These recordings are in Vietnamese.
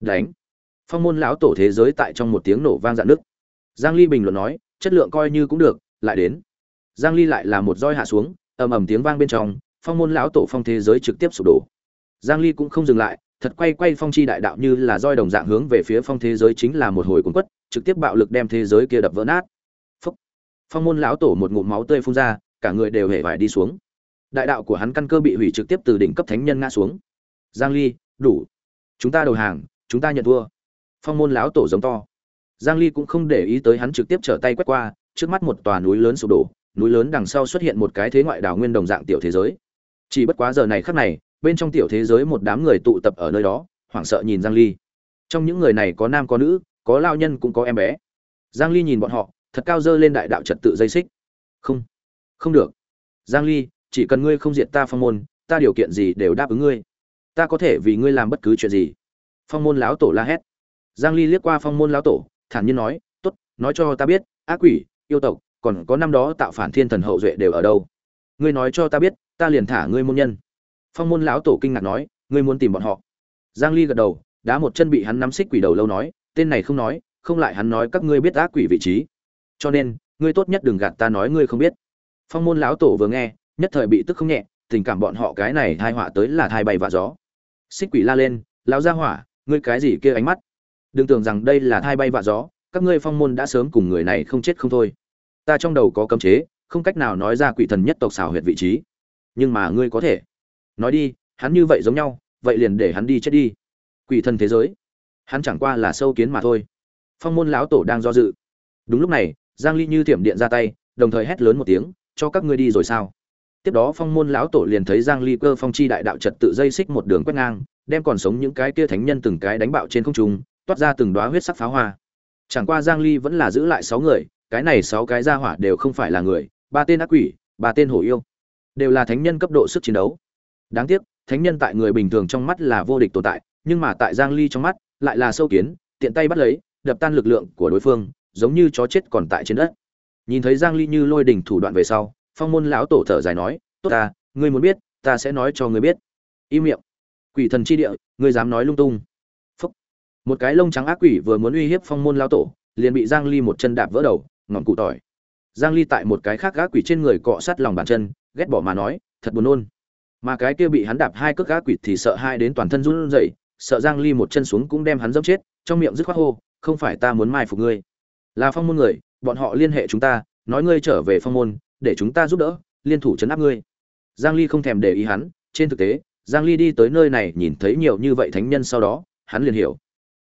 đánh. Phong môn lão tổ thế giới tại trong một tiếng nổ vang dạn nước giang ly bình luận nói, chất lượng coi như cũng được, lại đến. Giang ly lại là một roi hạ xuống, ầm ầm tiếng vang bên trong, phong môn lão tổ phong thế giới trực tiếp sụp đổ. Giang ly cũng không dừng lại, thật quay quay phong chi đại đạo như là roi đồng dạng hướng về phía phong thế giới chính là một hồi cuốn quất, trực tiếp bạo lực đem thế giới kia đập vỡ nát. Phúc. phong môn lão tổ một ngụm máu tươi phun ra, cả người đều hể vải đi xuống. Đại đạo của hắn căn cơ bị hủy trực tiếp từ đỉnh cấp thánh nhân ngã xuống. Giang ly, đủ. Chúng ta đầu hàng chúng ta nhận thua. Phong môn láo tổ giống to. Giang ly cũng không để ý tới hắn trực tiếp trở tay quét qua, trước mắt một tòa núi lớn sụp đổ, núi lớn đằng sau xuất hiện một cái thế ngoại đảo nguyên đồng dạng tiểu thế giới. Chỉ bất quá giờ này khắc này, bên trong tiểu thế giới một đám người tụ tập ở nơi đó, hoảng sợ nhìn giang ly. Trong những người này có nam có nữ, có lao nhân cũng có em bé. Giang ly nhìn bọn họ, thật cao dơ lên đại đạo trật tự dây xích. Không không được. Giang ly, chỉ cần ngươi không diệt ta phong môn, ta điều kiện gì đều đáp ứng ngươi. Ta có thể vì ngươi làm bất cứ chuyện gì phong môn lão tổ la hét. Giang ly liếc qua phong môn lão tổ, thản nhiên nói, tốt, nói cho ta biết, ác quỷ, yêu tộc, còn có năm đó tạo phản thiên thần hậu duệ đều ở đâu? Ngươi nói cho ta biết, ta liền thả ngươi môn nhân. Phong môn lão tổ kinh ngạc nói, ngươi muốn tìm bọn họ? Giang ly gật đầu, đá một chân bị hắn nắm xích quỷ đầu lâu nói, tên này không nói, không lại hắn nói các ngươi biết ác quỷ vị trí. Cho nên, ngươi tốt nhất đừng gạt ta nói ngươi không biết. Phong môn lão tổ vừa nghe, nhất thời bị tức không nhẹ, tình cảm bọn họ cái này thai họa tới là thai bay và gió. Xích quỷ la lên, lão gia hỏa ngươi cái gì kia ánh mắt? Đừng tưởng rằng đây là thai bay vạ gió, các ngươi phong môn đã sớm cùng người này không chết không thôi. Ta trong đầu có cấm chế, không cách nào nói ra quỷ thần nhất tộc xào huyệt vị trí. Nhưng mà ngươi có thể. Nói đi, hắn như vậy giống nhau, vậy liền để hắn đi chết đi. Quỷ thần thế giới. Hắn chẳng qua là sâu kiến mà thôi. Phong môn lão tổ đang do dự. Đúng lúc này, giang ly như thiểm điện ra tay, đồng thời hét lớn một tiếng, cho các ngươi đi rồi sao? Tiếp đó phong môn lão tổ liền thấy giang ly cơ phong chi đại đạo trật tự dây xích một đường quét ngang đem còn sống những cái kia thánh nhân từng cái đánh bạo trên không trung, toát ra từng đóa huyết sắc pháo hoa. Chẳng qua giang ly vẫn là giữ lại 6 người, cái này 6 cái gia hỏa đều không phải là người, ba tên ác quỷ, ba tên hổ yêu, đều là thánh nhân cấp độ sức chiến đấu. Đáng tiếc, thánh nhân tại người bình thường trong mắt là vô địch tồn tại, nhưng mà tại giang ly trong mắt lại là sâu kiến, tiện tay bắt lấy, đập tan lực lượng của đối phương, giống như chó chết còn tại trên đất. Nhìn thấy giang ly như lôi đỉnh thủ đoạn về sau, phong môn lão tổ thở dài nói, tốt ta, ngươi muốn biết, ta sẽ nói cho ngươi biết. Im miệng quỷ thần chi địa, ngươi dám nói lung tung. Phúc. một cái lông trắng ác quỷ vừa muốn uy hiếp phong môn lao tổ, liền bị giang ly một chân đạp vỡ đầu, ngọn cụ tỏi. Giang ly tại một cái khác ác quỷ trên người cọ sát lòng bàn chân, ghét bỏ mà nói, thật buồn nôn. Mà cái kia bị hắn đạp hai cước ác quỷ thì sợ hai đến toàn thân run rẩy, sợ giang ly một chân xuống cũng đem hắn dẫm chết, trong miệng dứt khoát hô, không phải ta muốn mai phục ngươi. Là phong môn người, bọn họ liên hệ chúng ta, nói ngươi trở về phong môn, để chúng ta giúp đỡ, liên thủ chấn áp ngươi. Giang ly không thèm để ý hắn, trên thực tế giang ly đi tới nơi này nhìn thấy nhiều như vậy thánh nhân sau đó, hắn liền hiểu.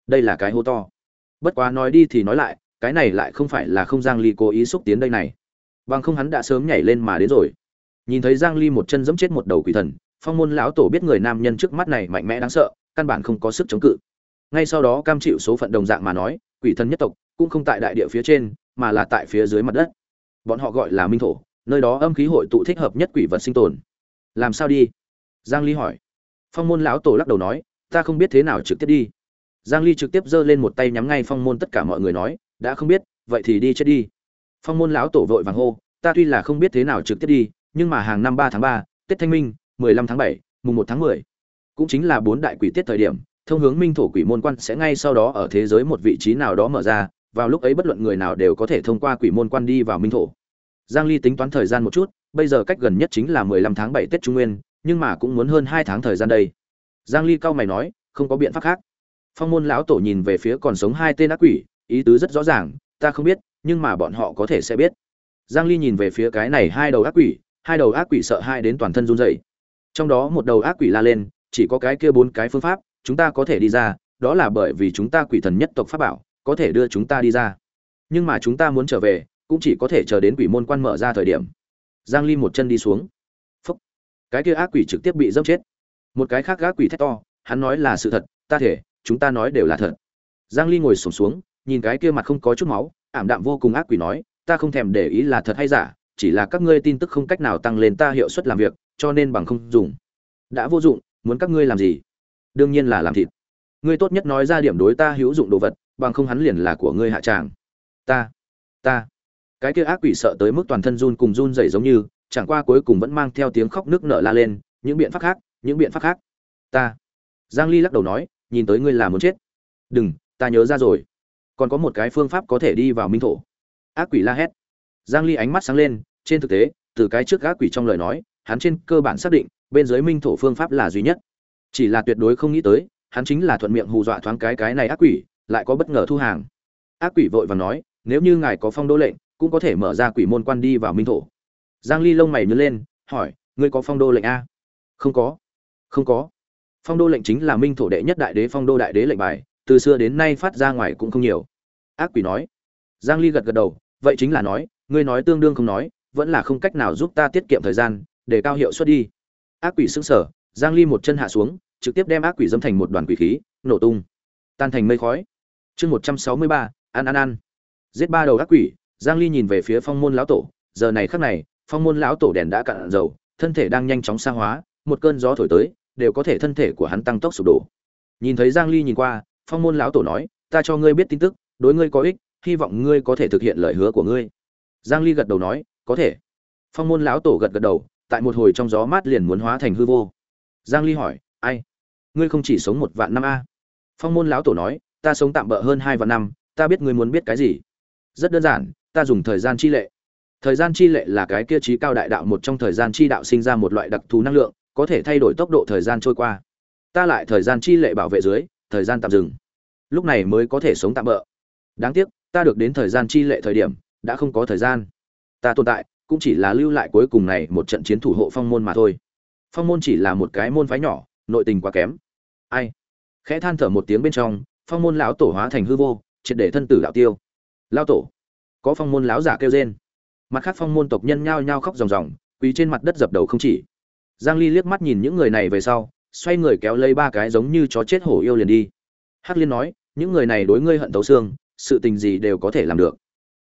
Đây là cái hố to. Bất quá nói đi thì nói lại, cái này lại không phải là không giang ly cố ý xúc tiến đây này. Bằng không hắn đã sớm nhảy lên mà đến rồi. Nhìn thấy giang ly một chân giẫm chết một đầu quỷ thần, phong môn lão tổ biết người nam nhân trước mắt này mạnh mẽ đáng sợ, căn bản không có sức chống cự. Ngay sau đó cam chịu số phận đồng dạng mà nói, quỷ thần nhất tộc cũng không tại đại địa phía trên, mà là tại phía dưới mặt đất. Bọn họ gọi là minh thổ, nơi đó âm khí hội tụ thích hợp nhất quỷ vật sinh tồn. Làm sao đi? Giang ly hỏi. Phong môn lão tổ lắc đầu nói ta không biết thế nào trực tiếp đi. Giang ly trực tiếp giơ lên một tay nhắm ngay phong môn tất cả mọi người nói đã không biết vậy thì đi chết đi. Phong môn lão tổ vội vàng hô ta tuy là không biết thế nào trực tiếp đi nhưng mà hàng năm 3 tháng 3, tết thanh minh 15 tháng 7, mùng 1 tháng 10, cũng chính là bốn đại quỷ tiết thời điểm thông hướng minh thổ quỷ môn quan sẽ ngay sau đó ở thế giới một vị trí nào đó mở ra vào lúc ấy bất luận người nào đều có thể thông qua quỷ môn quan đi vào minh thổ. Giang ly tính toán thời gian một chút bây giờ cách gần nhất chính là 15 tháng 7 tết trung nguyên nhưng mà cũng muốn hơn hai tháng thời gian đây. Giang ly cao mày nói, không có biện pháp khác. Phong môn lão tổ nhìn về phía còn sống hai tên ác quỷ, ý tứ rất rõ ràng, ta không biết, nhưng mà bọn họ có thể sẽ biết. Giang ly nhìn về phía cái này hai đầu ác quỷ, hai đầu ác quỷ sợ hai đến toàn thân run rẩy. Trong đó một đầu ác quỷ la lên, chỉ có cái kia bốn cái phương pháp, chúng ta có thể đi ra, đó là bởi vì chúng ta quỷ thần nhất tộc pháp bảo, có thể đưa chúng ta đi ra. Nhưng mà chúng ta muốn trở về, cũng chỉ có thể chờ đến quỷ môn quan mở ra thời điểm. Giang ly một chân đi xuống cái kia ác quỷ trực tiếp bị dẫm chết. Một cái khác ác quỷ thét to, hắn nói là sự thật, ta thể, chúng ta nói đều là thật. Giang ly ngồi sổng xuống, nhìn cái kia mặt không có chút máu, ảm đạm vô cùng ác quỷ nói, ta không thèm để ý là thật hay giả, chỉ là các ngươi tin tức không cách nào tăng lên ta hiệu suất làm việc, cho nên bằng không dùng. Đã vô dụng, muốn các ngươi làm gì? Đương nhiên là làm thịt. Ngươi tốt nhất nói ra điểm đối ta hữu dụng đồ vật, bằng không hắn liền là của ngươi hạ tràng. Ta ta. Cái kia ác quỷ sợ tới mức toàn thân run cùng run rẩy giống như chẳng qua cuối cùng vẫn mang theo tiếng khóc nước nở la lên, những biện pháp khác, những biện pháp khác. Ta, giang ly lắc đầu nói, nhìn tới ngươi là muốn chết. Đừng, ta nhớ ra rồi. Còn có một cái phương pháp có thể đi vào minh thổ. Ác quỷ la hét. Giang ly ánh mắt sáng lên, trên thực tế, từ cái trước ác quỷ trong lời nói, hắn trên cơ bản xác định, bên dưới minh thổ phương pháp là duy nhất. Chỉ là tuyệt đối không nghĩ tới, hắn chính là thuận miệng hù dọa thoáng cái cái này ác quỷ, lại có bất ngờ thu hàng. Ác quỷ vội vàng nói, nếu như ngài có phong đô lệnh, cũng có thể mở ra quỷ môn quan đi vào minh thổ giang ly lông mày nhướng lên hỏi ngươi có phong đô lệnh a? Không có. Không có. Phong đô lệnh chính là minh thổ đệ nhất đại đế phong đô đại đế lệnh bài từ xưa đến nay phát ra ngoài cũng không nhiều. Ác quỷ nói. Giang ly gật gật đầu vậy chính là nói ngươi nói tương đương không nói vẫn là không cách nào giúp ta tiết kiệm thời gian để cao hiệu suất đi. Ác quỷ sững sờ giang ly một chân hạ xuống trực tiếp đem ác quỷ dâm thành một đoàn quỷ khí nổ tung. Tan thành mây khói. Chương 163, ăn ăn ăn giết ba đầu ác quỷ giang ly nhìn về phía phong môn lão tổ giờ này khắc này phong môn lão tổ đèn đã cạn dầu, thân thể đang nhanh chóng xa hóa, một cơn gió thổi tới, đều có thể thân thể của hắn tăng tốc sụp đổ. Nhìn thấy giang ly nhìn qua, phong môn lão tổ nói, ta cho ngươi biết tin tức, đối ngươi có ích, hy vọng ngươi có thể thực hiện lời hứa của ngươi. Giang ly gật đầu nói, có thể. Phong môn lão tổ gật gật đầu, tại một hồi trong gió mát liền muốn hóa thành hư vô. Giang ly hỏi, ai? Ngươi không chỉ sống một vạn năm a? Phong môn lão tổ nói, ta sống tạm bỡ hơn hai vạn năm, ta biết ngươi muốn biết cái gì. Rất đơn giản, ta dùng thời gian chi lệ thời gian chi lệ là cái kia trí cao đại đạo một trong thời gian chi đạo sinh ra một loại đặc thù năng lượng, có thể thay đổi tốc độ thời gian trôi qua. Ta lại thời gian chi lệ bảo vệ dưới, thời gian tạm dừng. Lúc này mới có thể sống tạm bỡ đáng tiếc, ta được đến thời gian chi lệ thời điểm, đã không có thời gian. Ta tồn tại, cũng chỉ là lưu lại cuối cùng này một trận chiến thủ hộ phong môn mà thôi. Phong môn chỉ là một cái môn phái nhỏ, nội tình quá kém. Ai? Khẽ than thở một tiếng bên trong, phong môn lão tổ hóa thành hư vô, triệt để thân tử đạo tiêu. Lao tổ. Có phong môn lão giả kêu trên mặt khác phong môn tộc nhân nhao nhao khóc ròng ròng, quỳ trên mặt đất dập đầu không chỉ. Giang ly liếc mắt nhìn những người này về sau, xoay người kéo lấy ba cái giống như chó chết hổ yêu liền đi. Hắc liên nói, những người này đối ngươi hận tấu xương, sự tình gì đều có thể làm được.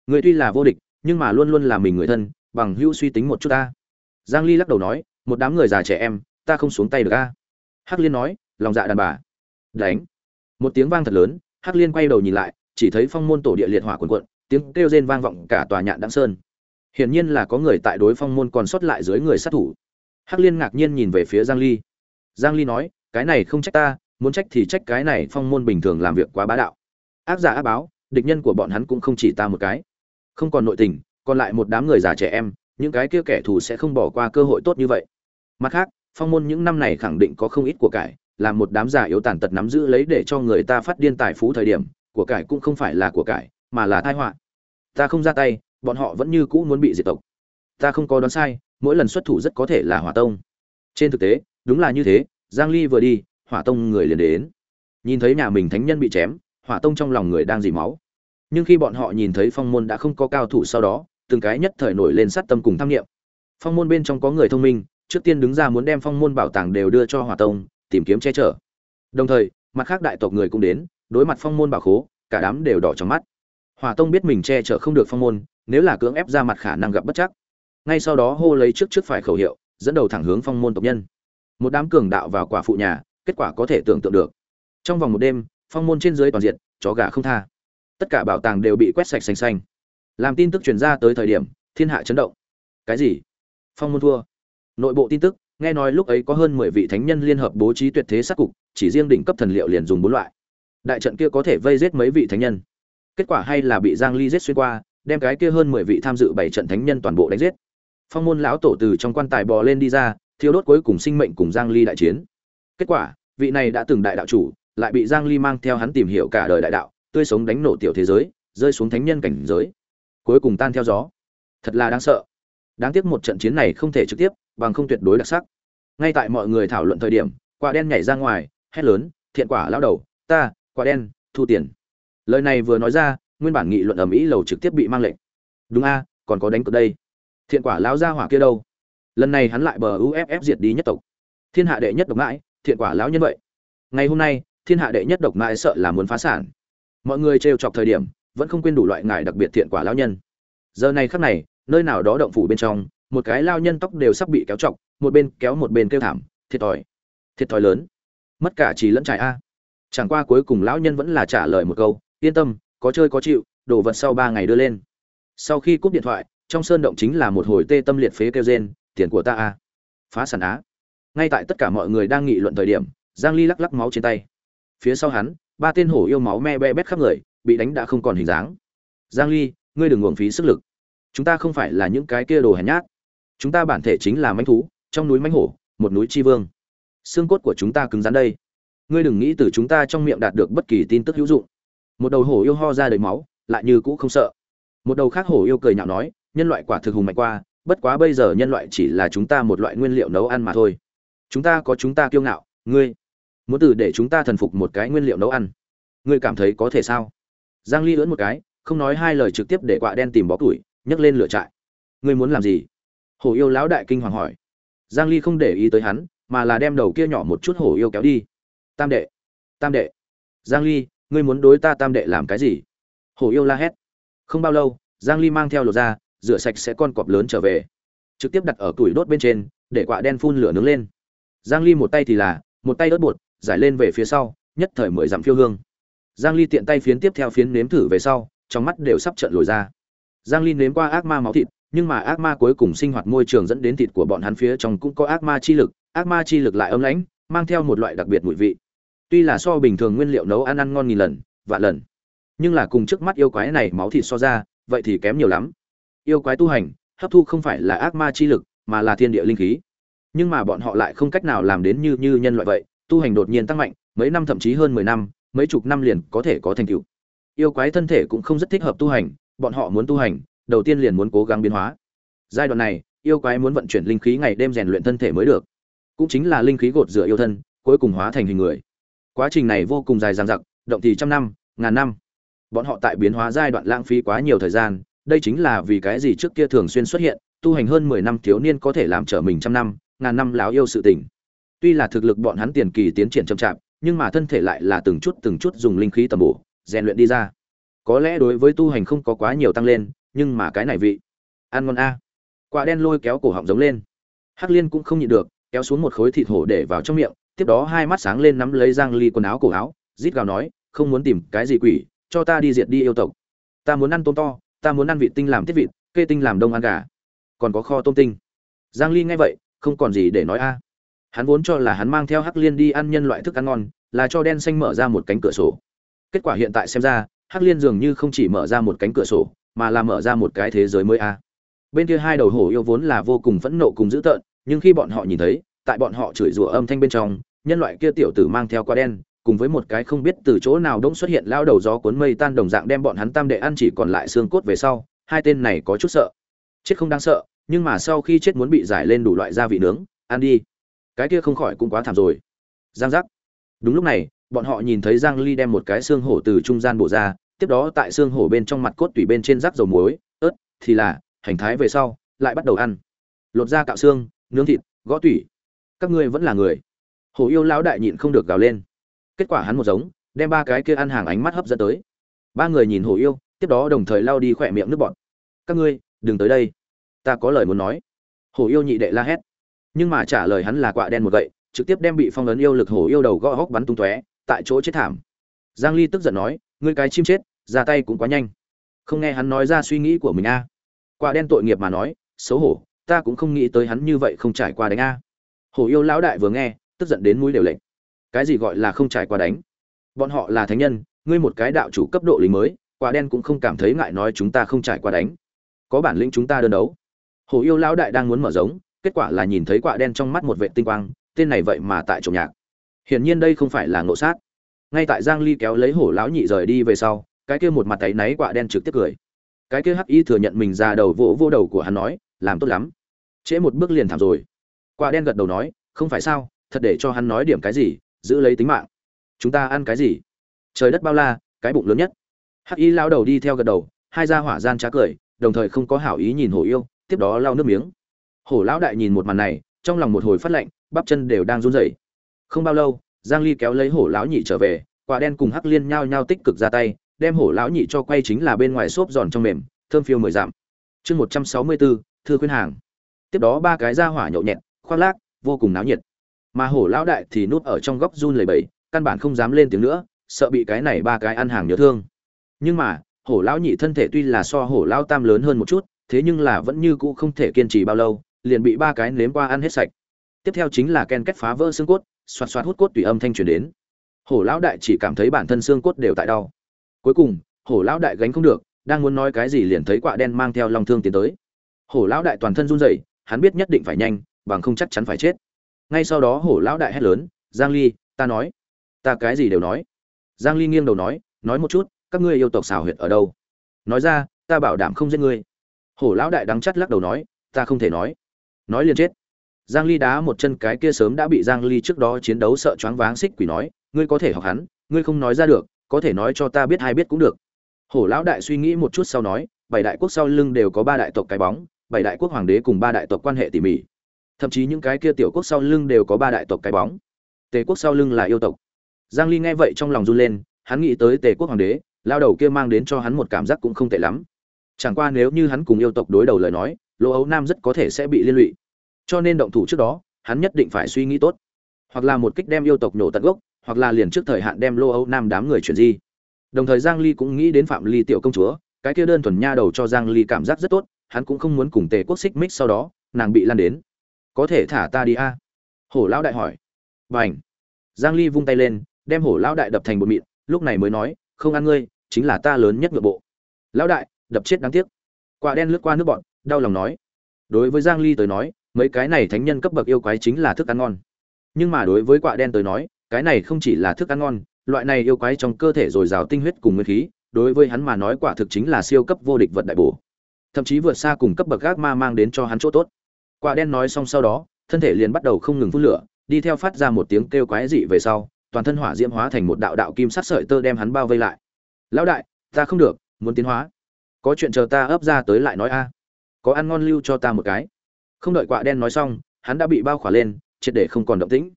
Người tuy là vô địch, nhưng mà luôn luôn là mình người thân, bằng hữu suy tính một chút ta. Giang ly lắc đầu nói, một đám người già trẻ em, ta không xuống tay được a. Hắc liên nói, lòng dạ đàn bà. Đánh. Một tiếng vang thật lớn, hắc liên quay đầu nhìn lại, chỉ thấy phong môn tổ địa liệt hỏa cuồn cuộn, tiếng kêu rên vang vọng cả tòa nhạn đăng sơn hiển nhiên là có người tại đối phong môn còn sót lại dưới người sát thủ. Hắc liên ngạc nhiên nhìn về phía giang ly. Giang ly nói, cái này không trách ta, muốn trách thì trách cái này phong môn bình thường làm việc quá bá đạo. Ác giả ác báo, địch nhân của bọn hắn cũng không chỉ ta một cái. Không còn nội tình, còn lại một đám người già trẻ em, những cái kia kẻ thù sẽ không bỏ qua cơ hội tốt như vậy. Mặt khác, phong môn những năm này khẳng định có không ít của cải, là một đám già yếu tàn tật nắm giữ lấy để cho người ta phát điên tài phú thời điểm, của cải cũng không phải là của cải, mà là tai họa. Ta không ra tay bọn họ vẫn như cũ muốn bị diệt tộc. Ta không có đoán sai, mỗi lần xuất thủ rất có thể là hỏa tông. Trên thực tế, đúng là như thế, giang ly vừa đi, hỏa tông người liền đến. Nhìn thấy nhà mình thánh nhân bị chém, hỏa tông trong lòng người đang dì máu. Nhưng khi bọn họ nhìn thấy phong môn đã không có cao thủ sau đó, từng cái nhất thời nổi lên sát tâm cùng tham nghiệm phong môn bên trong có người thông minh, trước tiên đứng ra muốn đem phong môn bảo tàng đều đưa cho hỏa tông, tìm kiếm che chở. Đồng thời, mặt khác đại tộc người cũng đến, đối mặt phong môn bảo khố, cả đám đều đỏ trong mắt hỏa tông biết mình che chở không được phong môn, nếu là cưỡng ép ra mặt khả năng gặp bất chắc. Ngay sau đó hô lấy trước trước phải khẩu hiệu, dẫn đầu thẳng hướng phong môn tộc nhân. Một đám cường đạo vào quả phụ nhà, kết quả có thể tưởng tượng được. Trong vòng một đêm, phong môn trên dưới toàn diện, chó gà không tha. Tất cả bảo tàng đều bị quét sạch sành sanh. làm tin tức truyền ra tới thời điểm, thiên hạ chấn động. Cái gì? Phong môn thua. Nội bộ tin tức, nghe nói lúc ấy có hơn mười vị thánh nhân liên hợp bố trí tuyệt thế sát cục, chỉ riêng đỉnh cấp thần liệu liền dùng bốn loại. Đại trận kia có thể vây giết mấy vị thánh nhân? Kết quả hay là bị giang ly giết xuyên qua, đem cái kia hơn mười vị tham dự bảy trận thánh nhân toàn bộ đánh giết. Phong môn lão tổ từ trong quan tài bò lên đi ra, thiêu đốt cuối cùng sinh mệnh cùng giang ly đại chiến. Kết quả, vị này đã từng đại đạo chủ, lại bị giang ly mang theo hắn tìm hiểu cả đời đại đạo, tươi sống đánh nổ tiểu thế giới, rơi xuống thánh nhân cảnh giới. Cuối cùng tan theo gió. Thật là đáng sợ. Đáng tiếc một trận chiến này không thể trực tiếp, bằng không tuyệt đối đặc sắc. Ngay tại mọi người thảo luận thời điểm, quả đen nhảy ra ngoài, hét lớn, thiện quả lão đầu, ta, quả đen, thu tiền lời này vừa nói ra, nguyên bản nghị luận ầm ĩ lầu trực tiếp bị mang lệnh. Đúng a, còn có đánh cược đây. Thiện quả lão gia hỏa kia đâu? Lần này hắn lại bờ uff diệt đi nhất tộc. Thiên hạ đệ nhất độc mãi, thiện quả lão nhân vậy. Ngày hôm nay, thiên hạ đệ nhất độc mãi sợ là muốn phá sản. Mọi người trêu chọc thời điểm, vẫn không quên đủ loại ngài đặc biệt thiện quả lão nhân. Giờ này khắc này, nơi nào đó động phủ bên trong, một cái lao nhân tóc đều sắp bị kéo chọc, một bên kéo một bên kêu thảm, thiệt thòi. Thiệt thòi lớn. Mất cả chỉ lẫn trải a. Chẳng qua cuối cùng lão nhân vẫn là trả lời một câu yên tâm, có chơi có chịu, đồ vật sau ba ngày đưa lên. Sau khi cúp điện thoại, trong sơn động chính là một hồi tê tâm liệt phế kêu rên, tiền của ta à? Phá sản á? Ngay tại tất cả mọi người đang nghị luận thời điểm, giang ly lắc lắc máu trên tay. Phía sau hắn, ba tên hổ yêu máu me be bét khắp người, bị đánh đã không còn hình dáng. Giang ly, ngươi đừng uổng phí sức lực. Chúng ta không phải là những cái kia đồ hèn nhát. Chúng ta bản thể chính là mãnh thú, trong núi mãnh hổ, một núi chi vương. Xương cốt của chúng ta cứng rắn đây. Ngươi đừng nghĩ từ chúng ta trong miệng đạt được bất kỳ tin tức hữu dụng một đầu hổ yêu ho ra đầy máu, lại như cũ không sợ. Một đầu khác hổ yêu cười nhạo nói, nhân loại quả thực hùng mạnh qua, bất quá bây giờ nhân loại chỉ là chúng ta một loại nguyên liệu nấu ăn mà thôi. Chúng ta có chúng ta kiêu ngạo, ngươi muốn từ để chúng ta thần phục một cái nguyên liệu nấu ăn. Ngươi cảm thấy có thể sao? Giang ly lưỡn một cái, không nói hai lời trực tiếp để quạ đen tìm bó tuổi nhấc lên lửa trại. Ngươi muốn làm gì? Hổ yêu lão đại kinh hoàng hỏi. Giang ly không để ý tới hắn, mà là đem đầu kia nhỏ một chút hổ yêu kéo đi. Tam đệ tam đệ. Giang ly ngươi muốn đối ta tam đệ làm cái gì? Hổ yêu la hét. Không bao lâu, giang ly mang theo lột ra, rửa sạch sẽ con cọp lớn trở về. Trực tiếp đặt ở củi đốt bên trên, để quạ đen phun lửa nướng lên. Giang ly một tay thì là, một tay ớt bột, giải lên về phía sau, nhất thời mười dặm phiêu hương. Giang ly tiện tay phiến tiếp theo phiến nếm thử về sau, trong mắt đều sắp trợn lồi ra. Giang ly nếm qua ác ma máu thịt, nhưng mà ác ma cuối cùng sinh hoạt môi trường dẫn đến thịt của bọn hắn phía trong cũng có ác ma chi lực, ác ma chi lực lại ấm lãnh, mang theo một loại đặc biệt mùi vị tuy là so bình thường nguyên liệu nấu ăn ăn ngon nghìn lần, vạn lần, nhưng là cùng trước mắt yêu quái này máu thịt so ra, vậy thì kém nhiều lắm. Yêu quái tu hành, hấp thu không phải là ác ma chi lực, mà là thiên địa linh khí. Nhưng mà bọn họ lại không cách nào làm đến như như nhân loại vậy, tu hành đột nhiên tăng mạnh, mấy năm thậm chí hơn mười năm, mấy chục năm liền có thể có thành tựu. Yêu quái thân thể cũng không rất thích hợp tu hành, bọn họ muốn tu hành, đầu tiên liền muốn cố gắng biến hóa. Giai đoạn này, yêu quái muốn vận chuyển linh khí ngày đêm rèn luyện thân thể mới được. Cũng chính là linh khí gột rửa yêu thân, cuối cùng hóa thành hình người quá trình này vô cùng dài dằng dặc, động thì trăm năm, ngàn năm. Bọn họ tại biến hóa giai đoạn lãng phí quá nhiều thời gian, đây chính là vì cái gì trước kia thường xuyên xuất hiện, tu hành hơn mười năm thiếu niên có thể làm trở mình trăm năm, ngàn năm láo yêu sự tình. Tuy là thực lực bọn hắn tiền kỳ tiến triển chậm chạp, nhưng mà thân thể lại là từng chút từng chút dùng linh khí tầm bổ, rèn luyện đi ra. Có lẽ đối với tu hành không có quá nhiều tăng lên, nhưng mà cái này vị, ăn ngon a. Quả đen lôi kéo cổ họng giống lên. Hắc liên cũng không nhịn được, kéo xuống một khối thịt hổ để vào trong miệng tiếp đó hai mắt sáng lên nắm lấy giang ly quần áo cổ áo, rít gào nói, không muốn tìm cái gì quỷ, cho ta đi diệt đi yêu tộc. Ta muốn ăn tôm to, ta muốn ăn vị tinh làm tiết vịt, kê tinh làm đông ăn gà. Còn có kho tôm tinh. Giang ly nghe vậy, không còn gì để nói a. Hắn vốn cho là hắn mang theo hắc liên đi ăn nhân loại thức ăn ngon, là cho đen xanh mở ra một cánh cửa sổ. Kết quả hiện tại xem ra, hắc liên dường như không chỉ mở ra một cánh cửa sổ, mà là mở ra một cái thế giới mới a. Bên kia hai đầu hổ yêu vốn là vô cùng phẫn nộ cùng dữ tợn, nhưng khi bọn họ nhìn thấy tại bọn họ chửi rủa âm thanh bên trong, nhân loại kia tiểu tử mang theo qua đen, cùng với một cái không biết từ chỗ nào đông xuất hiện lao đầu gió cuốn mây tan đồng dạng đem bọn hắn tam đệ ăn chỉ còn lại xương cốt về sau, hai tên này có chút sợ. Chết không đáng sợ, nhưng mà sau khi chết muốn bị giải lên đủ loại gia vị nướng, ăn đi. Cái kia không khỏi cũng quá thảm rồi. Giang giác. Đúng lúc này, bọn họ nhìn thấy giang ly đem một cái xương hổ từ trung gian bổ ra, tiếp đó tại xương hổ bên trong mặt cốt tủy bên trên rắc dầu muối, ớt, thì là, hành thái về sau, lại bắt đầu ăn. Lột da cạo xương, nướng thịt, gõ tủy các ngươi vẫn là người. Hổ yêu lão đại nhịn không được gào lên. Kết quả hắn một giống, đem ba cái kia ăn hàng ánh mắt hấp dẫn tới. Ba người nhìn hổ yêu, tiếp đó đồng thời lao đi khỏe miệng nước bọn các ngươi, đừng tới đây. Ta có lời muốn nói. Hổ yêu nhị đệ la hét. Nhưng mà trả lời hắn là quạ đen một gậy, trực tiếp đem bị phong ấn yêu lực hổ yêu đầu gõ hốc bắn tung tóe, tại chỗ chết thảm. Giang ly tức giận nói, ngươi cái chim chết, ra tay cũng quá nhanh. Không nghe hắn nói ra suy nghĩ của mình a. À. quạ đen tội nghiệp mà nói, xấu hổ, ta cũng không nghĩ tới hắn như vậy không trải qua đánh a hổ yêu lão đại vừa nghe, tức giận đến mũi đều lệnh cái gì gọi là không trải qua đánh? Bọn họ là thánh nhân, ngươi một cái đạo chủ cấp độ lính mới, quả đen cũng không cảm thấy ngại nói chúng ta không trải qua đánh. Có bản lĩnh chúng ta đơn đấu. Hổ yêu lão đại đang muốn mở giống, kết quả là nhìn thấy quả đen trong mắt một vệ tinh quang, tên này vậy mà tại trộm nhạc. Hiển nhiên đây không phải là ngộ sát. Ngay tại giang ly kéo lấy hổ lão nhị rời đi về sau, cái kia một mặt thấy náy quả đen trực tiếp cười. Cái kia hắc y thừa nhận mình ra đầu vỗ vô đầu của hắn nói, làm tốt lắm. Trễ một bước liền thảm rồi quả đen gật đầu nói không phải sao thật để cho hắn nói điểm cái gì giữ lấy tính mạng. Chúng ta ăn cái gì? Trời đất bao la cái bụng lớn nhất. Hắc y lao đầu đi theo gật đầu hai gia hỏa gian trá cười đồng thời không có hảo ý nhìn hổ yêu tiếp đó lau nước miếng. Hổ lão đại nhìn một màn này trong lòng một hồi phát lạnh bắp chân đều đang run rẩy. Không bao lâu giang ly kéo lấy hổ lão nhị trở về quả đen cùng hắc liên nhao nhao tích cực ra tay đem hổ lão nhị cho quay chính là bên ngoài xốp giòn trong mềm thơm phiêu mười dặm. Chương 164, thư khuyên hàng. Tiếp đó ba cái gia hỏa nhậu nhẹt khoác lác, vô cùng náo nhiệt. Mà hổ lão đại thì núp ở trong góc run lầy bẩy, căn bản không dám lên tiếng nữa, sợ bị cái này ba cái ăn hàng nhớ thương. Nhưng mà, hổ lão nhị thân thể tuy là so hổ lão tam lớn hơn một chút, thế nhưng là vẫn như cũ không thể kiên trì bao lâu, liền bị ba cái nếm qua ăn hết sạch. Tiếp theo chính là ken kết phá vỡ xương cốt, xoạt xoạt hút cốt tùy âm thanh truyền đến. Hổ lão đại chỉ cảm thấy bản thân xương cốt đều tại đau. Cuối cùng, hổ lão đại gánh không được, đang muốn nói cái gì liền thấy quạ đen mang theo long thương tiến tới. Hổ lão đại toàn thân run rẩy, hắn biết nhất định phải nhanh bằng không chắc chắn phải chết. Ngay sau đó hổ lão đại hét lớn, giang ly, ta nói. Ta cái gì đều nói. Giang ly nghiêng đầu nói nói một chút, các ngươi yêu tộc xảo huyệt ở đâu? Nói ra, ta bảo đảm không giết ngươi. Hổ lão đại đắng chắt lắc đầu nói, ta không thể nói. Nói liền chết. Giang ly đá một chân cái kia sớm đã bị giang ly trước đó chiến đấu sợ choáng váng xích quỷ nói, ngươi có thể học hắn, ngươi không nói ra được, có thể nói cho ta biết hay biết cũng được. Hổ lão đại suy nghĩ một chút sau nói, bảy đại quốc sau lưng đều có ba đại tộc cái bóng, bảy đại quốc hoàng đế cùng ba đại tộc quan hệ tỉ mỉ thậm chí những cái kia tiểu quốc sau lưng đều có ba đại tộc cái bóng. Tề quốc sau lưng là yêu tộc. Giang ly nghe vậy trong lòng run lên, hắn nghĩ tới tề quốc hoàng đế, lao đầu kia mang đến cho hắn một cảm giác cũng không tệ lắm. Chẳng qua nếu như hắn cùng yêu tộc đối đầu lời nói lỗ ấu nam rất có thể sẽ bị liên lụy. Cho nên động thủ trước đó, hắn nhất định phải suy nghĩ tốt. Hoặc là một kích đem yêu tộc nổ tận gốc, hoặc là liền trước thời hạn đem lô âu nam đám người chuyển di. Đồng thời giang ly cũng nghĩ đến phạm ly tiểu công chúa, cái kia đơn thuần nha đầu cho giang ly cảm giác rất tốt, hắn cũng không muốn cùng tề quốc xích mích sau đó, nàng bị lan đến có thể thả ta đi a? À? hổ lão đại hỏi. Bảnh giang ly vung tay lên, đem hổ lão đại đập thành bột mịn, lúc này mới nói, không ăn ngươi, chính là ta lớn nhất ngựa bộ. Lão đại, đập chết đáng tiếc. Quả đen lướt qua nước bọn, đau lòng nói. Đối với giang ly tới nói, mấy cái này thánh nhân cấp bậc yêu quái chính là thức ăn ngon. Nhưng mà đối với quạ đen tới nói, cái này không chỉ là thức ăn ngon, loại này yêu quái trong cơ thể dồi dào tinh huyết cùng nguyên khí, đối với hắn mà nói quả thực chính là siêu cấp vô địch vật đại bổ. Thậm chí vượt xa cùng cấp bậc gác ma mang đến cho hắn chỗ tốt quạ đen nói xong sau đó, thân thể liền bắt đầu không ngừng phun lửa, đi theo phát ra một tiếng kêu quái dị về sau, toàn thân hỏa diễm hóa thành một đạo đạo kim sắc sợi tơ đem hắn bao vây lại. Lão đại, ta không được, muốn tiến hóa. Có chuyện chờ ta ấp ra tới lại nói a. Có ăn ngon lưu cho ta một cái. Không đợi quạ đen nói xong, hắn đã bị bao khỏa lên, triệt để không còn động tĩnh.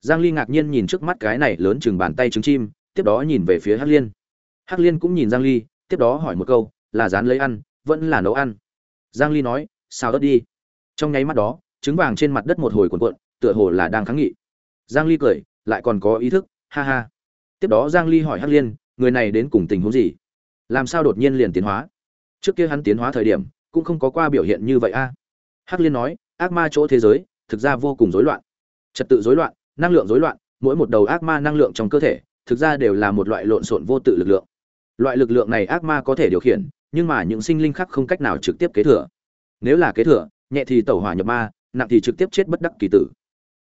Giang ly ngạc nhiên nhìn trước mắt cái này lớn chừng bàn tay trứng chim, tiếp đó nhìn về phía hắc liên. Hắc liên cũng nhìn giang ly, tiếp đó hỏi một câu, là dán lấy ăn, vẫn là nấu ăn? Giang ly nói sao ớt đi trong nháy mắt đó, trứng vàng trên mặt đất một hồi cuộn cuộn, tựa hồ là đang kháng nghị. Giang ly cười, lại còn có ý thức, ha ha. Tiếp đó giang ly hỏi hắc liên, người này đến cùng tình huống gì? Làm sao đột nhiên liền tiến hóa? Trước kia hắn tiến hóa thời điểm, cũng không có qua biểu hiện như vậy a. Hắc liên nói, ác ma chỗ thế giới, thực ra vô cùng rối loạn. Trật tự rối loạn, năng lượng rối loạn, mỗi một đầu ác ma năng lượng trong cơ thể, thực ra đều là một loại lộn xộn vô tự lực lượng. Loại lực lượng này ác ma có thể điều khiển, nhưng mà những sinh linh khác không cách nào trực tiếp kế thừa. Nếu là kế thừa nhẹ thì tẩu hỏa nhập ma, nặng thì trực tiếp chết bất đắc kỳ tử.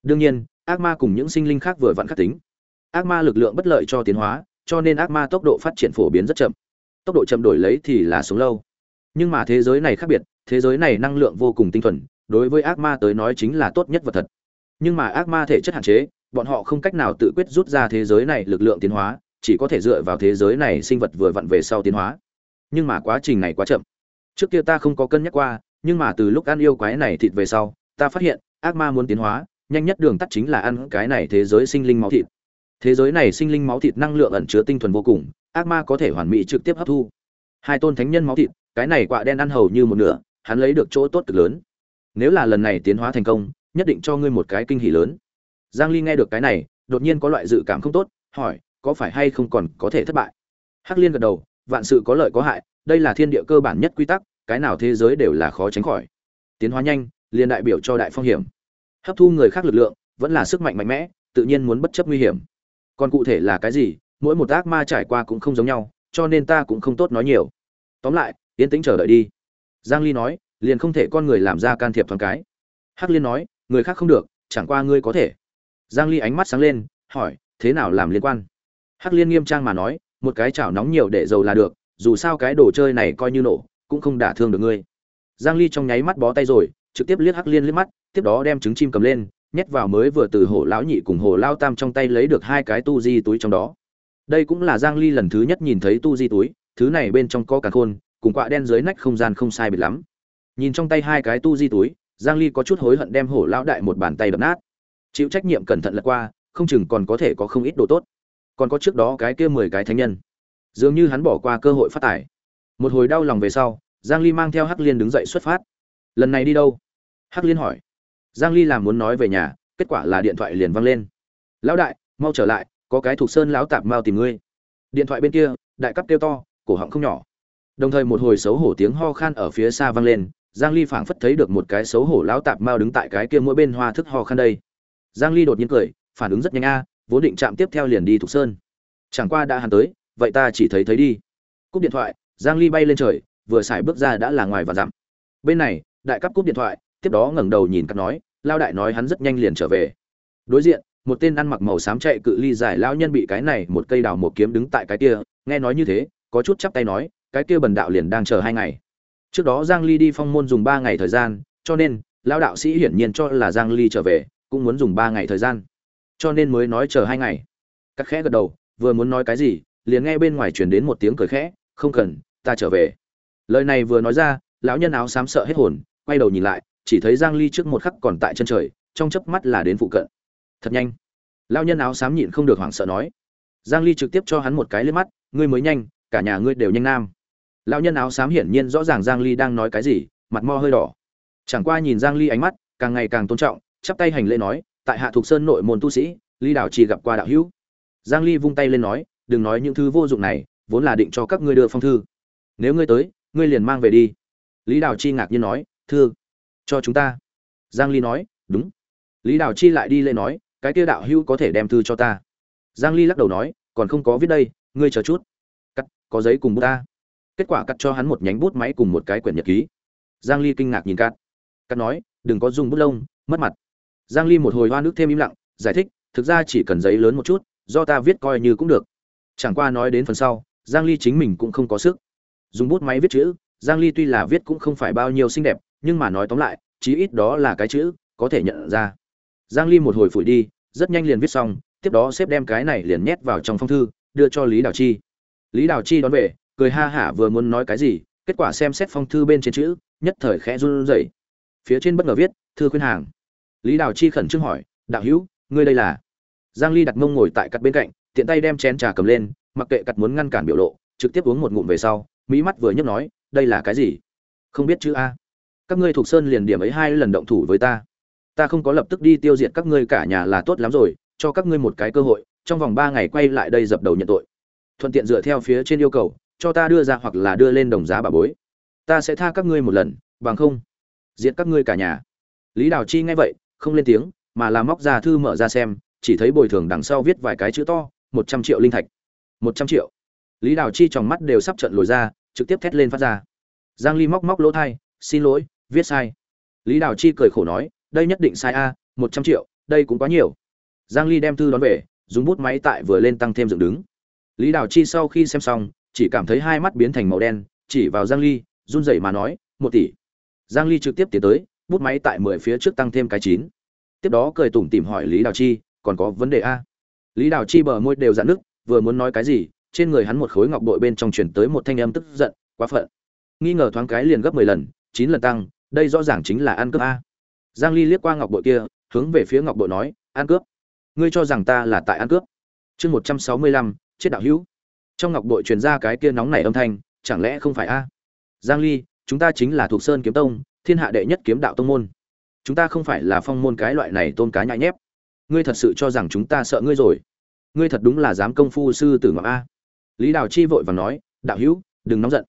Đương nhiên, ác ma cùng những sinh linh khác vừa vặn khắc tính. Ác ma lực lượng bất lợi cho tiến hóa, cho nên ác ma tốc độ phát triển phổ biến rất chậm. Tốc độ chậm đổi lấy thì là sống lâu. Nhưng mà thế giới này khác biệt, thế giới này năng lượng vô cùng tinh thuần, đối với ác ma tới nói chính là tốt nhất vật thật. Nhưng mà ác ma thể chất hạn chế, bọn họ không cách nào tự quyết rút ra thế giới này lực lượng tiến hóa, chỉ có thể dựa vào thế giới này sinh vật vừa vặn về sau tiến hóa. Nhưng mà quá trình này quá chậm. Trước kia ta không có cân nhắc qua nhưng mà từ lúc ăn yêu quái này thịt về sau, ta phát hiện, ác ma muốn tiến hóa, nhanh nhất đường tắt chính là ăn cái này thế giới sinh linh máu thịt. Thế giới này sinh linh máu thịt năng lượng ẩn chứa tinh thuần vô cùng, ác ma có thể hoàn mỹ trực tiếp hấp thu. Hai tôn thánh nhân máu thịt, cái này quạ đen ăn hầu như một nửa, hắn lấy được chỗ tốt cực lớn. Nếu là lần này tiến hóa thành công, nhất định cho ngươi một cái kinh hỉ lớn. Giang ly nghe được cái này, đột nhiên có loại dự cảm không tốt, hỏi, có phải hay không còn có thể thất bại? Hắc liên gật đầu, vạn sự có lợi có hại, đây là thiên địa cơ bản nhất quy tắc cái nào thế giới đều là khó tránh khỏi. Tiến hóa nhanh, liền đại biểu cho đại phong hiểm. Hấp thu người khác lực lượng, vẫn là sức mạnh mạnh mẽ, tự nhiên muốn bất chấp nguy hiểm. Còn cụ thể là cái gì, mỗi một ác ma trải qua cũng không giống nhau, cho nên ta cũng không tốt nói nhiều. Tóm lại, yên tĩnh chờ đợi đi. Giang ly nói, liền không thể con người làm ra can thiệp thoáng cái. Hắc liên nói, người khác không được, chẳng qua ngươi có thể. Giang ly ánh mắt sáng lên, hỏi, thế nào làm liên quan? Hắc liên nghiêm trang mà nói, một cái chảo nóng nhiều để dầu là được, dù sao cái đồ chơi này coi như nổ cũng không đả thương được ngươi. Giang ly trong nháy mắt bó tay rồi, trực tiếp liếc hắc liên liếc mắt, tiếp đó đem trứng chim cầm lên, nhét vào mới vừa từ hổ lão nhị cùng hổ lao tam trong tay lấy được hai cái tu di túi trong đó. Đây cũng là giang ly lần thứ nhất nhìn thấy tu di túi, thứ này bên trong có cả khôn, cùng quạ đen dưới nách không gian không sai biệt lắm. Nhìn trong tay hai cái tu di túi, giang ly có chút hối hận đem hổ lão đại một bàn tay đập nát. Chịu trách nhiệm cẩn thận lật qua, không chừng còn có thể có không ít đồ tốt. Còn có trước đó cái kia 10 cái thánh nhân. Dường như hắn bỏ qua cơ hội phát tài một hồi đau lòng về sau, giang ly mang theo hắc liên đứng dậy xuất phát. Lần này đi đâu? Hắc liên hỏi. Giang ly làm muốn nói về nhà, kết quả là điện thoại liền vang lên. Lão đại, mau trở lại, có cái thuộc sơn lão tạp mau tìm ngươi. Điện thoại bên kia, đại cấp kêu to, cổ họng không nhỏ. Đồng thời một hồi xấu hổ tiếng ho khan ở phía xa vang lên, giang ly phảng phất thấy được một cái xấu hổ lão tạp mao đứng tại cái kia mỗi bên hoa thức ho khan đây. Giang ly đột nhiên cười, phản ứng rất nhanh a, vốn định chạm tiếp theo liền đi thục sơn. Chẳng qua đã hàn tới, vậy ta chỉ thấy thấy đi. Cúp điện thoại giang ly bay lên trời, vừa xài bước ra đã là ngoài và dặm. Bên này, đại cấp cúp điện thoại, tiếp đó ngẩng đầu nhìn cắt nói, lao đại nói hắn rất nhanh liền trở về. Đối diện, một tên ăn mặc màu xám chạy cự ly dài lão nhân bị cái này một cây đào một kiếm đứng tại cái kia, nghe nói như thế, có chút chắp tay nói, cái kia bần đạo liền đang chờ hai ngày. Trước đó giang ly đi phong môn dùng ba ngày thời gian, cho nên, lão đạo sĩ hiển nhiên cho là giang ly trở về, cũng muốn dùng ba ngày thời gian. Cho nên mới nói chờ hai ngày. Các khẽ gật đầu, vừa muốn nói cái gì, liền nghe bên ngoài truyền đến một tiếng cười khẽ, không cần ta trở về. Lời này vừa nói ra, lão nhân áo xám sợ hết hồn, quay đầu nhìn lại, chỉ thấy giang ly trước một khắc còn tại chân trời, trong chớp mắt là đến phụ cận. Thật nhanh. Lão nhân áo xám nhịn không được hoảng sợ nói. Giang ly trực tiếp cho hắn một cái liếc mắt, ngươi mới nhanh, cả nhà ngươi đều nhanh nam. Lão nhân áo xám hiển nhiên rõ ràng giang ly đang nói cái gì, mặt mo hơi đỏ. Chẳng qua nhìn giang ly ánh mắt, càng ngày càng tôn trọng, chắp tay hành lễ nói, tại hạ thuộc sơn nội môn tu sĩ, ly đảo chỉ gặp qua đạo hữu. Giang ly vung tay lên nói, đừng nói những thứ vô dụng này, vốn là định cho các ngươi đưa phong thư nếu ngươi tới, ngươi liền mang về đi. Lý đào chi ngạc nhiên nói, thư, cho chúng ta. Giang ly nói, đúng. Lý đào chi lại đi lên nói, cái kia đạo hữu có thể đem thư cho ta. Giang ly lắc đầu nói, còn không có viết đây, ngươi chờ chút. Cắt, có giấy cùng bút ta. Kết quả cắt cho hắn một nhánh bút máy cùng một cái quyển nhật ký. Giang ly kinh ngạc nhìn cắt. Cắt nói, đừng có dùng bút lông, mất mặt. Giang ly một hồi hoa nước thêm im lặng, giải thích, thực ra chỉ cần giấy lớn một chút, do ta viết coi như cũng được. Chẳng qua nói đến phần sau, giang ly chính mình cũng không có sức dùng bút máy viết chữ, giang ly tuy là viết cũng không phải bao nhiêu xinh đẹp, nhưng mà nói tóm lại, chí ít đó là cái chữ, có thể nhận ra. Giang ly một hồi phủi đi, rất nhanh liền viết xong, tiếp đó xếp đem cái này liền nhét vào trong phong thư, đưa cho lý đào chi. Lý đào chi đón về, cười ha hả vừa muốn nói cái gì, kết quả xem xét phong thư bên trên chữ, nhất thời khẽ run rẩy. Phía trên bất ngờ viết, thư khuyên hàng. Lý đào chi khẩn trương hỏi, đạo hữu, ngươi đây là? Giang ly đặt mông ngồi tại cặt bên cạnh, tiện tay đem chén trà cầm lên, mặc kệ cặt muốn ngăn cản biểu lộ, trực tiếp uống một ngụm về sau mỹ mắt vừa nhấc nói, đây là cái gì? Không biết chữ a. Các ngươi thuộc sơn liền điểm ấy hai lần động thủ với ta. Ta không có lập tức đi tiêu diệt các ngươi cả nhà là tốt lắm rồi, cho các ngươi một cái cơ hội, trong vòng ba ngày quay lại đây dập đầu nhận tội. Thuận tiện dựa theo phía trên yêu cầu, cho ta đưa ra hoặc là đưa lên đồng giá bà bối. Ta sẽ tha các ngươi một lần, bằng không, diệt các ngươi cả nhà. Lý đào chi nghe vậy, không lên tiếng, mà là móc ra thư mở ra xem, chỉ thấy bồi thường đằng sau viết vài cái chữ to, một trăm triệu linh thạch. Một trăm triệu lý đào chi trong mắt đều sắp trận lồi ra, trực tiếp thét lên phát ra. Giang ly móc móc lỗ thai, xin lỗi, viết sai. Lý đào chi cười khổ nói, đây nhất định sai a, một trăm triệu, đây cũng quá nhiều. Giang ly đem thư đón về, dùng bút máy tại vừa lên tăng thêm dựng đứng. Lý đào chi sau khi xem xong, chỉ cảm thấy hai mắt biến thành màu đen, chỉ vào giang ly, run rẩy mà nói, một tỷ. Giang ly trực tiếp tiến tới, bút máy tại mười phía trước tăng thêm cái chín. Tiếp đó cười tủm tỉm hỏi lý đào chi, còn có vấn đề a? Lý đào chi bờ môi đều dạn nước vừa muốn nói cái gì trên người hắn một khối ngọc bội bên trong truyền tới một thanh âm tức giận, quá phận. Nghi ngờ thoáng cái liền gấp mười lần, chín lần tăng, đây rõ ràng chính là ăn cướp a. Giang ly liếc qua ngọc bội kia, hướng về phía ngọc bội nói, ăn cướp? Ngươi cho rằng ta là tại ăn cướp? Chương một trăm sáu mươi lăm, chết đạo hữu. Trong ngọc bội truyền ra cái kia nóng nảy âm thanh, chẳng lẽ không phải a? Giang ly, chúng ta chính là thuộc sơn kiếm tông, thiên hạ đệ nhất kiếm đạo tông môn. Chúng ta không phải là phong môn cái loại này tôn cá nhãi nhép. Ngươi thật sự cho rằng chúng ta sợ ngươi rồi? Ngươi thật đúng là dám công phu sư tử ngọc a lý đào chi vội và nói, đạo hữu, đừng nóng giận.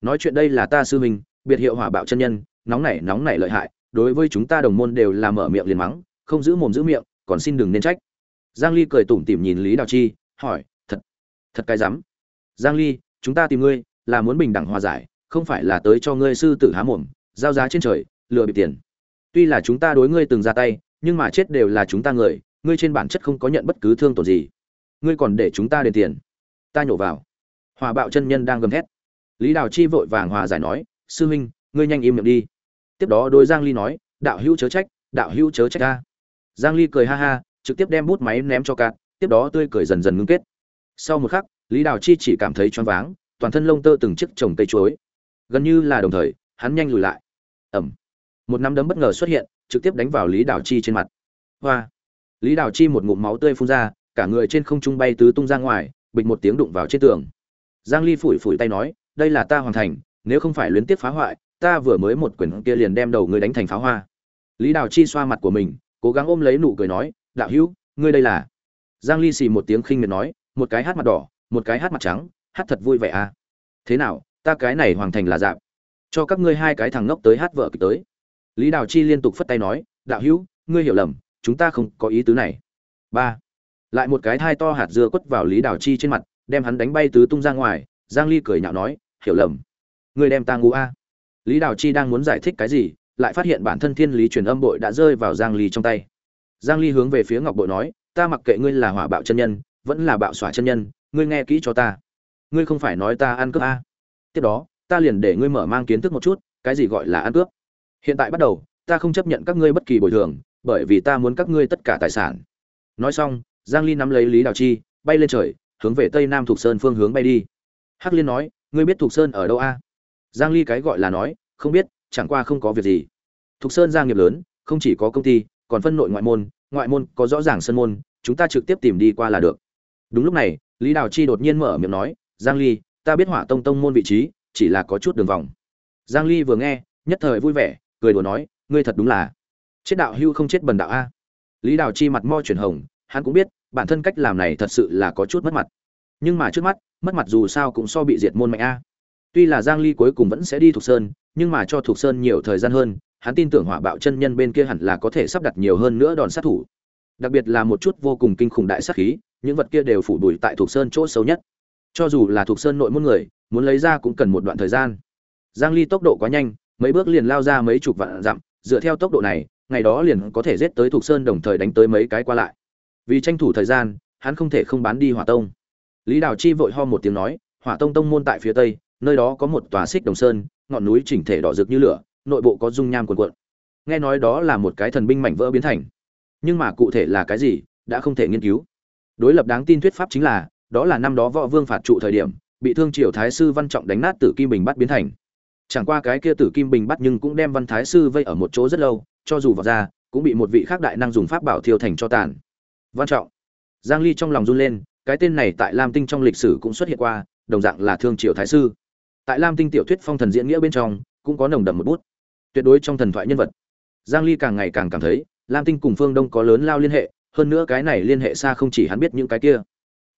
Nói chuyện đây là ta sư mình biệt hiệu hỏa bạo chân nhân, nóng nảy nóng nảy lợi hại, đối với chúng ta đồng môn đều là mở miệng liền mắng, không giữ mồm giữ miệng, còn xin đừng nên trách. Giang ly cười tủm tỉm nhìn lý đào chi, hỏi, thật thật cái dám giang ly, chúng ta tìm ngươi là muốn bình đẳng hòa giải, không phải là tới cho ngươi sư tử há mồm, giao giá trên trời, lừa bị tiền. Tuy là chúng ta đối ngươi từng ra tay, nhưng mà chết đều là chúng ta người, ngươi trên bản chất không có nhận bất cứ thương tổn gì. Ngươi còn để chúng ta đền tiền ta nhổ vào. Hòa bạo chân nhân đang gầm thét. Lý đào chi vội vàng hòa giải nói, sư huynh, ngươi nhanh im miệng đi. Tiếp đó đôi giang ly nói, đạo hữu chớ trách, đạo hữu chớ trách ta. Giang ly cười ha ha, trực tiếp đem bút máy ném cho cạn, tiếp đó tươi cười dần dần ngưng kết. Sau một khắc, lý đào chi chỉ cảm thấy choáng váng, toàn thân lông tơ từng chiếc trồng cây chuối. Gần như là đồng thời, hắn nhanh lùi lại. Ẩm. Một nắm đấm bất ngờ xuất hiện, trực tiếp đánh vào lý đào chi trên mặt. Hoa. Lý đào chi một ngụm máu tươi phun ra, cả người trên không trung bay tứ tung ra ngoài bịch một tiếng đụng vào trên tường. Giang ly phủi phủi tay nói, đây là ta hoàn thành, nếu không phải luyến tiếp phá hoại, ta vừa mới một quyển kia liền đem đầu ngươi đánh thành pháo hoa. Lý đào chi xoa mặt của mình, cố gắng ôm lấy nụ cười nói, đạo hữu, ngươi đây là giang ly xì một tiếng khinh miệt nói, một cái hát mặt đỏ, một cái hát mặt trắng, hát thật vui vẻ à. Thế nào, ta cái này hoàn thành là dạp. Cho các ngươi hai cái thằng ngốc tới hát vợ kịch tới. Lý đào chi liên tục phất tay nói, đạo hữu, ngươi hiểu lầm, chúng ta không có ý tứ này. Ba lại một cái thai to hạt dưa quất vào lý đào chi trên mặt, đem hắn đánh bay tứ tung ra ngoài. Giang ly cười nhạo nói, hiểu lầm. Người đem ta ngu a. Lý đào chi đang muốn giải thích cái gì, lại phát hiện bản thân thiên lý truyền âm bội đã rơi vào giang ly trong tay. Giang ly hướng về phía ngọc bội nói, ta mặc kệ ngươi là hỏa bạo chân nhân, vẫn là bạo xỏa chân nhân, ngươi nghe kỹ cho ta. Ngươi không phải nói ta ăn cướp a. Tiếp đó, ta liền để ngươi mở mang kiến thức một chút, cái gì gọi là ăn cướp. Hiện tại bắt đầu, ta không chấp nhận các ngươi bất kỳ bồi thường, bởi vì ta muốn các ngươi tất cả tài sản. Nói xong giang ly nắm lấy lý đào chi, bay lên trời, hướng về tây nam thuộc sơn phương hướng bay đi. Hắc liên nói, ngươi biết thuộc sơn ở đâu a? Giang ly cái gọi là nói, không biết, chẳng qua không có việc gì. Thuộc sơn gia nghiệp lớn, không chỉ có công ty, còn phân nội ngoại môn ngoại môn có rõ ràng sân môn, chúng ta trực tiếp tìm đi qua là được. Đúng lúc này, lý đào chi đột nhiên mở miệng nói, giang ly, ta biết hỏa tông tông môn vị trí, chỉ là có chút đường vòng. Giang ly vừa nghe, nhất thời vui vẻ, cười đùa nói, ngươi thật đúng là chết đạo hưu không chết bần đạo a. Lý đào chi mặt mo chuyển hồng, hắn cũng biết bản thân cách làm này thật sự là có chút mất mặt. Nhưng mà trước mắt, mất mặt dù sao cũng so bị diệt môn mạnh a. Tuy là giang ly cuối cùng vẫn sẽ đi thuộc sơn, nhưng mà cho thuộc sơn nhiều thời gian hơn, hắn tin tưởng hỏa bạo chân nhân bên kia hẳn là có thể sắp đặt nhiều hơn nữa đòn sát thủ. Đặc biệt là một chút vô cùng kinh khủng đại sát khí, những vật kia đều phủ bụi tại thuộc sơn chỗ xấu nhất. Cho dù là thuộc sơn nội môn người, muốn lấy ra cũng cần một đoạn thời gian. Giang ly tốc độ quá nhanh, mấy bước liền lao ra mấy chục vạn dặm, dựa theo tốc độ này, ngày đó liền có thể giết tới thuộc sơn đồng thời đánh tới mấy cái qua lại vì tranh thủ thời gian, hắn không thể không bán đi hỏa tông. Lý đào chi vội ho một tiếng nói, hỏa tông tông môn tại phía tây, nơi đó có một tòa xích đồng sơn, ngọn núi chỉnh thể đỏ rực như lửa, nội bộ có dung nham cuồn cuộn. Nghe nói đó là một cái thần binh mảnh vỡ biến thành. Nhưng mà cụ thể là cái gì, đã không thể nghiên cứu. Đối lập đáng tin thuyết pháp chính là, đó là năm đó võ vương phạt trụ thời điểm, bị thương triều thái sư văn trọng đánh nát tử kim bình bắt biến thành. Chẳng qua cái kia tử kim bình bắt nhưng cũng đem văn thái sư vây ở một chỗ rất lâu, cho dù vào ra, cũng bị một vị khác đại năng dùng pháp bảo thiêu thành cho tàn văn trọng. Giang ly trong lòng run lên, cái tên này tại lam tinh trong lịch sử cũng xuất hiện qua, đồng dạng là thương triều thái sư. Tại lam tinh tiểu thuyết phong thần diễn nghĩa bên trong, cũng có nồng đậm một bút. Tuyệt đối trong thần thoại nhân vật. Giang ly càng ngày càng cảm thấy, lam tinh cùng phương đông có lớn lao liên hệ, hơn nữa cái này liên hệ xa không chỉ hắn biết những cái kia.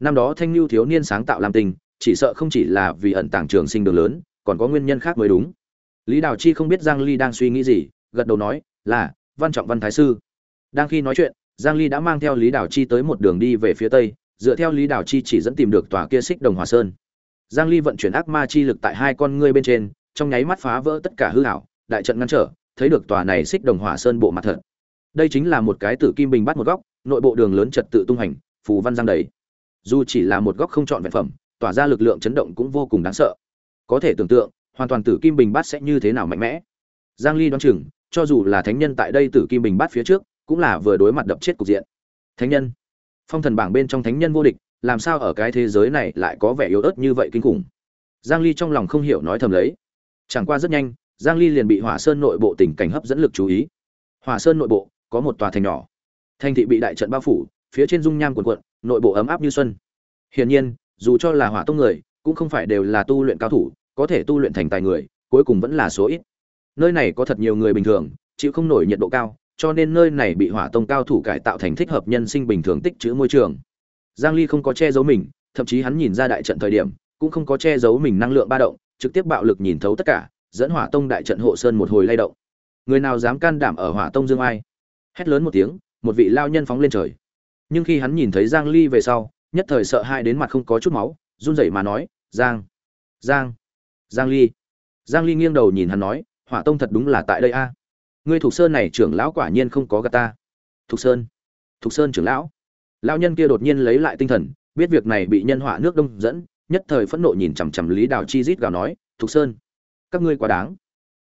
Năm đó thanh Nưu thiếu niên sáng tạo lam tinh, chỉ sợ không chỉ là vì ẩn tàng trường sinh đường lớn, còn có nguyên nhân khác mới đúng. Lý đào chi không biết giang ly đang suy nghĩ gì, gật đầu nói, là văn trọng văn thái sư. Đang khi nói chuyện giang ly đã mang theo lý đào chi tới một đường đi về phía tây, dựa theo lý đào chi chỉ dẫn tìm được tòa kia xích đồng hòa sơn. Giang ly vận chuyển ác ma chi lực tại hai con ngươi bên trên, trong nháy mắt phá vỡ tất cả hư ảo, đại trận ngăn trở, thấy được tòa này xích đồng hỏa sơn bộ mặt thật. Đây chính là một cái tử kim bình bắt một góc, nội bộ đường lớn trật tự tung hành, phù văn giang đầy. Dù chỉ là một góc không chọn vẹn phẩm, tỏa ra lực lượng chấn động cũng vô cùng đáng sợ. Có thể tưởng tượng, hoàn toàn tử kim bình bát sẽ như thế nào mạnh mẽ. Giang ly đoán chừng, cho dù là thánh nhân tại đây tử kim bình bát phía trước cũng là vừa đối mặt đập chết cục diện. Thánh nhân. Phong thần bảng bên trong thánh nhân vô địch, làm sao ở cái thế giới này lại có vẻ yếu ớt như vậy kinh khủng? Giang ly trong lòng không hiểu nói thầm lấy. Chẳng qua rất nhanh, giang ly liền bị hỏa sơn nội bộ tình cảnh hấp dẫn lực chú ý. Hỏa sơn nội bộ, có một tòa thành nhỏ. Thành thị bị đại trận bao phủ, phía trên dung nham cuồn cuộn, nội bộ ấm áp như xuân. Hiển nhiên, dù cho là hỏa tông người, cũng không phải đều là tu luyện cao thủ, có thể tu luyện thành tài người, cuối cùng vẫn là số ít. Nơi này có thật nhiều người bình thường, chịu không nổi nhiệt độ cao cho nên nơi này bị hỏa tông cao thủ cải tạo thành thích hợp nhân sinh bình thường tích trữ môi trường. Giang ly không có che giấu mình, thậm chí hắn nhìn ra đại trận thời điểm, cũng không có che giấu mình năng lượng ba động, trực tiếp bạo lực nhìn thấu tất cả, dẫn hỏa tông đại trận hộ sơn một hồi lay động. Người nào dám can đảm ở hỏa tông dương ai? Hét lớn một tiếng, một vị lao nhân phóng lên trời. Nhưng khi hắn nhìn thấy giang ly về sau, nhất thời sợ hai đến mặt không có chút máu, run rẩy mà nói, giang giang giang ly. Giang ly nghiêng đầu nhìn hắn nói, hỏa tông thật đúng là tại đây a ngươi thuộc sơn này trưởng lão quả nhiên không có gạt ta. Thuộc sơn? Thuộc sơn trưởng lão? Lão nhân kia đột nhiên lấy lại tinh thần, biết việc này bị nhân họa nước đông dẫn, nhất thời phẫn nộ nhìn chằm chằm lý đào chi rít gào nói thuộc sơn, các ngươi quá đáng.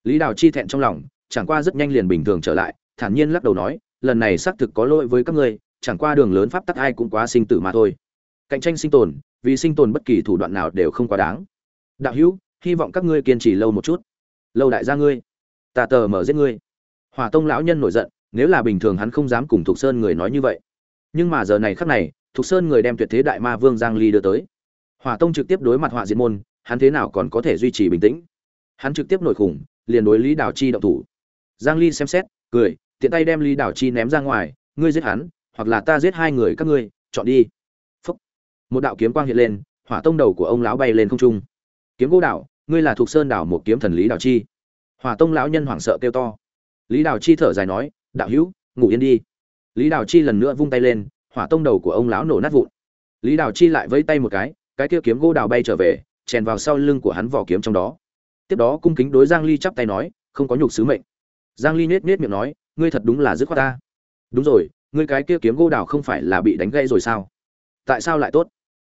Lý đào chi thẹn trong lòng, chẳng qua rất nhanh liền bình thường trở lại, thản nhiên lắc đầu nói, lần này xác thực có lỗi với các ngươi, chẳng qua đường lớn pháp tắc ai cũng quá sinh tử mà thôi. Cạnh tranh sinh tồn, vì sinh tồn bất kỳ thủ đoạn nào đều không quá đáng. Đạo hữu, hy vọng các ngươi kiên trì lâu một chút. Lâu đại gia ngươi, ta tờ mở giết ngươi hỏa tông lão nhân nổi giận, nếu là bình thường hắn không dám cùng thục sơn người nói như vậy. Nhưng mà giờ này khắc này, thục sơn người đem tuyệt thế đại ma vương giang ly đưa tới. Hỏa tông trực tiếp đối mặt hỏa diệt môn, hắn thế nào còn có thể duy trì bình tĩnh? Hắn trực tiếp nổi khủng, liền đối lý đào chi động thủ. Giang ly xem xét, cười, tiện tay đem lý đào chi ném ra ngoài, ngươi giết hắn, hoặc là ta giết hai người các ngươi, chọn đi. Phúc. một đạo kiếm quang hiện lên, hỏa tông đầu của ông lão bay lên không trung. Kiếm gỗ đạo ngươi là thuộc sơn đảo một kiếm thần lý Đảo chi. Hỏa tông lão nhân hoảng sợ kêu to lý đào chi thở dài nói, đạo hữu, ngủ yên đi. Lý đào chi lần nữa vung tay lên, hỏa tông đầu của ông lão nổ nát vụn. Lý đào chi lại vẫy tay một cái cái kia kiếm gỗ đào bay trở về, chèn vào sau lưng của hắn vỏ kiếm trong đó. Tiếp đó cung kính đối giang ly chắp tay nói, không có nhục sứ mệnh. Giang ly nết nết miệng nói, ngươi thật đúng là dứt khoát ta. Đúng rồi, ngươi cái kia kiếm gỗ đào không phải là bị đánh gãy rồi sao? Tại sao lại tốt?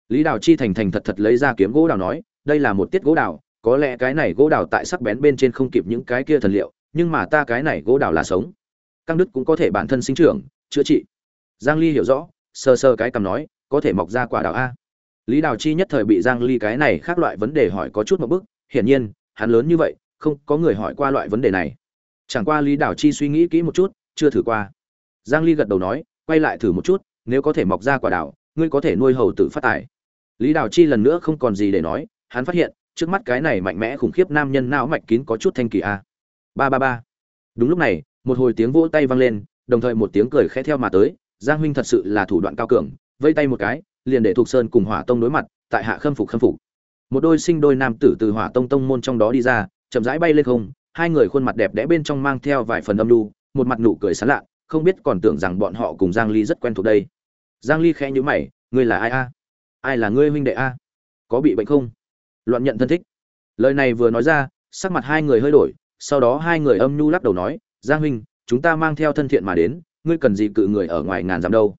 Lý đào chi thành thành thật thật lấy ra kiếm gỗ đào nói, đây là một tiết gỗ đào, có lẽ cái này gỗ đào tại sắc bén bên trên không kịp những cái kia thần liệu nhưng mà ta cái này gỗ đào là sống. Căng đứt cũng có thể bản thân sinh trưởng, chữa trị. Giang ly hiểu rõ sơ sơ cái cầm nói, có thể mọc ra quả đào a. Lý đào chi nhất thời bị giang ly cái này khác loại vấn đề hỏi có chút một bức, hiển nhiên, hắn lớn như vậy, không có người hỏi qua loại vấn đề này. Chẳng qua lý đào chi suy nghĩ kỹ một chút, chưa thử qua. Giang ly gật đầu nói, quay lại thử một chút, nếu có thể mọc ra quả đào, ngươi có thể nuôi hầu tử phát tài. Lý đào chi lần nữa không còn gì để nói, hắn phát hiện, trước mắt cái này mạnh mẽ khủng khiếp nam nhân não mạch kín có chút thanh kỳ a ba ba ba. Đúng lúc này, một hồi tiếng vỗ tay vang lên, đồng thời một tiếng cười khẽ theo mà tới, giang huynh thật sự là thủ đoạn cao cường, vây tay một cái, liền để thuộc sơn cùng hỏa tông đối mặt, tại hạ khâm phục khâm phục. Một đôi sinh đôi nam tử từ hỏa tông tông môn trong đó đi ra, chậm rãi bay lên không, hai người khuôn mặt đẹp đẽ bên trong mang theo vài phần âm lưu một mặt nụ cười sán lạ, không biết còn tưởng rằng bọn họ cùng giang ly rất quen thuộc đây. Giang ly khẽ nhíu mày, ngươi là ai a? Ai là ngươi huynh đệ a? Có bị bệnh không? Loạn nhận thân thích. Lời này vừa nói ra, sắc mặt hai người hơi đổi sau đó hai người âm nhu lắc đầu nói, giang huynh, chúng ta mang theo thân thiện mà đến, ngươi cần gì cự người ở ngoài ngàn dặm đâu?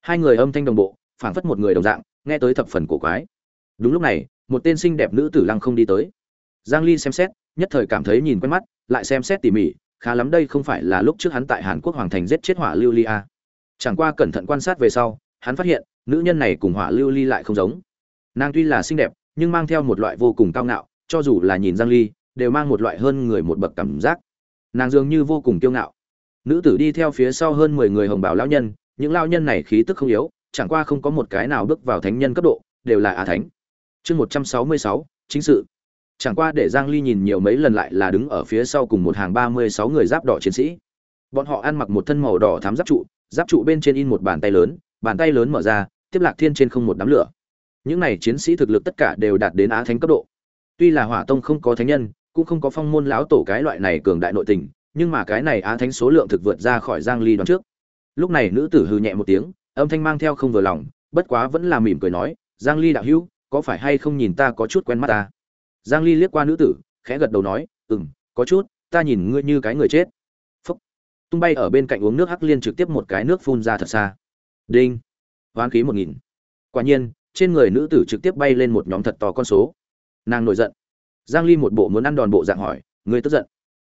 Hai người âm thanh đồng bộ, phảng phất một người đồng dạng, nghe tới thập phần cổ quái. Đúng lúc này, một tên xinh đẹp nữ tử lăng không đi tới. Giang ly xem xét, nhất thời cảm thấy nhìn quen mắt, lại xem xét tỉ mỉ, khá lắm đây không phải là lúc trước hắn tại hàn quốc hoàng thành giết chết hỏa lưu ly a chẳng qua cẩn thận quan sát về sau, hắn phát hiện, nữ nhân này cùng hỏa lưu ly lại không giống. Nàng tuy là xinh đẹp, nhưng mang theo một loại vô cùng cao ngạo, cho dù là nhìn giang ly đều mang một loại hơn người một bậc cảm giác. Nàng dường như vô cùng kiêu ngạo. Nữ tử đi theo phía sau hơn 10 người hồng bảo lão nhân những lao nhân này khí tức không yếu chẳng qua không có một cái nào bước vào thánh nhân cấp độ đều là á thánh. Chương 166, chính sự. Chẳng qua để giang ly nhìn nhiều mấy lần lại là đứng ở phía sau cùng một hàng 36 người giáp đỏ chiến sĩ. Bọn họ ăn mặc một thân màu đỏ thắm giáp trụ giáp trụ bên trên in một bàn tay lớn bàn tay lớn mở ra tiếp lạc thiên trên không một đám lửa. Những này chiến sĩ thực lực tất cả đều đạt đến á thánh cấp độ. Tuy là hỏa tông không có thánh nhân cũng không có phong môn lão tổ cái loại này cường đại nội tình, nhưng mà cái này á thánh số lượng thực vượt ra khỏi giang ly đoán trước. Lúc này nữ tử hừ nhẹ một tiếng, âm thanh mang theo không vừa lòng, bất quá vẫn là mỉm cười nói, giang ly đạo hữu, có phải hay không nhìn ta có chút quen mắt ta? Giang ly liếc qua nữ tử, khẽ gật đầu nói, ừm, có chút, ta nhìn ngươi như cái người chết. Phúc. Tung bay ở bên cạnh uống nước hắc liên trực tiếp một cái nước phun ra thật xa. Đinh. Hoán khí một nghìn. Quả nhiên, trên người nữ tử trực tiếp bay lên một nhóm thật to con số. Nàng nổi giận giang ly một bộ muốn ăn đòn bộ dạng hỏi ngươi tức giận?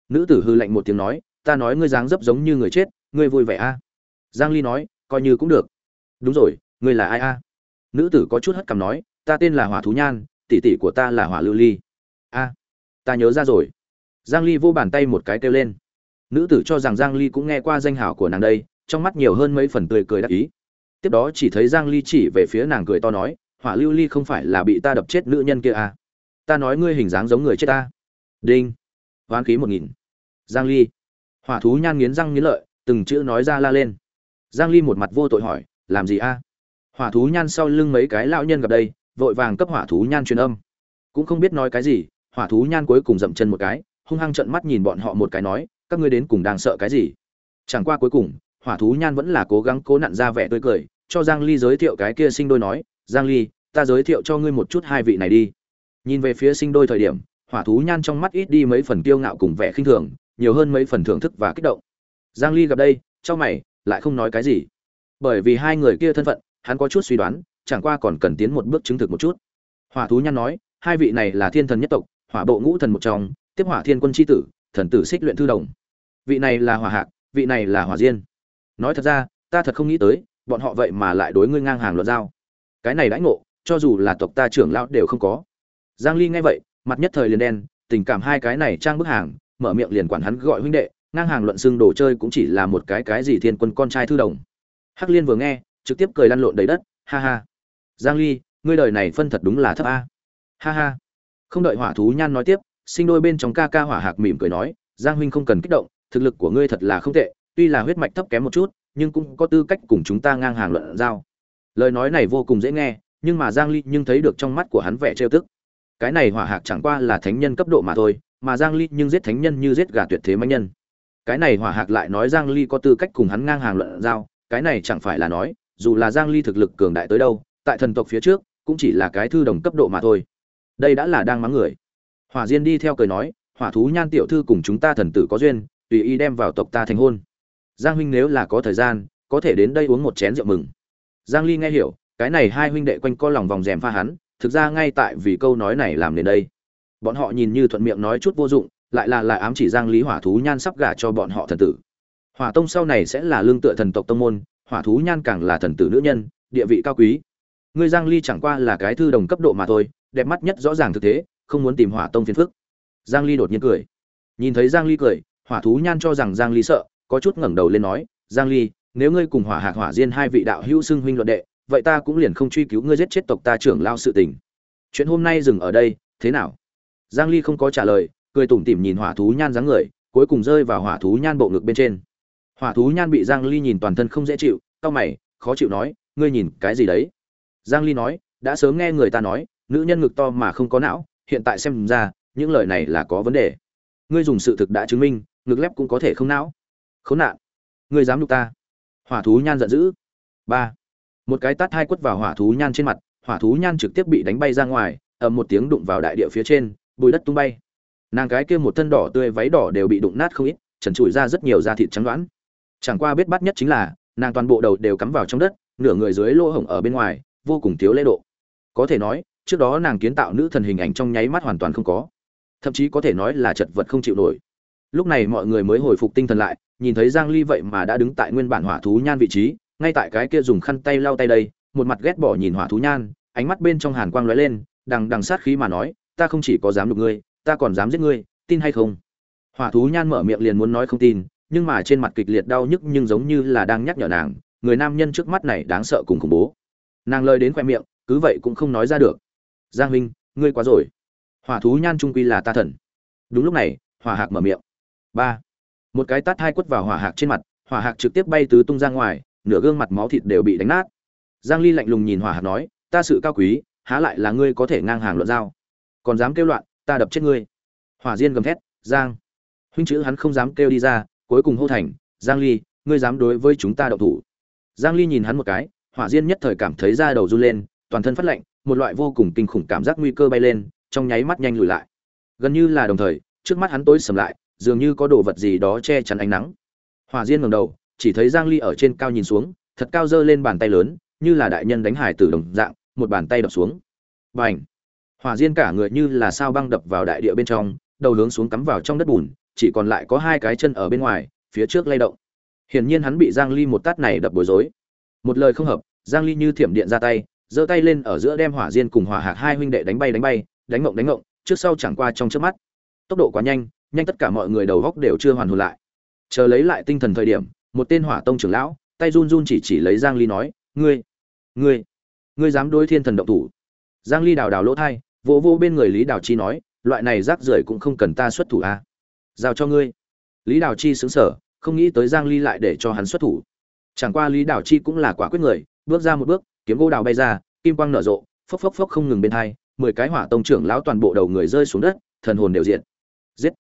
Nữ tử hư lạnh một tiếng nói ta nói ngươi dáng dấp giống như người chết ngươi vui vẻ a? À? giang ly nói coi như cũng được. Đúng rồi ngươi là ai a? À? nữ tử có chút hất cằm nói ta tên là hỏa thú nhan tỷ tỷ của ta là hỏa lưu ly. A à, ta nhớ ra rồi. Giang ly vô bàn tay một cái kêu lên. Nữ tử cho rằng giang ly cũng nghe qua danh hào của nàng đây trong mắt nhiều hơn mấy phần tươi cười đắc ý. Tiếp đó chỉ thấy giang ly chỉ về phía nàng cười to nói hỏa lưu ly không phải là bị ta đập chết nữ nhân kia à ta nói ngươi hình dáng giống người chết ta. Đinh. Hoán khí một nghìn. Giang ly. Hỏa thú nhan nghiến răng nghiến lợi, từng chữ nói ra la lên. Giang ly một mặt vô tội hỏi, làm gì a? Hỏa thú nhan sau lưng mấy cái lão nhân gặp đây, vội vàng cấp hỏa thú nhan truyền âm. Cũng không biết nói cái gì, hỏa thú nhan cuối cùng dậm chân một cái, hung hăng trợn mắt nhìn bọn họ một cái nói, các ngươi đến cùng đang sợ cái gì? Chẳng qua cuối cùng, hỏa thú nhan vẫn là cố gắng cố nặn ra vẻ tươi cười, cho giang ly giới thiệu cái kia sinh đôi nói, giang ly, ta giới thiệu cho ngươi một chút hai vị này đi nhìn về phía sinh đôi thời điểm, hỏa thú nhan trong mắt ít đi mấy phần kiêu ngạo cùng vẻ khinh thường, nhiều hơn mấy phần thưởng thức và kích động. Giang ly gặp đây cho mày, lại không nói cái gì. Bởi vì hai người kia thân phận, hắn có chút suy đoán, chẳng qua còn cần tiến một bước chứng thực một chút. Hỏa thú nhan nói, hai vị này là thiên thần nhất tộc, hỏa bộ ngũ thần một trong, tiếp hỏa thiên quân chi tử, thần tử xích luyện thư đồng. Vị này là hỏa hạc, vị này là hỏa diên. Nói thật ra, ta thật không nghĩ tới, bọn họ vậy mà lại đối ngươi ngang hàng luận giao. Cái này đãi ngộ, cho dù là tộc ta trưởng lão đều không có giang ly nghe vậy, mặt nhất thời liền đen, tình cảm hai cái này trang bức hàng, mở miệng liền quản hắn gọi huynh đệ, ngang hàng luận xương đồ chơi cũng chỉ là một cái cái gì thiên quân con trai thư đồng. Hắc liên vừa nghe, trực tiếp cười lăn lộn đầy đất, ha ha. Giang ly, ngươi đời này phân thật đúng là thấp a. Ha ha. Không đợi hỏa thú nhan nói tiếp, sinh đôi bên trong ca ca hỏa hạc mỉm cười nói, giang huynh không cần kích động, thực lực của ngươi thật là không tệ, tuy là huyết mạch thấp kém một chút, nhưng cũng có tư cách cùng chúng ta ngang hàng luận giao. Lời nói này vô cùng dễ nghe, nhưng mà giang ly nhưng thấy được trong mắt của hắn vẻ trêu tức cái này hỏa hạc chẳng qua là thánh nhân cấp độ mà thôi, mà giang ly nhưng giết thánh nhân như giết gà tuyệt thế mãnh nhân. Cái này hỏa hạc lại nói giang ly có tư cách cùng hắn ngang hàng luận giao, cái này chẳng phải là nói, dù là giang ly thực lực cường đại tới đâu, tại thần tộc phía trước, cũng chỉ là cái thư đồng cấp độ mà thôi. Đây đã là đang mắng người. Hỏa diên đi theo cười nói, hỏa thú nhan tiểu thư cùng chúng ta thần tử có duyên, tùy y đem vào tộc ta thành hôn. Giang huynh nếu là có thời gian, có thể đến đây uống một chén rượu mừng. Giang ly nghe hiểu, cái này hai huynh đệ quanh co lòng vòng rèm pha hắn thực ra ngay tại vì câu nói này làm đến đây. Bọn họ nhìn như thuận miệng nói chút vô dụng, lại là lại ám chỉ giang lý hỏa thú nhan sắp gả cho bọn họ thần tử. Hỏa tông sau này sẽ là lương tựa thần tộc tông môn, hỏa thú nhan càng là thần tử nữ nhân, địa vị cao quý. Ngươi giang ly chẳng qua là cái thư đồng cấp độ mà thôi, đẹp mắt nhất rõ ràng thực thế, không muốn tìm hỏa tông phiền phức. Giang ly đột nhiên cười. Nhìn thấy giang ly cười, hỏa thú nhan cho rằng giang ly sợ, có chút ngẩng đầu lên nói, giang ly, nếu ngươi cùng hỏa hạc hỏa diên hai vị đạo hữu xưng huynh luận đệ vậy ta cũng liền không truy cứu ngươi giết chết tộc ta trưởng lao sự tình. Chuyện hôm nay dừng ở đây, thế nào? Giang ly không có trả lời, cười tủm tỉm nhìn hỏa thú nhan dáng người, cuối cùng rơi vào hỏa thú nhan bộ ngực bên trên. Hỏa thú nhan bị giang ly nhìn toàn thân không dễ chịu cao mày, khó chịu nói, ngươi nhìn cái gì đấy? Giang ly nói, đã sớm nghe người ta nói, nữ nhân ngực to mà không có não, hiện tại xem ra, những lời này là có vấn đề. Ngươi dùng sự thực đã chứng minh, ngực lép cũng có thể không não. Khốn nạn, ngươi dám nhục ta. Hỏa thú nhan giận dữ. Ba một cái tát hai quất vào hỏa thú nhan trên mặt, hỏa thú nhan trực tiếp bị đánh bay ra ngoài, ầm một tiếng đụng vào đại địa phía trên, bùi đất tung bay. Nàng cái kia một thân đỏ tươi váy đỏ đều bị đụng nát không ít, trần trụi ra rất nhiều da thịt trắng đoán. Chẳng qua biết bắt nhất chính là, nàng toàn bộ đầu đều cắm vào trong đất, nửa người dưới lỗ hổng ở bên ngoài, vô cùng thiếu lễ độ. Có thể nói, trước đó nàng kiến tạo nữ thần hình ảnh trong nháy mắt hoàn toàn không có. Thậm chí có thể nói là chật vật không chịu nổi. Lúc này mọi người mới hồi phục tinh thần lại, nhìn thấy giang ly vậy mà đã đứng tại nguyên bản hỏa thú nhan vị trí ngay tại cái kia dùng khăn tay lau tay đây, một mặt ghét bỏ nhìn hỏa thú nhan, ánh mắt bên trong hàn quang lóe lên, đằng đằng sát khí mà nói, ta không chỉ có dám đục ngươi, ta còn dám giết ngươi, tin hay không? Hỏa thú nhan mở miệng liền muốn nói không tin, nhưng mà trên mặt kịch liệt đau nhức nhưng giống như là đang nhắc nhở nàng, người nam nhân trước mắt này đáng sợ cùng khủng bố. Nàng lời đến khoe miệng, cứ vậy cũng không nói ra được. Giang huynh, ngươi quá rồi. Hỏa thú nhan trung quy là ta thần. Đúng lúc này, hỏa hạc mở miệng. Ba. Một cái tát hai quất vào hỏa hạc trên mặt, hỏa hạc trực tiếp bay tứ tung ra ngoài nửa gương mặt máu thịt đều bị đánh nát. Giang ly lạnh lùng nhìn hỏa Hạt nói, ta sự cao quý, há lại là ngươi có thể ngang hàng luận giao. Còn dám kêu loạn, ta đập chết ngươi. Hỏa diên gầm thét, giang, huynh chữ hắn không dám kêu đi ra, cuối cùng hô thành, giang ly, ngươi dám đối với chúng ta động thủ. Giang ly nhìn hắn một cái, hỏa diên nhất thời cảm thấy da đầu run lên, toàn thân phát lạnh, một loại vô cùng kinh khủng cảm giác nguy cơ bay lên, trong nháy mắt nhanh lùi lại. Gần như là đồng thời, trước mắt hắn tối sầm lại, dường như có đồ vật gì đó che chắn ánh nắng. Hỏa diên ngẩng đầu chỉ thấy giang ly ở trên cao nhìn xuống, thật cao dơ lên bàn tay lớn, như là đại nhân đánh hải tử đồng dạng, một bàn tay đập xuống. Bành! Hỏa diên cả người như là sao băng đập vào đại địa bên trong, đầu hướng xuống cắm vào trong đất bùn, chỉ còn lại có hai cái chân ở bên ngoài, phía trước lay động. Hiển nhiên hắn bị giang ly một tát này đập bối rối. Một lời không hợp, giang ly như thiểm điện ra tay, giơ tay lên ở giữa đem hỏa diên cùng hỏa hạc hai huynh đệ đánh bay đánh bay, đánh ngộng đánh ngộng, trước sau chẳng qua trong chớp mắt. Tốc độ quá nhanh nhanh tất cả mọi người đầu góc đều chưa hoàn hồn lại. Chờ lấy lại tinh thần thời điểm một tên hỏa tông trưởng lão, tay run run chỉ chỉ lấy giang ly nói, ngươi ngươi ngươi dám đối thiên thần động thủ? Giang ly đào đào lỗ thai, vỗ vỗ bên người lý đào chi nói, loại này rác rưởi cũng không cần ta xuất thủ à. giao cho ngươi. Lý đào chi sững sở không nghĩ tới giang ly lại để cho hắn xuất thủ. Chẳng qua lý đào chi cũng là quả quyết người, bước ra một bước, kiếm gỗ đào bay ra, kim quang nở rộ, phốc phốc phốc không ngừng bên hai, mười cái hỏa tông trưởng lão toàn bộ đầu người rơi xuống đất, thần hồn đều diện giết.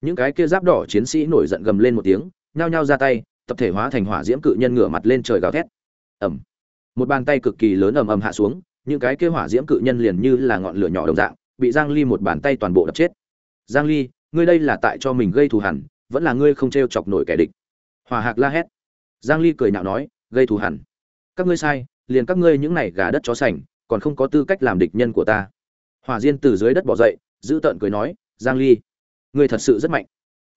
Những cái kia giáp đỏ chiến sĩ nổi giận gầm lên một tiếng, nhao nhao ra tay tập thể hóa thành hỏa diễm cự nhân ngửa mặt lên trời gào thét. Ẩm một bàn tay cực kỳ lớn ầm ầm hạ xuống, những cái kia hỏa diễm cự nhân liền như là ngọn lửa nhỏ đồng dạng, bị giang ly một bàn tay toàn bộ đập chết. Giang ly, ngươi đây là tại cho mình gây thù hằn, vẫn là ngươi không treo chọc nổi kẻ địch? Hỏa hạc la hét. Giang ly cười nhạo nói, gây thù hằn? Các ngươi sai, liền các ngươi những này gà đất chó sành, còn không có tư cách làm địch nhân của ta. Hỏa diên từ dưới đất bỏ dậy, giữ tợn cười nói, giang ly, ngươi thật sự rất mạnh.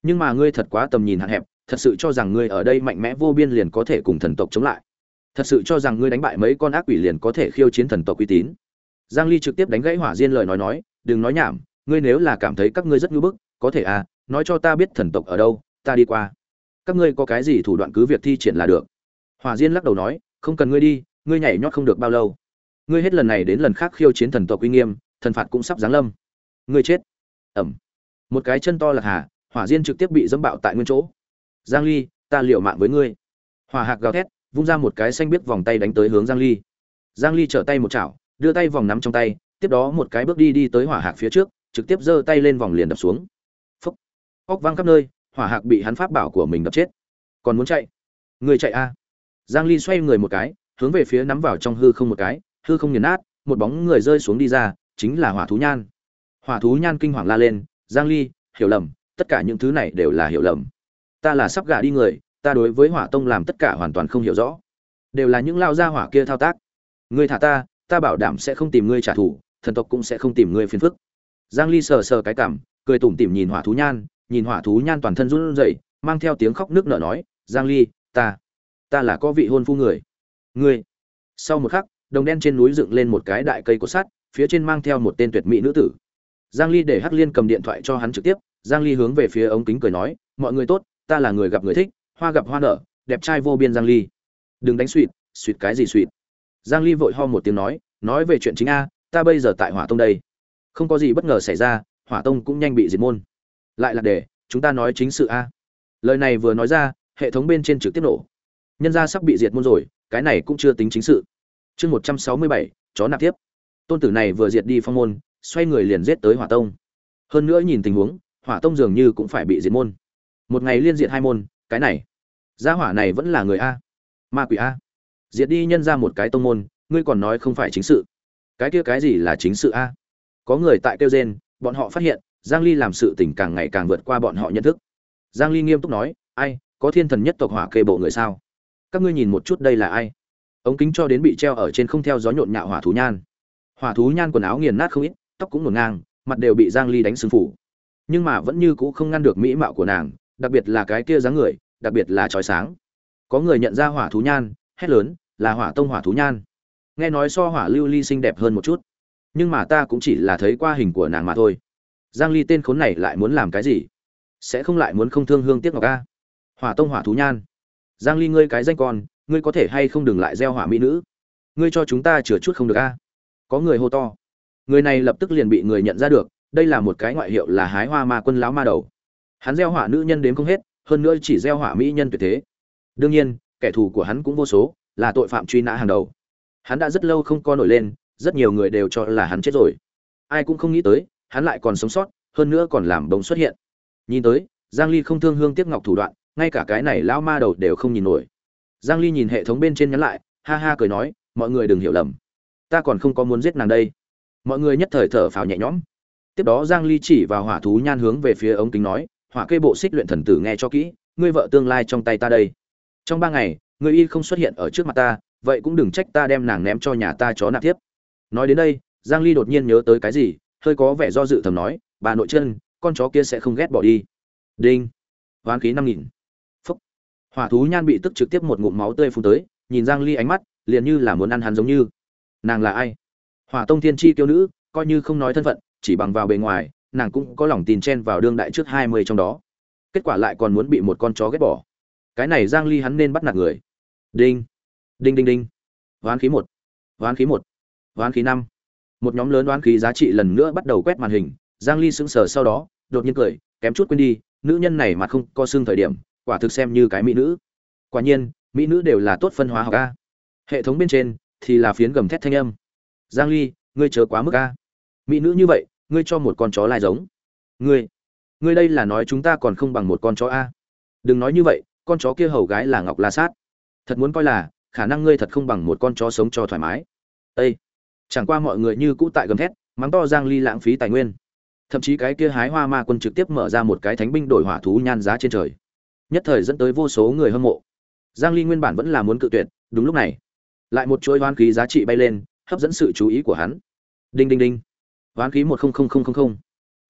Nhưng mà ngươi thật quá tầm nhìn hạn hẹp thật sự cho rằng ngươi ở đây mạnh mẽ vô biên liền có thể cùng thần tộc chống lại. Thật sự cho rằng ngươi đánh bại mấy con ác quỷ liền có thể khiêu chiến thần tộc uy tín. Giang ly trực tiếp đánh gãy hỏa diên lời nói nói, đừng nói nhảm, ngươi nếu là cảm thấy các ngươi rất ngu bức, có thể à nói cho ta biết thần tộc ở đâu, ta đi qua. Các ngươi có cái gì thủ đoạn cứ việc thi triển là được. Hỏa diên lắc đầu nói, không cần ngươi đi, ngươi nhảy nhót không được bao lâu. Ngươi hết lần này đến lần khác khiêu chiến thần tộc uy nghiêm, thần phạt cũng sắp giáng lâm. Ngươi chết. Ẩm. Một cái chân to lạc hà, hỏa diên trực tiếp bị dẫm bạo tại nguyên chỗ giang ly, ta liều mạng với ngươi. Hỏa hạc gào thét, vung ra một cái xanh biết vòng tay đánh tới hướng giang ly. Giang ly trở tay một chảo, đưa tay vòng nắm trong tay, tiếp đó một cái bước đi đi tới hỏa hạc phía trước, trực tiếp giơ tay lên vòng liền đập xuống. Phúc. Óc vang khắp nơi, hỏa hạc bị hắn pháp bảo của mình đập chết. Còn muốn chạy? Người chạy a? Giang ly xoay người một cái, hướng về phía nắm vào trong hư không một cái, hư không nghiền nát, một bóng người rơi xuống đi ra, chính là hỏa thú nhan. Hỏa thú nhan kinh hoàng la lên, giang ly, hiểu lầm, tất cả những thứ này đều là hiểu lầm ta là sắp gả đi người, ta đối với hỏa tông làm tất cả hoàn toàn không hiểu rõ. Đều là những lao gia hỏa kia thao tác. Ngươi thả ta ta bảo đảm sẽ không tìm ngươi trả thù, thần tộc cũng sẽ không tìm ngươi phiền phức. Giang ly sờ sờ cái cảm, cười tủm tỉm nhìn hỏa thú nhan, nhìn hỏa thú nhan toàn thân run rẩy, mang theo tiếng khóc nước nở nói, giang ly, ta ta là có vị hôn phu người. Ngươi. Sau một khắc, đồng đen trên núi dựng lên một cái đại cây cột sắt, phía trên mang theo một tên tuyệt mỹ nữ tử. Giang ly để hắc liên cầm điện thoại cho hắn trực tiếp, giang ly hướng về phía ống kính cười nói, mọi người tốt ta là người gặp người thích hoa gặp hoa nở đẹp trai vô biên giang ly. Đừng đánh suỵt suỵt cái gì suỵt giang ly vội ho một tiếng nói nói về chuyện chính a ta bây giờ tại hỏa tông đây. Không có gì bất ngờ xảy ra hỏa tông cũng nhanh bị diệt môn. Lại là để chúng ta nói chính sự a. Lời này vừa nói ra hệ thống bên trên trực tiếp nổ. Nhân gia sắp bị diệt môn rồi cái này cũng chưa tính chính sự. Chương 167, chó nạp tiếp. Tôn tử này vừa diệt đi phong môn xoay người liền giết tới hỏa tông. Hơn nữa nhìn tình huống hỏa tông dường như cũng phải bị diệt môn một ngày liên diện hai môn, cái này, gia hỏa này vẫn là người a, ma quỷ a. Diệt đi nhân ra một cái tông môn, ngươi còn nói không phải chính sự. Cái kia cái gì là chính sự a? Có người tại kêu gen bọn họ phát hiện, giang ly làm sự tình càng ngày càng vượt qua bọn họ nhận thức. Giang ly nghiêm túc nói, ai, có thiên thần nhất tộc hỏa kê bộ người sao? Các ngươi nhìn một chút đây là ai? Ống kính cho đến bị treo ở trên không theo gió nhộn nhạo hỏa thú nhan. Hỏa thú nhan quần áo nghiền nát không ít, tóc cũng ngổn ngang, mặt đều bị giang ly đánh sưng phủ nhưng mà vẫn như cũ không ngăn được mỹ mạo của nàng đặc biệt là cái kia dáng người, đặc biệt là trói sáng. Có người nhận ra hỏa thú nhan, hét lớn, là hỏa tông hỏa thú nhan. Nghe nói so hỏa lưu ly xinh đẹp hơn một chút. Nhưng mà ta cũng chỉ là thấy qua hình của nàng mà thôi. Giang ly tên khốn này lại muốn làm cái gì? Sẽ không lại muốn không thương hương tiếc ngọc a? Hỏa tông hỏa thú nhan. Giang ly ngươi cái danh con, ngươi có thể hay không đừng lại gieo hỏa mỹ nữ? Ngươi cho chúng ta chừa chút không được a? Có người hô to. Người này lập tức liền bị người nhận ra được, đây là một cái ngoại hiệu là hái hoa ma quân lão ma đầu hắn gieo hỏa nữ nhân đến không hết, hơn nữa chỉ gieo hỏa mỹ nhân tuyệt thế. Đương nhiên, kẻ thù của hắn cũng vô số, là tội phạm truy nã hàng đầu. Hắn đã rất lâu không co nổi lên, rất nhiều người đều cho là hắn chết rồi. Ai cũng không nghĩ tới, hắn lại còn sống sót, hơn nữa còn làm bóng xuất hiện. Nhìn tới, giang ly không thương hương tiếc ngọc thủ đoạn, ngay cả cái này lão ma đầu đều không nhìn nổi. Giang ly nhìn hệ thống bên trên nhắn lại, ha ha cười nói, mọi người đừng hiểu lầm. Ta còn không có muốn giết nàng đây. Mọi người nhất thời thở phào nhẹ nhõm. Tiếp đó giang ly chỉ vào hỏa thú nhan hướng về phía ống kính nói hỏa kê bộ xích luyện thần tử nghe cho kỹ, ngươi vợ tương lai trong tay ta đây. Trong ba ngày người y không xuất hiện ở trước mặt ta, vậy cũng đừng trách ta đem nàng ném cho nhà ta chó nạp tiếp. Nói đến đây, giang ly đột nhiên nhớ tới cái gì, hơi có vẻ do dự thầm nói, bà nội chân, con chó kia sẽ không ghét bỏ đi. Đinh. Hoán khí năm nghìn. Phúc. Hỏa thú nhan bị tức trực tiếp một ngụm máu tươi phun tới, nhìn giang ly ánh mắt, liền như là muốn ăn hắn giống như. Nàng là ai? Hỏa tông thiên chi tiêu nữ, coi như không nói thân phận, chỉ bằng vào bề ngoài nàng cũng có lòng tin chen vào đương đại trước 20 trong đó. Kết quả lại còn muốn bị một con chó ghét bỏ. Cái này giang ly hắn nên bắt nạt người. Đinh. Đinh đinh đinh. Hoán khí một. Hoán khí một. Hoán khí năm. Một nhóm lớn đoán khí giá trị lần nữa bắt đầu quét màn hình. Giang ly sững sờ sau đó, đột nhiên cười, kém chút quên đi, nữ nhân này mà không có xương thời điểm, quả thực xem như cái mỹ nữ. Quả nhiên, mỹ nữ đều là tốt phân hóa học a. Hệ thống bên trên thì là phiến gầm thét thanh âm. Giang ly, ngươi chớ quá mức a. Mỹ nữ như vậy ngươi cho một con chó lai giống. Ngươi ngươi đây là nói chúng ta còn không bằng một con chó a. Đừng nói như vậy, con chó kia hầu gái là ngọc la sát. Thật muốn coi là, khả năng ngươi thật không bằng một con chó sống cho thoải mái. Â chẳng qua mọi người như cũ tại gầm thét, mắng to giang ly lãng phí tài nguyên. Thậm chí cái kia hái hoa ma quân trực tiếp mở ra một cái thánh binh đổi hỏa thú nhan giá trên trời. Nhất thời dẫn tới vô số người hâm mộ. Giang ly nguyên bản vẫn là muốn cự tuyệt, đúng lúc này, lại một chuỗi hoan khí giá trị bay lên, hấp dẫn sự chú ý của hắn. Đinh đinh đinh hoán khí một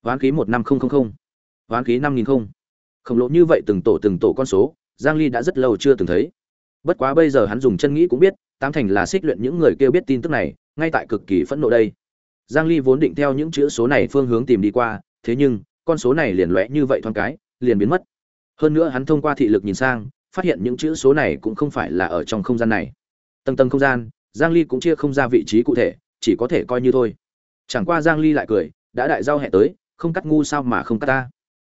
hoán khí một năm hoán khí năm nghìn không. Khổng lồ như vậy từng tổ từng tổ con số, giang ly đã rất lâu chưa từng thấy. Bất quá bây giờ hắn dùng chân nghĩ cũng biết, tám thành là xích luyện những người kêu biết tin tức này, ngay tại cực kỳ phẫn nộ đây. Giang ly vốn định theo những chữ số này phương hướng tìm đi qua, thế nhưng, con số này liền lóe như vậy thoáng cái, liền biến mất. Hơn nữa hắn thông qua thị lực nhìn sang, phát hiện những chữ số này cũng không phải là ở trong không gian này. Tầng tầng không gian, giang ly cũng chia không ra vị trí cụ thể, chỉ có thể coi như thôi chẳng qua giang ly lại cười, đã đại giao hẹn tới, không cắt ngu sao mà không cắt ta.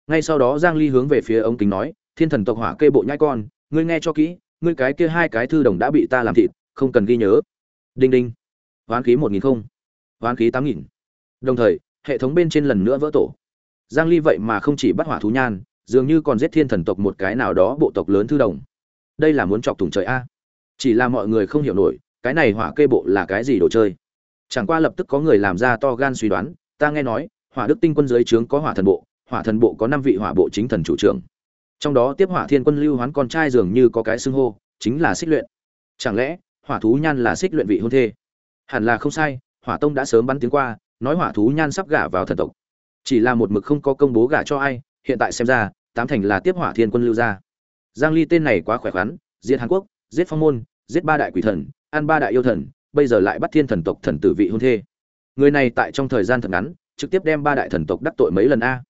Ngay sau đó giang ly hướng về phía ông kính nói, thiên thần tộc hỏa kê bộ nhai con, ngươi nghe cho kỹ, ngươi cái kia hai cái thư đồng đã bị ta làm thịt, không cần ghi nhớ. Đinh đinh. Hoán khí một nghìn không. Hoán khí tám nghìn. Đồng thời, hệ thống bên trên lần nữa vỡ tổ. Giang ly vậy mà không chỉ bắt hỏa thú nhan, dường như còn giết thiên thần tộc một cái nào đó bộ tộc lớn thư đồng. Đây là muốn chọc thủng trời a. Chỉ là mọi người không hiểu nổi, cái này hỏa kê bộ là cái gì đồ chơi? Chẳng qua lập tức có người làm ra to gan suy đoán, ta nghe nói, hỏa đức tinh quân dưới trướng có hỏa thần bộ, hỏa thần bộ có năm vị hỏa bộ chính thần chủ trưởng. Trong đó tiếp hỏa thiên quân lưu hoán con trai dường như có cái xưng hô, chính là xích luyện. Chẳng lẽ, hỏa thú nhan là xích luyện vị hôn thê? Hẳn là không sai, hỏa tông đã sớm bắn tiếng qua, nói hỏa thú nhan sắp gả vào thần tộc. Chỉ là một mực không có công bố gả cho ai, hiện tại xem ra, tám thành là tiếp hỏa thiên quân lưu ra. Giang ly tên này quá khỏe khoắn, giết hàn quốc, giết phong môn, giết ba đại quỷ thần, ăn ba đại yêu thần bây giờ lại bắt thiên thần tộc thần tử vị hôn thê. Người này tại trong thời gian thật ngắn, trực tiếp đem ba đại thần tộc đắc tội mấy lần a.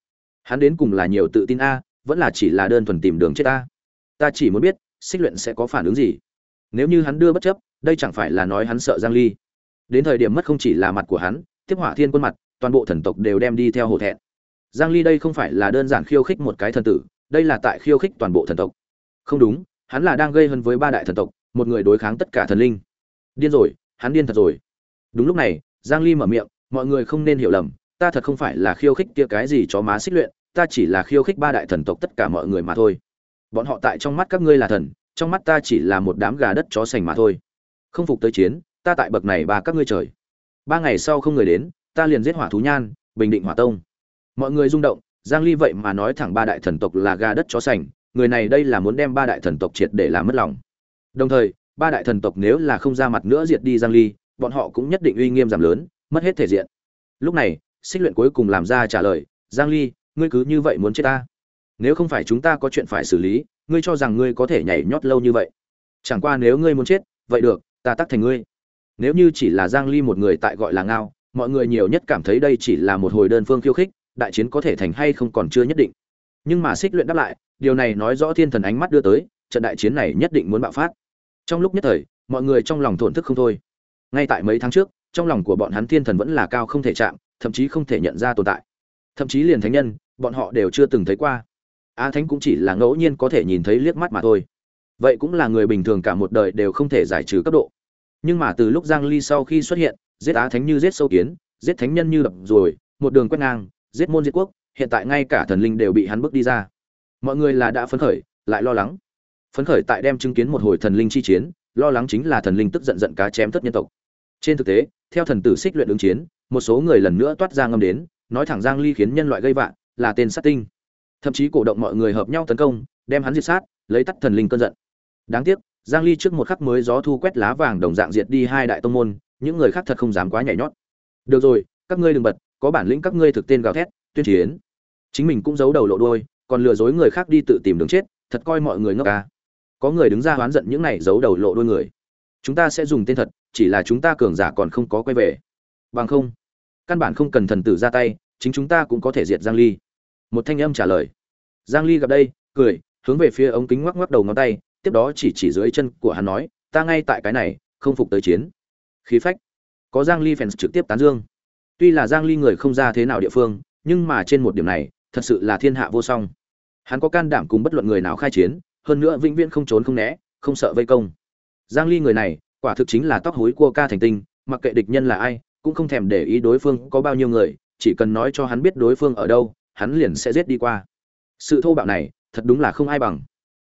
Hắn đến cùng là nhiều tự tin a, vẫn là chỉ là đơn thuần tìm đường chết a. Ta chỉ muốn biết, xích luyện sẽ có phản ứng gì. Nếu như hắn đưa bất chấp, đây chẳng phải là nói hắn sợ giang ly. Đến thời điểm mất không chỉ là mặt của hắn, tiếp hỏa thiên quân mặt, toàn bộ thần tộc đều đem đi theo hổ thẹn. Giang ly đây không phải là đơn giản khiêu khích một cái thần tử, đây là tại khiêu khích toàn bộ thần tộc. Không đúng, hắn là đang gây hấn với ba đại thần tộc, một người đối kháng tất cả thần linh. Điên rồi hắn điên thật rồi. Đúng lúc này, giang ly mở miệng, mọi người không nên hiểu lầm, ta thật không phải là khiêu khích kia cái gì chó má xích luyện, ta chỉ là khiêu khích ba đại thần tộc tất cả mọi người mà thôi. Bọn họ tại trong mắt các ngươi là thần, trong mắt ta chỉ là một đám gà đất chó sành mà thôi. Không phục tới chiến, ta tại bậc này ba các ngươi trời. Ba ngày sau không người đến, ta liền giết hỏa thú nhan, bình định hỏa tông. Mọi người rung động, giang ly vậy mà nói thẳng ba đại thần tộc là gà đất chó sành, người này đây là muốn đem ba đại thần tộc triệt để làm mất lòng. Đồng thời ba đại thần tộc nếu là không ra mặt nữa diệt đi giang ly, bọn họ cũng nhất định uy nghiêm giảm lớn, mất hết thể diện. Lúc này, xích luyện cuối cùng làm ra trả lời, giang ly, ngươi cứ như vậy muốn chết ta? Nếu không phải chúng ta có chuyện phải xử lý, ngươi cho rằng ngươi có thể nhảy nhót lâu như vậy? Chẳng qua nếu ngươi muốn chết, vậy được, ta tắc thành ngươi. Nếu như chỉ là giang ly một người tại gọi là ngao, mọi người nhiều nhất cảm thấy đây chỉ là một hồi đơn phương khiêu khích, đại chiến có thể thành hay không còn chưa nhất định. Nhưng mà xích luyện đáp lại, điều này nói rõ thiên thần ánh mắt đưa tới, trận đại chiến này nhất định muốn bạo phát trong lúc nhất thời, mọi người trong lòng thổn thức không thôi. Ngay tại mấy tháng trước, trong lòng của bọn hắn thiên thần vẫn là cao không thể chạm, thậm chí không thể nhận ra tồn tại. Thậm chí liền thánh nhân, bọn họ đều chưa từng thấy qua. A thánh cũng chỉ là ngẫu nhiên có thể nhìn thấy liếc mắt mà thôi. Vậy cũng là người bình thường cả một đời đều không thể giải trừ cấp độ. Nhưng mà từ lúc giang ly sau khi xuất hiện, giết á thánh như giết sâu kiến, giết thánh nhân như đập rồi, một đường quét ngang, giết môn diệt quốc, hiện tại ngay cả thần linh đều bị hắn bước đi ra. Mọi người là đã phấn khởi, lại lo lắng phấn khởi tại đem chứng kiến một hồi thần linh chi chiến, lo lắng chính là thần linh tức giận giận cá chém tất nhân tộc. Trên thực tế, theo thần tử xích luyện ứng chiến, một số người lần nữa toát ra ngâm đến, nói thẳng giang ly khiến nhân loại gây vạn là tên sát tinh. Thậm chí cổ động mọi người hợp nhau tấn công, đem hắn diệt sát, lấy tắt thần linh cơn giận. Đáng tiếc, giang ly trước một khắc mới gió thu quét lá vàng đồng dạng diệt đi hai đại tông môn, những người khác thật không dám quá nhảy nhót. Được rồi, các ngươi đừng bật, có bản lĩnh các ngươi thực tên gào thét, tuyên chiến. Chính mình cũng giấu đầu lộ đuôi, còn lừa dối người khác đi tự tìm đường chết, thật coi mọi người ngốc à? Có người đứng ra hoán giận những này giấu đầu lộ đôi người. Chúng ta sẽ dùng tên thật, chỉ là chúng ta cường giả còn không có quay về. Bằng không, căn bản không cần thần tử ra tay, chính chúng ta cũng có thể diệt giang ly. Một thanh âm trả lời. Giang ly gặp đây, cười, hướng về phía ống kính ngoắc ngoắc đầu ngón tay, tiếp đó chỉ chỉ dưới chân của hắn nói, ta ngay tại cái này, không phục tới chiến. Khí phách. Có giang ly fans trực tiếp tán dương. Tuy là giang ly người không ra thế nào địa phương, nhưng mà trên một điểm này, thật sự là thiên hạ vô song. Hắn có can đảm cùng bất luận người nào khai chiến hơn nữa vĩnh viễn không trốn không né, không sợ vây công. Giang ly người này, quả thực chính là tóc hối cua ca thành tinh, mặc kệ địch nhân là ai, cũng không thèm để ý đối phương có bao nhiêu người, chỉ cần nói cho hắn biết đối phương ở đâu, hắn liền sẽ giết đi qua. Sự thô bạo này, thật đúng là không ai bằng.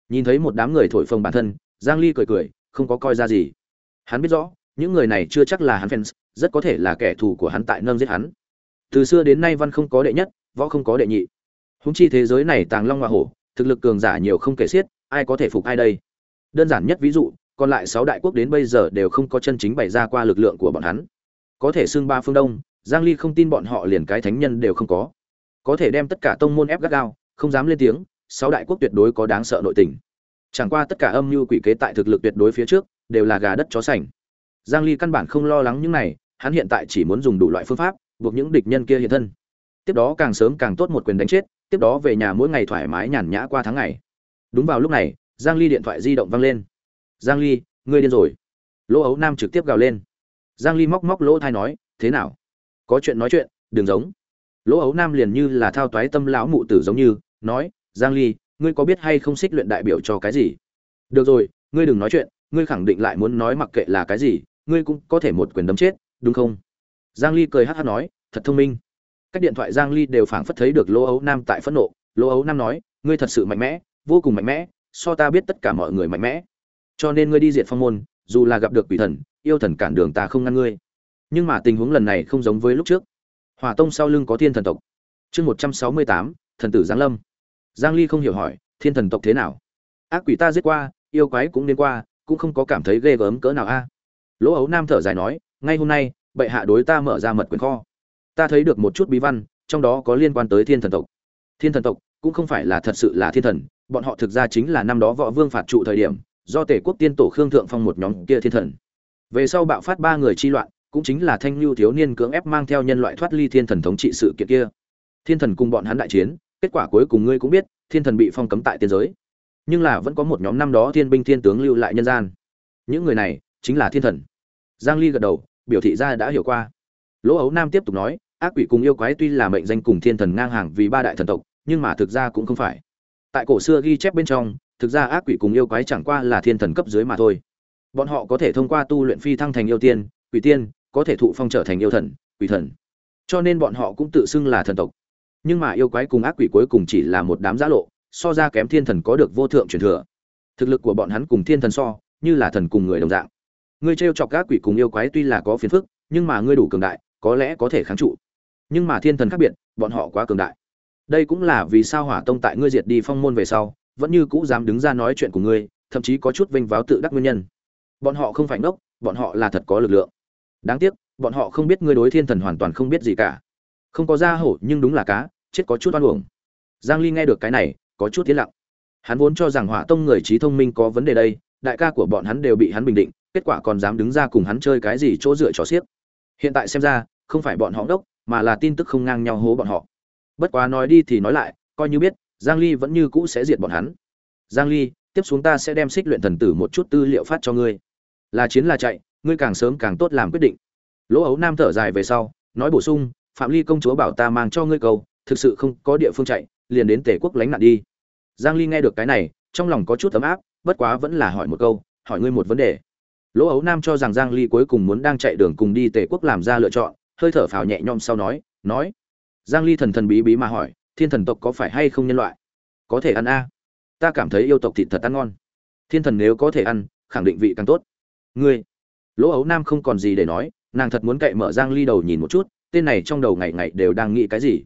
Nhìn thấy một đám người thổi phồng bản thân, giang ly cười cười, không có coi ra gì. Hắn biết rõ, những người này chưa chắc là hắn fans, rất có thể là kẻ thù của hắn tại nâng giết hắn. Từ xưa đến nay văn không có đệ nhất, võ không có đệ nhị. Húng chi thế giới này tàng long hoa hổ, thực lực cường giả nhiều không kể xiết ai có thể phục ai đây? Đơn giản nhất ví dụ, còn lại sáu đại quốc đến bây giờ đều không có chân chính bày ra qua lực lượng của bọn hắn. Có thể xưng ba phương đông, giang ly không tin bọn họ liền cái thánh nhân đều không có. Có thể đem tất cả tông môn ép gắt gao, không dám lên tiếng, sáu đại quốc tuyệt đối có đáng sợ nội tình. Chẳng qua tất cả âm mưu quỷ kế tại thực lực tuyệt đối phía trước, đều là gà đất chó sành. Giang ly căn bản không lo lắng những này, hắn hiện tại chỉ muốn dùng đủ loại phương pháp, buộc những địch nhân kia hiện thân. Tiếp đó càng sớm càng tốt một quyền đánh chết, tiếp đó về nhà mỗi ngày thoải mái nhàn nhã qua tháng ngày đúng vào lúc này, giang ly điện thoại di động vang lên. Giang ly, ngươi điên rồi. Lỗ ấu nam trực tiếp gào lên. Giang ly móc móc lỗ thai nói, thế nào? Có chuyện nói chuyện, đừng giống. Lỗ ấu nam liền như là thao toái tâm lão mụ tử giống như, nói, giang ly, ngươi có biết hay không xích luyện đại biểu cho cái gì? Được rồi, ngươi đừng nói chuyện, ngươi khẳng định lại muốn nói mặc kệ là cái gì, ngươi cũng có thể một quyền đấm chết, đúng không? Giang ly cười hát hát nói, thật thông minh. Các điện thoại giang ly đều phảng phất thấy được lỗ ấu nam tại phẫn nộ. Lỗ ấu nam nói, ngươi thật sự mạnh mẽ vô cùng mạnh mẽ, so ta biết tất cả mọi người mạnh mẽ. Cho nên ngươi đi diệt phong môn, dù là gặp được quỷ thần, yêu thần cản đường ta không ngăn ngươi. Nhưng mà tình huống lần này không giống với lúc trước. Hỏa tông sau lưng có thiên thần tộc. Chương một trăm sáu mươi tám, thần tử giáng lâm. Giang ly không hiểu hỏi, thiên thần tộc thế nào? Ác quỷ ta giết qua, yêu quái cũng đến qua, cũng không có cảm thấy ghê gớm cỡ nào a. Lỗ ấu nam thở dài nói, ngay hôm nay, bệ hạ đối ta mở ra mật quyền kho. Ta thấy được một chút bí văn, trong đó có liên quan tới thiên thần tộc. Thiên thần tộc cũng không phải là thật sự là thiên thần bọn họ thực ra chính là năm đó võ vương phạt trụ thời điểm, do tể quốc tiên tổ khương thượng phong một nhóm kia thiên thần. Về sau bạo phát ba người chi loạn, cũng chính là thanh lưu thiếu niên cưỡng ép mang theo nhân loại thoát ly thiên thần thống trị sự kiện kia. Thiên thần cùng bọn hắn đại chiến, kết quả cuối cùng ngươi cũng biết, thiên thần bị phong cấm tại tiên giới. Nhưng là vẫn có một nhóm năm đó thiên binh thiên tướng lưu lại nhân gian. Những người này chính là thiên thần. Giang ly gật đầu, biểu thị ra đã hiểu qua. Lỗ ấu nam tiếp tục nói, ác quỷ cùng yêu quái tuy là mệnh danh cùng thiên thần ngang hàng vì ba đại thần tộc, nhưng mà thực ra cũng không phải tại cổ xưa ghi chép bên trong, thực ra ác quỷ cùng yêu quái chẳng qua là thiên thần cấp dưới mà thôi. Bọn họ có thể thông qua tu luyện phi thăng thành yêu tiên, quỷ tiên, có thể thụ phong trở thành yêu thần, quỷ thần. Cho nên bọn họ cũng tự xưng là thần tộc. Nhưng mà yêu quái cùng ác quỷ cuối cùng chỉ là một đám giã lộ, so ra kém thiên thần có được vô thượng truyền thừa. Thực lực của bọn hắn cùng thiên thần so, như là thần cùng người đồng dạng. Ngươi o chọc ác quỷ cùng yêu quái tuy là có phiền phức, nhưng mà ngươi đủ cường đại, có lẽ có thể kháng trụ. Nhưng mà thiên thần khác biệt, bọn họ quá cường đại đây cũng là vì sao hỏa tông tại ngươi diệt đi phong môn về sau, vẫn như cũ dám đứng ra nói chuyện của ngươi, thậm chí có chút vinh váo tự đắc nguyên nhân. Bọn họ không phải ngốc, bọn họ là thật có lực lượng. Đáng tiếc, bọn họ không biết ngươi đối thiên thần hoàn toàn không biết gì cả. Không có da hổ, nhưng đúng là cá, chết có chút oan uổng. Giang ly nghe được cái này, có chút tiến lặng. Hắn vốn cho rằng hỏa tông người trí thông minh có vấn đề đây, đại ca của bọn hắn đều bị hắn bình định, kết quả còn dám đứng ra cùng hắn chơi cái gì chỗ dựa trò xiếc. Hiện tại xem ra, không phải bọn họ đốc mà là tin tức không ngang nhau hố bọn họ bất quá nói đi thì nói lại, coi như biết, giang ly vẫn như cũ sẽ diệt bọn hắn. Giang ly, tiếp xuống ta sẽ đem xích luyện thần tử một chút tư liệu phát cho ngươi. Là chiến là chạy, ngươi càng sớm càng tốt làm quyết định. Lỗ ấu nam thở dài về sau, nói bổ sung, phạm ly công chúa bảo ta mang cho ngươi cầu thực sự không có địa phương chạy, liền đến tể quốc lánh nạn đi. Giang ly nghe được cái này, trong lòng có chút ấm áp, bất quá vẫn là hỏi một câu, hỏi ngươi một vấn đề. Lỗ ấu nam cho rằng giang ly cuối cùng muốn đang chạy đường cùng đi tể quốc làm ra lựa chọn, hơi thở phào nhẹ nhõm sau nói nói giang ly thần thần bí bí mà hỏi, thiên thần tộc có phải hay không nhân loại? Có thể ăn a. Ta cảm thấy yêu tộc thịt thật ăn ngon. Thiên thần nếu có thể ăn, khẳng định vị càng tốt. Ngươi. Lỗ ấu nam không còn gì để nói, nàng thật muốn cậy mở giang ly đầu nhìn một chút, tên này trong đầu ngày ngày đều đang nghĩ cái gì.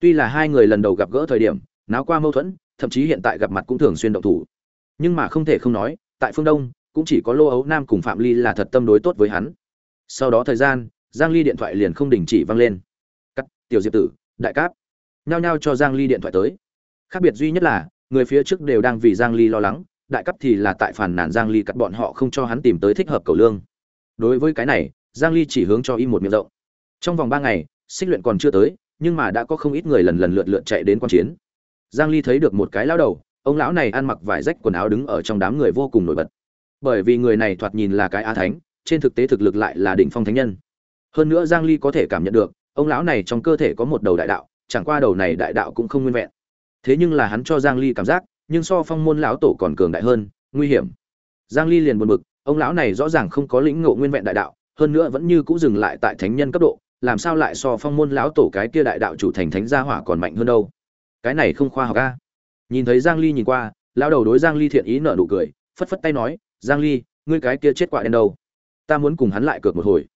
Tuy là hai người lần đầu gặp gỡ thời điểm, náo qua mâu thuẫn, thậm chí hiện tại gặp mặt cũng thường xuyên động thủ. Nhưng mà không thể không nói, tại phương đông, cũng chỉ có lô ấu nam cùng phạm ly là thật tâm đối tốt với hắn. Sau đó thời gian, giang ly điện thoại liền không đình chỉ vang lên tiểu diệp tử, đại cáp. Nhao nhao cho giang ly điện thoại tới. Khác biệt duy nhất là, người phía trước đều đang vì giang ly lo lắng, đại cấp thì là tại phản nàn giang ly cắt bọn họ không cho hắn tìm tới thích hợp cầu lương. Đối với cái này, giang ly chỉ hướng cho y một miệng rộng. Trong vòng 3 ngày, xích luyện còn chưa tới, nhưng mà đã có không ít người lần lần lượt lượt chạy đến quan chiến. Giang ly thấy được một cái lão đầu, ông lão này ăn mặc vải rách quần áo đứng ở trong đám người vô cùng nổi bật. Bởi vì người này thoạt nhìn là cái a thánh, trên thực tế thực lực lại là đỉnh phong thánh nhân. Hơn nữa giang ly có thể cảm nhận được ông lão này trong cơ thể có một đầu đại đạo, chẳng qua đầu này đại đạo cũng không nguyên vẹn. Thế nhưng là hắn cho giang ly cảm giác, nhưng so phong môn lão tổ còn cường đại hơn, nguy hiểm. Giang ly liền buồn bực, ông lão này rõ ràng không có lĩnh ngộ nguyên vẹn đại đạo, hơn nữa vẫn như cũ dừng lại tại thánh nhân cấp độ, làm sao lại so phong môn lão tổ cái kia đại đạo chủ thành thánh gia hỏa còn mạnh hơn đâu? Cái này không khoa học a. Nhìn thấy giang ly nhìn qua, lão đầu đối giang ly thiện ý nở nụ cười, phất phất tay nói, giang ly, ngươi cái kia chết quả đen đâu? Ta muốn cùng hắn lại cược một hồi.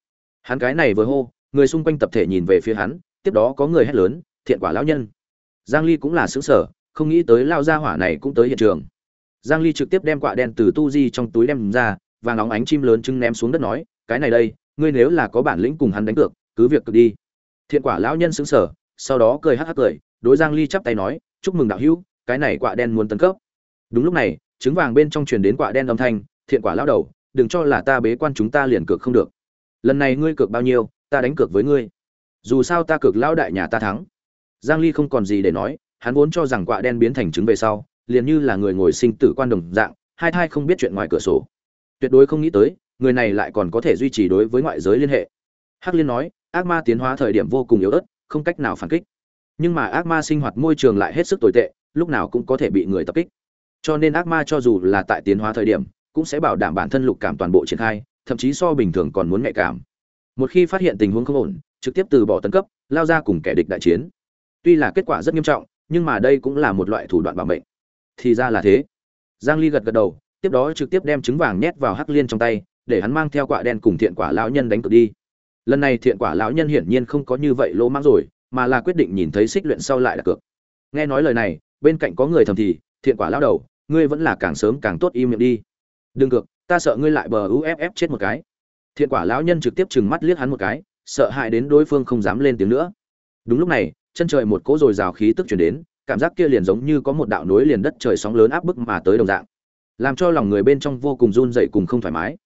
Hắn cái này vừa hô người xung quanh tập thể nhìn về phía hắn, tiếp đó có người hét lớn, thiện quả lão nhân. Giang ly cũng là sướng sở, không nghĩ tới lao gia hỏa này cũng tới hiện trường. Giang ly trực tiếp đem quả đen từ tu di trong túi đem ra và nóng ánh chim lớn trưng ném xuống đất nói, cái này đây, ngươi nếu là có bản lĩnh cùng hắn đánh cược, cứ việc cực đi. Thiện quả lão nhân sướng sở, sau đó cười hắc hắc cười, đối giang ly chắp tay nói, chúc mừng đạo hữu, cái này quả đen muốn tấn cấp. Đúng lúc này, trứng vàng bên trong truyền đến quả đen âm thanh, thiện quả lão đầu, đừng cho là ta bế quan chúng ta liền cược không được. Lần này ngươi cược bao nhiêu ta đánh cược với ngươi. Dù sao ta cược lão đại nhà ta thắng. Giang ly không còn gì để nói, hắn vốn cho rằng quạ đen biến thành trứng về sau, liền như là người ngồi sinh tử quan đồng dạng, hai thai không biết chuyện ngoài cửa sổ. Tuyệt đối không nghĩ tới, người này lại còn có thể duy trì đối với ngoại giới liên hệ. Hắc liên nói, ác ma tiến hóa thời điểm vô cùng yếu ớt, không cách nào phản kích. Nhưng mà ác ma sinh hoạt môi trường lại hết sức tồi tệ, lúc nào cũng có thể bị người tập kích. Cho nên ác ma cho dù là tại tiến hóa thời điểm, cũng sẽ bảo đảm bản thân lục cảm toàn bộ triển khai, thậm chí so bình thường còn muốn nhạy cảm một khi phát hiện tình huống không ổn, trực tiếp từ bỏ tấn cấp, lao ra cùng kẻ địch đại chiến. Tuy là kết quả rất nghiêm trọng, nhưng mà đây cũng là một loại thủ đoạn bảo mệnh. Thì ra là thế. Giang ly gật gật đầu, tiếp đó trực tiếp đem trứng vàng nhét vào hắc liên trong tay, để hắn mang theo quả đen cùng thiện quả lão nhân đánh cược đi. Lần này thiện quả lão nhân hiển nhiên không có như vậy lỗ mãng rồi, mà là quyết định nhìn thấy xích luyện sau lại đặt cược. Nghe nói lời này, bên cạnh có người thầm thì, thiện quả lão đầu, ngươi vẫn là càng sớm càng tốt im miệng đi. Đừng cược, ta sợ ngươi lại bờ uff chết một cái thiện quả lão nhân trực tiếp trừng mắt liếc hắn một cái, sợ hãi đến đối phương không dám lên tiếng nữa. Đúng lúc này, chân trời một cỗ dồi dào khí tức chuyển đến, cảm giác kia liền giống như có một đạo núi liền đất trời sóng lớn áp bức mà tới đồng dạng. Làm cho lòng người bên trong vô cùng run dậy cùng không thoải mái.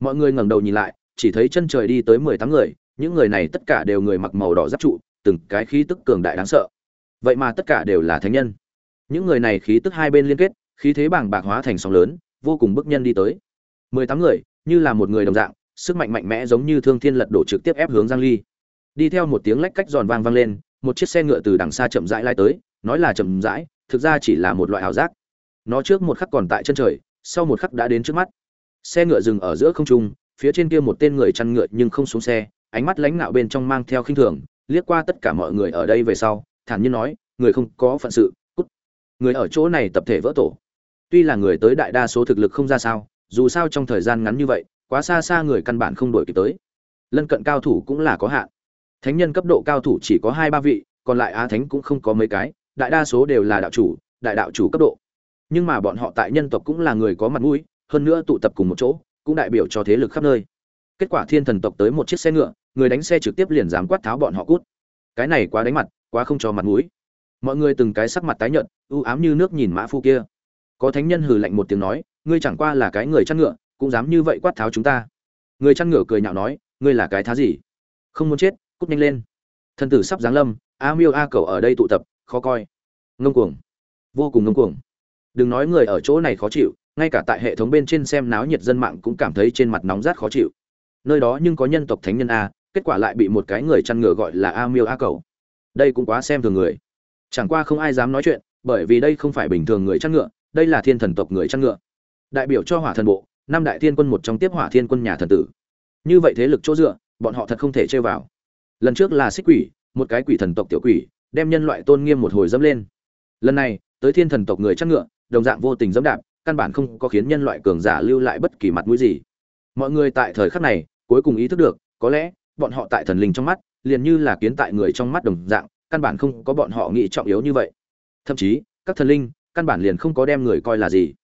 Mọi người ngẩng đầu nhìn lại, chỉ thấy chân trời đi tới mười tám người, những người này tất cả đều người mặc màu đỏ giáp trụ, từng cái khí tức cường đại đáng sợ. Vậy mà tất cả đều là thánh nhân. Những người này khí tức hai bên liên kết, khí thế bàng bạc hóa thành sóng lớn, vô cùng bức nhân đi tới. Mười tám người, như là một người đồng dạng sức mạnh mạnh mẽ giống như thương thiên lật đổ trực tiếp ép hướng giang ly. Đi theo một tiếng lách cách giòn vang vang lên, một chiếc xe ngựa từ đằng xa chậm rãi lai tới, nói là chậm rãi, thực ra chỉ là một loại ảo giác. Nó trước một khắc còn tại chân trời, sau một khắc đã đến trước mắt. Xe ngựa dừng ở giữa không trung, phía trên kia một tên người chăn ngựa nhưng không xuống xe, ánh mắt lãnh nạo bên trong mang theo khinh thường, liếc qua tất cả mọi người ở đây về sau, thản nhiên nói, người không có phận sự, cút. Người ở chỗ này tập thể vỡ tổ. Tuy là người tới đại đa số thực lực không ra sao, dù sao trong thời gian ngắn như vậy quá xa xa người căn bản không đổi kịp tới. Lân cận cao thủ cũng là có hạn. Thánh nhân cấp độ cao thủ chỉ có hai ba vị, còn lại á thánh cũng không có mấy cái, đại đa số đều là đạo chủ, đại đạo chủ cấp độ. Nhưng mà bọn họ tại nhân tộc cũng là người có mặt mũi, hơn nữa tụ tập cùng một chỗ, cũng đại biểu cho thế lực khắp nơi. Kết quả thiên thần tộc tới một chiếc xe ngựa, người đánh xe trực tiếp liền dám quát tháo bọn họ cút. Cái này quá đánh mặt, quá không cho mặt mũi. Mọi người từng cái sắc mặt tái nhợt, u ám như nước nhìn mã phu kia. Có thánh nhân hừ lạnh một tiếng nói, ngươi chẳng qua là cái người chăn ngựa cũng dám như vậy quát tháo chúng ta. Người chăn ngựa cười nhạo nói, ngươi là cái thá gì? Không muốn chết, cút nhanh lên. Thân tử sắp giáng lâm, a miêu a cầu ở đây tụ tập, khó coi. Ngông cuồng. Vô cùng ngông cuồng. Đừng nói người ở chỗ này khó chịu, ngay cả tại hệ thống bên trên xem náo nhiệt dân mạng cũng cảm thấy trên mặt nóng rát khó chịu. Nơi đó nhưng có nhân tộc thánh nhân a, kết quả lại bị một cái người chăn ngựa gọi là a miêu a cầu đây cũng quá xem thường người. Chẳng qua không ai dám nói chuyện, bởi vì đây không phải bình thường người chăn ngựa, đây là thiên thần tộc người chăn ngựa. Đại biểu cho hỏa thần bộ năm đại thiên quân một trong tiếp hỏa thiên quân nhà thần tử. Như vậy thế lực chỗ dựa, bọn họ thật không thể chơi vào. Lần trước là xích quỷ, một cái quỷ thần tộc tiểu quỷ, đem nhân loại tôn nghiêm một hồi dẫm lên. Lần này, tới thiên thần tộc người chăn ngựa, đồng dạng vô tình dẫm đạp, căn bản không có khiến nhân loại cường giả lưu lại bất kỳ mặt mũi gì. Mọi người tại thời khắc này, cuối cùng ý thức được, có lẽ, bọn họ tại thần linh trong mắt, liền như là kiến tại người trong mắt đồng dạng, căn bản không có bọn họ nghĩ trọng yếu như vậy. Thậm chí, các thần linh, căn bản liền không có đem người coi là gì.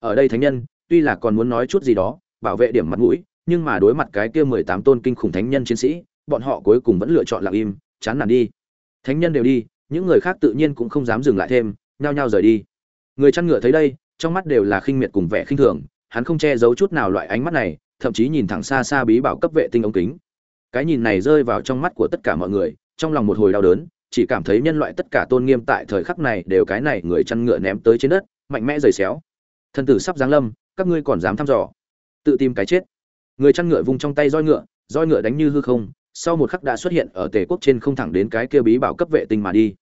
Ở đây thánh nhân tuy là còn muốn nói chút gì đó, bảo vệ điểm mặt mũi, nhưng mà đối mặt cái kia mười tám tôn kinh khủng thánh nhân chiến sĩ, bọn họ cuối cùng vẫn lựa chọn lặng im, chán nản đi. Thánh nhân đều đi, những người khác tự nhiên cũng không dám dừng lại thêm, nhao nhao rời đi. Người chăn ngựa thấy đây, trong mắt đều là khinh miệt cùng vẻ khinh thường, hắn không che giấu chút nào loại ánh mắt này, thậm chí nhìn thẳng xa xa bí bảo cấp vệ tinh ống kính. Cái nhìn này rơi vào trong mắt của tất cả mọi người, trong lòng một hồi đau đớn, chỉ cảm thấy nhân loại tất cả tôn nghiêm tại thời khắc này đều cái này người chăn ngựa ném tới trên đất, mạnh mẽ rời xéo. Thân tử sắp giáng lâm các ngươi còn dám thăm dò. Tự tìm cái chết. Người chăn ngựa vung trong tay roi ngựa roi ngựa đánh như hư không, sau một khắc đã xuất hiện ở tề quốc trên không thẳng đến cái kia bí bảo cấp vệ tinh mà đi.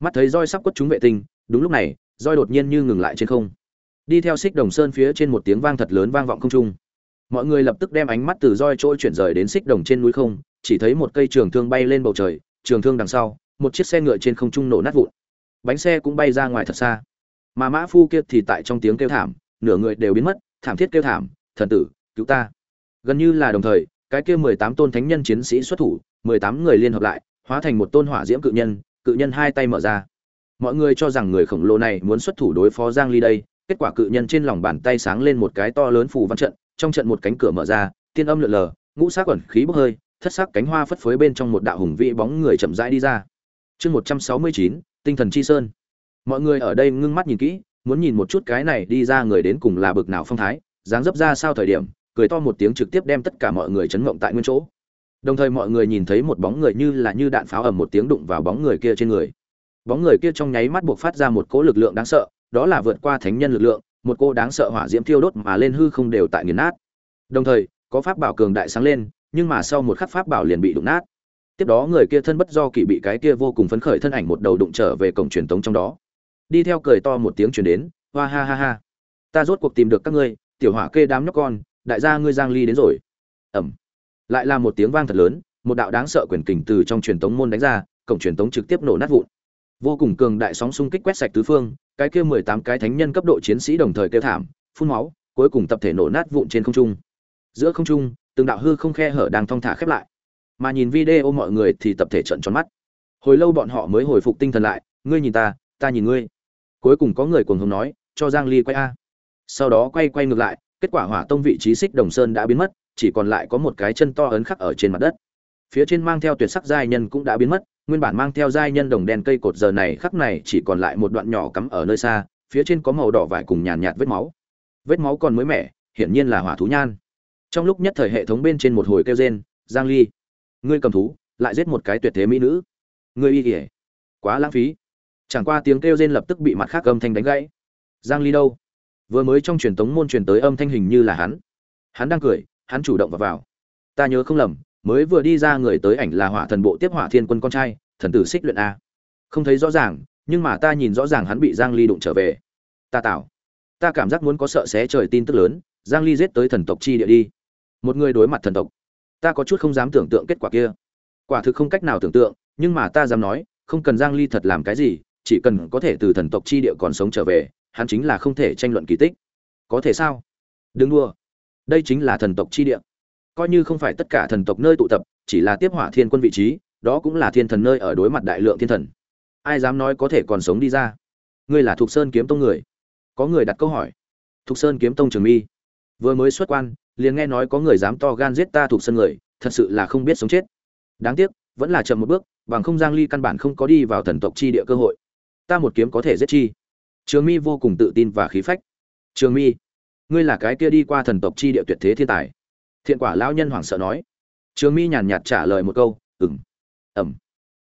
Mắt thấy roi sắp quất chúng vệ tinh, đúng lúc này, roi đột nhiên như ngừng lại trên không. Đi theo xích đồng sơn phía trên một tiếng vang thật lớn vang vọng không trung. Mọi người lập tức đem ánh mắt từ roi trôi chuyển rời đến xích đồng trên núi không, chỉ thấy một cây trường thương bay lên bầu trời, trường thương đằng sau, một chiếc xe ngựa trên không trung nổ nát vụn. Bánh xe cũng bay ra ngoài thật xa. Mà mã phu kia thì tại trong tiếng kêu thảm nửa người đều biến mất, thảm thiết kêu thảm, thần tử, cứu ta. Gần như là đồng thời, cái kia mười tám tôn thánh nhân chiến sĩ xuất thủ, mười tám người liên hợp lại, hóa thành một tôn hỏa diễm cự nhân cự nhân hai tay mở ra. Mọi người cho rằng người khổng lồ này muốn xuất thủ đối phó giang ly đây, kết quả cự nhân trên lòng bàn tay sáng lên một cái to lớn phù văn trận, trong trận một cánh cửa mở ra, tiên âm lượn lờ, ngũ sắc quẩn khí bốc hơi, thất sắc cánh hoa phất phới bên trong một đạo hùng vĩ bóng người chậm rãi đi ra. Chương một trăm sáu mươi chín, tinh thần chi sơn. Mọi người ở đây ngưng mắt nhìn kỹ muốn nhìn một chút cái này đi ra người đến cùng là bực nào phong thái, dáng dấp ra sao thời điểm, cười to một tiếng trực tiếp đem tất cả mọi người chấn ngộng tại nguyên chỗ. Đồng thời mọi người nhìn thấy một bóng người như là như đạn pháo ầm một tiếng đụng vào bóng người kia trên người. Bóng người kia trong nháy mắt buộc phát ra một cỗ lực lượng đáng sợ, đó là vượt qua thánh nhân lực lượng, một cô đáng sợ hỏa diễm thiêu đốt mà lên hư không đều tại nghiền nát. Đồng thời, có pháp bảo cường đại sáng lên, nhưng mà sau một khắc pháp bảo liền bị đụng nát. Tiếp đó người kia thân bất do kỵ bị cái kia vô cùng phấn khởi thân ảnh một đầu đụng trở về cổng truyền tống trong đó đi theo cười to một tiếng truyền đến hoa ha ha ha, ta rốt cuộc tìm được các ngươi, tiểu hỏa kê đám nhóc con, đại gia ngươi giang ly đến rồi. Ẩm. Lại là một tiếng vang thật lớn, một đạo đáng sợ quyền kình từ trong truyền tống môn đánh ra, cổng truyền tống trực tiếp nổ nát vụn. Vô cùng cường đại sóng xung kích quét sạch tứ phương, cái kia 18 cái thánh nhân cấp độ chiến sĩ đồng thời kêu thảm, phun máu, cuối cùng tập thể nổ nát vụn trên không trung. Giữa không trung, từng đạo hư không khe hở đang thong thả khép lại. Mà nhìn video mọi người thì tập thể trận tròn mắt. Hồi lâu bọn họ mới hồi phục tinh thần lại, ngươi nhìn ta ta nhìn ngươi cuối cùng có người cuồng hùng nói cho giang ly quay a. Sau đó quay quay ngược lại kết quả hỏa tông vị trí xích đồng sơn đã biến mất chỉ còn lại có một cái chân to ấn khắc ở trên mặt đất. Phía trên mang theo tuyệt sắc giai nhân cũng đã biến mất nguyên bản mang theo giai nhân đồng đen cây cột giờ này khắc này chỉ còn lại một đoạn nhỏ cắm ở nơi xa phía trên có màu đỏ vải cùng nhàn nhạt, nhạt vết máu. Vết máu còn mới mẻ hiển nhiên là hỏa thú nhan. Trong lúc nhất thời hệ thống bên trên một hồi kêu rên giang ly ngươi cầm thú lại giết một cái tuyệt thế mỹ nữ. Ngươi y kỉa quá lãng phí chẳng qua tiếng kêu rên lập tức bị mặt khác âm thanh đánh gãy. Giang ly đâu? Vừa mới trong truyền tống môn truyền tới âm thanh hình như là hắn. Hắn đang cười, hắn chủ động vào vào. Ta nhớ không lầm, mới vừa đi ra người tới ảnh là hỏa thần bộ tiếp hỏa thiên quân con trai, thần tử xích luyện a. Không thấy rõ ràng, nhưng mà ta nhìn rõ ràng hắn bị giang ly đụng trở về. Ta tạo ta cảm giác muốn có sợ xé trời tin tức lớn, giang ly giết tới thần tộc chi địa đi. Một người đối mặt thần tộc. Ta có chút không dám tưởng tượng kết quả kia. Quả thực không cách nào tưởng tượng, nhưng mà ta dám nói, không cần giang ly thật làm cái gì chỉ cần có thể từ thần tộc chi địa còn sống trở về, hắn chính là không thể tranh luận kỳ tích. Có thể sao? Đừng đua đây chính là thần tộc chi địa. Coi như không phải tất cả thần tộc nơi tụ tập, chỉ là tiếp hỏa thiên quân vị trí, đó cũng là thiên thần nơi ở đối mặt đại lượng thiên thần. Ai dám nói có thể còn sống đi ra? Ngươi là thục sơn kiếm tông người. Có người đặt câu hỏi. Thục sơn kiếm tông trường mi. Vừa mới xuất quan, liền nghe nói có người dám to gan giết ta thuộc sơn người, thật sự là không biết sống chết. Đáng tiếc, vẫn là chậm một bước, bằng không giang ly căn bản không có đi vào thần tộc chi địa cơ hội ta một kiếm có thể giết chi? Trường mi vô cùng tự tin và khí phách. Trường mi, ngươi là cái kia đi qua thần tộc chi địa tuyệt thế thiên tài. Thiện quả lão nhân hoảng sợ nói. Trường mi nhàn nhạt trả lời một câu, ừm ẩm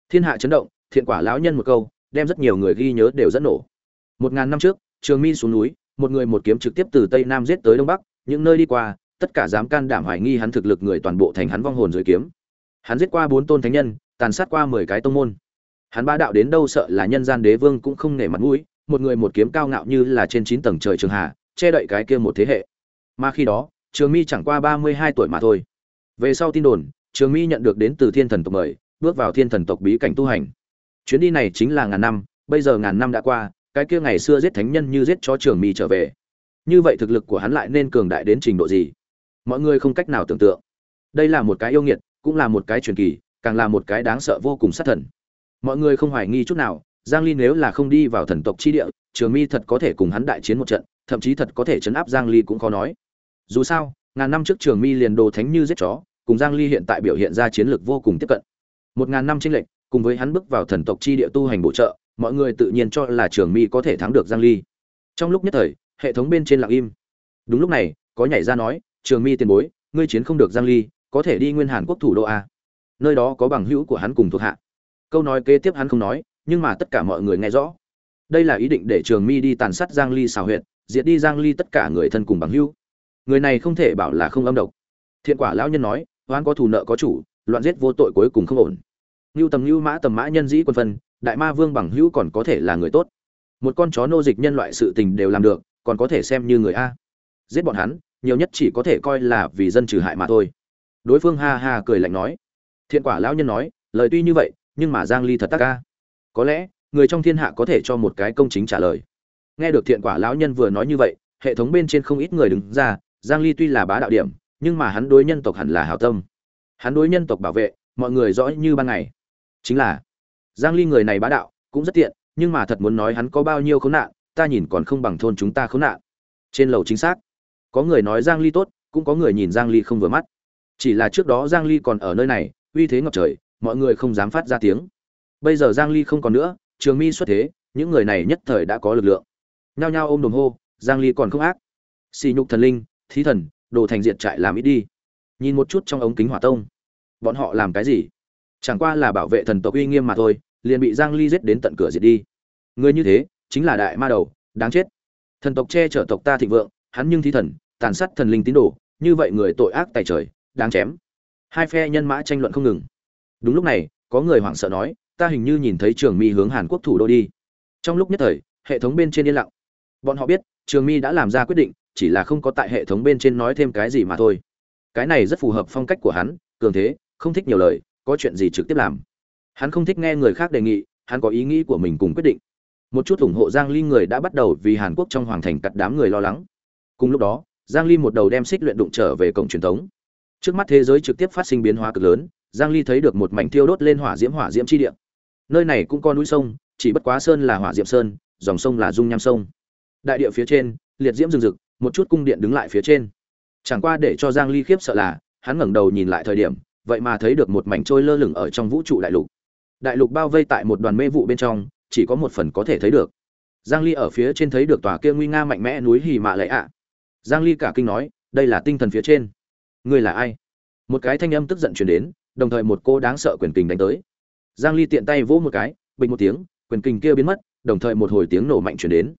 thiên hạ chấn động, thiện quả lão nhân một câu, đem rất nhiều người ghi nhớ đều rất nổ. Một ngàn năm trước, trường mi xuống núi, một người một kiếm trực tiếp từ tây nam giết tới đông bắc, những nơi đi qua, tất cả dám can đảm hoài nghi hắn thực lực người toàn bộ thành hắn vong hồn dưới kiếm. Hắn giết qua bốn tôn thánh nhân, tàn sát qua mười cái tông môn hắn ba đạo đến đâu sợ là nhân gian đế vương cũng không nể mặt mũi, một người một kiếm cao ngạo như là trên chín tầng trời trường hạ che đậy cái kia một thế hệ. Mà khi đó, trường mi chẳng qua ba mươi hai tuổi mà thôi. Về sau tin đồn, trường mi nhận được đến từ thiên thần tộc mời, bước vào thiên thần tộc bí cảnh tu hành. Chuyến đi này chính là ngàn năm, bây giờ ngàn năm đã qua, cái kia ngày xưa giết thánh nhân như giết cho trường mi trở về. Như vậy thực lực của hắn lại nên cường đại đến trình độ gì? Mọi người không cách nào tưởng tượng. Đây là một cái yêu nghiệt, cũng là một cái truyền kỳ, càng là một cái đáng sợ vô cùng sát thần mọi người không hoài nghi chút nào, giang ly nếu là không đi vào thần tộc chi địa, trường mi thật có thể cùng hắn đại chiến một trận, thậm chí thật có thể chấn áp giang ly cũng khó nói. Dù sao, ngàn năm trước trường mi liền đồ thánh như giết chó, cùng giang ly hiện tại biểu hiện ra chiến lược vô cùng tiếp cận. Một ngàn năm chênh lệch, cùng với hắn bước vào thần tộc chi địa tu hành bổ trợ, mọi người tự nhiên cho là trường mi có thể thắng được giang ly. Trong lúc nhất thời, hệ thống bên trên lặng im. Đúng lúc này, có nhảy ra nói, trường mi tiền bối, ngươi chiến không được giang ly, có thể đi nguyên hàn quốc thủ đô a. Nơi đó có bằng hữu của hắn cùng thuộc hạ câu nói kế tiếp hắn không nói nhưng mà tất cả mọi người nghe rõ. Đây là ý định để trường mi đi tàn sát giang ly xào huyệt diệt đi giang ly tất cả người thân cùng bằng hữu. Người này không thể bảo là không âm độc. Thiện quả lão nhân nói oan có thù nợ có chủ loạn giết vô tội cuối cùng không ổn. Nưu tầm Nưu mã tầm mã nhân dĩ quân phân, đại ma vương bằng hữu còn có thể là người tốt. Một con chó nô dịch nhân loại sự tình đều làm được, còn có thể xem như người a. Giết bọn hắn, nhiều nhất chỉ có thể coi là vì dân trừ hại mà thôi. Đối phương ha ha cười lạnh nói. Thiện quả lão nhân nói lời tuy như vậy nhưng mà giang ly thật tắc ca. Có lẽ, người trong thiên hạ có thể cho một cái công chính trả lời. Nghe được thiện quả lão nhân vừa nói như vậy, hệ thống bên trên không ít người đứng ra, giang ly tuy là bá đạo điểm, nhưng mà hắn đối nhân tộc hẳn là hảo tâm. Hắn đối nhân tộc bảo vệ, mọi người rõ như ban ngày. Chính là, giang ly người này bá đạo, cũng rất tiện, nhưng mà thật muốn nói hắn có bao nhiêu khốn nạn, ta nhìn còn không bằng thôn chúng ta khốn nạn. Trên lầu chính xác, có người nói giang ly tốt, cũng có người nhìn giang ly không vừa mắt. Chỉ là trước đó giang ly còn ở nơi này, uy thế ngập trời mọi người không dám phát ra tiếng. Bây giờ giang ly không còn nữa, trường mi xuất thế, những người này nhất thời đã có lực lượng. Nhao nhao ôm đồng hô giang ly còn không ác. Xì nhục thần linh, thí thần, đồ thành diệt trại làm ít đi. Nhìn một chút trong ống kính hỏa tông. Bọn họ làm cái gì? Chẳng qua là bảo vệ thần tộc uy nghiêm mà thôi, liền bị giang ly giết đến tận cửa diệt đi. Người như thế, chính là đại ma đầu, đáng chết. Thần tộc che chở tộc ta thịnh vượng, hắn nhưng thí thần, tàn sát thần linh tín đồ, như vậy người tội ác tài trời, đáng chém. Hai phe nhân mã tranh luận không ngừng đúng lúc này, có người hoảng sợ nói, ta hình như nhìn thấy trường mi hướng hàn quốc thủ đô đi. Trong lúc nhất thời, hệ thống bên trên yên lặng. Bọn họ biết, trường mi đã làm ra quyết định, chỉ là không có tại hệ thống bên trên nói thêm cái gì mà thôi. Cái này rất phù hợp phong cách của hắn, cường thế, không thích nhiều lời, có chuyện gì trực tiếp làm. Hắn không thích nghe người khác đề nghị, hắn có ý nghĩ của mình cùng quyết định. Một chút ủng hộ giang ly người đã bắt đầu vì hàn quốc trong hoàng thành cắt đám người lo lắng. Cùng lúc đó, giang ly một đầu đem xích luyện đụng trở về cổng truyền thống. Trước mắt thế giới trực tiếp phát sinh biến hóa cực lớn giang ly thấy được một mảnh thiêu đốt lên hỏa diễm hỏa diễm chi địa. Nơi này cũng có núi sông, chỉ bất quá sơn là hỏa diệm sơn, dòng sông là dung nham sông. Đại địa phía trên, liệt diễm rừng rực, một chút cung điện đứng lại phía trên. Chẳng qua để cho giang ly khiếp sợ là, hắn ngẩng đầu nhìn lại thời điểm, vậy mà thấy được một mảnh trôi lơ lửng ở trong vũ trụ đại lục. Đại lục bao vây tại một đoàn mê vụ bên trong, chỉ có một phần có thể thấy được. Giang ly ở phía trên thấy được tòa kia nguy nga mạnh mẽ núi hì mạ lệ ạ. Giang ly cả kinh nói, đây là tinh thần phía trên. Ngươi là ai? Một cái thanh âm tức giận truyền đến đồng thời một cô đáng sợ quyền kình đánh tới. Giang ly tiện tay vỗ một cái, bình một tiếng, quyền kình kia biến mất, đồng thời một hồi tiếng nổ mạnh truyền đến.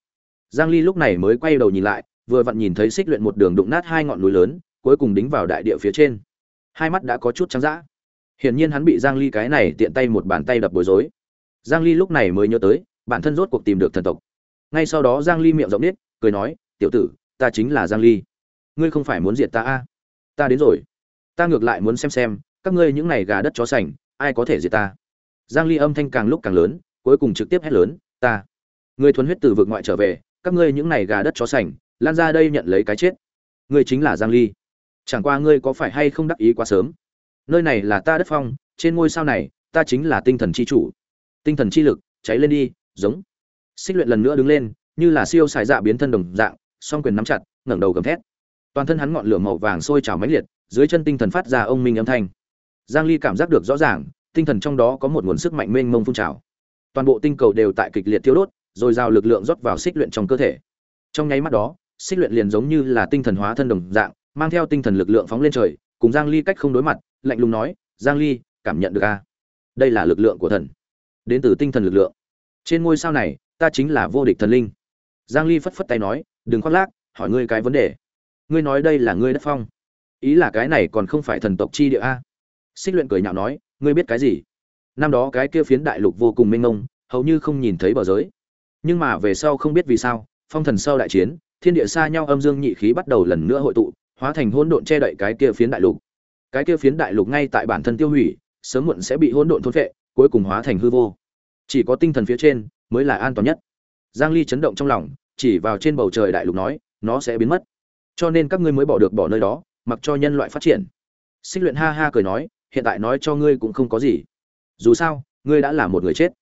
Giang ly lúc này mới quay đầu nhìn lại, vừa vặn nhìn thấy xích luyện một đường đụng nát hai ngọn núi lớn, cuối cùng đính vào đại địa phía trên. Hai mắt đã có chút trắng dã. Hiển nhiên hắn bị giang ly cái này tiện tay một bàn tay đập bối rối. Giang ly lúc này mới nhớ tới, bản thân rốt cuộc tìm được thần tộc. Ngay sau đó giang ly miệng rộng nít cười nói, tiểu tử, ta chính là giang ly. Ngươi không phải muốn diệt ta a? À? ta đến rồi. Ta ngược lại muốn xem xem các ngươi những này gà đất chó sành, ai có thể diệt ta? Giang ly âm thanh càng lúc càng lớn, cuối cùng trực tiếp hét lớn, ta, người thuần huyết từ vực ngoại trở về, các ngươi những này gà đất chó sành, lan ra đây nhận lấy cái chết. Ngươi chính là giang ly. Chẳng qua ngươi có phải hay không đắc ý quá sớm? Nơi này là ta đất phong, trên ngôi sao này, ta chính là tinh thần chi chủ. Tinh thần chi lực, cháy lên đi, giống. Xích luyện lần nữa đứng lên, như là siêu xài dạ biến thân đồng dạng, song quyền nắm chặt, ngẩng đầu gầm thét. Toàn thân hắn ngọn lửa màu vàng sôi trào mãnh liệt, dưới chân tinh thần phát ra ông minh âm thanh giang ly cảm giác được rõ ràng, tinh thần trong đó có một nguồn sức mạnh mênh mông phun trào. Toàn bộ tinh cầu đều tại kịch liệt thiêu đốt, rồi giao lực lượng rót vào xích luyện trong cơ thể. Trong nháy mắt đó, xích luyện liền giống như là tinh thần hóa thân đồng dạng, mang theo tinh thần lực lượng phóng lên trời, cùng giang ly cách không đối mặt, lạnh lùng nói, giang ly, cảm nhận được a đây là lực lượng của thần. Đến từ tinh thần lực lượng. Trên ngôi sao này, ta chính là vô địch thần linh. Giang ly phất phất tay nói, đừng khoác lác, hỏi ngươi cái vấn đề. Ngươi nói đây là ngươi đất phong. Ý là cái này còn không phải thần tộc chi địa a? Xích luyện cười nhạo nói, ngươi biết cái gì? Năm đó cái kia phiến đại lục vô cùng mênh mông, hầu như không nhìn thấy bờ giới. Nhưng mà về sau không biết vì sao, phong thần sau đại chiến, thiên địa xa nhau âm dương nhị khí bắt đầu lần nữa hội tụ, hóa thành hỗn độn che đậy cái kia phiến đại lục. Cái kia phiến đại lục ngay tại bản thân tiêu hủy, sớm muộn sẽ bị hỗn độn thôn vệ cuối cùng hóa thành hư vô. Chỉ có tinh thần phía trên mới là an toàn nhất. Giang ly chấn động trong lòng, chỉ vào trên bầu trời đại lục nói, nó sẽ biến mất. Cho nên các ngươi mới bỏ được bỏ nơi đó, mặc cho nhân loại phát triển. Xích luyện ha ha cười nói hiện tại nói cho ngươi cũng không có gì. Dù sao ngươi đã là một người chết.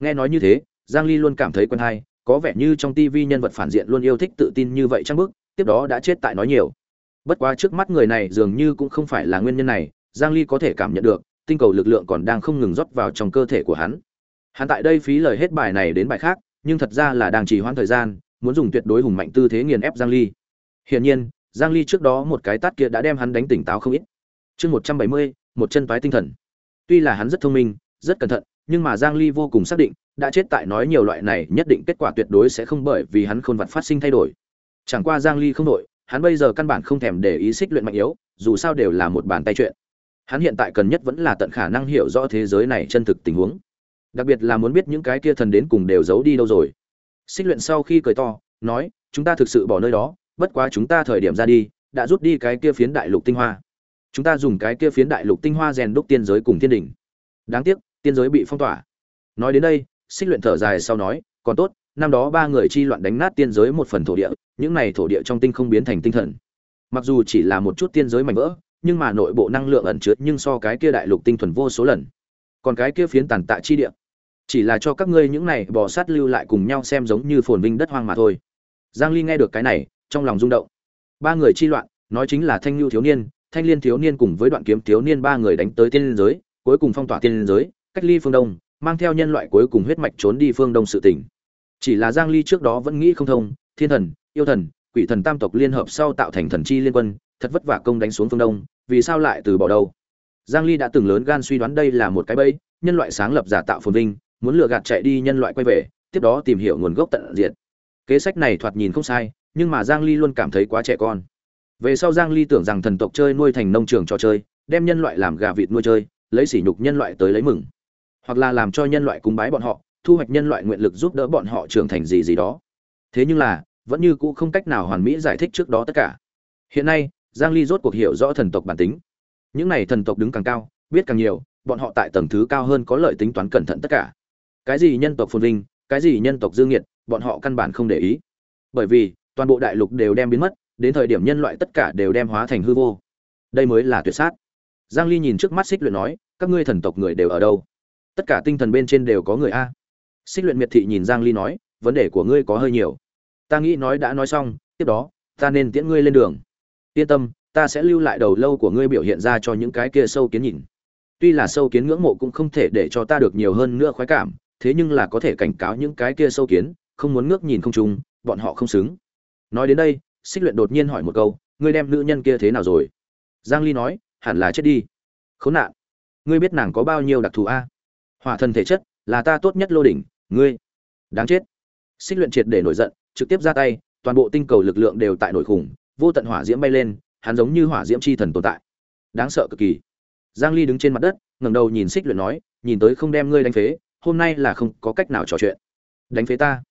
Nghe nói như thế giang ly luôn cảm thấy quen hay có vẻ như trong tivi nhân vật phản diện luôn yêu thích tự tin như vậy trang bức tiếp đó đã chết tại nói nhiều. Bất quá trước mắt người này dường như cũng không phải là nguyên nhân này giang ly có thể cảm nhận được tinh cầu lực lượng còn đang không ngừng rót vào trong cơ thể của hắn. Hắn tại đây phí lời hết bài này đến bài khác nhưng thật ra là đang trì hoãn thời gian muốn dùng tuyệt đối hùng mạnh tư thế nghiền ép giang ly. Hiển nhiên giang ly trước đó một cái tát kia đã đem hắn đánh tỉnh táo không ít. Chương 170, một chân toái tinh thần. Tuy là hắn rất thông minh, rất cẩn thận, nhưng mà giang ly vô cùng xác định, đã chết tại nói nhiều loại này, nhất định kết quả tuyệt đối sẽ không bởi vì hắn khôn vật phát sinh thay đổi. Chẳng qua giang ly không đổi, hắn bây giờ căn bản không thèm để ý xích luyện mạnh yếu, dù sao đều là một bàn tay chuyện. Hắn hiện tại cần nhất vẫn là tận khả năng hiểu rõ thế giới này chân thực tình huống. Đặc biệt là muốn biết những cái kia thần đến cùng đều giấu đi đâu rồi. Xích luyện sau khi cười to, nói, chúng ta thực sự bỏ nơi đó, bất quá chúng ta thời điểm ra đi, đã rút đi cái kia phiến đại lục tinh hoa chúng ta dùng cái kia phiến đại lục tinh hoa rèn đúc tiên giới cùng thiên đỉnh. Đáng tiếc, tiên giới bị phong tỏa. Nói đến đây, xích luyện thở dài sau nói, còn tốt, năm đó ba người chi loạn đánh nát tiên giới một phần thổ địa, những này thổ địa trong tinh không biến thành tinh thần. Mặc dù chỉ là một chút tiên giới mảnh vỡ, nhưng mà nội bộ năng lượng ẩn chứa nhưng so cái kia đại lục tinh thuần vô số lần. Còn cái kia phiến tàn tạ chi địa, chỉ là cho các ngươi những này bò sát lưu lại cùng nhau xem giống như phồn vinh đất hoang mà thôi. Giang ly nghe được cái này, trong lòng rung động. Ba người chi loạn, nói chính là thanh lưu thiếu niên thanh liên thiếu niên cùng với đoạn kiếm thiếu niên ba người đánh tới tiên giới, cuối cùng phong tỏa tiên giới, cách ly phương đông, mang theo nhân loại cuối cùng huyết mạch trốn đi phương đông sự tỉnh. Chỉ là giang ly trước đó vẫn nghĩ không thông, thiên thần, yêu thần, quỷ thần tam tộc liên hợp sau tạo thành thần chi liên quân, thật vất vả công đánh xuống phương đông, vì sao lại từ bỏ đâu? Giang ly đã từng lớn gan suy đoán đây là một cái bẫy, nhân loại sáng lập giả tạo phồn vinh, muốn lừa gạt chạy đi nhân loại quay về, tiếp đó tìm hiểu nguồn gốc tận diệt. Kế sách này thoạt nhìn không sai, nhưng mà giang ly luôn cảm thấy quá trẻ con về sau giang ly tưởng rằng thần tộc chơi nuôi thành nông trường trò chơi, đem nhân loại làm gà vịt nuôi chơi, lấy sỉ nhục nhân loại tới lấy mừng. Hoặc là làm cho nhân loại cúng bái bọn họ, thu hoạch nhân loại nguyện lực giúp đỡ bọn họ trưởng thành gì gì đó. Thế nhưng là, vẫn như cũ không cách nào hoàn mỹ giải thích trước đó tất cả. Hiện nay, giang ly rốt cuộc hiểu rõ thần tộc bản tính. Những này thần tộc đứng càng cao, biết càng nhiều, bọn họ tại tầng thứ cao hơn có lợi tính toán cẩn thận tất cả. Cái gì nhân tộc phồn vinh, cái gì nhân tộc dương nghiệt bọn họ căn bản không để ý. Bởi vì, toàn bộ đại lục đều đem biến mất đến thời điểm nhân loại tất cả đều đem hóa thành hư vô. Đây mới là tuyệt sát. Giang ly nhìn trước mắt xích luyện nói, các ngươi thần tộc người đều ở đâu? Tất cả tinh thần bên trên đều có người a. Xích luyện miệt thị nhìn giang ly nói, vấn đề của ngươi có hơi nhiều. Ta nghĩ nói đã nói xong, tiếp đó, ta nên tiễn ngươi lên đường. Yên tâm, ta sẽ lưu lại đầu lâu của ngươi biểu hiện ra cho những cái kia sâu kiến nhìn. Tuy là sâu kiến ngưỡng mộ cũng không thể để cho ta được nhiều hơn nữa khoái cảm, thế nhưng là có thể cảnh cáo những cái kia sâu kiến, không muốn ngước nhìn không trùng bọn họ không xứng. Nói đến đây xích luyện đột nhiên hỏi một câu, ngươi đem nữ nhân kia thế nào rồi? Giang ly nói, hẳn là chết đi. Khốn nạn. Ngươi biết nàng có bao nhiêu đặc thù a? Hỏa thần thể chất, là ta tốt nhất lô đỉnh, ngươi. Đáng chết. Xích luyện triệt để nổi giận, trực tiếp ra tay, toàn bộ tinh cầu lực lượng đều tại nổi khủng, vô tận hỏa diễm bay lên, hắn giống như hỏa diễm chi thần tồn tại. Đáng sợ cực kỳ. Giang ly đứng trên mặt đất, ngẩng đầu nhìn xích luyện nói, nhìn tới không đem ngươi đánh phế, hôm nay là không có cách nào trò chuyện. Đánh phế ta?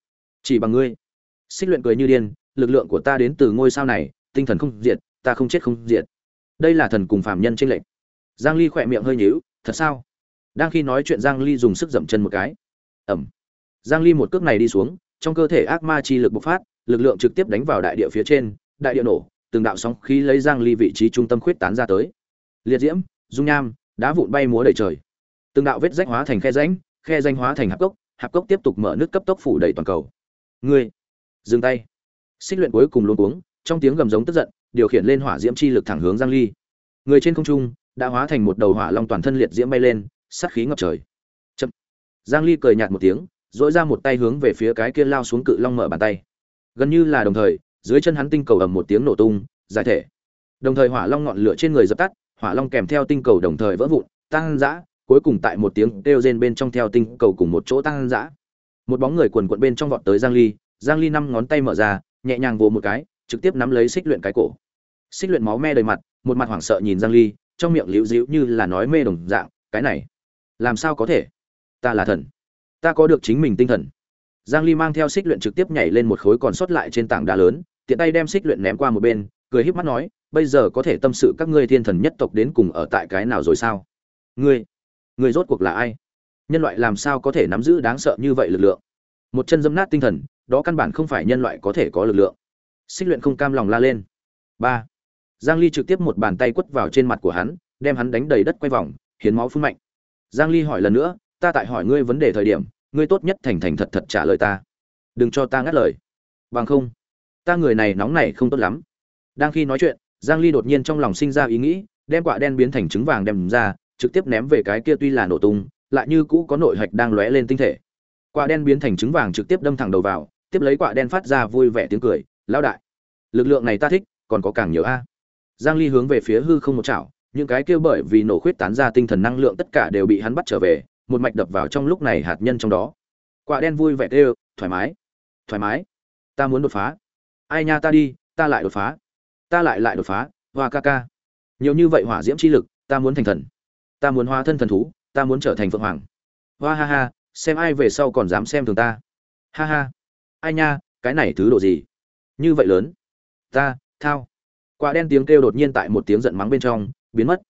Chỉ bằng ngươi? Xích luyện cười như điên lực lượng của ta đến từ ngôi sao này, tinh thần không diệt, ta không chết không diệt. Đây là thần cùng phàm nhân tranh lệnh giang ly khỏe miệng hơi nhíu, thật sao? Đang khi nói chuyện, giang ly dùng sức dậm chân một cái. Ẩm. Giang ly một cước này đi xuống, trong cơ thể ác ma chi lực bộc phát, lực lượng trực tiếp đánh vào đại địa phía trên, đại địa nổ, từng đạo sóng khí lấy giang ly vị trí trung tâm khuyết tán ra tới. Liệt diễm, dung nham, đá vụn bay múa đầy trời. Từng đạo vết rách hóa thành khe rãnh, khe danh hóa thành hạp cốc hạp cốc tiếp tục mở nước cấp tốc phủ đầy toàn cầu. Ngươi, dừng tay xích luyện cuối cùng luôn cuống, trong tiếng gầm giống tức giận, điều khiển lên hỏa diễm chi lực thẳng hướng giang ly. Người trên không trung đã hóa thành một đầu hỏa long toàn thân liệt diễm bay lên, sát khí ngập trời. Chậm. giang ly cười nhạt một tiếng dỗi ra một tay hướng về phía cái kia lao xuống cự long mở bàn tay. Gần như là đồng thời, dưới chân hắn tinh cầu ầm một tiếng nổ tung, giải thể. Đồng thời hỏa long ngọn lửa trên người dập tắt, hỏa long kèm theo tinh cầu đồng thời vỡ vụn tăng dã cuối cùng tại một tiếng kêu rên bên trong theo tinh cầu cùng một chỗ tăng dã một bóng người quần quận bên trong vọt tới giang ly giang ly năm ngón tay mở ra nhẹ nhàng vồ một cái, trực tiếp nắm lấy xích luyện cái cổ. Xích luyện máu me đầy mặt, một mặt hoảng sợ nhìn giang ly, trong miệng liễu dĩu như là nói mê đồng dạng, cái này, làm sao có thể? Ta là thần. Ta có được chính mình tinh thần. Giang ly mang theo xích luyện trực tiếp nhảy lên một khối còn sót lại trên tảng đá lớn, tiện tay đem xích luyện ném qua một bên, cười híp mắt nói, bây giờ có thể tâm sự các ngươi thiên thần nhất tộc đến cùng ở tại cái nào rồi sao? Ngươi ngươi rốt cuộc là ai? Nhân loại làm sao có thể nắm giữ đáng sợ như vậy lực lượng? Một chân dâm nát tinh thần đó căn bản không phải nhân loại có thể có lực lượng. Xích luyện không cam lòng la lên. Ba. Giang ly trực tiếp một bàn tay quất vào trên mặt của hắn, đem hắn đánh đầy đất quay vòng, hiến máu phun mạnh. Giang ly hỏi lần nữa, ta tại hỏi ngươi vấn đề thời điểm, ngươi tốt nhất thành thành thật thật trả lời ta. Đừng cho ta ngắt lời. Bằng không, ta người này nóng này không tốt lắm. Đang khi nói chuyện, giang ly đột nhiên trong lòng sinh ra ý nghĩ, đem quả đen biến thành trứng vàng đem ra, trực tiếp ném về cái kia tuy là nổ tung, lại như cũ có nội hạch đang lóe lên tinh thể. Quả đen biến thành trứng vàng trực tiếp đâm thẳng đầu vào tiếp lấy quả đen phát ra vui vẻ tiếng cười, lão đại, lực lượng này ta thích, còn có càng nhiều a. Giang ly hướng về phía hư không một chảo, những cái kia bởi vì nổ khuyết tán ra tinh thần năng lượng tất cả đều bị hắn bắt trở về, một mạch đập vào trong lúc này hạt nhân trong đó. Quả đen vui vẻ kêu, thoải mái thoải mái, ta muốn đột phá. Ai nha, ta đi, ta lại đột phá, ta lại lại đột phá, hoa ca ca. Nhiều như vậy hỏa diễm chi lực, ta muốn thành thần, ta muốn hóa thân thần thú, ta muốn trở thành phượng hoàng. Hoa ha ha, xem ai về sau còn dám xem thường ta. Ha ha ai nha, cái này thứ độ gì? Như vậy lớn. Ta, thao. Quả đen tiếng kêu đột nhiên tại một tiếng giận mắng bên trong, biến mất.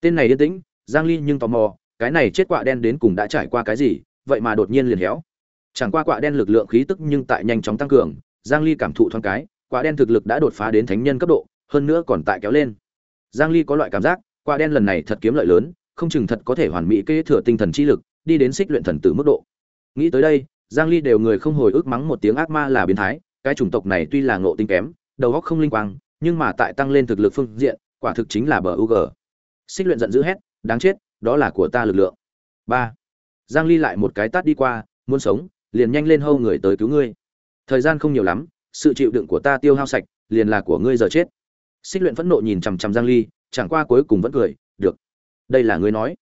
Tên này yên tĩnh, giang ly nhưng tò mò, cái này chết quả đen đến cùng đã trải qua cái gì, vậy mà đột nhiên liền héo. Chẳng qua quả đen lực lượng khí tức nhưng tại nhanh chóng tăng cường, giang ly cảm thụ thoáng cái, quả đen thực lực đã đột phá đến thánh nhân cấp độ, hơn nữa còn tại kéo lên. Giang ly có loại cảm giác, quả đen lần này thật kiếm lợi lớn, không chừng thật có thể hoàn mỹ kế thừa tinh thần chi lực, đi đến xích luyện thần tử mức độ. Nghĩ tới đây giang ly đều người không hồi ức mắng một tiếng ác ma là biến thái, cái chủng tộc này tuy là ngộ tinh kém, đầu óc không linh quang, nhưng mà tại tăng lên thực lực phương diện, quả thực chính là bờ UG. xích luyện giận dữ hét, đáng chết, đó là của ta lực lượng. Ba. Giang ly lại một cái tát đi qua, muốn sống, liền nhanh lên hâu người tới cứu ngươi. Thời gian không nhiều lắm, sự chịu đựng của ta tiêu hao sạch, liền là của ngươi giờ chết. Xích luyện phẫn nộ nhìn chằm chằm giang ly, chẳng qua cuối cùng vẫn cười, được, đây là ngươi nói.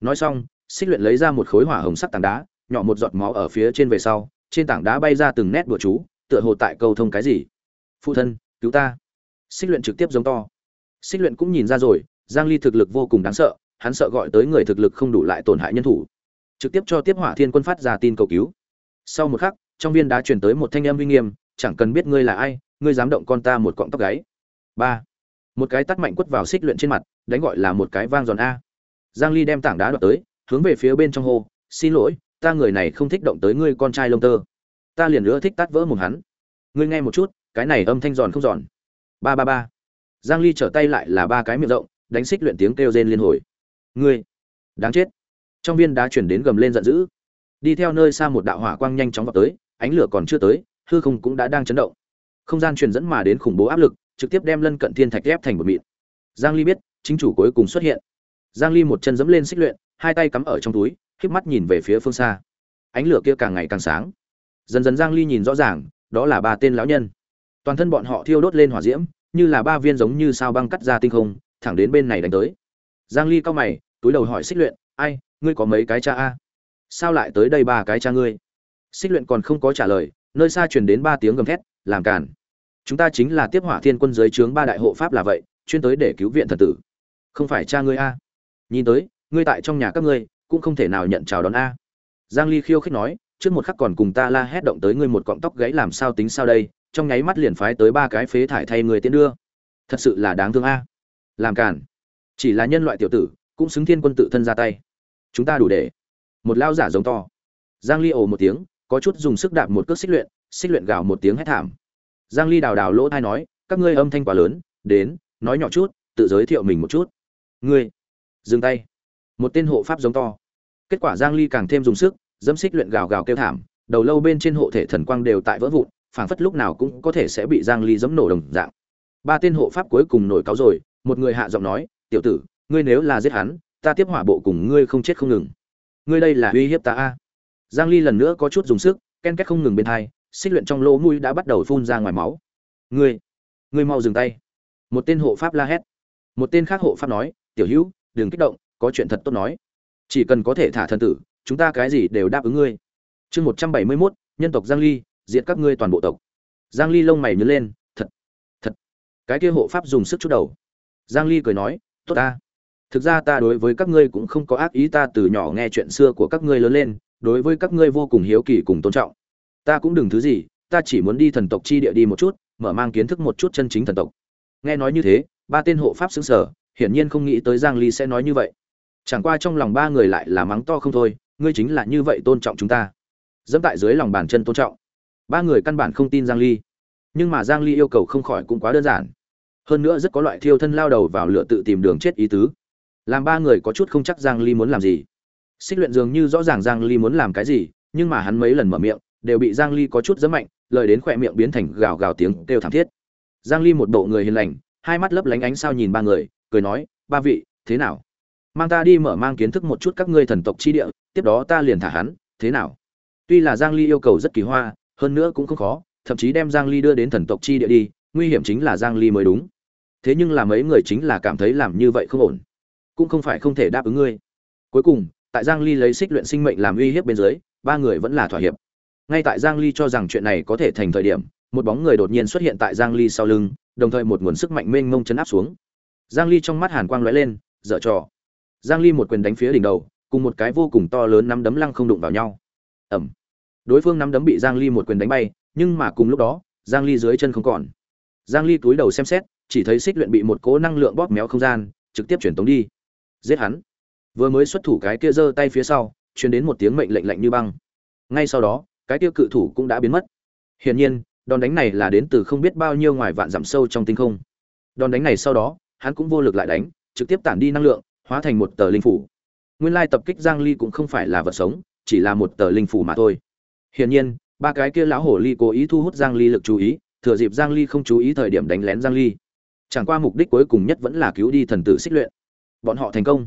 Nói xong, xích luyện lấy ra một khối hỏa hồng sắc tảng đá nhỏ một giọt máu ở phía trên về sau, trên tảng đá bay ra từng nét bùa chú, tựa hồ tại câu thông cái gì. Phụ thân, cứu ta. Xích luyện trực tiếp giống to. Xích luyện cũng nhìn ra rồi, giang ly thực lực vô cùng đáng sợ, hắn sợ gọi tới người thực lực không đủ lại tổn hại nhân thủ. Trực tiếp cho tiếp hỏa thiên quân phát ra tin cầu cứu. Sau một khắc, trong viên đá truyền tới một thanh âm uy nghiêm, chẳng cần biết ngươi là ai, ngươi dám động con ta một cọng tóc gáy. Ba. Một cái tát mạnh quất vào xích luyện trên mặt, đánh gọi là một cái vang giòn a. Giang ly đem tảng đá đoạt tới, hướng về phía bên trong hồ xin lỗi ta người này không thích động tới ngươi con trai lông tơ. Ta liền nữa thích tát vỡ mồm hắn. Ngươi nghe một chút, cái này âm thanh giòn không giòn. Ba ba ba. Giang ly trở tay lại là ba cái miệng rộng, đánh xích luyện tiếng kêu rên liên hồi. Ngươi, đáng chết. Trong viên đá chuyển đến gầm lên giận dữ. Đi theo nơi xa một đạo hỏa quang nhanh chóng vào tới, ánh lửa còn chưa tới, hư không cũng đã đang chấn động. Không gian truyền dẫn mà đến khủng bố áp lực, trực tiếp đem lân cận thiên thạch ép thành một mịn. Giang ly biết, chính chủ cuối cùng xuất hiện. Giang ly một chân dẫm lên xích luyện, hai tay cắm ở trong túi híp mắt nhìn về phía phương xa. Ánh lửa kia càng ngày càng sáng. Dần dần giang ly nhìn rõ ràng, đó là ba tên lão nhân. Toàn thân bọn họ thiêu đốt lên hỏa diễm, như là ba viên giống như sao băng cắt ra tinh không, thẳng đến bên này đánh tới. Giang ly cao mày, túi đầu hỏi xích luyện, ai, ngươi có mấy cái cha a? Sao lại tới đây ba cái cha ngươi? Xích luyện còn không có trả lời, nơi xa truyền đến ba tiếng gầm thét, làm cản chúng ta chính là tiếp hỏa thiên quân dưới trướng ba đại hộ pháp là vậy, chuyên tới để cứu viện thần tử. Không phải cha ngươi a. Nhìn tới, ngươi tại trong nhà các ngươi cũng không thể nào nhận chào đón a. Giang ly khiêu khích nói, trước một khắc còn cùng ta la hét động tới ngươi một cọng tóc gãy làm sao tính sao đây, trong nháy mắt liền phái tới ba cái phế thải thay người tiến đưa. Thật sự là đáng thương a. Làm cản chỉ là nhân loại tiểu tử, cũng xứng thiên quân tự thân ra tay. Chúng ta đủ để. Một lao giả giống to. Giang ly ồ một tiếng, có chút dùng sức đạp một cước xích luyện xích luyện gào một tiếng hét thảm. Giang ly đào đào lỗ tai nói, các ngươi âm thanh quá lớn, đến, nói nhỏ chút, tự giới thiệu mình một chút. Ngươi, dừng tay. Một tên hộ pháp giống to kết quả giang ly càng thêm dùng sức, dẫm xích luyện gào gào kêu thảm, đầu lâu bên trên hộ thể thần quang đều tại vỡ vụn, phảng phất lúc nào cũng có thể sẽ bị giang ly dẫm nổ đồng dạng. Ba tên hộ pháp cuối cùng nổi cáo rồi, một người hạ giọng nói, tiểu tử, ngươi nếu là giết hắn, ta tiếp hỏa bộ cùng ngươi không chết không ngừng. Ngươi đây là uy hiếp ta a. Giang ly lần nữa có chút dùng sức, ken két không ngừng bên hai, xích luyện trong lỗ mũi đã bắt đầu phun ra ngoài máu. Ngươi ngươi mau dừng tay. Một tên hộ pháp la hét. Một tên khác hộ pháp nói, tiểu hữu, đừng kích động, có chuyện thật tốt nói chỉ cần có thể thả thần tử chúng ta cái gì đều đáp ứng ngươi. Chương 171, nhân tộc giang ly diệt các ngươi toàn bộ tộc. Giang ly lông mày nhướng lên thật thật. Cái kia hộ pháp dùng sức chút đầu. Giang ly cười nói tốt ta. Thực ra ta đối với các ngươi cũng không có ác ý ta từ nhỏ nghe chuyện xưa của các ngươi lớn lên đối với các ngươi vô cùng hiếu kỳ cùng tôn trọng. Ta cũng đừng thứ gì ta chỉ muốn đi thần tộc chi địa đi một chút mở mang kiến thức một chút chân chính thần tộc. Nghe nói như thế ba tên hộ pháp xứng sở hiển nhiên không nghĩ tới giang ly sẽ nói như vậy chẳng qua trong lòng ba người lại là mắng to không thôi, ngươi chính là như vậy tôn trọng chúng ta. Dẫm tại dưới lòng bàn chân tôn trọng. Ba người căn bản không tin giang ly. Nhưng mà giang ly yêu cầu không khỏi cũng quá đơn giản. Hơn nữa rất có loại thiêu thân lao đầu vào lửa tự tìm đường chết ý tứ. Làm ba người có chút không chắc giang ly muốn làm gì. Xích luyện dường như rõ ràng giang ly muốn làm cái gì, nhưng mà hắn mấy lần mở miệng, đều bị giang ly có chút giấm mạnh, lời đến khỏe miệng biến thành gào gào tiếng kêu thảm thiết. Giang ly một bộ người hiền lành, hai mắt lấp lánh ánh sao nhìn ba người, cười nói, ba vị, thế nào? Mang ta đi mở mang kiến thức một chút các ngươi thần tộc chi địa, tiếp đó ta liền thả hắn, thế nào? Tuy là giang ly yêu cầu rất kỳ hoa, hơn nữa cũng không khó, thậm chí đem giang ly đưa đến thần tộc chi địa đi, nguy hiểm chính là giang ly mới đúng. Thế nhưng là mấy người chính là cảm thấy làm như vậy không ổn, cũng không phải không thể đáp ứng ngươi. Cuối cùng, tại giang ly lấy xích luyện sinh mệnh làm uy hiếp bên dưới, ba người vẫn là thỏa hiệp. Ngay tại giang ly cho rằng chuyện này có thể thành thời điểm, một bóng người đột nhiên xuất hiện tại giang ly sau lưng, đồng thời một nguồn sức mạnh mênh mông chấn áp xuống. Giang ly trong mắt hàn quang lóe lên, dở trò giang ly một quyền đánh phía đỉnh đầu, cùng một cái vô cùng to lớn nắm đấm lăng không đụng vào nhau. Ẩm đối phương nắm đấm bị giang ly một quyền đánh bay, nhưng mà cùng lúc đó, giang ly dưới chân không còn. Giang ly túi đầu xem xét, chỉ thấy xích luyện bị một cỗ năng lượng bóp méo không gian, trực tiếp chuyển tống đi. Giết hắn. Vừa mới xuất thủ cái kia giơ tay phía sau, truyền đến một tiếng mệnh lệnh lạnh như băng. Ngay sau đó, cái kia cự thủ cũng đã biến mất. Hiển nhiên, đòn đánh này là đến từ không biết bao nhiêu ngoài vạn dặm sâu trong tinh không. Đòn đánh này sau đó, hắn cũng vô lực lại đánh, trực tiếp tản đi năng lượng hóa thành một tờ linh phủ. Nguyên lai tập kích giang ly cũng không phải là vật sống, chỉ là một tờ linh phủ mà thôi. Hiển nhiên, ba cái kia lão hổ ly cố ý thu hút giang ly lực chú ý, thừa dịp giang ly không chú ý thời điểm đánh lén giang ly. Chẳng qua mục đích cuối cùng nhất vẫn là cứu đi thần tử xích luyện. Bọn họ thành công.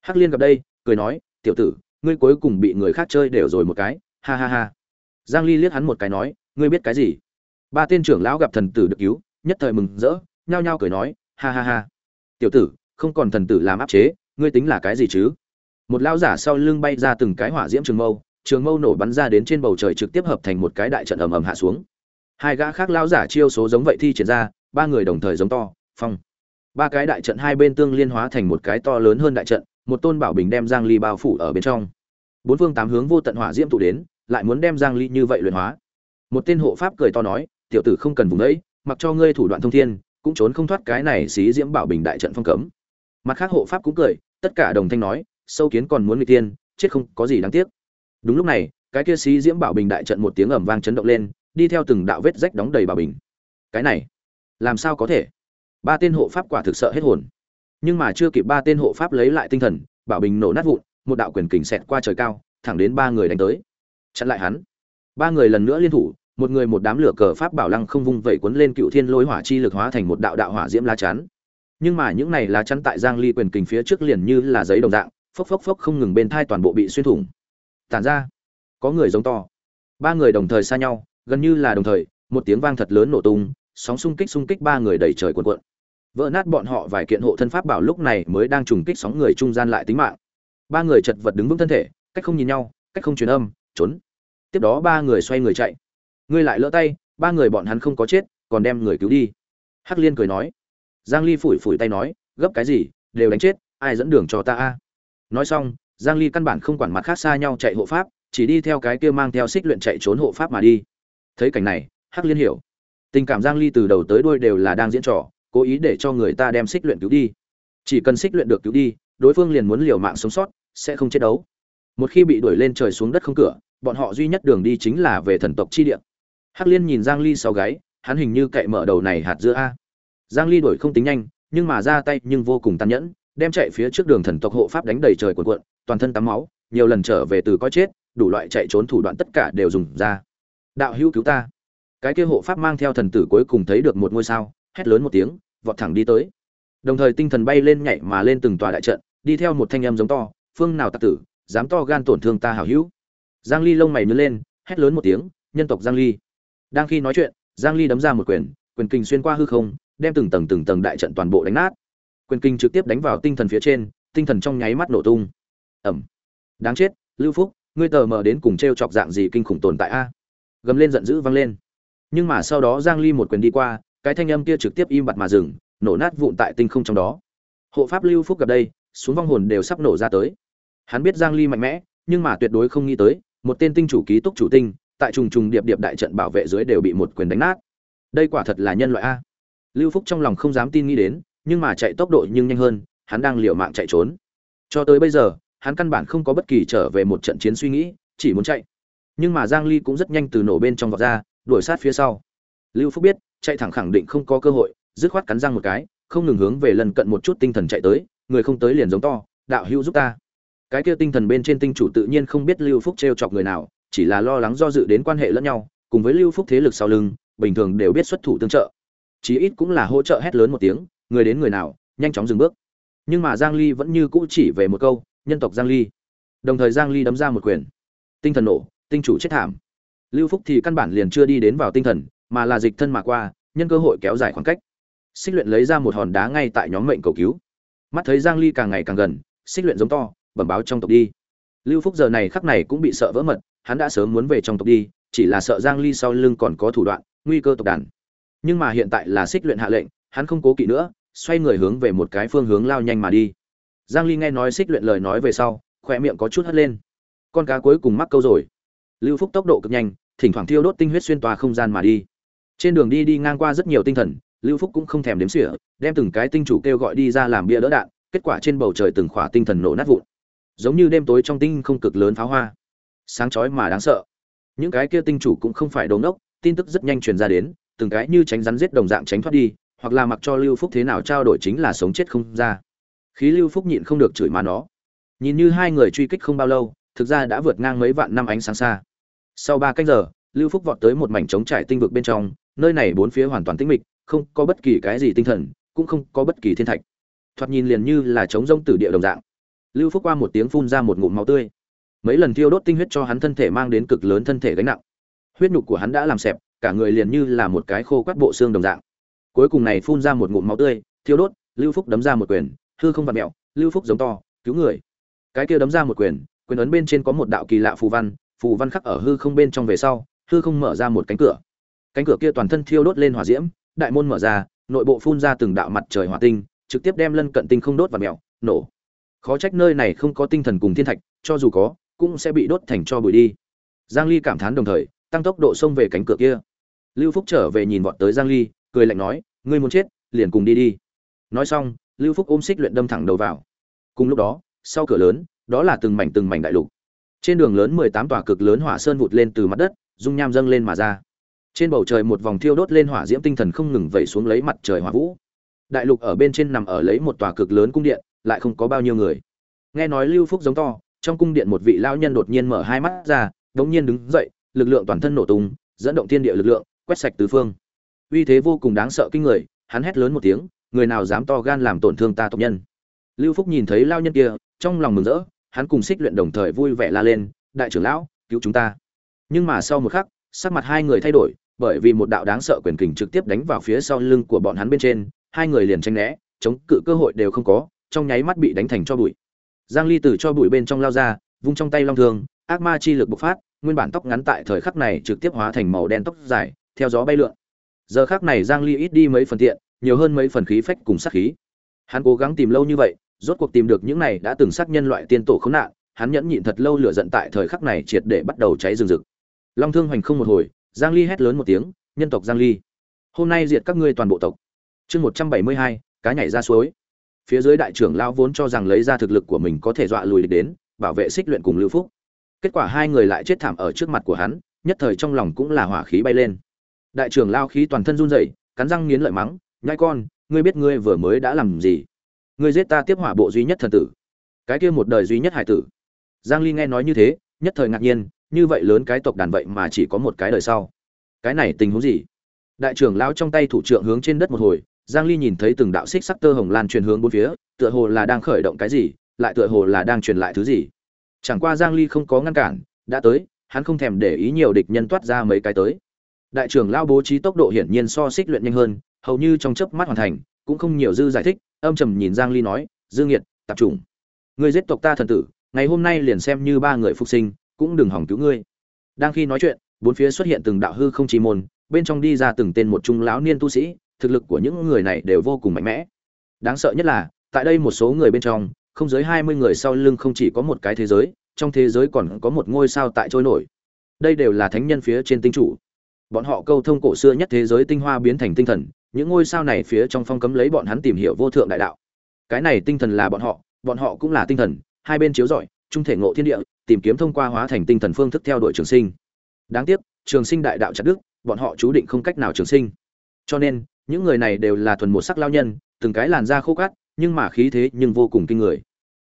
Hắc liên gặp đây, cười nói, tiểu tử, ngươi cuối cùng bị người khác chơi đều rồi một cái. Ha ha ha. Giang ly liếc hắn một cái nói, ngươi biết cái gì? Ba tên trưởng lão gặp thần tử được cứu, nhất thời mừng rỡ, nhao nhao cười nói, ha ha ha. Tiểu tử không còn thần tử làm áp chế, ngươi tính là cái gì chứ? Một lão giả sau lưng bay ra từng cái hỏa diễm trường mâu trường mâu nổ bắn ra đến trên bầu trời trực tiếp hợp thành một cái đại trận ầm ầm hạ xuống. Hai gã khác lão giả chiêu số giống vậy thi triển ra, ba người đồng thời giống to, phong. Ba cái đại trận hai bên tương liên hóa thành một cái to lớn hơn đại trận, một tôn bảo bình đem giang ly bao phủ ở bên trong. Bốn phương tám hướng vô tận hỏa diễm tụ đến, lại muốn đem giang ly như vậy luyện hóa. Một tên hộ pháp cười to nói, tiểu tử không cần vùng ấy mặc cho ngươi thủ đoạn thông thiên, cũng trốn không thoát cái này xí diễm bảo bình đại trận phong cấm mặt khác hộ pháp cũng cười, tất cả đồng thanh nói, sâu kiến còn muốn người tiên chết không có gì đáng tiếc. Đúng lúc này, cái kia xí diễm bảo bình đại trận một tiếng ầm vang chấn động lên, đi theo từng đạo vết rách đóng đầy bảo bình. Cái này, làm sao có thể? Ba tên hộ pháp quả thực sợ hết hồn. Nhưng mà chưa kịp ba tên hộ pháp lấy lại tinh thần, bảo bình nổ nát vụn, một đạo quyền kình xẹt qua trời cao, thẳng đến ba người đánh tới. Chặn lại hắn. Ba người lần nữa liên thủ, một người một đám lửa cờ pháp bảo lăng không vung vẩy cuốn lên cựu thiên lôi hỏa chi lực hóa thành một đạo đạo hỏa diễm lá chắn nhưng mà những này lá chắn tại giang ly quyền kình phía trước liền như là giấy đồng dạng, phốc phốc phốc không ngừng bên thai toàn bộ bị xuyên thủng. Tản ra, có người giống to. Ba người đồng thời xa nhau, gần như là đồng thời, một tiếng vang thật lớn nổ tung, sóng xung kích xung kích ba người đẩy trời cuộn cuộn. Vỡ nát bọn họ vài kiện hộ thân pháp bảo lúc này mới đang trùng kích sóng người trung gian lại tính mạng. Ba người chật vật đứng vững thân thể, cách không nhìn nhau, cách không truyền âm, trốn. Tiếp đó ba người xoay người chạy. Ngươi lại lỡ tay, ba người bọn hắn không có chết, còn đem người cứu đi. Hắc liên cười nói giang ly phủi phủi tay nói, gấp cái gì, đều đánh chết, ai dẫn đường cho ta a? Nói xong, giang ly căn bản không quản mặt khác xa nhau chạy hộ pháp, chỉ đi theo cái kia mang theo xích luyện chạy trốn hộ pháp mà đi. Thấy cảnh này, hắc liên hiểu. Tình cảm giang ly từ đầu tới đuôi đều là đang diễn trò, cố ý để cho người ta đem xích luyện cứu đi. Chỉ cần xích luyện được cứu đi, đối phương liền muốn liều mạng sống sót, sẽ không chết đấu. Một khi bị đuổi lên trời xuống đất không cửa, bọn họ duy nhất đường đi chính là về thần tộc chi địa. Hắc liên nhìn giang ly sau gáy, hắn hình như cậy mở đầu này hạt giữa a giang ly đuổi không tính nhanh, nhưng mà ra tay nhưng vô cùng tàn nhẫn, đem chạy phía trước đường thần tộc hộ pháp đánh đầy trời cuộn cuộn, toàn thân tắm máu, nhiều lần trở về từ coi chết, đủ loại chạy trốn thủ đoạn tất cả đều dùng ra. Đạo hữu cứu ta. Cái kia hộ pháp mang theo thần tử cuối cùng thấy được một ngôi sao, hét lớn một tiếng, vọt thẳng đi tới. Đồng thời tinh thần bay lên nhảy mà lên từng tòa đại trận, đi theo một thanh âm giống to, phương nào tặc tử, dám to gan tổn thương ta hảo hữu? Giang ly lông mày nhướng lên, hét lớn một tiếng, nhân tộc giang ly. Đang khi nói chuyện, giang ly đấm ra một quyền quyền kinh xuyên qua hư không đem từng tầng từng tầng đại trận toàn bộ đánh nát. Quyền kinh trực tiếp đánh vào tinh thần phía trên, tinh thần trong nháy mắt nổ tung. Ẩm. Đáng chết, lưu phúc, ngươi tờ mờ đến cùng t chọc dạng gì kinh khủng tồn tại a? Gầm lên giận dữ vang lên. Nhưng mà sau đó giang ly một quyền đi qua, cái thanh âm kia trực tiếp im bặt mà dừng, nổ nát vụn tại tinh không trong đó. Hộ pháp lưu phúc gặp đây, xuống vong hồn đều sắp nổ ra tới. Hắn biết giang ly mạnh mẽ, nhưng mà tuyệt đối không nghĩ tới, một tên tinh chủ ký túc chủ tinh, tại trùng trùng điệp điệp đại trận bảo vệ dưới đều bị một quyền đánh nát. Đây quả thật là nhân loại a lưu phúc trong lòng không dám tin nghĩ đến, nhưng mà chạy tốc độ nhưng nhanh hơn, hắn đang liều mạng chạy trốn. Cho tới bây giờ, hắn căn bản không có bất kỳ trở về một trận chiến suy nghĩ, chỉ muốn chạy. Nhưng mà giang ly cũng rất nhanh từ nổ bên trong vọt ra, đuổi sát phía sau. Lưu phúc biết, chạy thẳng khẳng định không có cơ hội, dứt khoát cắn răng một cái, không ngừng hướng về lần cận một chút tinh thần chạy tới, người không tới liền giống to, đạo hữu giúp ta. Cái kia tinh thần bên trên tinh chủ tự nhiên không biết lưu phúc trêu chọc người nào, chỉ là lo lắng do dự đến quan hệ lẫn nhau, cùng với lưu phúc thế lực sau lưng, bình thường đều biết xuất thủ tương trợ chí ít cũng là hỗ trợ hét lớn một tiếng, người đến người nào, nhanh chóng dừng bước. Nhưng mà giang ly vẫn như cũ chỉ về một câu, nhân tộc giang ly. Đồng thời giang ly đấm ra một quyền. Tinh thần nổ, tinh chủ chết thảm. Lưu phúc thì căn bản liền chưa đi đến vào tinh thần, mà là dịch thân mà qua, nhân cơ hội kéo dài khoảng cách. Xích luyện lấy ra một hòn đá ngay tại nhóm mệnh cầu cứu. Mắt thấy giang ly càng ngày càng gần, xích luyện giống to, bẩm báo trong tộc đi. Lưu phúc giờ này khắc này cũng bị sợ vỡ mật, hắn đã sớm muốn về trong tộc đi, chỉ là sợ giang ly sau lưng còn có thủ đoạn, nguy cơ tộc đàn nhưng mà hiện tại là xích luyện hạ lệnh, hắn không cố kỵ nữa, xoay người hướng về một cái phương hướng lao nhanh mà đi. Giang ly nghe nói xích luyện lời nói về sau, khỏe miệng có chút hất lên. Con cá cuối cùng mắc câu rồi. Lưu phúc tốc độ cực nhanh, thỉnh thoảng thiêu đốt tinh huyết xuyên tòa không gian mà đi. Trên đường đi đi ngang qua rất nhiều tinh thần, lưu phúc cũng không thèm đếm xỉa, đem từng cái tinh chủ kêu gọi đi ra làm bia đỡ đạn, kết quả trên bầu trời từng khỏa tinh thần nổ nát vụn. Giống như đêm tối trong tinh không cực lớn pháo hoa. Sáng chói mà đáng sợ. Những cái kia tinh chủ cũng không phải đồ ngốc, tin tức rất nhanh truyền ra đến từng cái như tránh rắn giết đồng dạng tránh thoát đi, hoặc là mặc cho lưu phúc thế nào trao đổi chính là sống chết không ra. Khí lưu phúc nhịn không được chửi mà nó. Nhìn như hai người truy kích không bao lâu, thực ra đã vượt ngang mấy vạn năm ánh sáng xa. Sau ba cách giờ, lưu phúc vọt tới một mảnh trống trải tinh vực bên trong, nơi này bốn phía hoàn toàn tĩnh mịch, không có bất kỳ cái gì tinh thần, cũng không có bất kỳ thiên thạch. Thoạt nhìn liền như là trống rông tử địa đồng dạng. Lưu phúc qua một tiếng phun ra một ngụm máu tươi. Mấy lần thiêu đốt tinh huyết cho hắn thân thể mang đến cực lớn thân thể gánh nặng. Huyết nhục của hắn đã làm xẹp cả người liền như là một cái khô quắt bộ xương đồng dạng. Cuối cùng này phun ra một ngụm máu tươi, thiêu đốt, lưu phúc đấm ra một quyền, hư không vặt mẹo, lưu phúc giống to, cứu người. Cái kia đấm ra một quyền quyền ấn bên trên có một đạo kỳ lạ phù văn phù văn khắc ở hư không bên trong về sau, hư không mở ra một cánh cửa. Cánh cửa kia toàn thân thiêu đốt lên hỏa diễm, đại môn mở ra, nội bộ phun ra từng đạo mặt trời hỏa tinh, trực tiếp đem lân cận tinh không đốt và mèo nổ. Khó trách nơi này không có tinh thần cùng thiên thạch, cho dù có, cũng sẽ bị đốt thành cho bụi đi. Giang ly cảm thán đồng thời tăng tốc độ xông về cánh cửa kia. Lưu phúc trở về nhìn vọt tới giang ly, cười lạnh nói, ngươi muốn chết, liền cùng đi đi. Nói xong, lưu phúc ôm xích luyện đâm thẳng đầu vào. Cùng lúc đó, sau cửa lớn, đó là từng mảnh từng mảnh đại lục. Trên đường lớn 18 tòa cực lớn hỏa sơn vụt lên từ mặt đất, dung nham dâng lên mà ra. Trên bầu trời một vòng thiêu đốt lên hỏa diễm tinh thần không ngừng vẩy xuống lấy mặt trời hỏa vũ. Đại lục ở bên trên nằm ở lấy một tòa cực lớn cung điện, lại không có bao nhiêu người. Nghe nói lưu phúc giống to, trong cung điện một vị lão nhân đột nhiên mở hai mắt ra, đống nhiên đứng dậy lực lượng toàn thân nổ tung, dẫn động thiên địa lực lượng, quét sạch tứ phương. Uy thế vô cùng đáng sợ kinh người, hắn hét lớn một tiếng, người nào dám to gan làm tổn thương ta tộc nhân. Lưu phúc nhìn thấy lao nhân kia, trong lòng mừng rỡ, hắn cùng xích luyện đồng thời vui vẻ la lên, đại trưởng lão, cứu chúng ta. Nhưng mà sau một khắc, sắc mặt hai người thay đổi, bởi vì một đạo đáng sợ quyền kình trực tiếp đánh vào phía sau lưng của bọn hắn bên trên, hai người liền tranh né, chống cự cơ hội đều không có, trong nháy mắt bị đánh thành cho bụi. Giang ly từ cho bụi bên trong lao ra, vung trong tay long thương, ác ma chi lực bộc phát nguyên bản tóc ngắn tại thời khắc này trực tiếp hóa thành màu đen tóc dài theo gió bay lượn. Giờ khắc này giang ly ít đi mấy phần tiện nhiều hơn mấy phần khí phách cùng sát khí. Hắn cố gắng tìm lâu như vậy rốt cuộc tìm được những này đã từng sát nhân loại tiên tổ khốn nạn hắn nhẫn nhịn thật lâu lửa giận tại thời khắc này triệt để bắt đầu cháy rừng rực. Long thương hoành không một hồi giang ly hét lớn một tiếng nhân tộc giang ly hôm nay diệt các ngươi toàn bộ tộc. Chương 172, cá nhảy ra suối. Phía dưới đại trưởng lão vốn cho rằng lấy ra thực lực của mình có thể dọa lùi địch đến bảo vệ xích luyện cùng lưu phúc kết quả hai người lại chết thảm ở trước mặt của hắn, nhất thời trong lòng cũng là hỏa khí bay lên. Đại trưởng lao khí toàn thân run rẩy, cắn răng nghiến lợi mắng nhai con, ngươi biết ngươi vừa mới đã làm gì? Ngươi giết ta tiếp hỏa bộ duy nhất thần tử. Cái kia một đời duy nhất hải tử. Giang ly nghe nói như thế, nhất thời ngạc nhiên, như vậy lớn cái tộc đàn vậy mà chỉ có một cái đời sau. Cái này tình huống gì? Đại trưởng lão trong tay thủ trưởng hướng trên đất một hồi, giang ly nhìn thấy từng đạo xích sắc tơ hồng lan truyền hướng bốn phía, tựa hồ là đang khởi động cái gì, lại tựa hồ là đang truyền lại thứ gì chẳng qua giang ly không có ngăn cản, đã tới, hắn không thèm để ý nhiều địch nhân toát ra mấy cái tới. Đại trưởng lão bố trí tốc độ hiển nhiên so xích luyện nhanh hơn, hầu như trong chớp mắt hoàn thành, cũng không nhiều dư giải thích, âm trầm nhìn giang ly nói, dư nghiệt, tập trung. Ngươi giết tộc ta thần tử, ngày hôm nay liền xem như ba người phục sinh, cũng đừng hỏng cứu ngươi. Đang khi nói chuyện, bốn phía xuất hiện từng đạo hư không chi môn, bên trong đi ra từng tên một trung lão niên tu sĩ, thực lực của những người này đều vô cùng mạnh mẽ. Đáng sợ nhất là, tại đây một số người bên trong không dưới 20 người sau lưng không chỉ có một cái thế giới, trong thế giới còn có một ngôi sao tại trôi nổi. Đây đều là thánh nhân phía trên tinh chủ. Bọn họ câu thông cổ xưa nhất thế giới tinh hoa biến thành tinh thần, những ngôi sao này phía trong phong cấm lấy bọn hắn tìm hiểu vô thượng đại đạo. Cái này tinh thần là bọn họ bọn họ cũng là tinh thần, hai bên chiếu rọi trung thể ngộ thiên địa, tìm kiếm thông qua hóa thành tinh thần phương thức theo đuổi trường sinh. Đáng tiếc, trường sinh đại đạo chặt đức bọn họ chú định không cách nào trường sinh. Cho nên, những người này đều là thuần một sắc lao nhân, từng cái làn da khô cát, nhưng mà khí thế nhưng vô cùng kinh người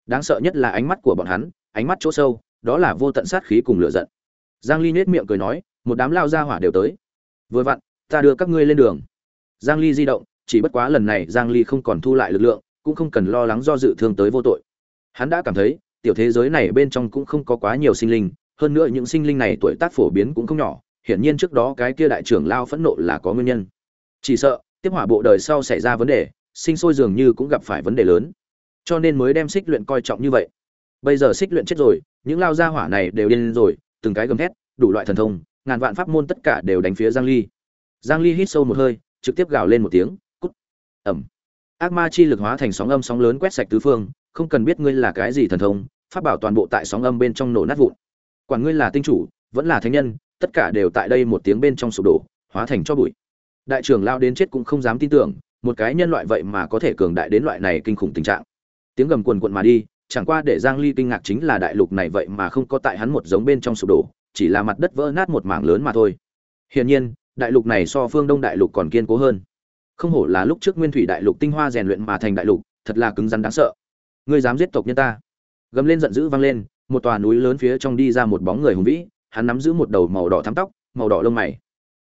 đáng sợ nhất là ánh mắt của bọn hắn, ánh mắt chỗ sâu, đó là vô tận sát khí cùng lửa giận. Giang ly nết miệng cười nói, một đám lao ra hỏa đều tới. Vừa vặn, ta đưa các ngươi lên đường. Giang ly di động, chỉ bất quá lần này giang ly không còn thu lại lực lượng, cũng không cần lo lắng do dự thương tới vô tội. Hắn đã cảm thấy, tiểu thế giới này bên trong cũng không có quá nhiều sinh linh, hơn nữa những sinh linh này tuổi tác phổ biến cũng không nhỏ, hiển nhiên trước đó cái kia đại trưởng lao phẫn nộ là có nguyên nhân. Chỉ sợ tiếp hỏa bộ đời sau xảy ra vấn đề, sinh sôi dường như cũng gặp phải vấn đề lớn cho nên mới đem xích luyện coi trọng như vậy. Bây giờ xích luyện chết rồi, những lao gia hỏa này đều điên rồi, từng cái gầm thét, đủ loại thần thông, ngàn vạn pháp môn tất cả đều đánh phía giang ly. Giang ly hít sâu một hơi, trực tiếp gào lên một tiếng, cút. Ẩm ác ma chi lực hóa thành sóng âm sóng lớn quét sạch tứ phương, không cần biết ngươi là cái gì thần thông, pháp bảo toàn bộ tại sóng âm bên trong nổ nát vụn. Quản ngươi là tinh chủ, vẫn là thánh nhân, tất cả đều tại đây một tiếng bên trong sụp đổ, hóa thành cho bụi. Đại trưởng lao đến chết cũng không dám tin tưởng, một cái nhân loại vậy mà có thể cường đại đến loại này kinh khủng tình trạng tiếng gầm quần quận mà đi, chẳng qua để giang ly kinh ngạc chính là đại lục này vậy mà không có tại hắn một giống bên trong sụp đổ, chỉ là mặt đất vỡ nát một mảng lớn mà thôi. Hiển nhiên, đại lục này so phương đông đại lục còn kiên cố hơn. Không hổ là lúc trước nguyên thủy đại lục tinh hoa rèn luyện mà thành đại lục, thật là cứng rắn đáng sợ. Ngươi dám giết tộc nhân ta. Gầm lên giận dữ vang lên, một tòa núi lớn phía trong đi ra một bóng người hùng vĩ, hắn nắm giữ một đầu màu đỏ thắm tóc, màu đỏ lông mày.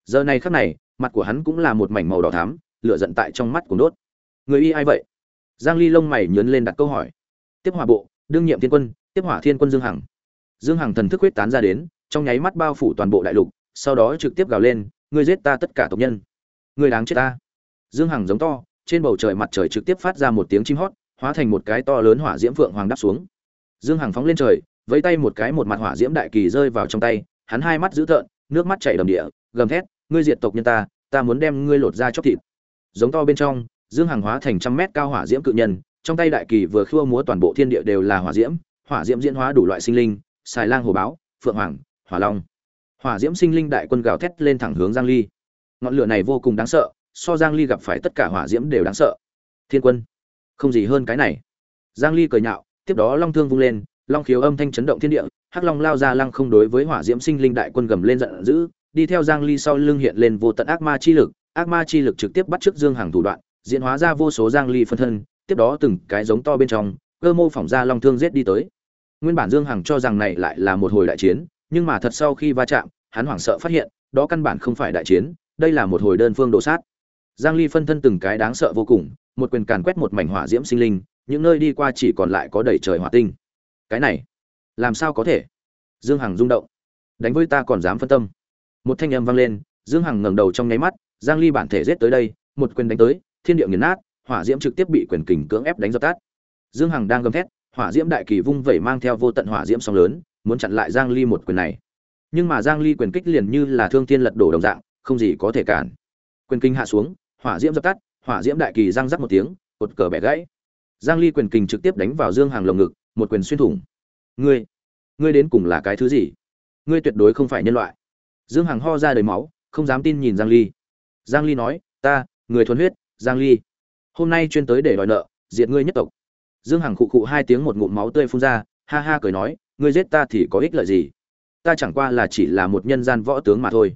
Giờ này khắc này, mặt của hắn cũng là một mảnh màu đỏ thắm, lửa giận tại trong mắt của đốt. Người y ai vậy? Giang ly lông mày nhướng lên đặt câu hỏi. Tiếp hỏa bộ, đương nhiệm thiên quân, tiếp hỏa thiên quân dương hằng. Dương hằng thần thức huyết tán ra đến, trong nháy mắt bao phủ toàn bộ đại lục, sau đó trực tiếp gào lên, ngươi giết ta tất cả tộc nhân. Ngươi đáng chết ta. Dương hằng giống to, trên bầu trời mặt trời trực tiếp phát ra một tiếng chim hót, hóa thành một cái to lớn hỏa diễm phượng hoàng đáp xuống. Dương hằng phóng lên trời, vẫy tay một cái một mặt hỏa diễm đại kỳ rơi vào trong tay, hắn hai mắt dữ tợn, nước mắt chảy đầm địa, gầm thét, ngươi diệt tộc nhân ta ta muốn đem ngươi lột ra chóc thịt. Giống to bên trong dương hàng hóa thành trăm mét cao hỏa diễm cự nhân, trong tay đại kỳ vừa khua múa toàn bộ thiên địa đều là hỏa diễm hỏa diễm diễn hóa đủ loại sinh linh, xài lang hồ báo, phượng hoàng, hỏa long. Hỏa diễm sinh linh đại quân gào thét lên thẳng hướng giang ly. Ngọn lửa này vô cùng đáng sợ, so giang ly gặp phải tất cả hỏa diễm đều đáng sợ. Thiên quân, không gì hơn cái này. Giang ly cười nhạo, tiếp đó long thương vung lên, long khiếu âm thanh chấn động thiên địa, hắc long lao ra lăng không đối với hỏa diễm sinh linh đại quân gầm lên giận dữ, đi theo giang ly sau lưng hiện lên vô tận ác ma chi lực, ác ma chi lực trực tiếp bắt trước dương hàng thủ đoạn diễn hóa ra vô số giang ly phân thân, tiếp đó từng cái giống to bên trong, cơ mô phỏng ra long thương giết đi tới. Nguyên bản dương hằng cho rằng này lại là một hồi đại chiến, nhưng mà thật sau khi va chạm, hắn hoảng sợ phát hiện, đó căn bản không phải đại chiến, đây là một hồi đơn phương đổ sát. Giang ly phân thân từng cái đáng sợ vô cùng, một quyền càn quét một mảnh hỏa diễm sinh linh, những nơi đi qua chỉ còn lại có đầy trời hỏa tinh. Cái này, làm sao có thể? Dương hằng rung động. Đánh với ta còn dám phân tâm. Một thanh âm vang lên, dương hằng ngẩng đầu trong nháy mắt, giang ly bản thể giết tới đây, một quyền đánh tới thiên địa nghiền nát, hỏa diễm trực tiếp bị quyền kình cưỡng ép đánh dập tắt. Dương hằng đang gầm thét, hỏa diễm đại kỳ vung vẩy mang theo vô tận hỏa diễm sóng lớn, muốn chặn lại giang ly một quyền này. Nhưng mà giang ly quyền kích liền như là thương thiên lật đổ đồng dạng, không gì có thể cản. Quyền kình hạ xuống, hỏa diễm dập tắt, hỏa diễm đại kỳ răng rắc một tiếng, cột cờ bẻ gãy. Giang ly quyền kình trực tiếp đánh vào dương Hằng lồng ngực, một quyền xuyên thủng. Ngươi ngươi đến cùng là cái thứ gì? Ngươi tuyệt đối không phải nhân loại. Dương hằng ho ra đầy máu, không dám tin nhìn giang ly. Giang ly nói, ta, người thuần huyết giang ly. Hôm nay chuyên tới để đòi nợ, diệt ngươi nhất tộc. Dương hằng khụ khụ hai tiếng một ngụm máu tươi phun ra, ha ha cười nói, ngươi giết ta thì có ích lợi gì? Ta chẳng qua là chỉ là một nhân gian võ tướng mà thôi.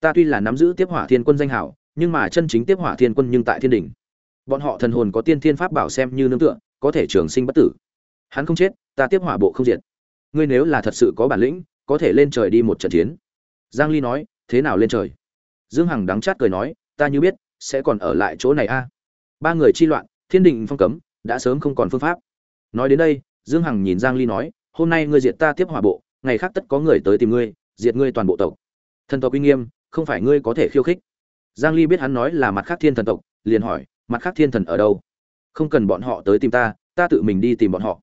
Ta tuy là nắm giữ tiếp hỏa thiên quân danh hảo, nhưng mà chân chính tiếp hỏa thiên quân nhưng tại thiên đỉnh. Bọn họ thần hồn có tiên thiên pháp bảo xem như nương tựa, có thể trường sinh bất tử. Hắn không chết, ta tiếp hỏa bộ không diệt. Ngươi nếu là thật sự có bản lĩnh, có thể lên trời đi một trận chiến. Giang ly nói, thế nào lên trời? Dương hằng đắng chát cười nói, ta như biết sẽ còn ở lại chỗ này a. Ba người chi loạn, thiên định phong cấm đã sớm không còn phương pháp. Nói đến đây, dương hằng nhìn giang ly nói, hôm nay ngươi diệt ta tiếp hỏa bộ, ngày khác tất có người tới tìm ngươi, diệt ngươi toàn bộ tộc. Thần tộc uy nghiêm, không phải ngươi có thể khiêu khích. Giang ly biết hắn nói là mặt khác thiên thần tộc, liền hỏi, mặt khác thiên thần ở đâu? Không cần bọn họ tới tìm ta ta tự mình đi tìm bọn họ.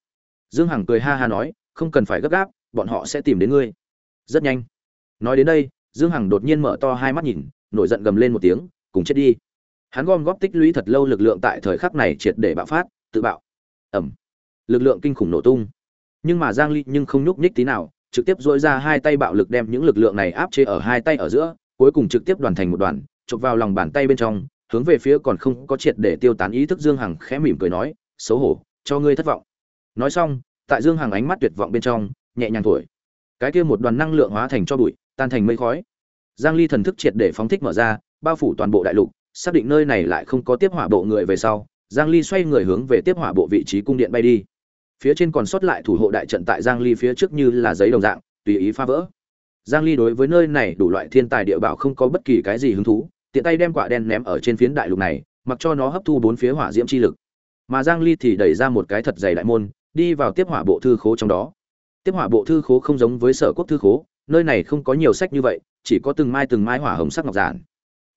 Dương hằng cười ha ha nói, không cần phải gấp gáp, bọn họ sẽ tìm đến ngươi. Rất nhanh. Nói đến đây, dương hằng đột nhiên mở to hai mắt nhìn, nổi giận gầm lên một tiếng cùng chết đi. Hắn gom góp tích lũy thật lâu lực lượng tại thời khắc này triệt để bạo phát, tự bạo. Ẩm. Lực lượng kinh khủng nổ tung. Nhưng mà giang ly nhưng không nhúc nhích tí nào, trực tiếp dỗi ra hai tay bạo lực đem những lực lượng này áp chế ở hai tay ở giữa, cuối cùng trực tiếp đoàn thành một đoàn, chụp vào lòng bàn tay bên trong, hướng về phía còn không có triệt để tiêu tán ý thức dương hằng khẽ mỉm cười nói, xấu hổ, cho ngươi thất vọng. Nói xong, tại dương hằng ánh mắt tuyệt vọng bên trong, nhẹ nhàng thổi. Cái kia một đoàn năng lượng hóa thành cho bụi, tan thành mây khói. Giang ly thần thức triệt để phóng thích mở ra bao phủ toàn bộ đại lục, xác định nơi này lại không có tiếp hỏa bộ người về sau, giang ly xoay người hướng về tiếp hỏa bộ vị trí cung điện bay đi. Phía trên còn sót lại thủ hộ đại trận tại giang ly phía trước như là giấy đồng dạng, tùy ý phá vỡ. Giang ly đối với nơi này đủ loại thiên tài địa bảo không có bất kỳ cái gì hứng thú, tiện tay đem quả đen ném ở trên phiến đại lục này, mặc cho nó hấp thu bốn phía hỏa diễm chi lực. Mà giang ly thì đẩy ra một cái thật dày đại môn, đi vào tiếp hỏa bộ thư khố trong đó. Tiếp hỏa bộ thư khố không giống với sở quốc thư khố, nơi này không có nhiều sách như vậy, chỉ có từng mai từng mai hỏa hồng sắc ngọc giản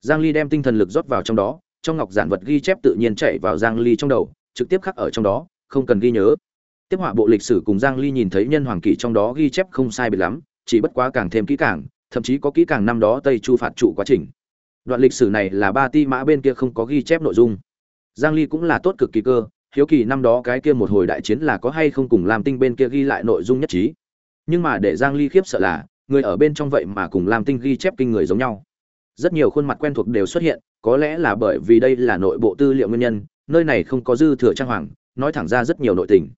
giang ly đem tinh thần lực rót vào trong đó, trong ngọc giản vật ghi chép tự nhiên chạy vào giang ly trong đầu, trực tiếp khắc ở trong đó, không cần ghi nhớ. Tiếp họa bộ lịch sử cùng giang ly nhìn thấy nhân hoàng kỷ trong đó ghi chép không sai biệt lắm, chỉ bất quá càng thêm kỹ càng, thậm chí có kỹ càng năm đó tây chu phạt trụ quá trình. Đoạn lịch sử này là ba ti mã bên kia không có ghi chép nội dung. Giang ly cũng là tốt cực kỳ cơ, hiếu kỳ năm đó cái kia một hồi đại chiến là có hay không cùng làm tinh bên kia ghi lại nội dung nhất trí. Nhưng mà để giang ly khiếp sợ là, người ở bên trong vậy mà cùng làm tinh ghi chép kinh người giống nhau rất nhiều khuôn mặt quen thuộc đều xuất hiện, có lẽ là bởi vì đây là nội bộ tư liệu nguyên nhân, nơi này không có dư thừa trang hoàng, nói thẳng ra rất nhiều nội tình.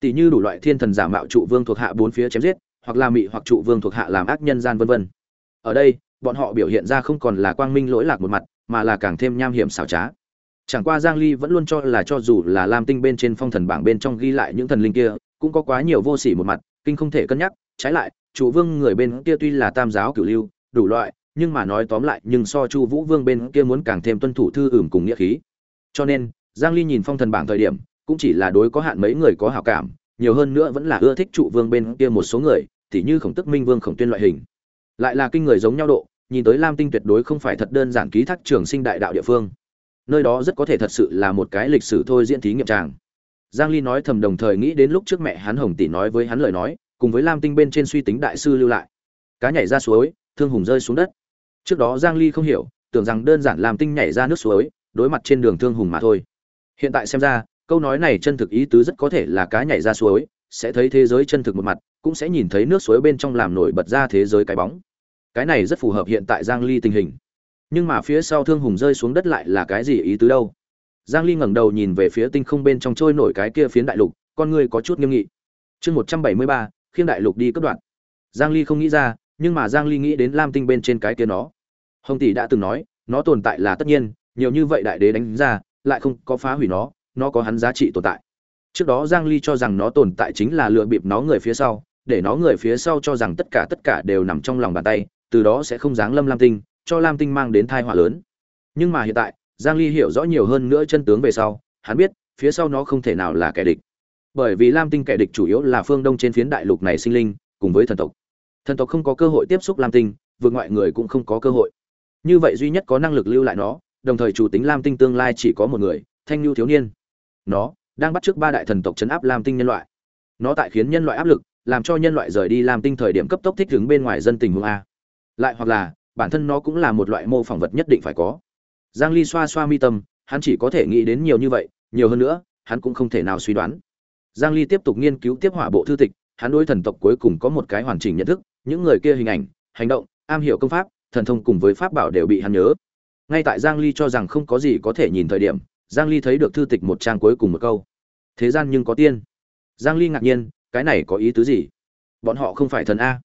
Tỷ như đủ loại thiên thần giả mạo trụ vương thuộc hạ bốn phía chém giết, hoặc là mị hoặc trụ vương thuộc hạ làm ác nhân gian vân vân. Ở đây, bọn họ biểu hiện ra không còn là quang minh lỗi lạc một mặt, mà là càng thêm nham hiểm xảo trá. Chẳng qua giang ly vẫn luôn cho là cho dù là lam tinh bên trên phong thần bảng bên trong ghi lại những thần linh kia, cũng có quá nhiều vô sỉ một mặt, kinh không thể cân nhắc. Trái lại, trụ vương người bên kia tuy là tam giáo cửu lưu, đủ loại nhưng mà nói tóm lại, nhưng so chu vũ vương bên kia muốn càng thêm tuân thủ thư ửm cùng nghĩa khí. Cho nên, giang ly nhìn phong thần bảng thời điểm, cũng chỉ là đối có hạn mấy người có hảo cảm, nhiều hơn nữa vẫn là ưa thích trụ vương bên kia một số người tỉ như khổng tức minh vương khổng tuyên loại hình. Lại là kinh người giống nhau độ, nhìn tới lam tinh tuyệt đối không phải thật đơn giản ký thác trường sinh đại đạo địa phương. Nơi đó rất có thể thật sự là một cái lịch sử thôi diễn thí nghiệm tràng. Giang ly nói thầm đồng thời nghĩ đến lúc trước mẹ hắn hồng tỷ nói với hắn lời nói, cùng với lam tinh bên trên suy tính đại sư lưu lại. Cá nhảy ra suối, thương hùng rơi xuống đất trước đó giang ly không hiểu tưởng rằng đơn giản làm tinh nhảy ra nước suối đối mặt trên đường thương hùng mà thôi. Hiện tại xem ra câu nói này chân thực ý tứ rất có thể là cá nhảy ra suối sẽ thấy thế giới chân thực một mặt cũng sẽ nhìn thấy nước suối bên trong làm nổi bật ra thế giới cái bóng. Cái này rất phù hợp hiện tại giang ly tình hình. Nhưng mà phía sau thương hùng rơi xuống đất lại là cái gì ý tứ đâu? Giang ly ngẩng đầu nhìn về phía tinh không bên trong trôi nổi cái kia phiến đại lục con người có chút nghiêm nghị. Chương 173, khiêng đại lục đi cấp đoạn. Giang ly không nghĩ ra nhưng mà giang ly nghĩ đến lam tinh bên trên cái kia nó. Hồng tỷ đã từng nói, nó tồn tại là tất nhiên, nhiều như vậy đại đế đánh ra, lại không có phá hủy nó nó có hắn giá trị tồn tại. Trước đó giang ly cho rằng nó tồn tại chính là lừa bịp nó người phía sau, để nó người phía sau cho rằng tất cả tất cả đều nằm trong lòng bàn tay, từ đó sẽ không dáng lâm lam tinh, cho lam tinh mang đến tai họa lớn. Nhưng mà hiện tại, giang ly hiểu rõ nhiều hơn nữa chân tướng về sau, hắn biết, phía sau nó không thể nào là kẻ địch. Bởi vì lam tinh kẻ địch chủ yếu là phương đông trên phiến đại lục này sinh linh, cùng với thần tộc thần tộc không có cơ hội tiếp xúc lam tinh vượt ngoại người cũng không có cơ hội. Như vậy duy nhất có năng lực lưu lại nó, đồng thời chủ tính lam tinh tương lai chỉ có một người, thanh nhu thiếu niên. Nó đang bắt chước ba đại thần tộc chấn áp lam tinh nhân loại. Nó tại khiến nhân loại áp lực, làm cho nhân loại rời đi lam tinh thời điểm cấp tốc thích ứng bên ngoài dân tình hương a. Lại hoặc là, bản thân nó cũng là một loại mô phỏng vật nhất định phải có. Giang ly xoa xoa mi tâm, hắn chỉ có thể nghĩ đến nhiều như vậy, nhiều hơn nữa, hắn cũng không thể nào suy đoán. Giang ly tiếp tục nghiên cứu tiếp hỏa bộ thư tịch, hắn đối thần tộc cuối cùng có một cái hoàn chỉnh nhận thức những người kia hình ảnh, hành động, am hiểu công pháp, thần thông cùng với pháp bảo đều bị hắn nhớ. Ngay tại giang ly cho rằng không có gì có thể nhìn thời điểm, giang ly thấy được thư tịch một trang cuối cùng một câu. Thế gian nhưng có tiên. Giang ly ngạc nhiên, cái này có ý tứ gì? Bọn họ không phải thần a.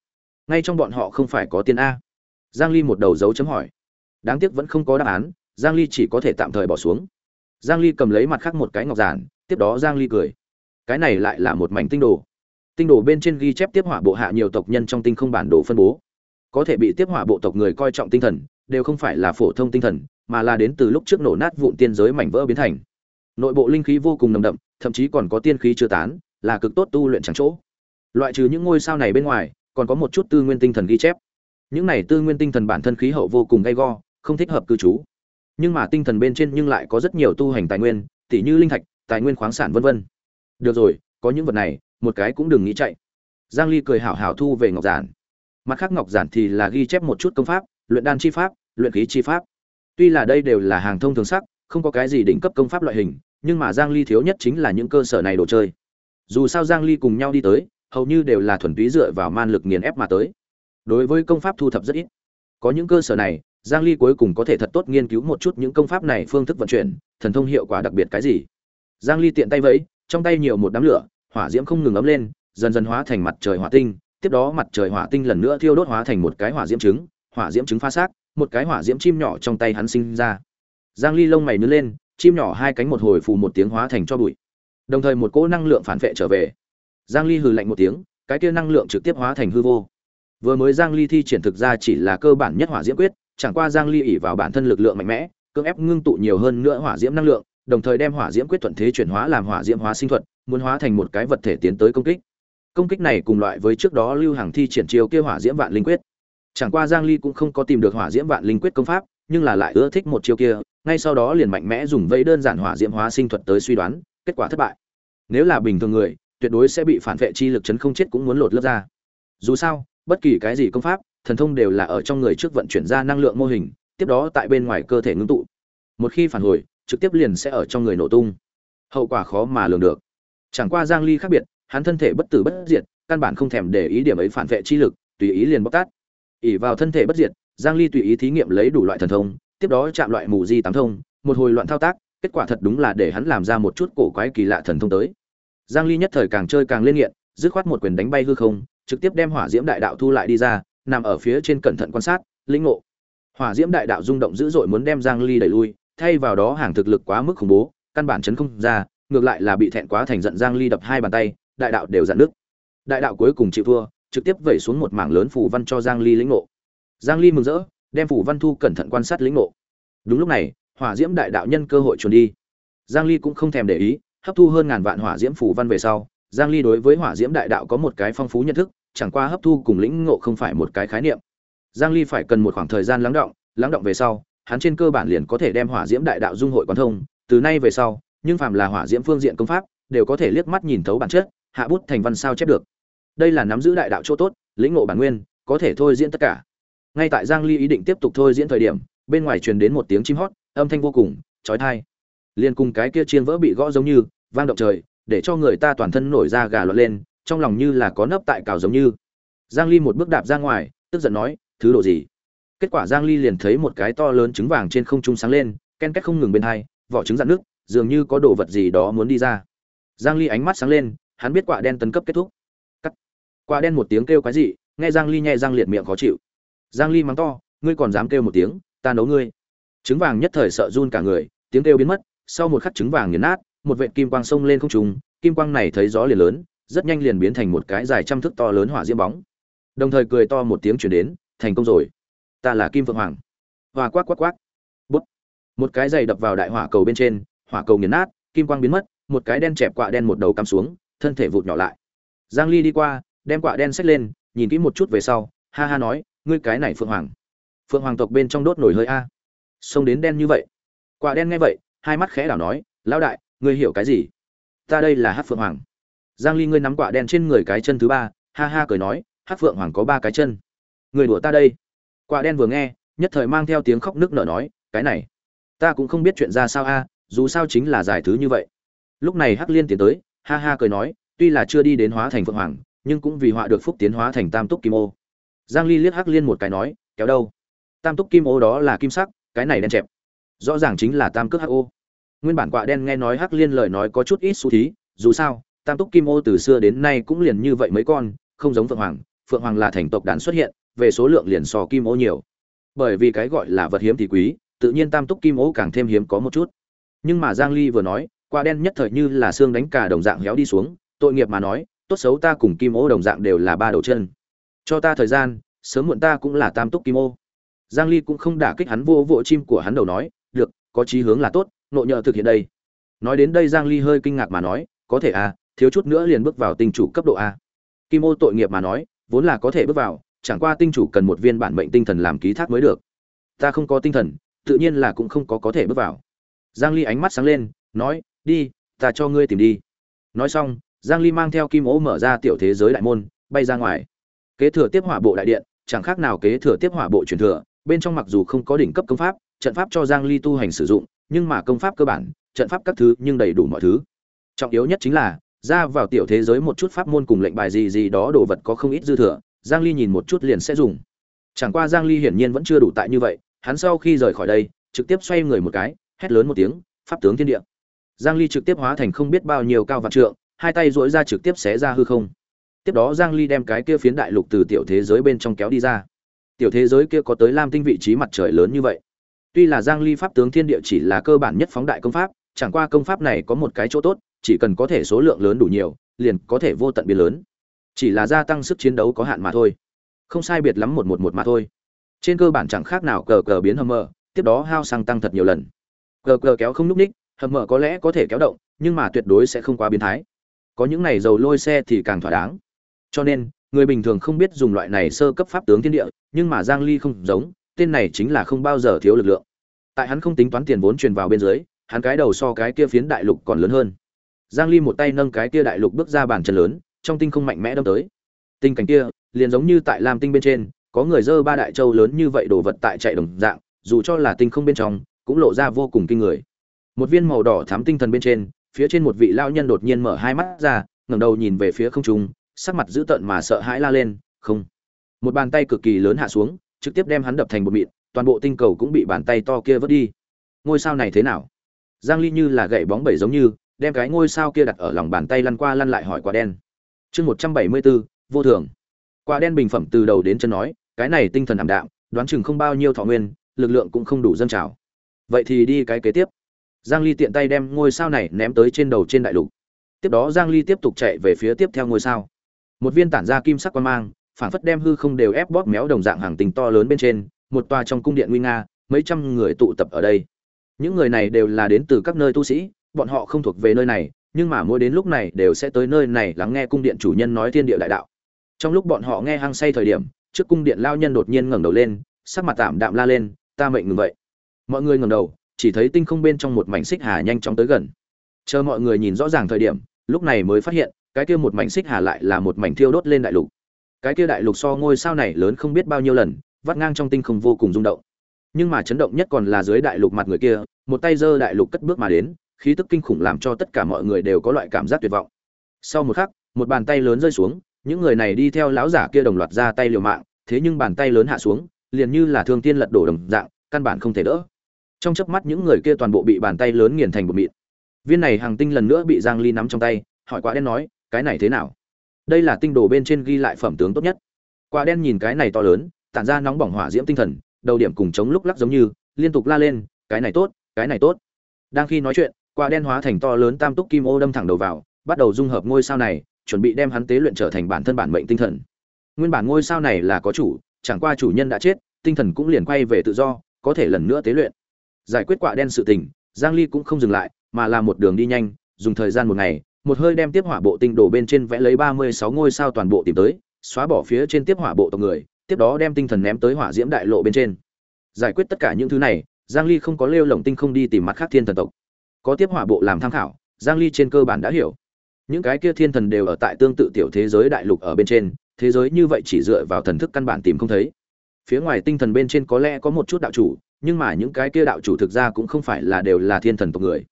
Ngay trong bọn họ không phải có tiên a. Giang ly một đầu dấu chấm hỏi. Đáng tiếc vẫn không có đáp án, giang ly chỉ có thể tạm thời bỏ xuống. Giang ly cầm lấy mặt khác một cái ngọc giản, tiếp đó giang ly cười. Cái này lại là một mảnh tinh đồ tinh đồ bên trên ghi chép tiếp hỏa bộ hạ nhiều tộc nhân trong tinh không bản đồ phân bố. Có thể bị tiếp hỏa bộ tộc người coi trọng tinh thần, đều không phải là phổ thông tinh thần, mà là đến từ lúc trước nổ nát vụn tiên giới mảnh vỡ biến thành. Nội bộ linh khí vô cùng nồng đậm, thậm chí còn có tiên khí chưa tán, là cực tốt tu luyện chẳng chỗ. Loại trừ những ngôi sao này bên ngoài, còn có một chút tư nguyên tinh thần ghi chép. Những này tư nguyên tinh thần bản thân khí hậu vô cùng gay go, không thích hợp cư trú. Nhưng mà tinh thần bên trên nhưng lại có rất nhiều tu hành tài nguyên, tỉ như linh thạch, tài nguyên khoáng sản vân vân. Được rồi, có những vật này một cái cũng đừng nghĩ chạy. Giang ly cười hảo hảo thu về ngọc giản. Mặt khác ngọc giản thì là ghi chép một chút công pháp, luyện đan chi pháp, luyện khí chi pháp. Tuy là đây đều là hàng thông thường sắc, không có cái gì đỉnh cấp công pháp loại hình, nhưng mà giang ly thiếu nhất chính là những cơ sở này đồ chơi. Dù sao giang ly cùng nhau đi tới, hầu như đều là thuần túy dựa vào man lực nghiền ép mà tới. Đối với công pháp thu thập rất ít. Có những cơ sở này, giang ly cuối cùng có thể thật tốt nghiên cứu một chút những công pháp này phương thức vận chuyển, thần thông hiệu quả đặc biệt cái gì. Giang ly tiện tay vẫy, trong tay nhiều một đám lửa hỏa diễm không ngừng ấm lên, dần dần hóa thành mặt trời hỏa tinh, tiếp đó mặt trời hỏa tinh lần nữa thiêu đốt hóa thành một cái hỏa diễm trứng, hỏa diễm trứng pha xác, một cái hỏa diễm chim nhỏ trong tay hắn sinh ra. Giang ly lông mày nhướng lên, chim nhỏ hai cánh một hồi phù một tiếng hóa thành cho bụi. Đồng thời một cỗ năng lượng phản vệ trở về. Giang ly hừ lạnh một tiếng, cái kia năng lượng trực tiếp hóa thành hư vô. Vừa mới giang ly thi triển thực ra chỉ là cơ bản nhất hỏa diễm quyết, chẳng qua giang ly ỉ vào bản thân lực lượng mạnh mẽ, cưỡng ép ngưng tụ nhiều hơn nữa hỏa diễm năng lượng đồng thời đem hỏa diễm quyết thuận thế chuyển hóa làm hỏa diễm hóa sinh thuật, muốn hóa thành một cái vật thể tiến tới công kích. Công kích này cùng loại với trước đó lưu hàng thi triển chiêu kia hỏa diễm vạn linh quyết. Chẳng qua giang ly cũng không có tìm được hỏa diễm vạn linh quyết công pháp, nhưng là lại ưa thích một chiêu kia, ngay sau đó liền mạnh mẽ dùng vây đơn giản hỏa diễm hóa sinh thuật tới suy đoán, kết quả thất bại. Nếu là bình thường người, tuyệt đối sẽ bị phản vệ chi lực chấn không chết cũng muốn lột lớp ra. Dù sao, bất kỳ cái gì công pháp, thần thông đều là ở trong người trước vận chuyển ra năng lượng mô hình, tiếp đó tại bên ngoài cơ thể ngưng tụ. Một khi phản hồi trực tiếp liền sẽ ở trong người nổ tung. Hậu quả khó mà lường được. Chẳng qua giang ly khác biệt, hắn thân thể bất tử bất diệt, căn bản không thèm để ý điểm ấy phản vệ chi lực, tùy ý liền bóc tát. Ỉ vào thân thể bất diệt, giang ly tùy ý thí nghiệm lấy đủ loại thần thông, tiếp đó chạm loại mù di tám thông, một hồi loạn thao tác, kết quả thật đúng là để hắn làm ra một chút cổ quái kỳ lạ thần thông tới. Giang ly nhất thời càng chơi càng lên nghiện, dứt khoát một quyền đánh bay hư không, trực tiếp đem hỏa diễm đại đạo thu lại đi ra, nằm ở phía trên cẩn thận quan sát, lĩnh ngộ. Hỏa diễm đại đạo rung động dữ dội muốn đem giang ly đẩy lui thay vào đó hàng thực lực quá mức khủng bố, căn bản chấn không ra, ngược lại là bị thẹn quá thành giận giang ly đập hai bàn tay, đại đạo đều dạn nước. Đại đạo cuối cùng chịu thua, trực tiếp vẩy xuống một mảng lớn phù văn cho giang ly lĩnh ngộ. Giang ly mừng rỡ, đem phù văn thu cẩn thận quan sát lĩnh ngộ. Đúng lúc này, hỏa diễm đại đạo nhân cơ hội chuẩn đi. Giang ly cũng không thèm để ý, hấp thu hơn ngàn vạn hỏa diễm phù văn về sau, giang ly đối với hỏa diễm đại đạo có một cái phong phú nhận thức, chẳng qua hấp thu cùng lĩnh ngộ không phải một cái khái niệm. Giang ly phải cần một khoảng thời gian lắng động lắng động về sau hắn trên cơ bản liền có thể đem hỏa diễm đại đạo dung hội quán thông, từ nay về sau, nhưng phàm là hỏa diễm phương diện công pháp, đều có thể liếc mắt nhìn thấu bản chất, hạ bút thành văn sao chép được. Đây là nắm giữ đại đạo chỗ tốt, lĩnh ngộ bản nguyên, có thể thôi diễn tất cả. Ngay tại giang ly ý định tiếp tục thôi diễn thời điểm, bên ngoài truyền đến một tiếng chim hót, âm thanh vô cùng, chói tai. Liên cùng cái kia chiên vỡ bị gõ giống như, vang động trời, để cho người ta toàn thân nổi da gà lọt lên, trong lòng như là có nấp tại cào giống như. Giang ly một bước đạp ra ngoài, tức giận nói, thứ độ gì? Kết quả giang ly liền thấy một cái to lớn trứng vàng trên không trung sáng lên, ken két không ngừng bên hai, vỏ trứng dạn nước, dường như có đồ vật gì đó muốn đi ra. Giang ly ánh mắt sáng lên, hắn biết quả đen tấn cấp kết thúc. Cắt. Quả đen một tiếng kêu quái dị, nghe giang ly nhẹ răng liệt miệng khó chịu. Giang ly mắng to, ngươi còn dám kêu một tiếng, ta nấu ngươi. Trứng vàng nhất thời sợ run cả người, tiếng kêu biến mất, sau một khắc trứng vàng nghiền nát, một vệt kim quang sông lên không trung, kim quang này thấy gió liền lớn, rất nhanh liền biến thành một cái dài trăm thước to lớn hỏa diễm bóng. Đồng thời cười to một tiếng chuyển đến, thành công rồi ta là kim vượng hoàng. Hòa quát quát quát. Bút. Một cái giày đập vào đại hỏa cầu bên trên, hỏa cầu nghiền nát, kim quang biến mất, một cái đen chẹp quạ đen một đầu cắm xuống, thân thể vụt nhỏ lại. Giang ly đi qua, đem quạ đen xách lên, nhìn kỹ một chút về sau, ha ha nói, ngươi cái này phượng hoàng. Phượng hoàng tộc bên trong đốt nổi hơi a. Xông đến đen như vậy. Quạ đen nghe vậy, hai mắt khẽ đảo nói, lão đại, ngươi hiểu cái gì? Ta đây là hát phượng hoàng. Giang ly ngươi nắm quạ đen trên người cái chân thứ ba, ha ha cười nói hát phượng hoàng có ba cái chân. Người đùa ta đây quạ đen vừa nghe, nhất thời mang theo tiếng khóc nức nở nói, cái này, ta cũng không biết chuyện ra sao a, dù sao chính là giải thứ như vậy. Lúc này hắc liên tiến tới, ha ha cười nói, tuy là chưa đi đến hóa thành phượng hoàng, nhưng cũng vì họa được phúc tiến hóa thành tam túc kim ô. Giang ly liếc hắc liên một cái nói, kéo đâu? Tam túc kim ô đó là kim sắc, cái này đen chẹp. Rõ ràng chính là tam cước hắc ô. Nguyên bản quạ đen nghe nói hắc liên lời nói có chút ít xu thí, dù sao, tam túc kim ô từ xưa đến nay cũng liền như vậy mấy con, không giống phượng hoàng. Phượng hoàng là thành tộc đàn xuất hiện về số lượng liền so kim ô nhiều. Bởi vì cái gọi là vật hiếm thì quý, tự nhiên tam túc kim ô càng thêm hiếm có một chút. Nhưng mà giang ly vừa nói, quả đen nhất thời như là xương đánh cả đồng dạng héo đi xuống, tội nghiệp mà nói, tốt xấu ta cùng kim ô đồng dạng đều là ba đầu chân. Cho ta thời gian, sớm muộn ta cũng là tam túc kim ô. Giang ly cũng không đả kích hắn vô vỗ chim của hắn đầu nói, được, có chí hướng là tốt, nộ nhờ thực hiện đây. Nói đến đây giang ly hơi kinh ngạc mà nói, có thể à thiếu chút nữa liền bước vào tinh chủ cấp độ a. Kim ô tội nghiệp mà nói, vốn là có thể bước vào chẳng qua tinh chủ cần một viên bản mệnh tinh thần làm ký thác mới được. Ta không có tinh thần, tự nhiên là cũng không có có thể bước vào. Giang ly ánh mắt sáng lên, nói, đi, ta cho ngươi tìm đi. Nói xong, giang ly mang theo kim ố mở ra tiểu thế giới đại môn, bay ra ngoài. Kế thừa tiếp hỏa bộ đại điện, chẳng khác nào kế thừa tiếp hỏa bộ truyền thừa, bên trong mặc dù không có đỉnh cấp công pháp, trận pháp cho giang ly tu hành sử dụng, nhưng mà công pháp cơ bản, trận pháp các thứ nhưng đầy đủ mọi thứ. Trọng yếu nhất chính là, ra vào tiểu thế giới một chút pháp môn cùng lệnh bài gì gì đó đồ vật có không ít dư thừa giang ly nhìn một chút liền sẽ dùng. Chẳng qua giang ly hiển nhiên vẫn chưa đủ tại như vậy, hắn sau khi rời khỏi đây, trực tiếp xoay người một cái, hét lớn một tiếng, pháp tướng thiên địa. Giang ly trực tiếp hóa thành không biết bao nhiêu cao vạn trượng, hai tay duỗi ra trực tiếp xé ra hư không. Tiếp đó giang ly đem cái kia phiến đại lục từ tiểu thế giới bên trong kéo đi ra. Tiểu thế giới kia có tới lam tinh vị trí mặt trời lớn như vậy. Tuy là giang ly pháp tướng thiên địa chỉ là cơ bản nhất phóng đại công pháp, chẳng qua công pháp này có một cái chỗ tốt, chỉ cần có thể số lượng lớn đủ nhiều, liền có thể vô tận biến lớn chỉ là gia tăng sức chiến đấu có hạn mà thôi. Không sai biệt lắm một một một mà thôi. Trên cơ bản chẳng khác nào cờ cờ biến hầm mờ, tiếp đó hao xăng tăng thật nhiều lần. Cờ cờ kéo không núp ních, hầm mờ có lẽ có thể kéo động, nhưng mà tuyệt đối sẽ không quá biến thái. Có những này dầu lôi xe thì càng thỏa đáng. Cho nên, người bình thường không biết dùng loại này sơ cấp pháp tướng thiên địa, nhưng mà giang ly không giống, tên này chính là không bao giờ thiếu lực lượng. Tại hắn không tính toán tiền vốn truyền vào bên dưới, hắn cái đầu so cái kia phiến đại lục còn lớn hơn. Giang ly một tay nâng cái kia đại lục bước ra bàn chân lớn trong tinh không mạnh mẽ đâm tới. Tinh cảnh kia, liền giống như tại lam tinh bên trên, có người dơ ba đại châu lớn như vậy đồ vật tại chạy đồng dạng, dù cho là tinh không bên trong, cũng lộ ra vô cùng kinh người. Một viên màu đỏ thắm tinh thần bên trên, phía trên một vị lao nhân đột nhiên mở hai mắt ra, ngẩng đầu nhìn về phía không trung, sắc mặt dữ tợn mà sợ hãi la lên, không. Một bàn tay cực kỳ lớn hạ xuống, trực tiếp đem hắn đập thành một mịn, toàn bộ tinh cầu cũng bị bàn tay to kia vớt đi. Ngôi sao này thế nào? Giang ly như là gậy bóng bẩy giống như, đem cái ngôi sao kia đặt ở lòng bàn tay lăn qua lăn lại hỏi quả đen chương 174, vô thường. Quả đen bình phẩm từ đầu đến chân nói cái này tinh thần ảm đạm đoán chừng không bao nhiêu thọ nguyên lực lượng cũng không đủ dân trào. Vậy thì đi cái kế tiếp. Giang ly tiện tay đem ngôi sao này ném tới trên đầu trên đại lục. Tiếp đó giang ly tiếp tục chạy về phía tiếp theo ngôi sao. Một viên tản ra kim sắc quan mang phản phất đem hư không đều ép bóp méo đồng dạng hàng tình to lớn bên trên một tòa trong cung điện nguy nga mấy trăm người tụ tập ở đây. Những người này đều là đến từ các nơi tu sĩ bọn họ không thuộc về nơi này nhưng mà mỗi đến lúc này đều sẽ tới nơi này lắng nghe cung điện chủ nhân nói thiên địa đại đạo. Trong lúc bọn họ nghe hăng say thời điểm, trước cung điện lao nhân đột nhiên ngẩng đầu lên, sắc mặt tạm đạm la lên, ta mệnh ngừng vậy. Mọi người ngẩng đầu, chỉ thấy tinh không bên trong một mảnh xích hà nhanh chóng tới gần. Chờ mọi người nhìn rõ ràng thời điểm, lúc này mới phát hiện, cái kia một mảnh xích hà lại là một mảnh thiêu đốt lên đại lục. Cái kia đại lục so ngôi sao này lớn không biết bao nhiêu lần, vắt ngang trong tinh không vô cùng rung động. Nhưng mà chấn động nhất còn là dưới đại lục mặt người kia, một tay giơ đại lục cất bước mà đến khí tức kinh khủng làm cho tất cả mọi người đều có loại cảm giác tuyệt vọng. Sau một khắc, một bàn tay lớn rơi xuống, những người này đi theo lão giả kia đồng loạt ra tay liều mạng, thế nhưng bàn tay lớn hạ xuống, liền như là thương tiên lật đổ đồng dạng, căn bản không thể đỡ. Trong chớp mắt những người kia toàn bộ bị bàn tay lớn nghiền thành một mịn. Viên này hàng tinh lần nữa bị giang ly nắm trong tay, hỏi Quả đen nói, cái này thế nào? Đây là tinh đồ bên trên ghi lại phẩm tướng tốt nhất. Quả đen nhìn cái này to lớn, tản ra nóng bỏng hỏa diễm tinh thần, đầu điểm cùng chống lúc lắc giống như, liên tục la lên, cái này tốt, cái này tốt. Đang khi nói chuyện quả đen hóa thành to lớn tam túc kim ô đâm thẳng đầu vào, bắt đầu dung hợp ngôi sao này, chuẩn bị đem hắn tế luyện trở thành bản thân bản mệnh tinh thần. Nguyên bản ngôi sao này là có chủ, chẳng qua chủ nhân đã chết, tinh thần cũng liền quay về tự do, có thể lần nữa tế luyện. Giải quyết quả đen sự tình, giang ly cũng không dừng lại, mà là một đường đi nhanh, dùng thời gian một ngày, một hơi đem tiếp hỏa bộ tinh đổ bên trên vẽ lấy 36 ngôi sao toàn bộ tìm tới, xóa bỏ phía trên tiếp hỏa bộ tộc người, tiếp đó đem tinh thần ném tới hỏa diễm đại lộ bên trên. Giải quyết tất cả những thứ này, giang ly không có lêu lồng tinh không đi tìm mặt khác thiên thần tộc có tiếp hỏa bộ làm tham khảo, giang ly trên cơ bản đã hiểu. Những cái kia thiên thần đều ở tại tương tự tiểu thế giới đại lục ở bên trên, thế giới như vậy chỉ dựa vào thần thức căn bản tìm không thấy. Phía ngoài tinh thần bên trên có lẽ có một chút đạo chủ, nhưng mà những cái kia đạo chủ thực ra cũng không phải là đều là thiên thần tộc người.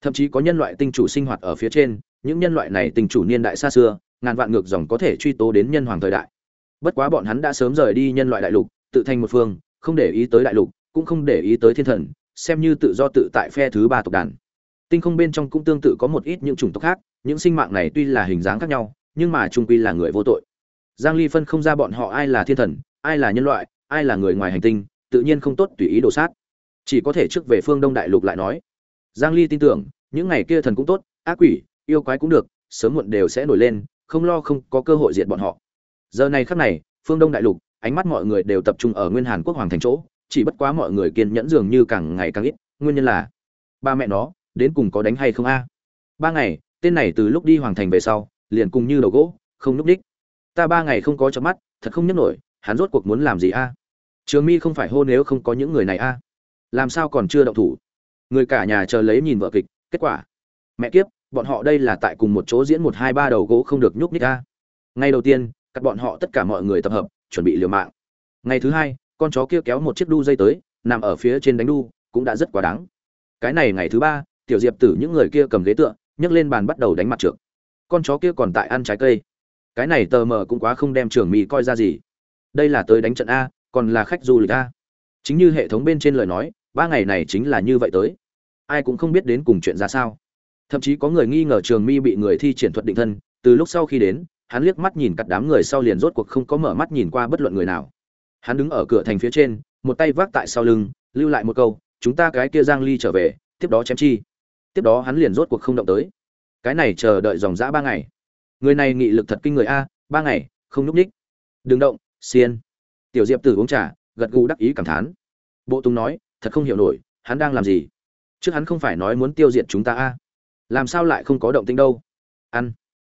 Thậm chí có nhân loại tinh chủ sinh hoạt ở phía trên, những nhân loại này tinh chủ niên đại xa xưa, ngàn vạn ngược dòng có thể truy tố đến nhân hoàng thời đại. Bất quá bọn hắn đã sớm rời đi nhân loại đại lục, tự thành một phương, không để ý tới đại lục, cũng không để ý tới thiên thần, xem như tự do tự tại phe thứ ba tộc đàn tinh không bên trong cũng tương tự có một ít những chủng tộc khác, những sinh mạng này tuy là hình dáng khác nhau, nhưng mà trung quy là người vô tội. Giang ly phân không ra bọn họ ai là thiên thần, ai là nhân loại, ai là người ngoài hành tinh, tự nhiên không tốt tùy ý đổ sát. Chỉ có thể trước về phương đông đại lục lại nói. Giang ly tin tưởng, những ngày kia thần cũng tốt, ác quỷ, yêu quái cũng được, sớm muộn đều sẽ nổi lên, không lo không có cơ hội diệt bọn họ. Giờ này khắc này, phương đông đại lục, ánh mắt mọi người đều tập trung ở nguyên hàn quốc hoàng thành chỗ, chỉ bất quá mọi người kiên nhẫn dường như càng ngày càng ít, nguyên nhân là, ba mẹ nó đến cùng có đánh hay không a? Ba ngày, tên này từ lúc đi hoàng thành về sau, liền cùng như đầu gỗ, không núp đích. Ta ba ngày không có chớp mắt, thật không nhấc nổi, hắn rốt cuộc muốn làm gì a? Trường mi không phải hô nếu không có những người này a. Làm sao còn chưa động thủ? Người cả nhà chờ lấy nhìn vợ kịch, kết quả. Mẹ kiếp, bọn họ đây là tại cùng một chỗ diễn một hai ba đầu gỗ không được nhúc nhích a. Ngay đầu tiên, cắt bọn họ tất cả mọi người tập hợp, chuẩn bị liều mạng. Ngày thứ hai, con chó kia kéo một chiếc đu dây tới, nằm ở phía trên đánh đu, cũng đã rất quá đáng. Cái này ngày thứ ba tiểu diệp tử những người kia cầm ghế tựa, nhấc lên bàn bắt đầu đánh mặt trượt con chó kia còn tại ăn trái cây. Cái này tờ mờ cũng quá không đem trường mỹ coi ra gì. Đây là tới đánh trận a, còn là khách du lịch a. Chính như hệ thống bên trên lời nói, ba ngày này chính là như vậy tới. Ai cũng không biết đến cùng chuyện ra sao. Thậm chí có người nghi ngờ trường mi bị người thi triển thuật định thân, từ lúc sau khi đến, hắn liếc mắt nhìn cặt đám người sau liền rốt cuộc không có mở mắt nhìn qua bất luận người nào. Hắn đứng ở cửa thành phía trên, một tay vác tại sau lưng, lưu lại một câu, chúng ta cái kia giang ly trở về, tiếp đó chém chi tiếp đó hắn liền rốt cuộc không động tới. Cái này chờ đợi dòng dã ba ngày. Người này nghị lực thật kinh người a, ba ngày, không nhúc ních đừng động, xiên. Tiểu diệp tử uống trà, gật gù đắc ý cảm thán. Bộ tùng nói, thật không hiểu nổi, hắn đang làm gì? Trước hắn không phải nói muốn tiêu diệt chúng ta a. Làm sao lại không có động tĩnh đâu? Ăn.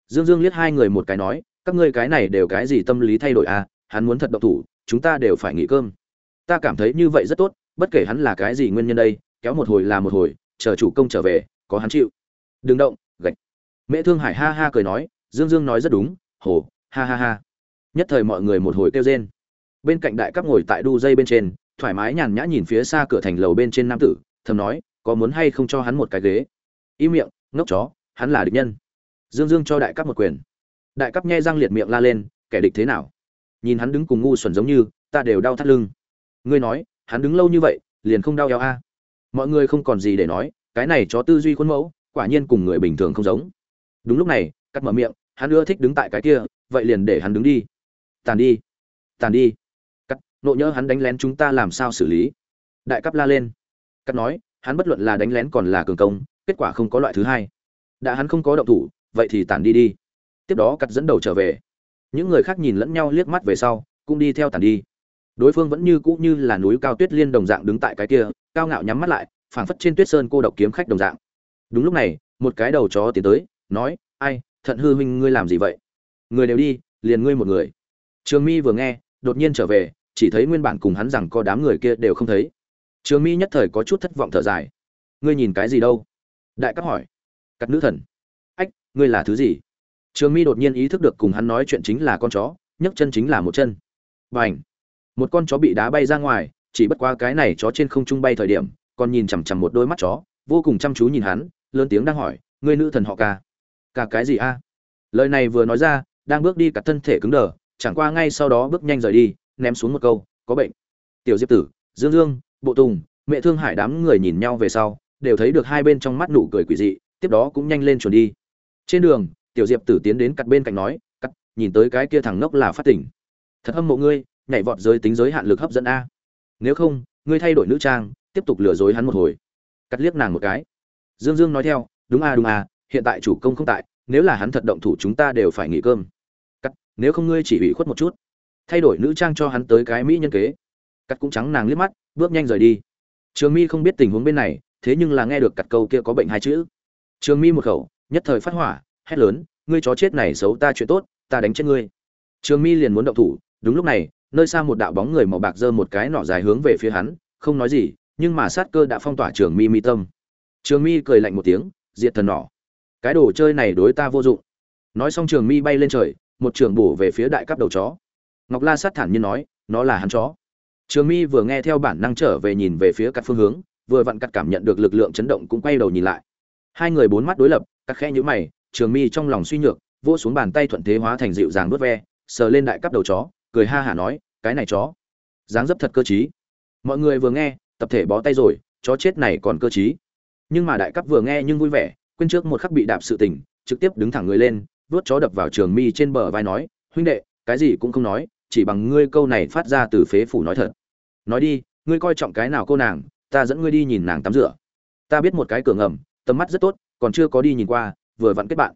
Dương dương liếc hai người một cái nói, các ngươi cái này đều cái gì tâm lý thay đổi a, hắn muốn thật động thủ, chúng ta đều phải nghỉ cơm. Ta cảm thấy như vậy rất tốt, bất kể hắn là cái gì nguyên nhân đây, kéo một hồi là một hồi chờ chủ công trở về, có hắn chịu. Đừng động, gạch. Mẹ thương hải ha ha cười nói, dương dương nói rất đúng, hồ, ha ha ha. Nhất thời mọi người một hồi kêu rên. Bên cạnh đại cấp ngồi tại đu dây bên trên, thoải mái nhàn nhã nhìn phía xa cửa thành lầu bên trên nam tử, thầm nói, có muốn hay không cho hắn một cái ghế? Im miệng, ngốc chó, hắn là địch nhân. Dương dương cho đại cấp một quyền. Đại cấp nghe răng liệt miệng la lên, kẻ địch thế nào? Nhìn hắn đứng cùng ngu xuẩn giống như, ta đều đau thắt lưng. Ngươi nói, hắn đứng lâu như vậy, liền không đau eo a mọi người không còn gì để nói, cái này chó tư duy khuôn mẫu, quả nhiên cùng người bình thường không giống. Đúng lúc này, cắt mở miệng, hắn ưa thích đứng tại cái kia, vậy liền để hắn đứng đi. Tàn đi tàn đi. Cắt, nộ nhỡ hắn đánh lén chúng ta làm sao xử lý? Đại cấp la lên. Cắt nói, hắn bất luận là đánh lén còn là cường công, kết quả không có loại thứ hai. Đã hắn không có động thủ, vậy thì tàn đi đi. Tiếp đó cắt dẫn đầu trở về. Những người khác nhìn lẫn nhau liếc mắt về sau, cũng đi theo tàn đi đối phương vẫn như cũ như là núi cao tuyết liên đồng dạng đứng tại cái kia, cao ngạo nhắm mắt lại, phảng phất trên tuyết sơn cô độc kiếm khách đồng dạng. Đúng lúc này, một cái đầu chó tiến tới, nói, ai, thận hư huynh ngươi làm gì vậy? Người đều đi, liền ngươi một người. Trường mi vừa nghe, đột nhiên trở về, chỉ thấy nguyên bản cùng hắn rằng có đám người kia đều không thấy. Trường mi nhất thời có chút thất vọng thở dài. Ngươi nhìn cái gì đâu? Đại cấp hỏi. Cắt nữ thần. Ách, ngươi là thứ gì? Trường mi đột nhiên ý thức được cùng hắn nói chuyện chính là con chó, nhấc chân chính là một chân. B à n h một con chó bị đá bay ra ngoài, chỉ bất qua cái này chó trên không trung bay thời điểm còn nhìn chằm chằm một đôi mắt chó, vô cùng chăm chú nhìn hắn, lớn tiếng đang hỏi, ngươi nữ thần họ ca? Ca cái gì a? Lời này vừa nói ra, đang bước đi cả thân thể cứng đờ, chẳng qua ngay sau đó bước nhanh rời đi, ném xuống một câu, có bệnh. Tiểu diệp tử, dương dương, bộ tùng, mẹ thương hải đám người nhìn nhau về sau, đều thấy được hai bên trong mắt nụ cười quỷ dị, tiếp đó cũng nhanh lên chuẩn đi. Trên đường, tiểu diệp tử tiến đến cặt bên cạnh nói, cắt, nhìn tới cái kia thằng ngốc là phát tỉnh. Thật hâm mộ ngươi nhảy vọt giới tính giới hạn lực hấp dẫn a. Nếu không, ngươi thay đổi nữ trang, tiếp tục lừa dối hắn một hồi. Cắt liếc nàng một cái. Dương dương nói theo, đúng a đúng a, hiện tại chủ công không tại, nếu là hắn thật động thủ chúng ta đều phải nghỉ cơm. Cắt, nếu không ngươi chỉ ủy khuất một chút. Thay đổi nữ trang cho hắn tới cái mỹ nhân kế. Cắt cũng trắng nàng liếc mắt, bước nhanh rời đi. Trường mi không biết tình huống bên này, thế nhưng là nghe được cặt câu kia có bệnh hai chữ. Trường mi một khẩu, nhất thời phát hỏa, hét lớn, ngươi chó chết này xấu ta chuyện tốt, ta đánh chết ngươi. Trường mi liền muốn động thủ, đúng lúc này nơi xa một đạo bóng người màu bạc giơ một cái nỏ dài hướng về phía hắn, không nói gì, nhưng mà sát cơ đã phong tỏa trường mi mi tâm. Trường mi cười lạnh một tiếng, diệt thần nỏ. Cái đồ chơi này đối ta vô dụng. Nói xong trường mi bay lên trời, một trường bổ về phía đại cấp đầu chó. Ngọc la sát thản nhiên nói, nó là hắn chó. Trường mi vừa nghe theo bản năng trở về nhìn về phía các phương hướng, vừa vặn cắt cảm nhận được lực lượng chấn động cũng quay đầu nhìn lại. Hai người bốn mắt đối lập các khẽ nhíu mày, trường mi trong lòng suy nhược, vỗ xuống bàn tay thuận thế hóa thành dịu dàng vuốt ve, sờ lên đại cấp đầu chó cười ha hả nói, cái này chó, dáng dấp thật cơ trí. Mọi người vừa nghe, tập thể bó tay rồi, chó chết này còn cơ trí. Nhưng mà đại cấp vừa nghe nhưng vui vẻ, quên trước một khắc bị đạp sự tình, trực tiếp đứng thẳng người lên, vuốt chó đập vào trường mi trên bờ vai nói, huynh đệ, cái gì cũng không nói, chỉ bằng ngươi câu này phát ra từ phế phủ nói thật. Nói đi, ngươi coi trọng cái nào cô nàng, ta dẫn ngươi đi nhìn nàng tắm rửa. Ta biết một cái cửa ngầm, tầm mắt rất tốt, còn chưa có đi nhìn qua, vừa vặn kết bạn.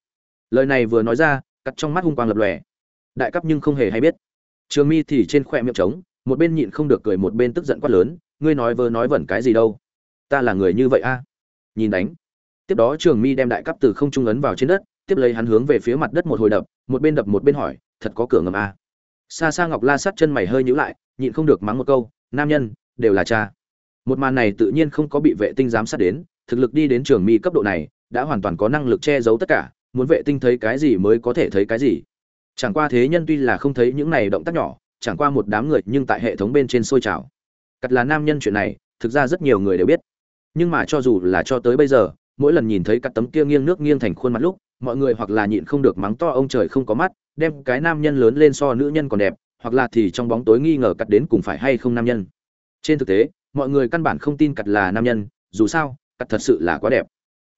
Lời này vừa nói ra cắt trong mắt hung quang lập lòe. Đại cấp nhưng không hề hay biết trường mi thì trên khoe miệng trống, một bên nhịn không được cười, một bên tức giận quát lớn, ngươi nói vơ nói vẩn cái gì đâu? Ta là người như vậy a? Nhìn đánh. Tiếp đó trường mi đem đại cấp từ không trung ấn vào trên đất, tiếp lấy hắn hướng về phía mặt đất một hồi đập, một bên đập một bên hỏi, thật có cửa ngầm a? Xa xa ngọc la sát chân mày hơi nhíu lại, nhịn không được mắng một câu, nam nhân, đều là cha. Một màn này tự nhiên không có bị vệ tinh giám sát đến, thực lực đi đến trường mi cấp độ này, đã hoàn toàn có năng lực che giấu tất cả, muốn vệ tinh thấy cái gì mới có thể thấy cái gì chẳng qua thế nhân tuy là không thấy những này động tác nhỏ, chẳng qua một đám người nhưng tại hệ thống bên trên sôi trào. Cặt là nam nhân chuyện này, thực ra rất nhiều người đều biết. Nhưng mà cho dù là cho tới bây giờ, mỗi lần nhìn thấy cặt tấm kia nghiêng nước nghiêng thành khuôn mặt lúc, mọi người hoặc là nhịn không được mắng to ông trời không có mắt, đem cái nam nhân lớn lên so nữ nhân còn đẹp, hoặc là thì trong bóng tối nghi ngờ cặt đến cùng phải hay không nam nhân. Trên thực tế, mọi người căn bản không tin cặt là nam nhân, dù sao cặt thật sự là quá đẹp.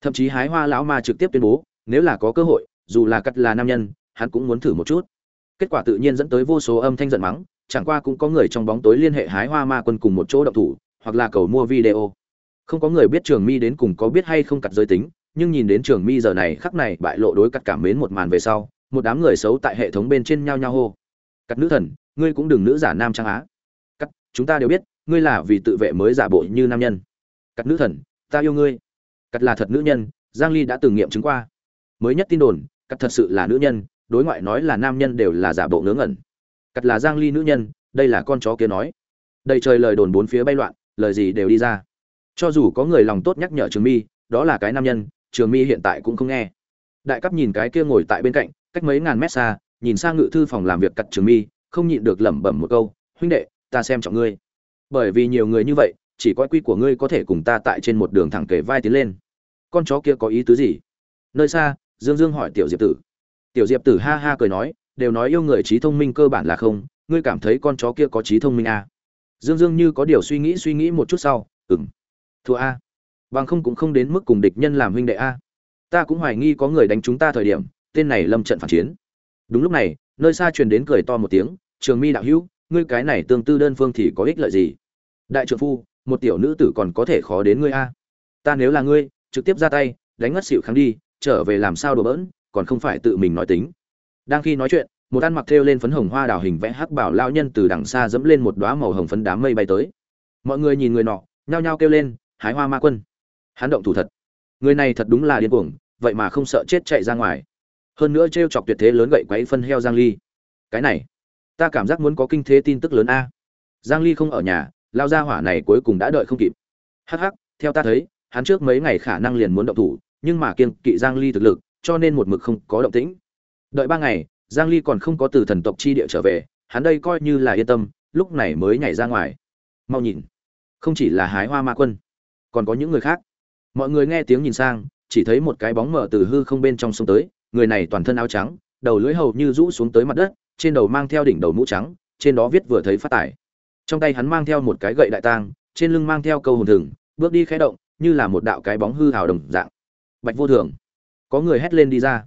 Thậm chí hái hoa lão ma trực tiếp tuyên bố, nếu là có cơ hội, dù là cặt là nam nhân hắn cũng muốn thử một chút. Kết quả tự nhiên dẫn tới vô số âm thanh giận mắng, chẳng qua cũng có người trong bóng tối liên hệ hái hoa ma quân cùng một chỗ động thủ, hoặc là cầu mua video. Không có người biết trường mi đến cùng có biết hay không cặt giới tính, nhưng nhìn đến trường mi giờ này, khắc này bại lộ đối cặt cảm mến một màn về sau, một đám người xấu tại hệ thống bên trên nhao nhao hô. Cắt nữ thần, ngươi cũng đừng nữ giả nam trang á. Cắt, chúng ta đều biết, ngươi là vì tự vệ mới giả bộ như nam nhân. Cắt nữ thần, ta yêu ngươi. Cắt là thật nữ nhân, giang ly đã từng nghiệm chứng qua. Mới nhất tin đồn, cắt thật sự là nữ nhân đối ngoại nói là nam nhân đều là giả bộ ngớ ngẩn. Cặt là giang ly nữ nhân, đây là con chó kia nói. Đầy trời lời đồn bốn phía bay loạn, lời gì đều đi ra. Cho dù có người lòng tốt nhắc nhở trường mi, đó là cái nam nhân, trường mi hiện tại cũng không nghe. Đại cấp nhìn cái kia ngồi tại bên cạnh, cách mấy ngàn mét xa, nhìn sang ngự thư phòng làm việc cặt trường mi, không nhịn được lẩm bẩm một câu, huynh đệ, ta xem trọng ngươi. Bởi vì nhiều người như vậy, chỉ có quy của ngươi có thể cùng ta tại trên một đường thẳng kề vai tiến lên. Con chó kia có ý tứ gì? Nơi xa, dương dương hỏi tiểu diệp tử tiểu diệp tử ha ha cười nói, đều nói yêu người trí thông minh cơ bản là không, ngươi cảm thấy con chó kia có trí thông minh à. dương dương như có điều suy nghĩ suy nghĩ một chút sau ừng thua a. Bằng không cũng không đến mức cùng địch nhân làm huynh đệ a. Ta cũng hoài nghi có người đánh chúng ta thời điểm, tên này lâm trận phản chiến. Đúng lúc này, nơi xa truyền đến cười to một tiếng, trường mi đạo hữu, ngươi cái này tương tư đơn phương thì có ích lợi gì? Đại trượng phu, một tiểu nữ tử còn có thể khó đến ngươi a. Ta nếu là ngươi, trực tiếp ra tay, đánh ngất xỉu kháng đi, trở về làm sao đồ bỡn còn không phải tự mình nói tính. Đang khi nói chuyện, một ăn mặc thêu lên phấn hồng hoa đào hình vẽ hắc bảo lao nhân từ đằng xa dẫm lên một đóa màu hồng phấn đám mây bay tới. Mọi người nhìn người nọ, nhao nhao kêu lên, hái hoa ma quân. Hắn động thủ thật. Người này thật đúng là điên cuồng, vậy mà không sợ chết chạy ra ngoài. Hơn nữa t chọc tuyệt thế lớn gậy quấy phân heo giang ly. Cái này, ta cảm giác muốn có kinh thế tin tức lớn a. Giang ly không ở nhà lao ra hỏa này cuối cùng đã đợi không kịp. Hắc hắc, theo ta thấy, hắn trước mấy ngày khả năng liền muốn động thủ, nhưng mà kiên kỵ giang ly thực lực cho nên một mực không có động tĩnh. Đợi ba ngày, giang ly còn không có từ thần tộc chi địa trở về, hắn đây coi như là yên tâm, lúc này mới nhảy ra ngoài. Mau nhìn, không chỉ là hái hoa ma quân, còn có những người khác. Mọi người nghe tiếng nhìn sang, chỉ thấy một cái bóng mờ từ hư không bên trong xuống tới, người này toàn thân áo trắng, đầu lưỡi hầu như rũ xuống tới mặt đất, trên đầu mang theo đỉnh đầu mũ trắng, trên đó viết vừa thấy phát tải trong tay hắn mang theo một cái gậy đại tang, trên lưng mang theo câu hồn thừng, bước đi khẽ động, như là một đạo cái bóng hư hào đồng dạng. Bạch vô thường có người hét lên đi ra.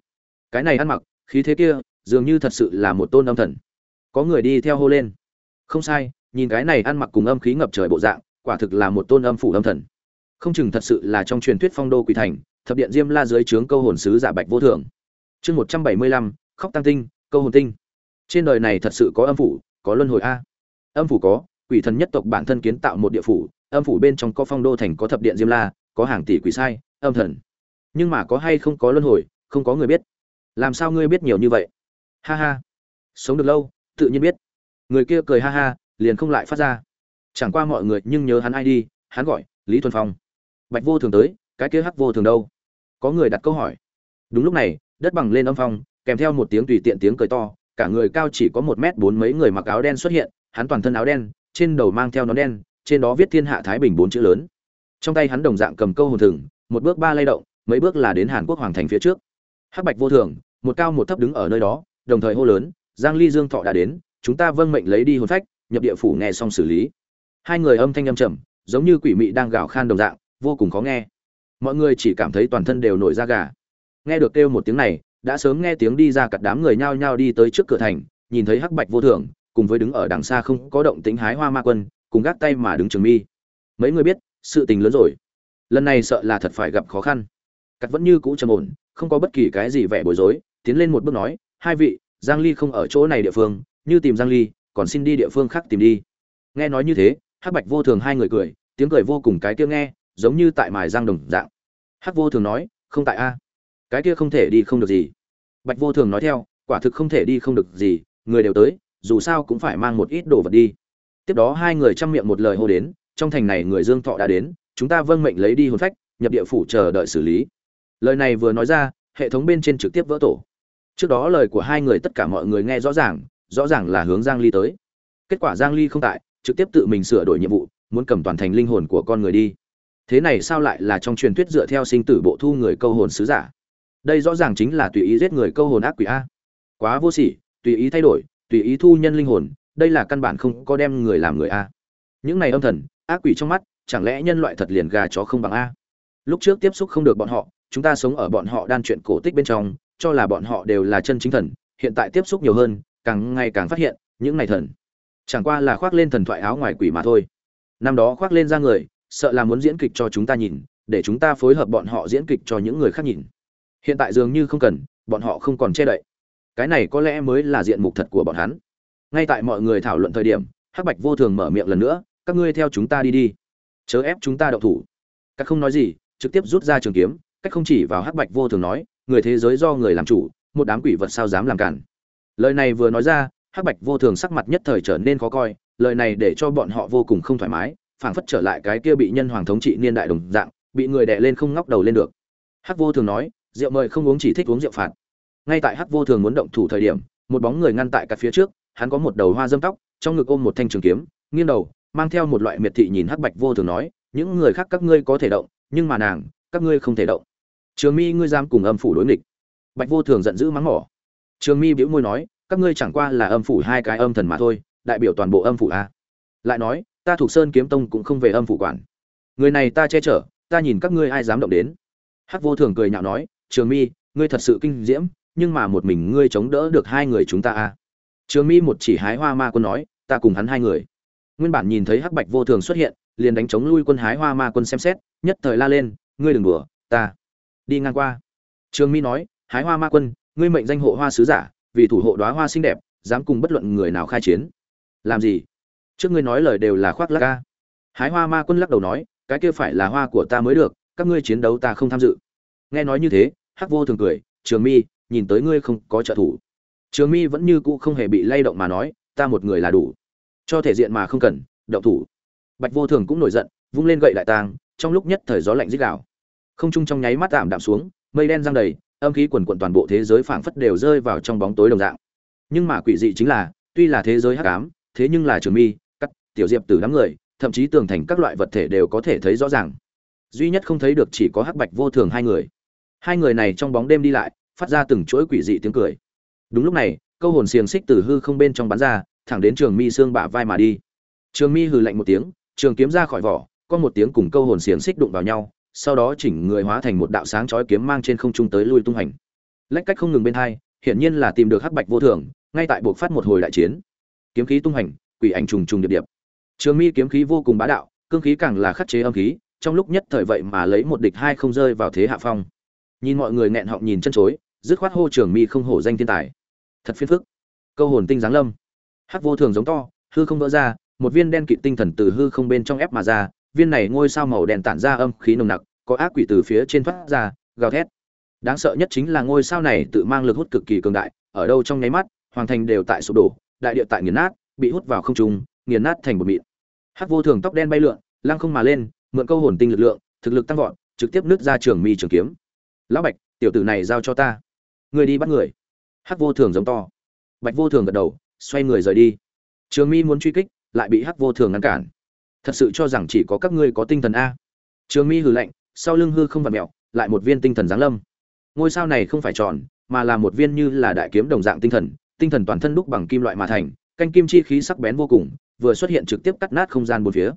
Cái này ăn mặc, khí thế kia, dường như thật sự là một tôn âm thần. Có người đi theo hô lên. Không sai, nhìn cái này ăn mặc cùng âm khí ngập trời bộ dạng, quả thực là một tôn âm phủ âm thần. Không chừng thật sự là trong truyền thuyết phong đô quỷ thành, thập điện diêm la dưới trướng câu hồn sứ giả bạch vô thường chương một trăm bảy mươi lăm, khóc tăng tinh, câu hồn tinh. Trên đời này thật sự có âm phủ, có luân hồi a. Âm phủ có, quỷ thần nhất tộc bản thân kiến tạo một địa phủ, âm phủ bên trong có phong đô thành, có thập điện diêm la, có hàng tỷ quỷ sai, âm thần nhưng mà có hay không có luân hồi, không có người biết. Làm sao ngươi biết nhiều như vậy? Ha ha. Sống được lâu, tự nhiên biết. Người kia cười ha ha, liền không lại phát ra. Chẳng qua mọi người nhưng nhớ hắn ai đi, hắn gọi lý thuần phong. Bạch vô thường tới, cái kia hắc vô thường đâu? Có người đặt câu hỏi. Đúng lúc này, đất bằng lên âm phong, kèm theo một tiếng tùy tiện tiếng cười to, cả người cao chỉ có một mét bốn mấy người mặc áo đen xuất hiện, hắn toàn thân áo đen, trên đầu mang theo nón đen, trên đó viết thiên hạ thái bình bốn chữ lớn. Trong tay hắn đồng dạng cầm câu hồn thừng, một bước ba lay động mấy bước là đến hàn quốc hoàng thành phía trước. Hắc bạch vô thường, một cao một thấp đứng ở nơi đó, đồng thời hô lớn, giang ly dương thọ đã đến, chúng ta vâng mệnh lấy đi hồn phách, nhập địa phủ nghe xong xử lý. Hai người âm thanh âm trầm, giống như quỷ mị đang gào khan đồng dạng, vô cùng khó nghe. Mọi người chỉ cảm thấy toàn thân đều nổi da gà. Nghe được kêu một tiếng này, đã sớm nghe tiếng đi ra cật đám người nhao nhao đi tới trước cửa thành, nhìn thấy hắc bạch vô thường, cùng với đứng ở đằng xa không có động tính hái hoa ma quân, cùng gác tay mà đứng trường mi. Mấy người biết, sự tình lớn rồi. Lần này sợ là thật phải gặp khó khăn cắt vẫn như cũ trầm ổn, không có bất kỳ cái gì vẻ bối rối, tiến lên một bước nói, hai vị, giang ly không ở chỗ này địa phương, như tìm giang ly, còn xin đi địa phương khác tìm đi. Nghe nói như thế, hắc bạch vô thường hai người cười, tiếng cười vô cùng cái kia nghe, giống như tại mài giang đồng dạng. Hắc vô thường nói, không tại a. Cái kia không thể đi không được gì. Bạch vô thường nói theo, quả thực không thể đi không được gì, người đều tới, dù sao cũng phải mang một ít đồ vật đi. Tiếp đó hai người chăm miệng một lời hô đến, trong thành này người dương thọ đã đến, chúng ta vâng mệnh lấy đi hồn phách, nhập địa phủ chờ đợi xử lý lời này vừa nói ra, hệ thống bên trên trực tiếp vỡ tổ. Trước đó lời của hai người tất cả mọi người nghe rõ ràng rõ ràng là hướng giang ly tới. Kết quả giang ly không tại, trực tiếp tự mình sửa đổi nhiệm vụ, muốn cầm toàn thành linh hồn của con người đi. Thế này sao lại là trong truyền thuyết dựa theo sinh tử bộ thu người câu hồn sứ giả? Đây rõ ràng chính là tùy ý giết người câu hồn ác quỷ a. Quá vô sỉ, tùy ý thay đổi, tùy ý thu nhân linh hồn, đây là căn bản không có đem người làm người a. Những này âm thần, ác quỷ trong mắt, chẳng lẽ nhân loại thật liền gà chó không bằng a? Lúc trước tiếp xúc không được bọn họ chúng ta sống ở bọn họ đan chuyện cổ tích bên trong, cho là bọn họ đều là chân chính thần, hiện tại tiếp xúc nhiều hơn, càng ngày càng phát hiện, những này thần, chẳng qua là khoác lên thần thoại áo ngoài quỷ mà thôi. Năm đó khoác lên ra người, sợ là muốn diễn kịch cho chúng ta nhìn, để chúng ta phối hợp bọn họ diễn kịch cho những người khác nhìn. Hiện tại dường như không cần, bọn họ không còn che đậy. Cái này có lẽ mới là diện mục thật của bọn hắn. Ngay tại mọi người thảo luận thời điểm, hắc bạch vô thường mở miệng lần nữa, các ngươi theo chúng ta đi đi. Chớ ép chúng ta động thủ. Các không nói gì, trực tiếp rút ra trường kiếm cách không chỉ vào hắc bạch vô thường nói, người thế giới do người làm chủ, một đám quỷ vật sao dám làm cản. Lời này vừa nói ra, hắc bạch vô thường sắc mặt nhất thời trở nên khó coi, lời này để cho bọn họ vô cùng không thoải mái, phảng phất trở lại cái kia bị nhân hoàng thống trị niên đại đồng dạng, bị người đè lên không ngóc đầu lên được. Hắc vô thường nói, rượu mời không uống chỉ thích uống rượu phạt. Ngay tại hắc vô thường muốn động thủ thời điểm, một bóng người ngăn tại cả phía trước, hắn có một đầu hoa dâm tóc, trong ngực ôm một thanh trường kiếm, nghiêng đầu, mang theo một loại miệt thị nhìn hắc bạch vô thường nói, những người khác các ngươi có thể động, nhưng mà nàng các ngươi không thể động. Trường mi, ngươi dám cùng âm phủ đối nghịch. Bạch vô thường giận dữ mắng mỏ. Trường mi bĩu môi nói, các ngươi chẳng qua là âm phủ hai cái âm thần mà thôi, đại biểu toàn bộ âm phủ a. Lại nói, ta thuộc sơn kiếm tông cũng không về âm phủ quản. Người này ta che chở, ta nhìn các ngươi ai dám động đến. Hắc vô thường cười nhạo nói, trường mi, ngươi thật sự kinh diễm, nhưng mà một mình ngươi chống đỡ được hai người chúng ta a. Trường mi một chỉ hái hoa ma quân nói, ta cùng hắn hai người. Nguyên bản nhìn thấy hắc bạch vô thường xuất hiện, liền đánh chống lui quân hái hoa ma quân xem xét, nhất thời la lên ngươi đừng đùa, ta đi ngang qua. Trường mi nói, hái hoa ma quân, ngươi mệnh danh hộ hoa sứ giả, vì thủ hộ đoá hoa xinh đẹp, dám cùng bất luận người nào khai chiến. Làm gì? Trước ngươi nói lời đều là khoác lác ca hái hoa ma quân lắc đầu nói, cái kia phải là hoa của ta mới được, các ngươi chiến đấu ta không tham dự. Nghe nói như thế, hắc vô thường cười, trường mi, nhìn tới ngươi không có trợ thủ. Trường mi vẫn như cũ không hề bị lay động mà nói, ta một người là đủ. Cho thể diện mà không cần, động thủ. Bạch vô thường cũng nổi giận, vung lên gậy đại tàng, trong lúc nhất thời gió lạnh dích gào không trung trong nháy mắt tạm đạm xuống, mây đen giăng đầy, âm khí quần quận toàn bộ thế giới phảng phất đều rơi vào trong bóng tối đồng dạng. Nhưng mà quỷ dị chính là, tuy là thế giới hắc ám, thế nhưng là trường mi, cắt, tiểu diệp từ đám người, thậm chí tường thành các loại vật thể đều có thể thấy rõ ràng. Duy nhất không thấy được chỉ có hắc bạch vô thường hai người. Hai người này trong bóng đêm đi lại, phát ra từng chuỗi quỷ dị tiếng cười. Đúng lúc này, câu hồn xiềng xích từ hư không bên trong bắn ra, thẳng đến trường mi xương bả vai mà đi. Trường mi hừ lạnh một tiếng, trường kiếm ra khỏi vỏ, có một tiếng cùng câu hồn xiềng xích đụng vào nhau sau đó chỉnh người hóa thành một đạo sáng chói kiếm mang trên không trung tới lui tung hành. Lách cách không ngừng bên hai, hiển nhiên là tìm được hắc bạch vô thường, ngay tại buộc phát một hồi đại chiến. Kiếm khí tung hành, quỷ ảnh trùng trùng điệp điệp. Trường mi kiếm khí vô cùng bá đạo, cương khí càng là khắc chế âm khí, trong lúc nhất thời vậy mà lấy một địch hai không rơi vào thế hạ phong. Nhìn mọi người nghẹn họng nhìn chân chối, dứt khoát hô trường mi không hổ danh thiên tài. Thật phiền phức. Câu hồn tinh giáng lâm. Hắc vô thường giống to, hư không vỡ ra, một viên đen kịt tinh thần từ hư không bên trong ép mà ra viên này ngôi sao màu đen tản ra âm khí nồng nặc, có ác quỷ từ phía trên thoát ra, gào thét. Đáng sợ nhất chính là ngôi sao này tự mang lực hút cực kỳ cường đại, ở đâu trong nháy mắt, hoàng thành đều tại sụp đổ, đại địa tại nghiền nát, bị hút vào không trung, nghiền nát thành một mịn. Hắc vô thường tóc đen bay lượn, lăng không mà lên, mượn câu hồn tinh lực lượng, thực lực tăng vọt, trực tiếp nứt ra trường mi trường kiếm. Lão bạch, tiểu tử này giao cho ta. Người đi bắt người. Hắc vô thường giống to. Bạch vô thường gật đầu, xoay người rời đi. Trường mi muốn truy kích, lại bị hắc vô thường ngăn cản thật sự cho rằng chỉ có các ngươi có tinh thần a. Trường mi hừ lạnh, sau lưng hư không vặt mẹo, lại một viên tinh thần giáng lâm. Ngôi sao này không phải tròn, mà là một viên như là đại kiếm đồng dạng tinh thần tinh thần toàn thân đúc bằng kim loại mà thành, canh kim chi khí sắc bén vô cùng, vừa xuất hiện trực tiếp cắt nát không gian bốn phía.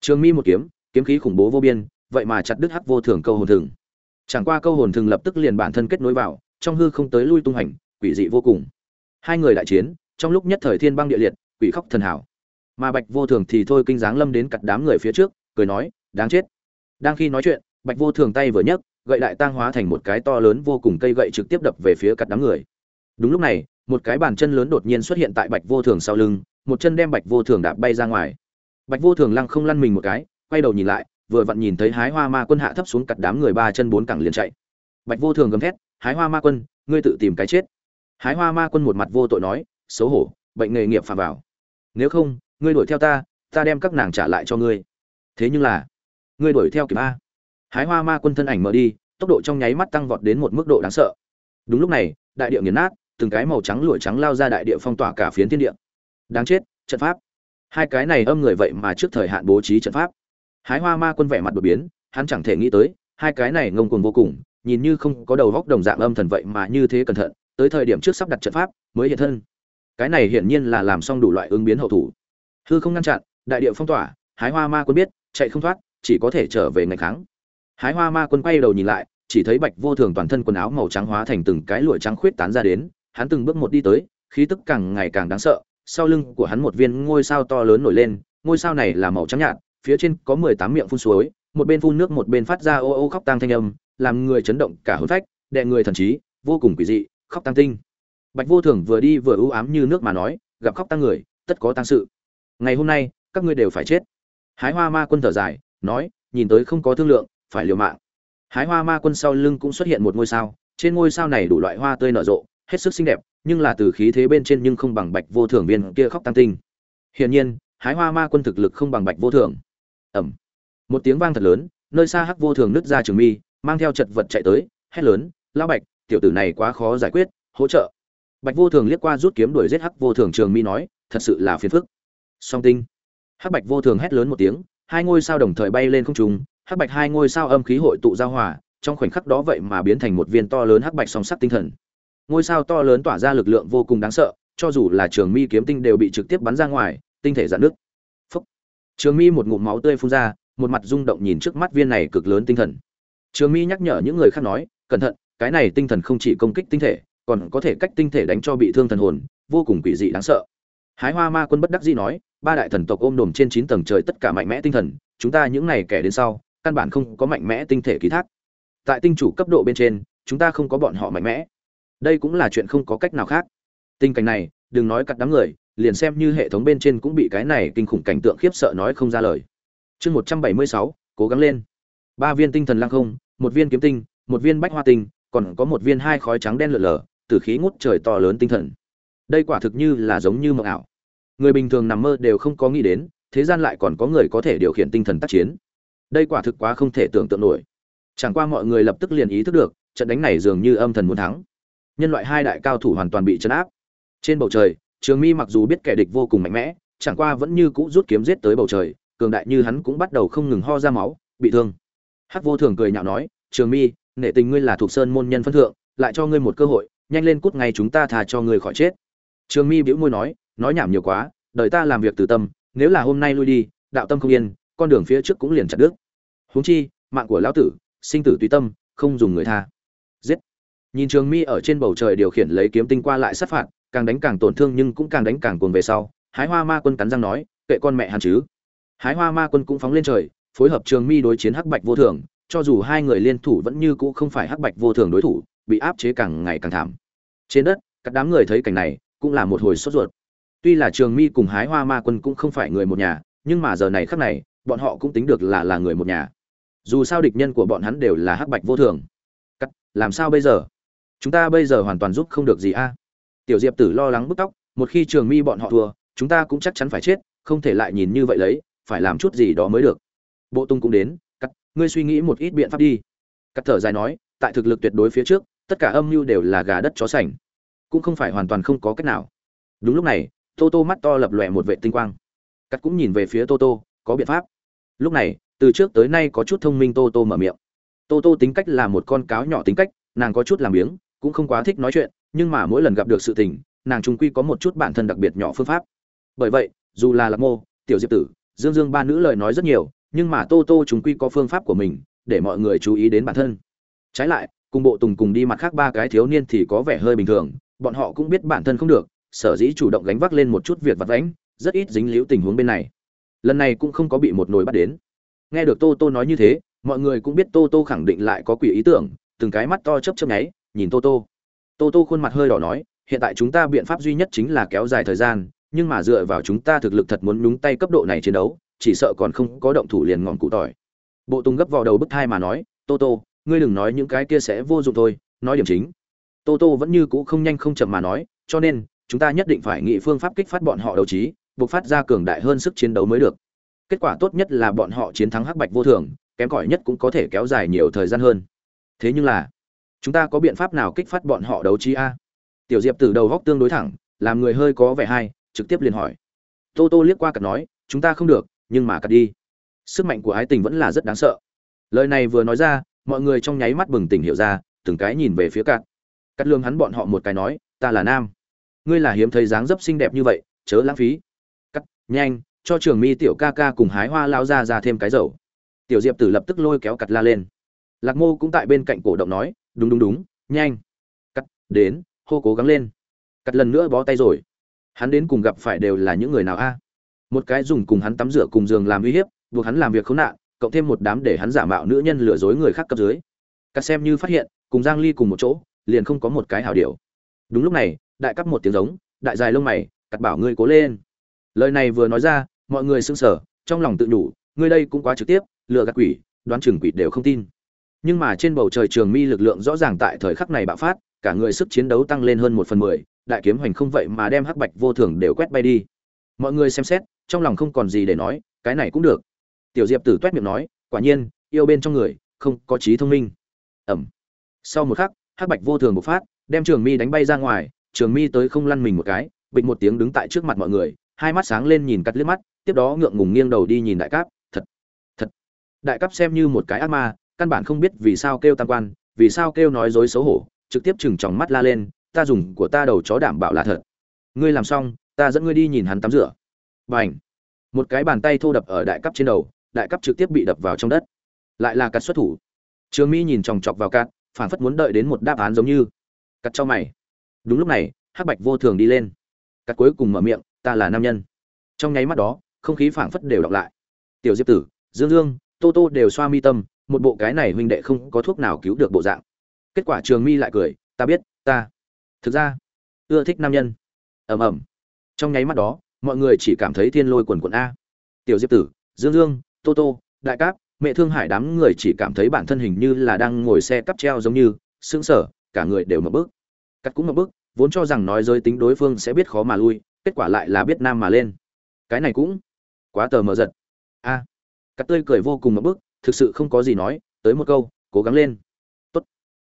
Trường mi một kiếm kiếm khí khủng bố vô biên, vậy mà chặt đứt hắc vô thường câu hồn thường. Chẳng qua câu hồn thường lập tức liền bản thân kết nối vào, trong hư không tới lui tung hành, quỷ dị vô cùng. Hai người đại chiến, trong lúc nhất thời thiên băng địa liệt, quỷ khóc thần hảo mà bạch vô thường thì thôi kinh giáng lâm đến cặt đám người phía trước, cười nói, đáng chết. Đang khi nói chuyện, bạch vô thường tay vừa nhấc, gậy đại tang hóa thành một cái to lớn vô cùng cây gậy trực tiếp đập về phía cặt đám người. Đúng lúc này, một cái bàn chân lớn đột nhiên xuất hiện tại bạch vô thường sau lưng, một chân đem bạch vô thường đạp bay ra ngoài. Bạch vô thường lăng không lăn mình một cái, quay đầu nhìn lại, vừa vặn nhìn thấy hái hoa ma quân hạ thấp xuống cặt đám người ba chân bốn cẳng liền chạy. Bạch vô thường gầm thét, hái hoa ma quân, ngươi tự tìm cái chết. Hái hoa ma quân một mặt vô tội nói, xấu hổ, bệnh nghề nghiệp phạm vào. Nếu không ngươi đuổi theo ta ta đem các nàng trả lại cho ngươi. Thế nhưng là, ngươi đuổi theo kịp a. Hái hoa ma quân thân ảnh mở đi, tốc độ trong nháy mắt tăng vọt đến một mức độ đáng sợ. Đúng lúc này, đại địa nghiền nát, từng cái màu trắng lụa trắng lao ra đại địa phong tỏa cả phiến thiên địa. Đáng chết, trận pháp. Hai cái này âm người vậy mà trước thời hạn bố trí trận pháp. Hái hoa ma quân vẻ mặt đột biến, hắn chẳng thể nghĩ tới, hai cái này ngông cuồng vô cùng, nhìn như không có đầu góc đồng dạng âm thần vậy mà như thế cẩn thận, tới thời điểm trước sắp đặt trận pháp, mới hiện thân. Cái này hiển nhiên là làm xong đủ loại ứng biến hậu thủ hư không ngăn chặn, đại địa phong tỏa, hái hoa ma quân biết, chạy không thoát, chỉ có thể trở về ngày kháng. Hái hoa ma quân quay đầu nhìn lại, chỉ thấy bạch vô thường toàn thân quần áo màu trắng hóa thành từng cái lụa trắng khuyết tán ra đến, hắn từng bước một đi tới, khí tức càng ngày càng đáng sợ, sau lưng của hắn một viên ngôi sao to lớn nổi lên, ngôi sao này là màu trắng nhạt, phía trên có mười tám miệng phun suối, một bên phun nước một bên phát ra ô ô khóc tang thanh âm, làm người chấn động cả hôn phách đè người thần trí, vô cùng quỷ dị, khóc tăng tinh. Bạch vô thường vừa đi vừa ưu ám như nước mà nói, gặp khóc tăng người, tất có tăng sự ngày hôm nay, các ngươi đều phải chết. Hái hoa ma quân thở dài, nói, nhìn tới không có thương lượng, phải liều mạng. Hái hoa ma quân sau lưng cũng xuất hiện một ngôi sao, trên ngôi sao này đủ loại hoa tươi nở rộ, hết sức xinh đẹp, nhưng là từ khí thế bên trên nhưng không bằng bạch vô thường viên kia khóc tăng tinh. Hiển nhiên, hái hoa ma quân thực lực không bằng bạch vô thường. Ẩm. Một tiếng vang thật lớn, nơi xa hắc vô thường nứt ra trường mi, mang theo chật vật chạy tới, hét lớn, lão bạch, tiểu tử này quá khó giải quyết, hỗ trợ. Bạch vô thường liếc qua rút kiếm đuổi giết hắc vô thường trường mi nói, thật sự là phiền phức song tinh. Hắc bạch vô thường hét lớn một tiếng, hai ngôi sao đồng thời bay lên không trung, hắc bạch hai ngôi sao âm khí hội tụ giao hòa, trong khoảnh khắc đó vậy mà biến thành một viên to lớn hắc bạch song sắc tinh thần. Ngôi sao to lớn tỏa ra lực lượng vô cùng đáng sợ, cho dù là trường mi kiếm tinh đều bị trực tiếp bắn ra ngoài, tinh thể dạn nước Phúc. trường mi một ngụm máu tươi phun ra, một mặt rung động nhìn trước mắt viên này cực lớn tinh thần. Trường mi nhắc nhở những người khác nói, cẩn thận, cái này tinh thần không chỉ công kích tinh thể, còn có thể cách tinh thể đánh cho bị thương thần hồn, vô cùng quỷ dị đáng sợ. Hái hoa ma quân bất đắc dĩ nói ba đại thần tộc ôm đồm trên chín tầng trời tất cả mạnh mẽ tinh thần, chúng ta những này kẻ đến sau, căn bản không có mạnh mẽ tinh thể ký thác. Tại tinh chủ cấp độ bên trên, chúng ta không có bọn họ mạnh mẽ. Đây cũng là chuyện không có cách nào khác. Tình cảnh này, đừng nói cặt đám người, liền xem như hệ thống bên trên cũng bị cái này kinh khủng cảnh tượng khiếp sợ nói không ra lời. Chương một trăm bảy mươi sáu, cố gắng lên. Ba viên tinh thần lăng không, một viên kiếm tinh, một viên bách hoa tinh, còn có một viên hai khói trắng đen lợn lờ từ khí ngút trời to lớn tinh thần. Đây quả thực như là giống như mộng ảo người bình thường nằm mơ đều không có nghĩ đến, thế gian lại còn có người có thể điều khiển tinh thần tác chiến. Đây quả thực quá không thể tưởng tượng nổi. Chẳng qua mọi người lập tức liền ý thức được, trận đánh này dường như âm thần muốn thắng. Nhân loại hai đại cao thủ hoàn toàn bị chấn áp. Trên bầu trời, trường mi mặc dù biết kẻ địch vô cùng mạnh mẽ, chẳng qua vẫn như cũ rút kiếm giết tới bầu trời, cường đại như hắn cũng bắt đầu không ngừng ho ra máu, bị thương. Hắc vô thường cười nhạo nói, trường mi, nể tình ngươi là thuộc sơn môn nhân phân thượng, lại cho ngươi một cơ hội, nhanh lên cút ngay chúng ta thà cho ngươi khỏi chết. Trường mi bĩu môi nói nói nhảm nhiều quá đợi ta làm việc từ tâm, nếu là hôm nay lui đi, đạo tâm không yên, con đường phía trước cũng liền chặt đứt. Huống chi, mạng của lão tử, sinh tử tùy tâm, không dùng người tha. Giết. Nhìn trường mi ở trên bầu trời điều khiển lấy kiếm tinh qua lại sát phạt, càng đánh càng tổn thương nhưng cũng càng đánh càng cuồng về sau, hái hoa ma quân cắn răng nói, kệ con mẹ hàn chứ. Hái hoa ma quân cũng phóng lên trời, phối hợp trường mi đối chiến hắc bạch vô thường, cho dù hai người liên thủ vẫn như cũ không phải hắc bạch vô thường đối thủ, bị áp chế càng ngày càng thảm. Trên đất, các đám người thấy cảnh này, cũng là một hồi sốt ruột tuy là trường mi cùng hái hoa ma quân cũng không phải người một nhà, nhưng mà giờ này khắc này, bọn họ cũng tính được là là người một nhà. Dù sao địch nhân của bọn hắn đều là hắc bạch vô thường. Cắt, làm sao bây giờ? Chúng ta bây giờ hoàn toàn giúp không được gì a. Tiểu diệp tử lo lắng bức tóc, một khi trường mi bọn họ thua, chúng ta cũng chắc chắn phải chết, không thể lại nhìn như vậy lấy, phải làm chút gì đó mới được. Bộ tung cũng đến, cắt, ngươi suy nghĩ một ít biện pháp đi. Cắt thở dài nói, tại thực lực tuyệt đối phía trước, tất cả âm mưu đều là gà đất chó sành, cũng không phải hoàn toàn không có cách nào. Đúng lúc này tô tô mắt to lập lòe một vệ tinh quang. Cắt cũng nhìn về phía tô tô, có biện pháp. Lúc này, từ trước tới nay có chút thông minh tô tô mở miệng. Tô tô tính cách là một con cáo nhỏ tính cách, nàng có chút làm biếng, cũng không quá thích nói chuyện, nhưng mà mỗi lần gặp được sự tình, nàng trung quy có một chút bản thân đặc biệt nhỏ phương pháp. Bởi vậy, dù là lạc mô, tiểu diệp tử, dương dương ba nữ lời nói rất nhiều, nhưng mà tô tô chúng quy có phương pháp của mình, để mọi người chú ý đến bản thân. Trái lại, cùng bộ tùng cùng đi mặt khác ba cái thiếu niên thì có vẻ hơi bình thường, bọn họ cũng biết bản thân không được sở dĩ chủ động gánh vác lên một chút việc vặt vãnh, rất ít dính liễu tình huống bên này. Lần này cũng không có bị một nồi bắt đến. Nghe được tô tô nói như thế, mọi người cũng biết tô tô khẳng định lại có quỷ ý tưởng, từng cái mắt to chấp chấp nháy, nhìn tô tô. Tô tô khuôn mặt hơi đỏ nói, hiện tại chúng ta biện pháp duy nhất chính là kéo dài thời gian, nhưng mà dựa vào chúng ta thực lực thật muốn nhúng tay cấp độ này chiến đấu, chỉ sợ còn không có động thủ liền ngọn cụ tỏi. Bộ tùng gấp vào đầu bức thai mà nói, tô tô, ngươi đừng nói những cái kia sẽ vô dụng thôi, nói điểm chính. Tô tô vẫn như cũ không nhanh không chậm mà nói, cho nên chúng ta nhất định phải nghĩ phương pháp kích phát bọn họ đấu trí, buộc phát ra cường đại hơn sức chiến đấu mới được. Kết quả tốt nhất là bọn họ chiến thắng hắc bạch vô thường, kém cỏi nhất cũng có thể kéo dài nhiều thời gian hơn. Thế nhưng là, chúng ta có biện pháp nào kích phát bọn họ đấu trí a? Tiểu diệp từ đầu góc tương đối thẳng, làm người hơi có vẻ hay, trực tiếp liền hỏi. Tô tô liếc qua cặp nói, chúng ta không được, nhưng mà cặp đi. Sức mạnh của ái tình vẫn là rất đáng sợ. Lời này vừa nói ra, mọi người trong nháy mắt bừng tỉnh hiểu ra, từng cái nhìn về phía cặp. Cắt lương hắn bọn họ một cái nói, ta là nam ngươi là hiếm thấy dáng dấp xinh đẹp như vậy, chớ lãng phí. Cắt, nhanh, cho trường mi tiểu ca ca cùng hái hoa lao ra ra thêm cái dầu. Tiểu diệp tử lập tức lôi kéo cắt la lên. Lạc mô cũng tại bên cạnh cổ động nói, đúng đúng đúng, nhanh. Cắt, đến, hô cố gắng lên. Cắt lần nữa bó tay rồi. Hắn đến cùng gặp phải đều là những người nào a? Một cái dùng cùng hắn tắm rửa cùng giường làm uy hiếp, buộc hắn làm việc khốn nạn, cộng thêm một đám để hắn giả mạo nữ nhân lừa dối người khác cấp dưới. Cắt xem như phát hiện, cùng giang ly cùng một chỗ, liền không có một cái hảo điều. Đúng lúc này đại cấp một tiếng giống, đại dài lông mày, cắt bảo ngươi cố lên. Lời này vừa nói ra, mọi người sững sờ, trong lòng tự nhủ, ngươi đây cũng quá trực tiếp, lừa gạt quỷ, đoán chừng quỷ đều không tin. Nhưng mà trên bầu trời trường mi lực lượng rõ ràng tại thời khắc này bạo phát, cả người sức chiến đấu tăng lên hơn một phần mười, đại kiếm hoành không vậy mà đem hắc bạch vô thường đều quét bay đi. Mọi người xem xét, trong lòng không còn gì để nói, cái này cũng được. Tiểu diệp tử toét miệng nói, quả nhiên, yêu bên trong người, không có trí thông minh. Ẩm. Sau một khắc, hắc bạch vô thường bộc phát, đem trường mi đánh bay ra ngoài trường mi tới không lăn mình một cái bịch một tiếng đứng tại trước mặt mọi người hai mắt sáng lên nhìn cắt liếc mắt tiếp đó ngượng ngùng nghiêng đầu đi nhìn đại cáp thật thật. Đại cáp xem như một cái ác ma căn bản không biết vì sao kêu tam quan vì sao kêu nói dối xấu hổ trực tiếp chừng tròng mắt la lên ta dùng của ta đầu chó đảm bảo là thật. Ngươi làm xong ta dẫn ngươi đi nhìn hắn tắm rửa. Bành, một cái bàn tay thô đập ở đại cấp trên đầu đại cấp trực tiếp bị đập vào trong đất. Lại là cắt xuất thủ. Trường mỹ nhìn chòng chọc vào cát phản phất muốn đợi đến một đáp án giống như. Cắt cho mày đúng lúc này, hắc bạch vô thường đi lên. Cắt cuối cùng mở miệng, ta là nam nhân. Trong nháy mắt đó, không khí phảng phất đều đọc lại. Tiểu diệp tử, dương dương, tô tô đều xoa mi tâm, một bộ cái này huynh đệ không có thuốc nào cứu được bộ dạng. Kết quả trường mi lại cười, ta biết, ta. Thực ra, ưa thích nam nhân. Ầm ầm. Trong nháy mắt đó, mọi người chỉ cảm thấy thiên lôi quần quần a. Tiểu diệp tử, dương dương, tô tô, đại cáp, mẹ thương hải đám người chỉ cảm thấy bản thân hình như là đang ngồi xe cắp treo giống như, sững sờ, cả người đều ngập bước cắt cũng ngập bức vốn cho rằng nói giới tính đối phương sẽ biết khó mà lui kết quả lại là biết nam mà lên. Cái này cũng quá tờ mờ giật. A. À, cắt tươi cười vô cùng ngập bức thực sự không có gì nói tới một câu cố gắng lên. Tốt.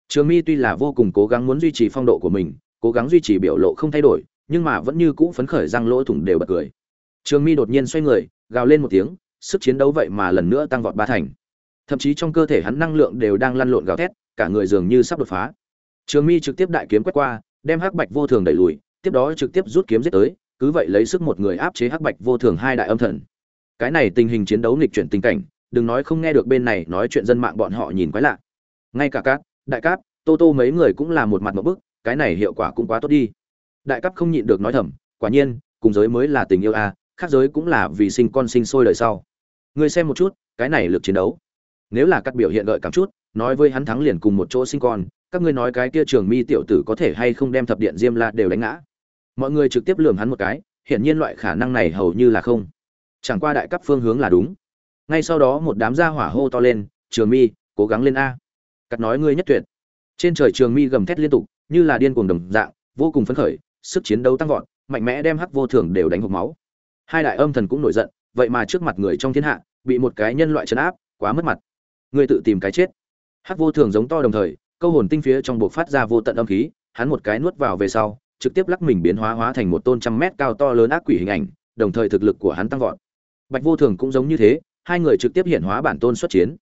Trường mi tuy là vô cùng cố gắng muốn duy trì phong độ của mình cố gắng duy trì biểu lộ không thay đổi nhưng mà vẫn như cũ phấn khởi răng lỗ thủng đều bật cười. Trường mi đột nhiên xoay người gào lên một tiếng sức chiến đấu vậy mà lần nữa tăng vọt ba thành. Thậm chí trong cơ thể hắn năng lượng đều đang lăn lộn gào thét cả người dường như sắp đột phá trường mi trực tiếp đại kiếm quét qua, đem hắc bạch vô thường đẩy lùi, tiếp đó trực tiếp rút kiếm giết tới, cứ vậy lấy sức một người áp chế hắc bạch vô thường hai đại âm thần. Cái này tình hình chiến đấu nghịch chuyển tình cảnh, đừng nói không nghe được bên này nói chuyện dân mạng bọn họ nhìn quái lạ. Ngay cả cát, đại cát tô tô mấy người cũng là một mặt một bức, cái này hiệu quả cũng quá tốt đi. Đại cấp không nhịn được nói thầm, quả nhiên, cùng giới mới là tình yêu a khác giới cũng là vì sinh con sinh sôi đời sau. Ngươi xem một chút, cái này lực chiến đấu. Nếu là các biểu hiện gợi cảm chút, nói với hắn thắng liền cùng một chỗ sinh con các ngươi nói cái kia trường mi tiểu tử có thể hay không đem thập điện diêm la đều đánh ngã? Mọi người trực tiếp lườm hắn một cái, hiển nhiên loại khả năng này hầu như là không. Chẳng qua đại cấp phương hướng là đúng. Ngay sau đó một đám gia hỏa hô to lên, trường mi, cố gắng lên a. Cắt nói ngươi nhất tuyệt. Trên trời trường mi gầm thét liên tục, như là điên cuồng đồng dạng, vô cùng phấn khởi, sức chiến đấu tăng vọt, mạnh mẽ đem hắc vô thường đều đánh hộp máu. Hai đại âm thần cũng nổi giận, vậy mà trước mặt người trong thiên hạ, bị một cái nhân loại chấn áp, quá mất mặt. Ngươi tự tìm cái chết. Hắc vô thường giống to đồng thời câu hồn tinh phía trong buộc phát ra vô tận âm khí, hắn một cái nuốt vào về sau, trực tiếp lắc mình biến hóa hóa thành một tôn trăm mét cao to lớn ác quỷ hình ảnh, đồng thời thực lực của hắn tăng vọt. Bạch vô thường cũng giống như thế, hai người trực tiếp hiện hóa bản tôn xuất chiến.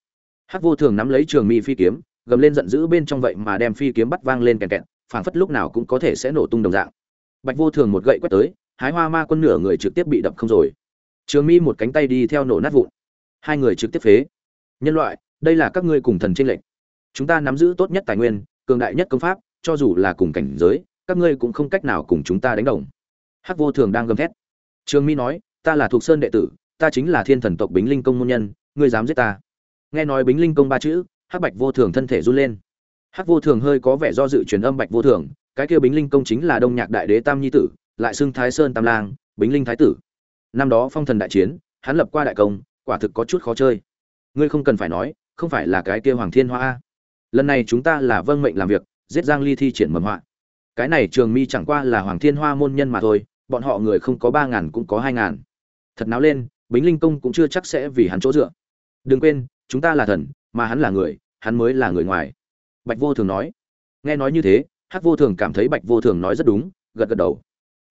Hắc vô thường nắm lấy trường mi phi kiếm, gầm lên giận dữ bên trong vậy mà đem phi kiếm bắt vang lên kèn kẹt, phảng phất lúc nào cũng có thể sẽ nổ tung đồng dạng. Bạch vô thường một gậy quét tới, hái hoa ma quân nửa người trực tiếp bị đập không rồi. Trường mi một cánh tay đi theo nổ nát vụn. Hai người trực tiếp phế. Nhân loại, đây là các ngươi cùng thần tranh lệch chúng ta nắm giữ tốt nhất tài nguyên, cường đại nhất công pháp, cho dù là cùng cảnh giới, các ngươi cũng không cách nào cùng chúng ta đánh đồng. Hắc vô thường đang gầm thét. Trường mỹ nói, ta là thuộc sơn đệ tử, ta chính là thiên thần tộc bính linh công môn nhân, ngươi dám giết ta? Nghe nói bính linh công ba chữ, hắc bạch vô thường thân thể run lên. Hắc vô thường hơi có vẻ do dự truyền âm bạch vô thường, cái kia bính linh công chính là đông nhạc đại đế tam nhi tử, lại xưng thái sơn tam lang, bính linh thái tử. Năm đó phong thần đại chiến, hắn lập qua đại công, quả thực có chút khó chơi. Ngươi không cần phải nói, không phải là cái kia hoàng thiên hoa lần này chúng ta là vâng mệnh làm việc, giết giang ly thi triển mầm họa. Cái này trường mi chẳng qua là hoàng thiên hoa môn nhân mà thôi, bọn họ người không có ba ngàn cũng có hai ngàn. Thật náo lên, bính linh công cũng chưa chắc sẽ vì hắn chỗ dựa. Đừng quên, chúng ta là thần, mà hắn là người, hắn mới là người ngoài. Bạch vô thường nói. Nghe nói như thế, hắc vô thường cảm thấy bạch vô thường nói rất đúng, gật gật đầu.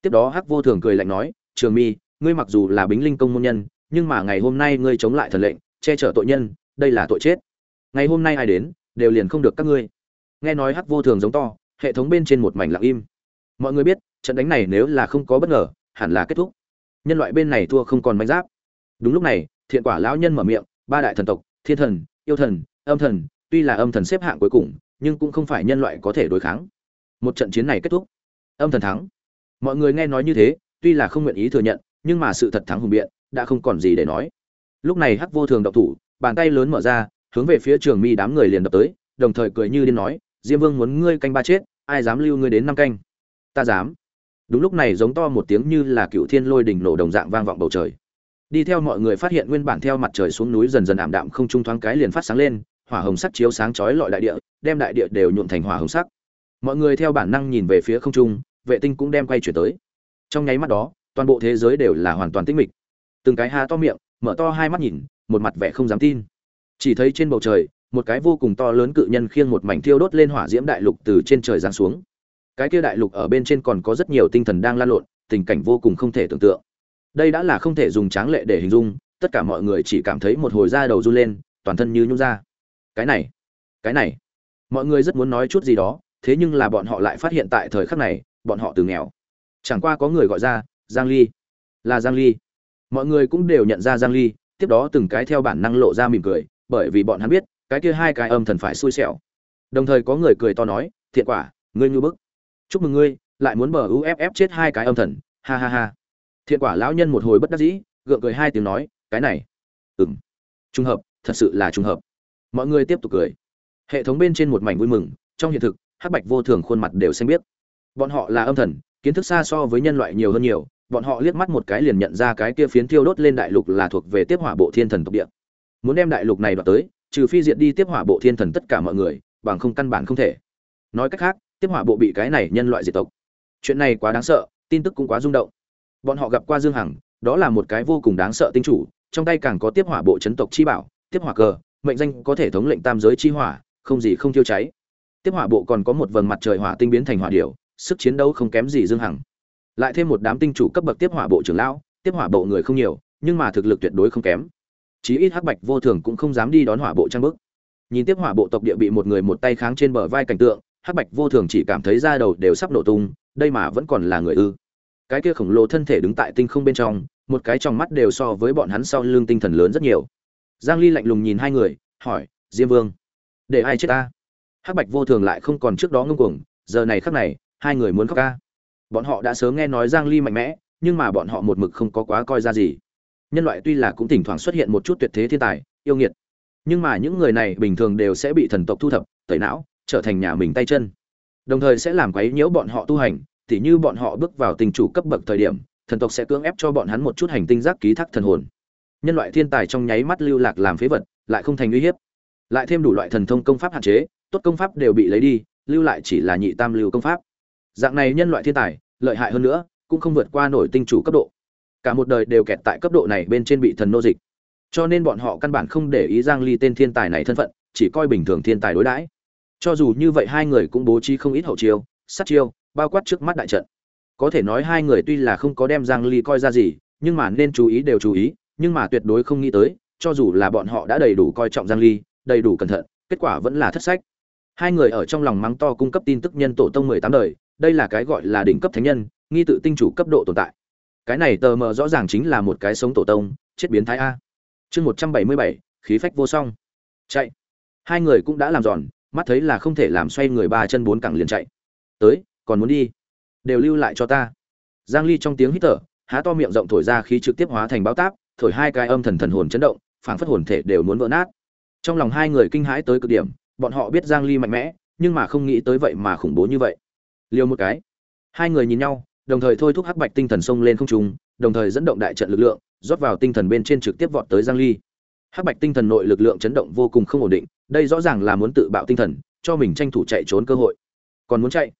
Tiếp đó hắc vô thường cười lạnh nói, trường mi, ngươi mặc dù là bính linh công môn nhân, nhưng mà ngày hôm nay ngươi chống lại thần lệnh, che chở tội nhân, đây là tội chết. Ngày hôm nay ai đến đều liền không được các ngươi. Nghe nói hắc vô thường giống to, hệ thống bên trên một mảnh lặng im. Mọi người biết, trận đánh này nếu là không có bất ngờ, hẳn là kết thúc. Nhân loại bên này thua không còn manh giáp. Đúng lúc này, thiện quả lão nhân mở miệng, ba đại thần tộc, thiên thần, yêu thần, âm thần, tuy là âm thần xếp hạng cuối cùng, nhưng cũng không phải nhân loại có thể đối kháng. Một trận chiến này kết thúc. Âm thần thắng. Mọi người nghe nói như thế, tuy là không nguyện ý thừa nhận, nhưng mà sự thật thắng hùng biện, đã không còn gì để nói. Lúc này hắc vô thường độc thủ, bàn tay lớn mở ra hướng về phía trường mi đám người liền đập tới, đồng thời cười như điên nói, diêm vương muốn ngươi canh ba chết, ai dám lưu ngươi đến năm canh? Ta dám. Đúng lúc này giống to một tiếng như là cựu thiên lôi đỉnh nổ đồng dạng vang vọng bầu trời. Đi theo mọi người phát hiện nguyên bản theo mặt trời xuống núi dần dần ảm đạm không trung thoáng cái liền phát sáng lên, hỏa hồng sắc chiếu sáng chói lọi đại địa, đem đại địa đều nhuộm thành hỏa hồng sắc. Mọi người theo bản năng nhìn về phía không trung, vệ tinh cũng đem quay chuyển tới. Trong nháy mắt đó, toàn bộ thế giới đều là hoàn toàn tĩnh mịch. Từng cái ha to miệng, mở to hai mắt nhìn, một mặt vẻ không dám tin chỉ thấy trên bầu trời, một cái vô cùng to lớn cự nhân khiêng một mảnh thiêu đốt lên hỏa diễm đại lục từ trên trời giáng xuống. Cái kia đại lục ở bên trên còn có rất nhiều tinh thần đang lan lộn, tình cảnh vô cùng không thể tưởng tượng. Đây đã là không thể dùng tráng lệ để hình dung, tất cả mọi người chỉ cảm thấy một hồi da đầu run lên, toàn thân như nhung ra. Cái này cái này. Mọi người rất muốn nói chút gì đó, thế nhưng là bọn họ lại phát hiện tại thời khắc này, bọn họ từ nghèo. Chẳng qua có người gọi ra, giang ly. Là giang ly. Mọi người cũng đều nhận ra giang ly, tiếp đó từng cái theo bản năng lộ ra mỉm cười bởi vì bọn hắn biết, cái kia hai cái âm thần phải xui xẻo. Đồng thời có người cười to nói, thiện quả, ngươi ngư bức. Chúc mừng ngươi, lại muốn bờ uff chết hai cái âm thần. Ha ha ha. Thiện quả lão nhân một hồi bất đắc dĩ, gượng cười hai tiếng nói, cái này. Ừm. Trùng hợp, thật sự là trùng hợp. Mọi người tiếp tục cười. Hệ thống bên trên một mảnh vui mừng, trong hiện thực, hắc bạch vô thường khuôn mặt đều xanh biết bọn họ là âm thần, kiến thức xa so với nhân loại nhiều hơn nhiều, bọn họ liếc mắt một cái liền nhận ra cái kia phiến thiêu đốt lên đại lục là thuộc về tiếp hỏa bộ thiên thần tộc địa muốn đem đại lục này đoạt tới, trừ phi diệt đi tiếp hỏa bộ thiên thần tất cả mọi người, bằng không căn bản không thể. Nói cách khác, tiếp hỏa bộ bị cái này nhân loại diệt tộc. Chuyện này quá đáng sợ, tin tức cũng quá rung động. Bọn họ gặp qua dương hằng, đó là một cái vô cùng đáng sợ tinh chủ, trong tay càng có tiếp hỏa bộ chấn tộc chi bảo, tiếp hỏa cờ, mệnh danh có thể thống lệnh tam giới chi hỏa, không gì không thiêu cháy. Tiếp hỏa bộ còn có một vầng mặt trời hỏa tinh biến thành hỏa điểu, sức chiến đấu không kém gì dương hằng. Lại thêm một đám tinh chủ cấp bậc tiếp hỏa bộ trưởng lão, tiếp hỏa bộ người không nhiều, nhưng mà thực lực tuyệt đối không kém chí ít hắc bạch vô thường cũng không dám đi đón hỏa bộ trang bức. Nhìn tiếp hỏa bộ tộc địa bị một người một tay kháng trên bờ vai cảnh tượng, hắc bạch vô thường chỉ cảm thấy da đầu đều sắp nổ tung, đây mà vẫn còn là người ư. Cái kia khổng lồ thân thể đứng tại tinh không bên trong, một cái trong mắt đều so với bọn hắn sau lưng tinh thần lớn rất nhiều. Giang ly lạnh lùng nhìn hai người, hỏi, diêm vương, để ai chết ta? Hắc bạch vô thường lại không còn trước đó ngông cuồng, giờ này khắc này, hai người muốn khóc ca. Bọn họ đã sớm nghe nói giang ly mạnh mẽ, nhưng mà bọn họ một mực không có quá coi ra gì nhân loại tuy là cũng thỉnh thoảng xuất hiện một chút tuyệt thế thiên tài, yêu nghiệt, nhưng mà những người này bình thường đều sẽ bị thần tộc thu thập, tẩy não, trở thành nhà mình tay chân. Đồng thời sẽ làm quấy nhiễu bọn họ tu hành, tỉ như bọn họ bước vào tình chủ cấp bậc thời điểm, thần tộc sẽ cưỡng ép cho bọn hắn một chút hành tinh giác ký thác thần hồn. Nhân loại thiên tài trong nháy mắt lưu lạc làm phế vật, lại không thành uy hiếp. Lại thêm đủ loại thần thông công pháp hạn chế, tốt công pháp đều bị lấy đi, lưu lại chỉ là nhị tam lưu công pháp. Dạng này nhân loại thiên tài, lợi hại hơn nữa, cũng không vượt qua nổi tinh chủ cấp độ cả một đời đều kẹt tại cấp độ này bên trên bị thần nô dịch. Cho nên bọn họ căn bản không để ý giang ly tên thiên tài này thân phận, chỉ coi bình thường thiên tài đối đãi. Cho dù như vậy hai người cũng bố trí không ít hậu chiêu, sát chiêu, bao quát trước mắt đại trận. Có thể nói hai người tuy là không có đem giang ly coi ra gì, nhưng mà nên chú ý đều chú ý, nhưng mà tuyệt đối không nghĩ tới, cho dù là bọn họ đã đầy đủ coi trọng giang ly, đầy đủ cẩn thận, kết quả vẫn là thất sách. Hai người ở trong lòng mắng to cung cấp tin tức nhân tổ tông 18 đời, đây là cái gọi là đỉnh cấp thánh nhân, nghi tự tinh chủ cấp độ tồn tại cái này tờ mờ rõ ràng chính là một cái sống tổ tông chết biến thái a. Chương 177, khí phách vô song. Chạy. Hai người cũng đã làm giòn mắt thấy là không thể làm xoay người ba chân bốn cẳng liền chạy. Tới còn muốn đi? Đều lưu lại cho ta. Giang ly trong tiếng hít thở há to miệng rộng thổi ra khí trực tiếp hóa thành báo táp thổi hai cái âm thần thần hồn chấn động phảng phất hồn thể đều muốn vỡ nát. Trong lòng hai người kinh hãi tới cực điểm bọn họ biết giang ly mạnh mẽ nhưng mà không nghĩ tới vậy mà khủng bố như vậy. Liều một cái. Hai người nhìn nhau đồng thời thôi thúc hắc bạch tinh thần xông lên không trung, đồng thời dẫn động đại trận lực lượng, rót vào tinh thần bên trên trực tiếp vọt tới giang ly. Hắc bạch tinh thần nội lực lượng chấn động vô cùng không ổn định, đây rõ ràng là muốn tự bạo tinh thần, cho mình tranh thủ chạy trốn cơ hội. Còn muốn chạy?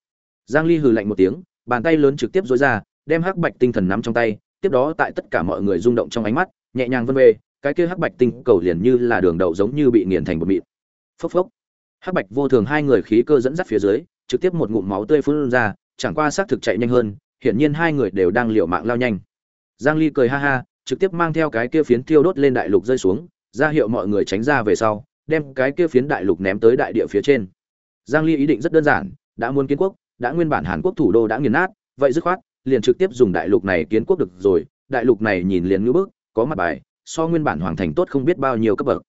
Giang ly hừ lạnh một tiếng, bàn tay lớn trực tiếp duỗi ra, đem hắc bạch tinh thần nắm trong tay, tiếp đó tại tất cả mọi người rung động trong ánh mắt, nhẹ nhàng vân về, cái kia hắc bạch tinh cầu liền như là đường đậu giống như bị nghiền thành một mịn. Phốc phốc. Hắc bạch vô thường hai người khí cơ dẫn dắt phía dưới, trực tiếp một ngụm máu tươi phun ra, chẳng qua xác thực chạy nhanh hơn hiển nhiên hai người đều đang liều mạng lao nhanh. Giang ly cười ha ha, trực tiếp mang theo cái kia phiến tiêu đốt lên đại lục rơi xuống, ra hiệu mọi người tránh ra về sau, đem cái kia phiến đại lục ném tới đại địa phía trên. Giang ly ý định rất đơn giản, đã muốn kiến quốc, đã nguyên bản hàn quốc thủ đô đã nghiền nát, vậy dứt khoát, liền trực tiếp dùng đại lục này kiến quốc được rồi, đại lục này nhìn liền như bước có mặt bài, so nguyên bản hoàng thành tốt không biết bao nhiêu cấp bậc.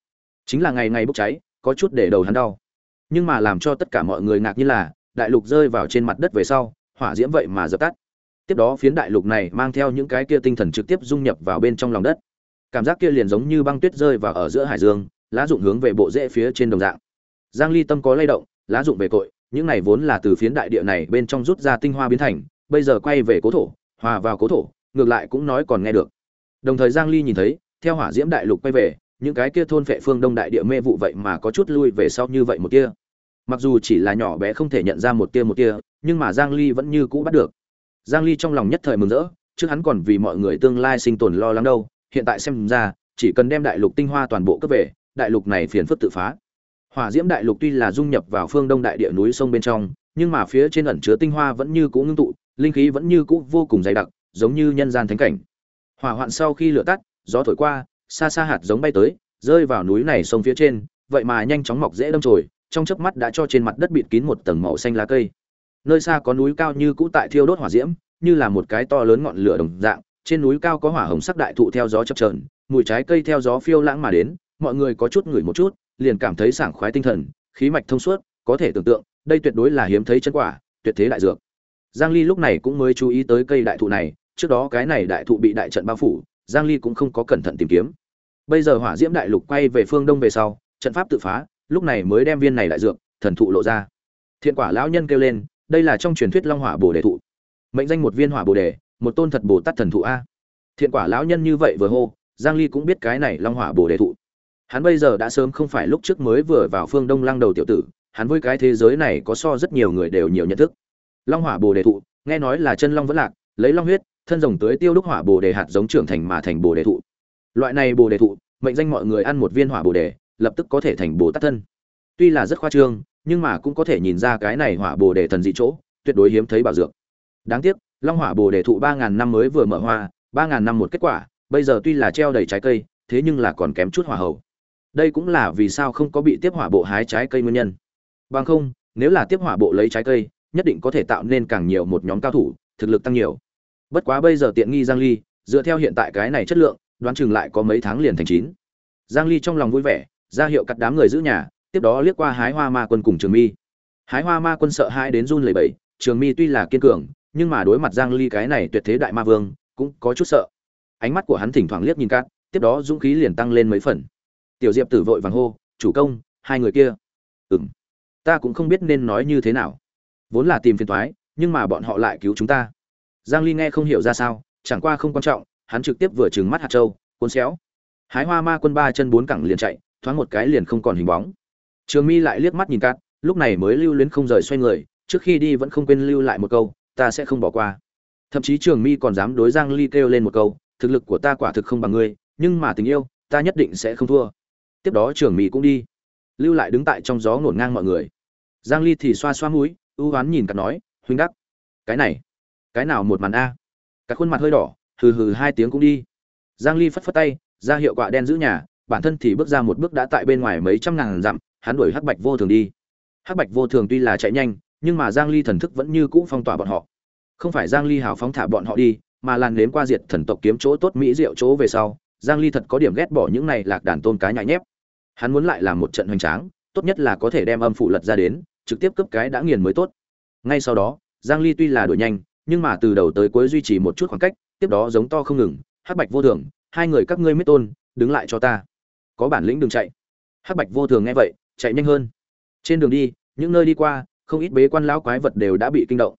Chính là ngày ngày bốc cháy, có chút để đầu hắn đau. Nhưng mà làm cho tất cả mọi người ngạc nhiên là, đại lục rơi vào trên mặt đất về sau, hỏa diễm vậy mà dập tắt tiếp đó phiến đại lục này mang theo những cái kia tinh thần trực tiếp dung nhập vào bên trong lòng đất. Cảm giác kia liền giống như băng tuyết rơi vào ở giữa hải dương, lá dụng hướng về bộ rễ phía trên đồng dạng. Giang ly tâm có lay động, lá dụng về cội, những này vốn là từ phiến đại địa này bên trong rút ra tinh hoa biến thành, bây giờ quay về cố thổ, hòa vào cố thổ, ngược lại cũng nói còn nghe được. Đồng thời giang ly nhìn thấy, theo hỏa diễm đại lục quay về, những cái kia thôn phệ phương đông đại địa mê vụ vậy mà có chút lui về sau như vậy một tia. Mặc dù chỉ là nhỏ bé không thể nhận ra một tia một tia, nhưng mà giang ly vẫn như cũ bắt được giang ly trong lòng nhất thời mừng rỡ, trước hắn còn vì mọi người tương lai sinh tồn lo lắng đâu, hiện tại xem ra, chỉ cần đem đại lục tinh hoa toàn bộ cấp về, đại lục này phiền phức tự phá. Hỏa diễm đại lục tuy là dung nhập vào phương đông đại địa núi sông bên trong, nhưng mà phía trên ẩn chứa tinh hoa vẫn như cũ ngưng tụ, linh khí vẫn như cũ vô cùng dày đặc, giống như nhân gian thánh cảnh. Hỏa hoạn sau khi lửa tắt, gió thổi qua, xa xa hạt giống bay tới, rơi vào núi này sông phía trên, vậy mà nhanh chóng mọc dễ đâm chồi, trong chớp mắt đã cho trên mặt đất bịt kín một tầng màu xanh lá cây nơi xa có núi cao như cũ tại thiêu đốt hỏa diễm, như là một cái to lớn ngọn lửa đồng dạng, trên núi cao có hỏa hồng sắc đại thụ theo gió chập chờn, mùi trái cây theo gió phiêu lãng mà đến, mọi người có chút ngửi một chút, liền cảm thấy sảng khoái tinh thần, khí mạch thông suốt, có thể tưởng tượng, đây tuyệt đối là hiếm thấy chân quả, tuyệt thế đại dược. Giang ly lúc này cũng mới chú ý tới cây đại thụ này, trước đó cái này đại thụ bị đại trận bao phủ, giang ly cũng không có cẩn thận tìm kiếm. Bây giờ hỏa diễm đại lục quay về phương đông về sau, trận pháp tự phá, lúc này mới đem viên này đại dược, thần thụ lộ ra. Thiện quả lão nhân kêu lên đây là trong truyền thuyết long hỏa bồ đề thụ. Mệnh danh một viên hỏa bồ đề, một tôn thật bồ tát thần thụ a. Thiện quả lão nhân như vậy vừa hô, giang ly cũng biết cái này long hỏa bồ đề thụ. Hắn bây giờ đã sớm không phải lúc trước mới vừa vào phương đông lăng đầu tiểu tử, hắn với cái thế giới này có so rất nhiều người đều nhiều nhận thức. Long hỏa bồ đề thụ, nghe nói là chân long vẫn lạc, lấy long huyết, thân rồng tới tiêu đúc hỏa bồ đề hạt giống trưởng thành mà thành bồ đề thụ. Loại này bồ đề thụ, mệnh danh mọi người ăn một viên hỏa bồ đề, lập tức có thể thành bồ tát thân tuy là rất khoa trương, nhưng mà cũng có thể nhìn ra cái này hỏa bồ đề thần dị chỗ, tuyệt đối hiếm thấy bảo dược. Đáng tiếc, long hỏa bồ đề thụ ba ngàn năm mới vừa mở hoa, ba ngàn năm một kết quả, bây giờ tuy là treo đầy trái cây, thế nhưng là còn kém chút hỏa hậu đây cũng là vì sao không có bị tiếp hỏa bộ hái trái cây nguyên nhân. Bằng không, nếu là tiếp hỏa bộ lấy trái cây, nhất định có thể tạo nên càng nhiều một nhóm cao thủ, thực lực tăng nhiều. Bất quá bây giờ tiện nghi giang ly, dựa theo hiện tại cái này chất lượng, đoán chừng lại có mấy tháng liền thành chín. Giang ly trong lòng vui vẻ, ra hiệu cắt đám người giữ nhà tiếp đó liếc qua hái hoa ma quân cùng trường mi. Hái hoa ma quân sợ hãi đến run lẩy bẩy, trường mi tuy là kiên cường, nhưng mà đối mặt giang ly cái này tuyệt thế đại ma vương, cũng có chút sợ. Ánh mắt của hắn thỉnh thoảng liếc nhìn cát, tiếp đó dũng khí liền tăng lên mấy phần. Tiểu diệp tử vội vàng hô, chủ công, hai người kia. Ừm, ta cũng không biết nên nói như thế nào. Vốn là tìm phiền toái nhưng mà bọn họ lại cứu chúng ta. Giang ly nghe không hiểu ra sao, chẳng qua không quan trọng, hắn trực tiếp vừa trừng mắt hạt châu, cuốn xéo. Hái hoa ma quân ba chân bốn cẳng liền chạy, thoáng một cái liền không còn hình bóng trường mi lại liếc mắt nhìn cát, lúc này mới lưu luyến không rời xoay người, trước khi đi vẫn không quên lưu lại một câu, ta sẽ không bỏ qua. Thậm chí trường mi còn dám đối giang ly kêu lên một câu, thực lực của ta quả thực không bằng ngươi, nhưng mà tình yêu, ta nhất định sẽ không thua. Tiếp đó trường mi cũng đi. Lưu lại đứng tại trong gió ngổn ngang mọi người. Giang ly thì xoa xoa mũi, ưu oán nhìn cát nói, huynh đắc, cái này, cái nào một màn a? Cả khuôn mặt hơi đỏ, hừ hừ hai tiếng cũng đi. Giang ly phất phất tay, ra hiệu quạ đen giữ nhà, bản thân thì bước ra một bước đã tại bên ngoài mấy trăm ngàn dặm hắn đuổi hắc bạch vô thường đi. Hắc bạch vô thường tuy là chạy nhanh, nhưng mà giang ly thần thức vẫn như cũ phong tỏa bọn họ. Không phải giang ly hào phóng thả bọn họ đi, mà làn nếm qua diệt thần tộc kiếm chỗ tốt mỹ diệu chỗ về sau, giang ly thật có điểm ghét bỏ những này lạc đàn tôn cá nhại nhép. Hắn muốn lại làm một trận hoành tráng, tốt nhất là có thể đem âm phụ lật ra đến, trực tiếp cướp cái đã nghiền mới tốt. Ngay sau đó, giang ly tuy là đuổi nhanh, nhưng mà từ đầu tới cuối duy trì một chút khoảng cách, tiếp đó giống to không ngừng, hắc bạch vô thường, hai người các ngươi mít tôn, đứng lại cho ta. Có bản lĩnh đừng chạy. Hắc bạch vô thường nghe vậy chạy nhanh hơn. Trên đường đi, những nơi đi qua, không ít bế quan lão quái vật đều đã bị kinh động.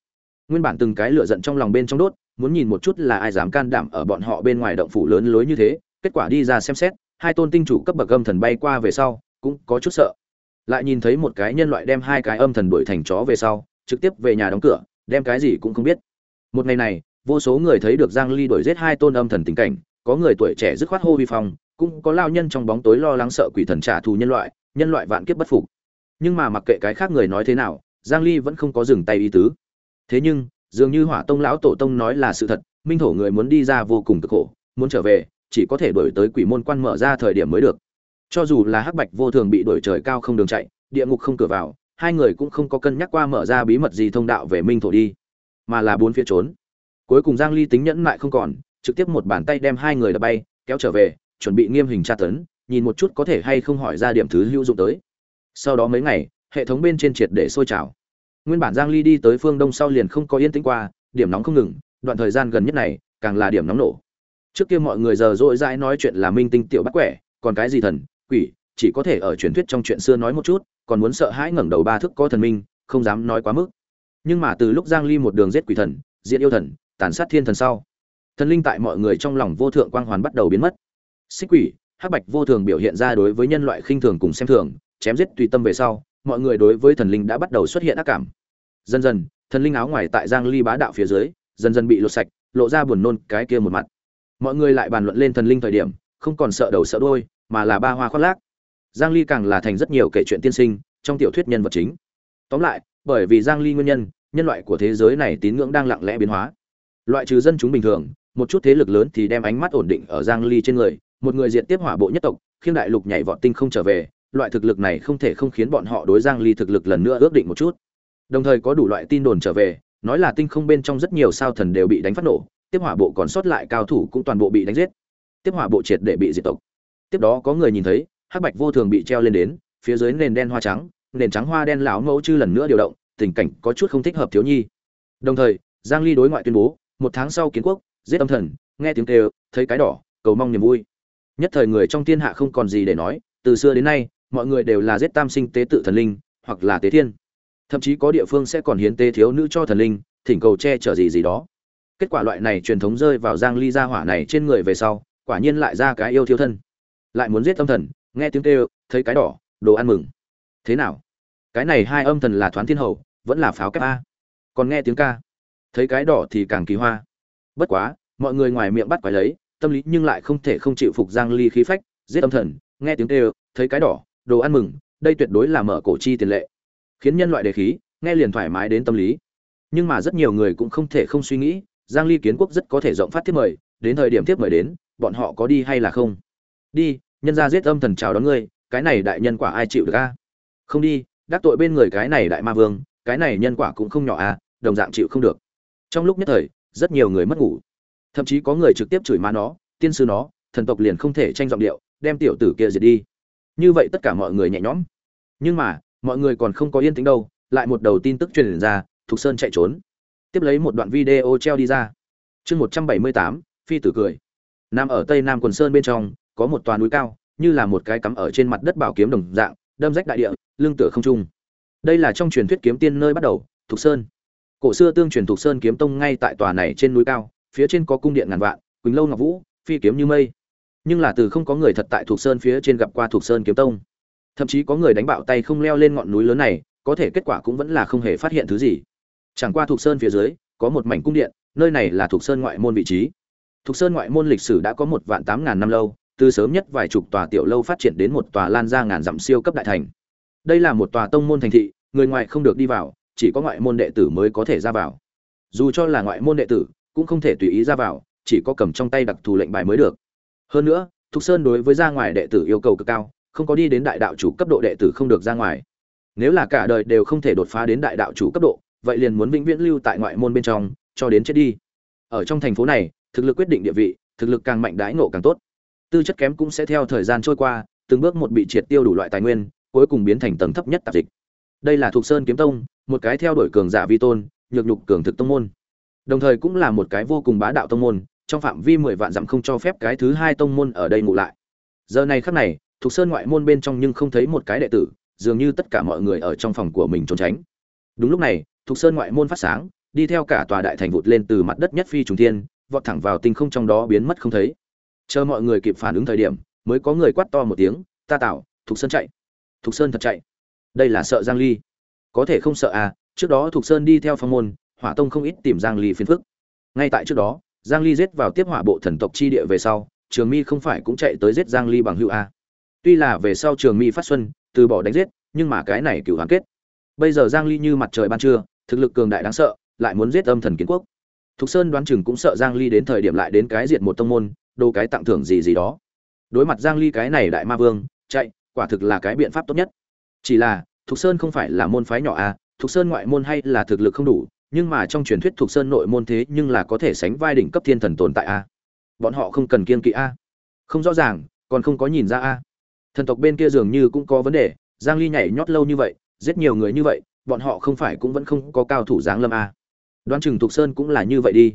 Nguyên bản từng cái lửa giận trong lòng bên trong đốt, muốn nhìn một chút là ai dám can đảm ở bọn họ bên ngoài động phủ lớn lối như thế, kết quả đi ra xem xét, hai tôn tinh chủ cấp bậc âm thần bay qua về sau, cũng có chút sợ. Lại nhìn thấy một cái nhân loại đem hai cái âm thần đuổi thành chó về sau, trực tiếp về nhà đóng cửa, đem cái gì cũng không biết. Một ngày này, vô số người thấy được giang ly đuổi giết hai tôn âm thần tình cảnh, có người tuổi trẻ dứt khoát hô vi phong, cũng có lao nhân trong bóng tối lo lắng sợ quỷ thần trả thù nhân loại nhân loại vạn kiếp bất phục. Nhưng mà mặc kệ cái khác người nói thế nào, giang ly vẫn không có dừng tay ý tứ. Thế nhưng, dường như hỏa tông lão tổ tông nói là sự thật, minh thổ người muốn đi ra vô cùng cực khổ, muốn trở về, chỉ có thể đổi tới quỷ môn quan mở ra thời điểm mới được. Cho dù là hắc bạch vô thường bị đổi trời cao không đường chạy, địa ngục không cửa vào, hai người cũng không có cân nhắc qua mở ra bí mật gì thông đạo về minh thổ đi, mà là bốn phía trốn. Cuối cùng giang ly tính nhẫn lại không còn, trực tiếp một bàn tay đem hai người đập bay, kéo trở về, chuẩn bị nghiêm hình tra tấn nhìn một chút có thể hay không hỏi ra điểm thứ hữu dụng tới. Sau đó mấy ngày, hệ thống bên trên triệt để sôi trào. Nguyên bản giang ly đi tới phương đông sau liền không có yên tĩnh qua, điểm nóng không ngừng, đoạn thời gian gần nhất này, càng là điểm nóng nổ. Trước kia mọi người giờ dội dãi nói chuyện là minh tinh tiểu bắt quẻ, còn cái gì thần, quỷ, chỉ có thể ở truyền thuyết trong chuyện xưa nói một chút, còn muốn sợ hãi ngẩng đầu ba thức có thần minh, không dám nói quá mức. Nhưng mà từ lúc giang ly một đường giết quỷ thần diện yêu thần, tàn sát thiên thần sau, thần linh tại mọi người trong lòng vô thượng quang hoàn bắt đầu biến mất. Xích quỷ hắc bạch vô thường biểu hiện ra đối với nhân loại khinh thường cùng xem thường chém giết tùy tâm về sau mọi người đối với thần linh đã bắt đầu xuất hiện ác cảm. Dần dần thần linh áo ngoài tại giang ly bá đạo phía dưới dần dần bị lột sạch lộ ra buồn nôn cái kia một mặt. Mọi người lại bàn luận lên thần linh thời điểm không còn sợ đầu sợ đuôi, mà là ba hoa khoác lác. Giang ly càng là thành rất nhiều kể chuyện tiên sinh trong tiểu thuyết nhân vật chính. Tóm lại bởi vì giang ly nguyên nhân nhân loại của thế giới này tín ngưỡng đang lặng lẽ biến hóa. Loại trừ dân chúng bình thường một chút thế lực lớn thì đem ánh mắt ổn định ở giang ly trên người một người diện tiếp hỏa bộ nhất tộc, khiêng đại lục nhảy vọt tinh không trở về, loại thực lực này không thể không khiến bọn họ đối giang ly thực lực lần nữa ước định một chút. Đồng thời có đủ loại tin đồn trở về, nói là tinh không bên trong rất nhiều sao thần đều bị đánh phát nổ, tiếp hỏa bộ còn sót lại cao thủ cũng toàn bộ bị đánh giết. Tiếp hỏa bộ triệt để bị diệt tộc. Tiếp đó có người nhìn thấy, hắc bạch vô thường bị treo lên đến, phía dưới nền đen hoa trắng, nền trắng hoa đen lão mẫu chư lần nữa điều động, tình cảnh có chút không thích hợp thiếu nhi. Đồng thời, giang ly đối ngoại tuyên bố, một tháng sau kiến quốc, giết âm thần, nghe tiếng kêu, thấy cái đỏ, cầu mong niềm vui nhất thời người trong thiên hạ không còn gì để nói, từ xưa đến nay, mọi người đều là giết tam sinh tế tự thần linh, hoặc là tế thiên. Thậm chí có địa phương sẽ còn hiến tế thiếu nữ cho thần linh, thỉnh cầu che chở gì gì đó. Kết quả loại này truyền thống rơi vào giang ly gia hỏa này trên người về sau, quả nhiên lại ra cái yêu thiếu thân. Lại muốn giết âm thần, nghe tiếng kêu, thấy cái đỏ, đồ ăn mừng. Thế nào? Cái này hai âm thần là thoán thiên hậu vẫn là pháo kép a. Còn nghe tiếng ca, thấy cái đỏ thì càng kỳ hoa. Bất quá, mọi người ngoài miệng bắt quái lấy tâm lý nhưng lại không thể không chịu phục giang ly khí phách, giết âm thần, nghe tiếng kêu, thấy cái đỏ, đồ ăn mừng, đây tuyệt đối là mở cổ chi tiền lệ. Khiến nhân loại đề khí, nghe liền thoải mái đến tâm lý. Nhưng mà rất nhiều người cũng không thể không suy nghĩ, giang ly kiến quốc rất có thể rộng phát tiếp mời, đến thời điểm tiếp mời đến, bọn họ có đi hay là không? Đi, nhân ra giết âm thần chào đón ngươi, cái này đại nhân quả ai chịu được a? Không đi, đắc tội bên người cái này đại ma vương, cái này nhân quả cũng không nhỏ a, đồng dạng chịu không được. Trong lúc nhất thời, rất nhiều người mất ngủ thậm chí có người trực tiếp chửi má nó, tiên sư nó, thần tộc liền không thể tranh giọng điệu, đem tiểu tử kia diệt đi. Như vậy tất cả mọi người nhẹ nhõm. Nhưng mà, mọi người còn không có yên tĩnh đâu, lại một đầu tin tức truyền ra, thục sơn chạy trốn. Tiếp lấy một đoạn video treo đi ra. Chương một trăm bảy mươi tám, phi tử cười. Nằm ở tây nam quần sơn bên trong, có một tòa núi cao, như là một cái cắm ở trên mặt đất bảo kiếm đồng dạng, đâm rách đại địa, lưng tựa không trung. Đây là trong truyền thuyết kiếm tiên nơi bắt đầu, thục sơn. Cổ xưa tương truyền thục sơn kiếm tông ngay tại tòa này trên núi cao phía trên có cung điện ngàn vạn, quỳnh lâu ngọc vũ, phi kiếm như mây. Nhưng là từ không có người thật tại thuộc sơn phía trên gặp qua thuộc sơn kiếm tông. Thậm chí có người đánh bạo tay không leo lên ngọn núi lớn này, có thể kết quả cũng vẫn là không hề phát hiện thứ gì. Chẳng qua thuộc sơn phía dưới, có một mảnh cung điện, nơi này là thuộc sơn ngoại môn vị trí. Thuộc sơn ngoại môn lịch sử đã có một vạn tám ngàn năm lâu, từ sớm nhất vài chục tòa tiểu lâu phát triển đến một tòa lan ra ngàn dặm siêu cấp đại thành. Đây là một tòa tông môn thành thị, người ngoại không được đi vào, chỉ có ngoại môn đệ tử mới có thể ra vào. Dù cho là ngoại môn đệ tử cũng không thể tùy ý ra vào, chỉ có cầm trong tay đặc thù lệnh bài mới được. Hơn nữa, thục sơn đối với ra ngoài đệ tử yêu cầu cực cao, không có đi đến đại đạo chủ cấp độ đệ tử không được ra ngoài. Nếu là cả đời đều không thể đột phá đến đại đạo chủ cấp độ, vậy liền muốn vĩnh viễn lưu tại ngoại môn bên trong, cho đến chết đi. Ở trong thành phố này, thực lực quyết định địa vị, thực lực càng mạnh đãi ngộ càng tốt. Tư chất kém cũng sẽ theo thời gian trôi qua, từng bước một bị triệt tiêu đủ loại tài nguyên, cuối cùng biến thành tầng thấp nhất tạp dịch. Đây là thuộc sơn kiếm tông, một cái theo đuổi cường giả vi tôn, nhược nhục cường thực tông môn đồng thời cũng là một cái vô cùng bá đạo tông môn, trong phạm vi mười vạn dặm không cho phép cái thứ hai tông môn ở đây ngủ lại. Giờ này khắc này, thuộc sơn ngoại môn bên trong nhưng không thấy một cái đệ tử, dường như tất cả mọi người ở trong phòng của mình trốn tránh. Đúng lúc này, thuộc sơn ngoại môn phát sáng, đi theo cả tòa đại thành vụt lên từ mặt đất nhất phi trùng thiên, vọt thẳng vào tinh không trong đó biến mất không thấy. Chờ mọi người kịp phản ứng thời điểm, mới có người quát to một tiếng, ta tạo thục sơn chạy. Thục sơn thật chạy. Đây là sợ giang ly. Có thể không sợ à trước đó thục sơn đi theo phong môn hỏa tông không ít tìm giang ly phiền phức. Ngay tại trước đó, giang ly giết vào tiếp hỏa bộ thần tộc chi địa về sau, trường mi không phải cũng chạy tới giết giang ly bằng hữu A? tuy là về sau trường mi phát xuân, từ bỏ đánh giết, nhưng mà cái này cửu hoàn kết. Bây giờ giang ly như mặt trời ban trưa, thực lực cường đại đáng sợ, lại muốn giết âm thần kiến quốc. Thục sơn đoán chừng cũng sợ giang ly đến thời điểm lại đến cái diệt một tông môn, đồ cái tặng thưởng gì gì đó. Đối mặt giang ly cái này đại ma vương, chạy, quả thực là cái biện pháp tốt nhất. Chỉ là, thục sơn không phải là môn phái nhỏ à thục sơn ngoại môn hay là thực lực không đủ nhưng mà trong truyền thuyết thuộc sơn nội môn thế nhưng là có thể sánh vai đỉnh cấp thiên thần tồn tại a. Bọn họ không cần kiên kỵ a. Không rõ ràng, còn không có nhìn ra a. Thần tộc bên kia dường như cũng có vấn đề, giang ly nhảy nhót lâu như vậy, giết nhiều người như vậy, bọn họ không phải cũng vẫn không có cao thủ giáng lâm a. Đoán chừng thuộc sơn cũng là như vậy đi.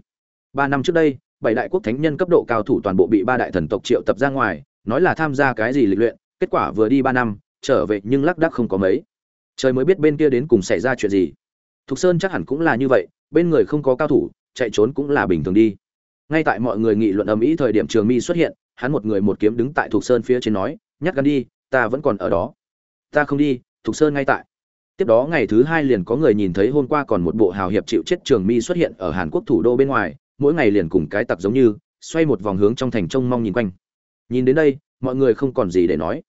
Ba năm trước đây, bảy đại quốc thánh nhân cấp độ cao thủ toàn bộ bị ba đại thần tộc triệu tập ra ngoài, nói là tham gia cái gì lịch luyện, kết quả vừa đi ba năm, trở về nhưng lác đác không có mấy. Trời mới biết bên kia đến cùng xảy ra chuyện gì thục sơn chắc hẳn cũng là như vậy, bên người không có cao thủ, chạy trốn cũng là bình thường đi. Ngay tại mọi người nghị luận ầm ĩ thời điểm trường mi xuất hiện, hắn một người một kiếm đứng tại thục sơn phía trên nói nhắc gan đi, ta vẫn còn ở đó. Ta không đi, thục sơn ngay tại. Tiếp đó ngày thứ hai liền có người nhìn thấy hôm qua còn một bộ hào hiệp chịu chết trường mi xuất hiện ở hàn quốc thủ đô bên ngoài, mỗi ngày liền cùng cái tặc giống như, xoay một vòng hướng trong thành trông mong nhìn quanh. Nhìn đến đây, mọi người không còn gì để nói.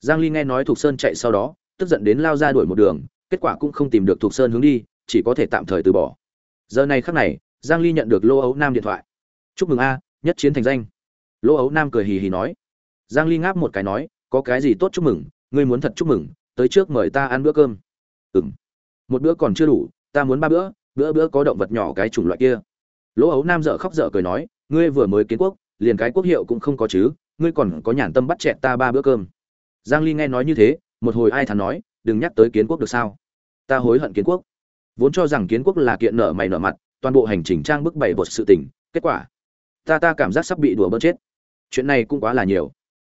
Giang ly nghe nói thuộc sơn chạy sau đó, tức giận đến lao ra đuổi một đường, kết quả cũng không tìm được thuộc sơn hướng đi chỉ có thể tạm thời từ bỏ. Giờ này khắc này, giang ly nhận được lô ấu nam điện thoại. Chúc mừng a, nhất chiến thành danh. Lô ấu nam cười hì hì nói. Giang ly ngáp một cái nói, có cái gì tốt chúc mừng, ngươi muốn thật chúc mừng, tới trước mời ta ăn bữa cơm. Ừm, một bữa còn chưa đủ, ta muốn ba bữa bữa bữa có động vật nhỏ cái chủng loại kia. Lỗ ấu nam dở khóc dở cười nói, ngươi vừa mới kiến quốc, liền cái quốc hiệu cũng không có chứ, ngươi còn có nhàn tâm bắt chẹt ta ba bữa cơm. Giang ly nghe nói như thế, một hồi ai thắn nói, đừng nhắc tới kiến quốc được sao? Ta hối hận kiến quốc vốn cho rằng kiến quốc là kiện nợ mày nợ mặt, toàn bộ hành trình trang bức bày bột sự tình, kết quả, ta ta cảm giác sắp bị đùa bớt chết. Chuyện này cũng quá là nhiều.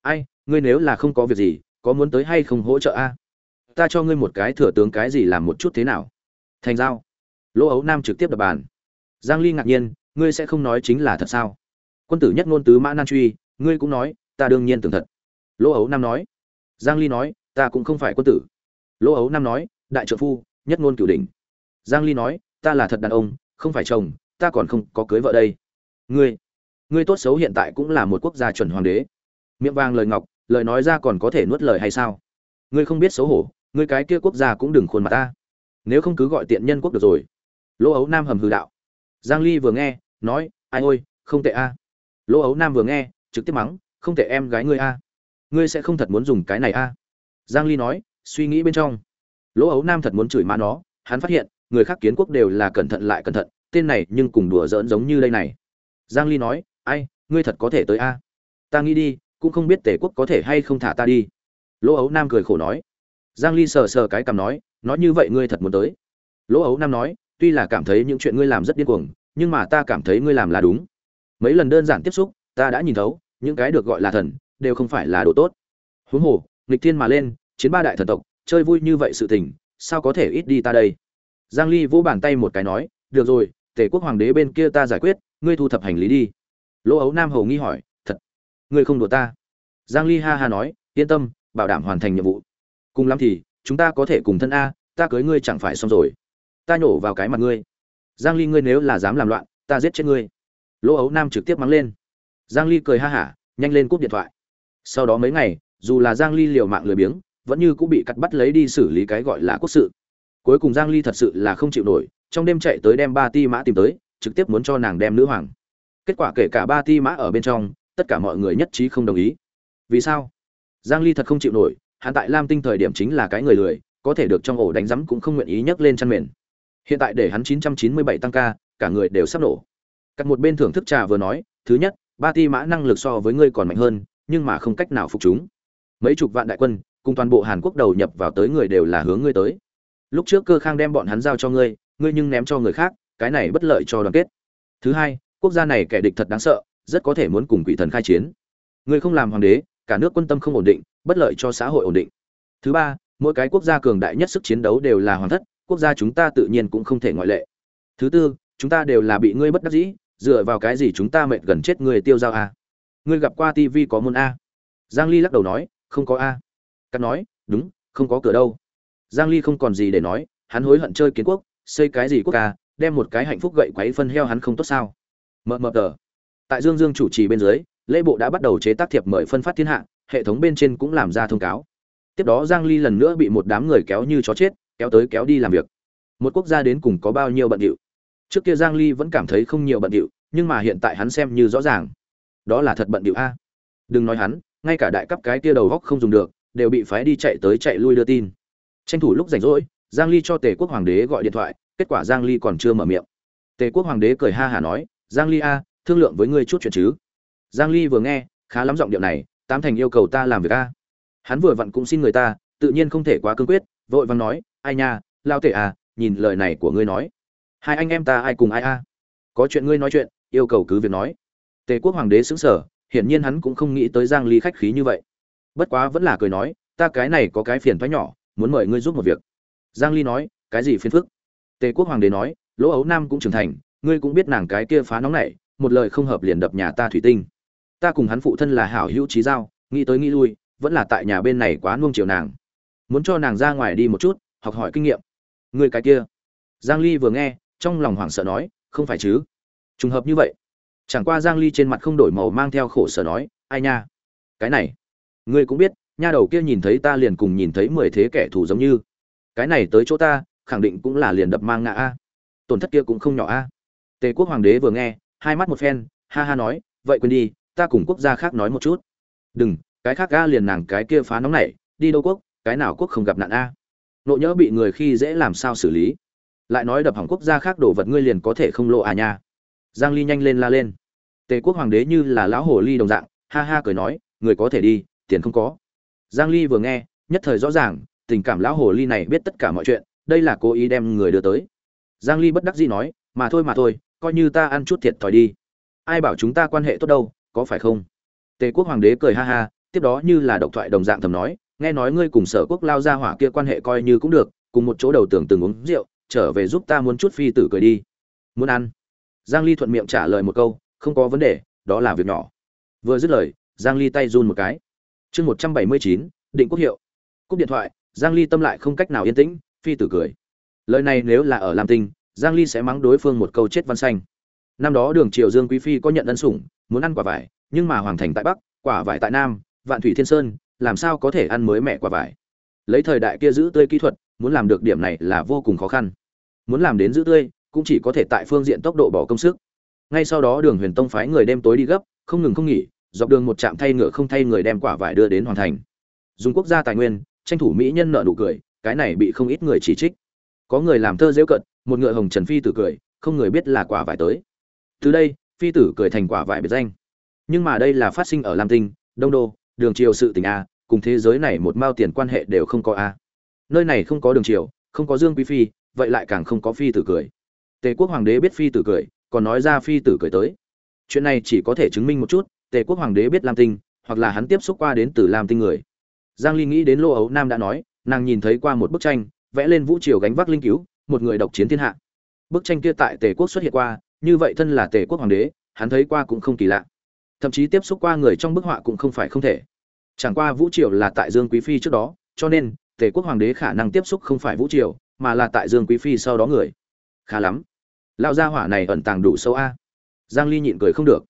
Ai, ngươi nếu là không có việc gì, có muốn tới hay không hỗ trợ a? Ta cho ngươi một cái thừa tướng cái gì làm một chút thế nào? Thành giao. Lỗ ấu nam trực tiếp đập bàn. Giang ly ngạc nhiên, ngươi sẽ không nói chính là thật sao? Quân tử nhất ngôn tứ mã nan truy, ngươi cũng nói, ta đương nhiên tưởng thật. Lỗ ấu nam nói. Giang ly nói, ta cũng không phải quân tử. Lỗ ấu nam nói, đại trợ phu, nhất ngôn cửu đỉnh giang ly nói, ta là thật đàn ông, không phải chồng, ta còn không có cưới vợ đây. Ngươi ngươi tốt xấu hiện tại cũng là một quốc gia chuẩn hoàng đế. Miệng vàng lời ngọc, lời nói ra còn có thể nuốt lời hay sao? Ngươi không biết xấu hổ, ngươi cái kia quốc gia cũng đừng khuôn mặt ta. Nếu không cứ gọi tiện nhân quốc được rồi. Lỗ ấu nam hầm hừ đạo. Giang ly vừa nghe, nói, ai ôi, không tệ a. Lỗ ấu nam vừa nghe, trực tiếp mắng, không tệ em gái ngươi a. Ngươi sẽ không thật muốn dùng cái này a. Giang ly nói, suy nghĩ bên trong. Lỗ ấu nam thật muốn chửi má nó, hắn phát hiện người khác kiến quốc đều là cẩn thận lại cẩn thận, tên này nhưng cùng đùa giỡn giống như đây này. Giang ly nói, ai, ngươi thật có thể tới a? Ta nghĩ đi, cũng không biết tề quốc có thể hay không thả ta đi. Lỗ ấu nam cười khổ nói. Giang ly sờ sờ cái cằm nói nói như vậy ngươi thật muốn tới? Lỗ ấu nam nói, tuy là cảm thấy những chuyện ngươi làm rất điên cuồng, nhưng mà ta cảm thấy ngươi làm là đúng. Mấy lần đơn giản tiếp xúc, ta đã nhìn thấu, những cái được gọi là thần, đều không phải là đồ tốt. Huống hồ, nghịch thiên mà lên, chiến ba đại thần tộc, chơi vui như vậy sự tình, sao có thể ít đi ta đây? Giang ly vỗ bàn tay một cái nói, được rồi, tề quốc hoàng đế bên kia ta giải quyết, ngươi thu thập hành lý đi. Lỗ ấu nam hầu nghi hỏi, thật? Ngươi không đùa ta? Giang ly ha ha nói, yên tâm, bảo đảm hoàn thành nhiệm vụ. Cùng lắm thì, chúng ta có thể cùng thân a, ta cưới ngươi chẳng phải xong rồi. Ta nhổ vào cái mặt ngươi. Giang ly ngươi nếu là dám làm loạn, ta giết chết ngươi. Lỗ ấu nam trực tiếp mắng lên. Giang ly cười ha hả, nhanh lên cúp điện thoại. Sau đó mấy ngày, dù là giang ly liều mạng lười biếng, vẫn như cũng bị cắt bắt lấy đi xử lý cái gọi là quốc sự cuối cùng giang ly thật sự là không chịu nổi, trong đêm chạy tới đem ba ti mã tìm tới, trực tiếp muốn cho nàng đem nữ hoàng. Kết quả kể cả ba ti mã ở bên trong, tất cả mọi người nhất trí không đồng ý. Vì sao? Giang ly thật không chịu nổi, hắn tại lam tinh thời điểm chính là cái người lười, có thể được trong ổ đánh rắm cũng không nguyện ý nhấc lên chăn mền. Hiện tại để hắn 997 tăng ca, cả người đều sắp nổ. Cắt một bên thưởng thức trà vừa nói, thứ nhất, ba ti mã năng lực so với ngươi còn mạnh hơn, nhưng mà không cách nào phục chúng. Mấy chục vạn đại quân, cùng toàn bộ hàn quốc đầu nhập vào tới người đều là hướng ngươi tới lúc trước cơ khang đem bọn hắn giao cho ngươi ngươi nhưng ném cho người khác, cái này bất lợi cho đoàn kết. Thứ hai, quốc gia này kẻ địch thật đáng sợ, rất có thể muốn cùng quỷ thần khai chiến. Ngươi không làm hoàng đế, cả nước quân tâm không ổn định, bất lợi cho xã hội ổn định. Thứ ba, mỗi cái quốc gia cường đại nhất sức chiến đấu đều là hoàng thất, quốc gia chúng ta tự nhiên cũng không thể ngoại lệ. Thứ tư, chúng ta đều là bị ngươi bất đắc dĩ, dựa vào cái gì chúng ta mệt gần chết người tiêu dao a? Ngươi gặp qua tv có môn a? Giang ly lắc đầu nói, không có a. Cắt nói, đúng, không có cửa đâu giang ly không còn gì để nói hắn hối hận chơi kiến quốc xây cái gì quốc ca đem một cái hạnh phúc gậy quấy phân heo hắn không tốt sao? Mờ mờ tờ. Tại dương dương chủ trì bên dưới lễ bộ đã bắt đầu chế tác thiệp mời phân phát thiên hạ hệ thống bên trên cũng làm ra thông cáo. Tiếp đó giang ly lần nữa bị một đám người kéo như chó chết kéo tới kéo đi làm việc. Một quốc gia đến cùng có bao nhiêu bận rộn? trước kia giang ly vẫn cảm thấy không nhiều bận rộn, nhưng mà hiện tại hắn xem như rõ ràng. Đó là thật bận rộn a. Đừng nói hắn ngay cả đại cấp cái kia đầu góc không dùng được đều bị phái đi chạy tới chạy lui đưa tin tranh thủ lúc rảnh rỗi, giang ly cho tề quốc hoàng đế gọi điện thoại, kết quả giang ly còn chưa mở miệng. Tề quốc hoàng đế cười ha hả nói, giang ly a, thương lượng với ngươi chút chuyện chứ? Giang ly vừa nghe, khá lắm giọng điệu này, tám thành yêu cầu ta làm việc a. Hắn vừa vặn cũng xin người ta, tự nhiên không thể quá cương quyết, vội vàng nói, ai nha lao tể à nhìn lời này của ngươi nói. Hai anh em ta ai cùng ai a? Có chuyện ngươi nói chuyện, yêu cầu cứ việc nói. Tề quốc hoàng đế sững sờ, hiển nhiên hắn cũng không nghĩ tới giang ly khách khí như vậy. Bất quá vẫn là cười nói, ta cái này có cái phiền thoái nhỏ muốn mời ngươi giúp một việc. Giang ly nói, cái gì phiền phức? Tề quốc hoàng đế nói, lỗ ấu nam cũng trưởng thành, ngươi cũng biết nàng cái kia phá nóng này, một lời không hợp liền đập nhà ta thủy tinh. Ta cùng hắn phụ thân là hảo hữu trí giao, nghĩ tới nghĩ lui, vẫn là tại nhà bên này quá nuông chiều nàng. Muốn cho nàng ra ngoài đi một chút, học hỏi kinh nghiệm. Người cái kia. Giang ly vừa nghe, trong lòng hoảng sợ nói, không phải chứ? Trùng hợp như vậy. Chẳng qua giang ly trên mặt không đổi màu mang theo khổ sở nói, ai nha? Cái này. Ngươi cũng biết nha đầu kia nhìn thấy ta liền cùng nhìn thấy mười thế kẻ thù giống như. Cái này tới chỗ ta, khẳng định cũng là liền đập mang ngã a. Tổn thất kia cũng không nhỏ a. Tề quốc hoàng đế vừa nghe, hai mắt một phen, ha ha nói, vậy quên đi, ta cùng quốc gia khác nói một chút. Đừng, cái khác ga liền nàng cái kia phá nóng này, đi đâu quốc, cái nào quốc không gặp nạn a? Nộ nhỡ bị người khi dễ làm sao xử lý. Lại nói đập hỏng quốc gia khác đổ vật ngươi liền có thể không lộ à nha. Giang ly nhanh lên la lên. Tề quốc hoàng đế như là lão hồ ly đồng dạng, ha ha cười nói, người có thể đi, tiền không có giang ly vừa nghe, nhất thời rõ ràng, tình cảm lão hồ ly này biết tất cả mọi chuyện, đây là cố ý đem người đưa tới. Giang ly bất đắc dĩ nói, mà thôi mà thôi, coi như ta ăn chút thiệt thòi đi. Ai bảo chúng ta quan hệ tốt đâu, có phải không? Tề quốc hoàng đế cười ha ha, tiếp đó như là độc thoại đồng dạng thầm nói, nghe nói ngươi cùng sở quốc lao ra hỏa kia quan hệ coi như cũng được, cùng một chỗ đầu tưởng từng uống rượu, trở về giúp ta muốn chút phi tử cười đi. Muốn ăn? Giang ly thuận miệng trả lời một câu, không có vấn đề, đó là việc nhỏ. Vừa dứt lời, giang ly tay run một cái chương 179, định quốc hiệu. Cúp điện thoại giang ly tâm lại không cách nào yên tĩnh phi tử cười. Lời này nếu là ở lam tinh giang ly sẽ mắng đối phương một câu chết văn xanh. Năm đó đường triều dương quý phi có nhận ân sủng muốn ăn quả vải nhưng mà hoàng thành tại bắc quả vải tại nam vạn thủy thiên sơn làm sao có thể ăn mới mẹ quả vải? Lấy thời đại kia giữ tươi kỹ thuật muốn làm được điểm này là vô cùng khó khăn. Muốn làm đến giữ tươi cũng chỉ có thể tại phương diện tốc độ bỏ công sức. Ngay sau đó đường huyền tông phái người đêm tối đi gấp không ngừng không nghỉ dọc đường một trạm thay ngựa không thay người đem quả vải đưa đến hoàn thành. Dùng quốc gia tài nguyên, tranh thủ mỹ nhân nợ nụ cười, cái này bị không ít người chỉ trích. Có người làm thơ dễu cận một ngựa hồng trần phi tử cười, không người biết là quả vải tới. Từ đây, phi tử cười thành quả vải biệt danh. Nhưng mà đây là phát sinh ở lam tinh, đông đô, đường triều sự tình a, cùng thế giới này một mao tiền quan hệ đều không có a. Nơi này không có đường triều, không có dương quý phi, vậy lại càng không có phi tử cười. Tề quốc hoàng đế biết phi tử cười, còn nói ra phi tử cười tới. Chuyện này chỉ có thể chứng minh một chút tề quốc hoàng đế biết lam tinh, hoặc là hắn tiếp xúc qua đến từ lam tinh người. Giang ly nghĩ đến lô ấu nam đã nói, nàng nhìn thấy qua một bức tranh, vẽ lên vũ triều gánh vác linh cứu, một người độc chiến thiên hạ. Bức tranh kia tại tề quốc xuất hiện qua, như vậy thân là tề quốc hoàng đế, hắn thấy qua cũng không kỳ lạ. Thậm chí tiếp xúc qua người trong bức họa cũng không phải không thể. Chẳng qua vũ triều là tại dương quý phi trước đó, cho nên, tề quốc hoàng đế khả năng tiếp xúc không phải vũ triều, mà là tại dương quý phi sau đó người. Khá lắm. Lão gia hỏa này ẩn tàng đủ sâu a. Giang ly nhịn cười không được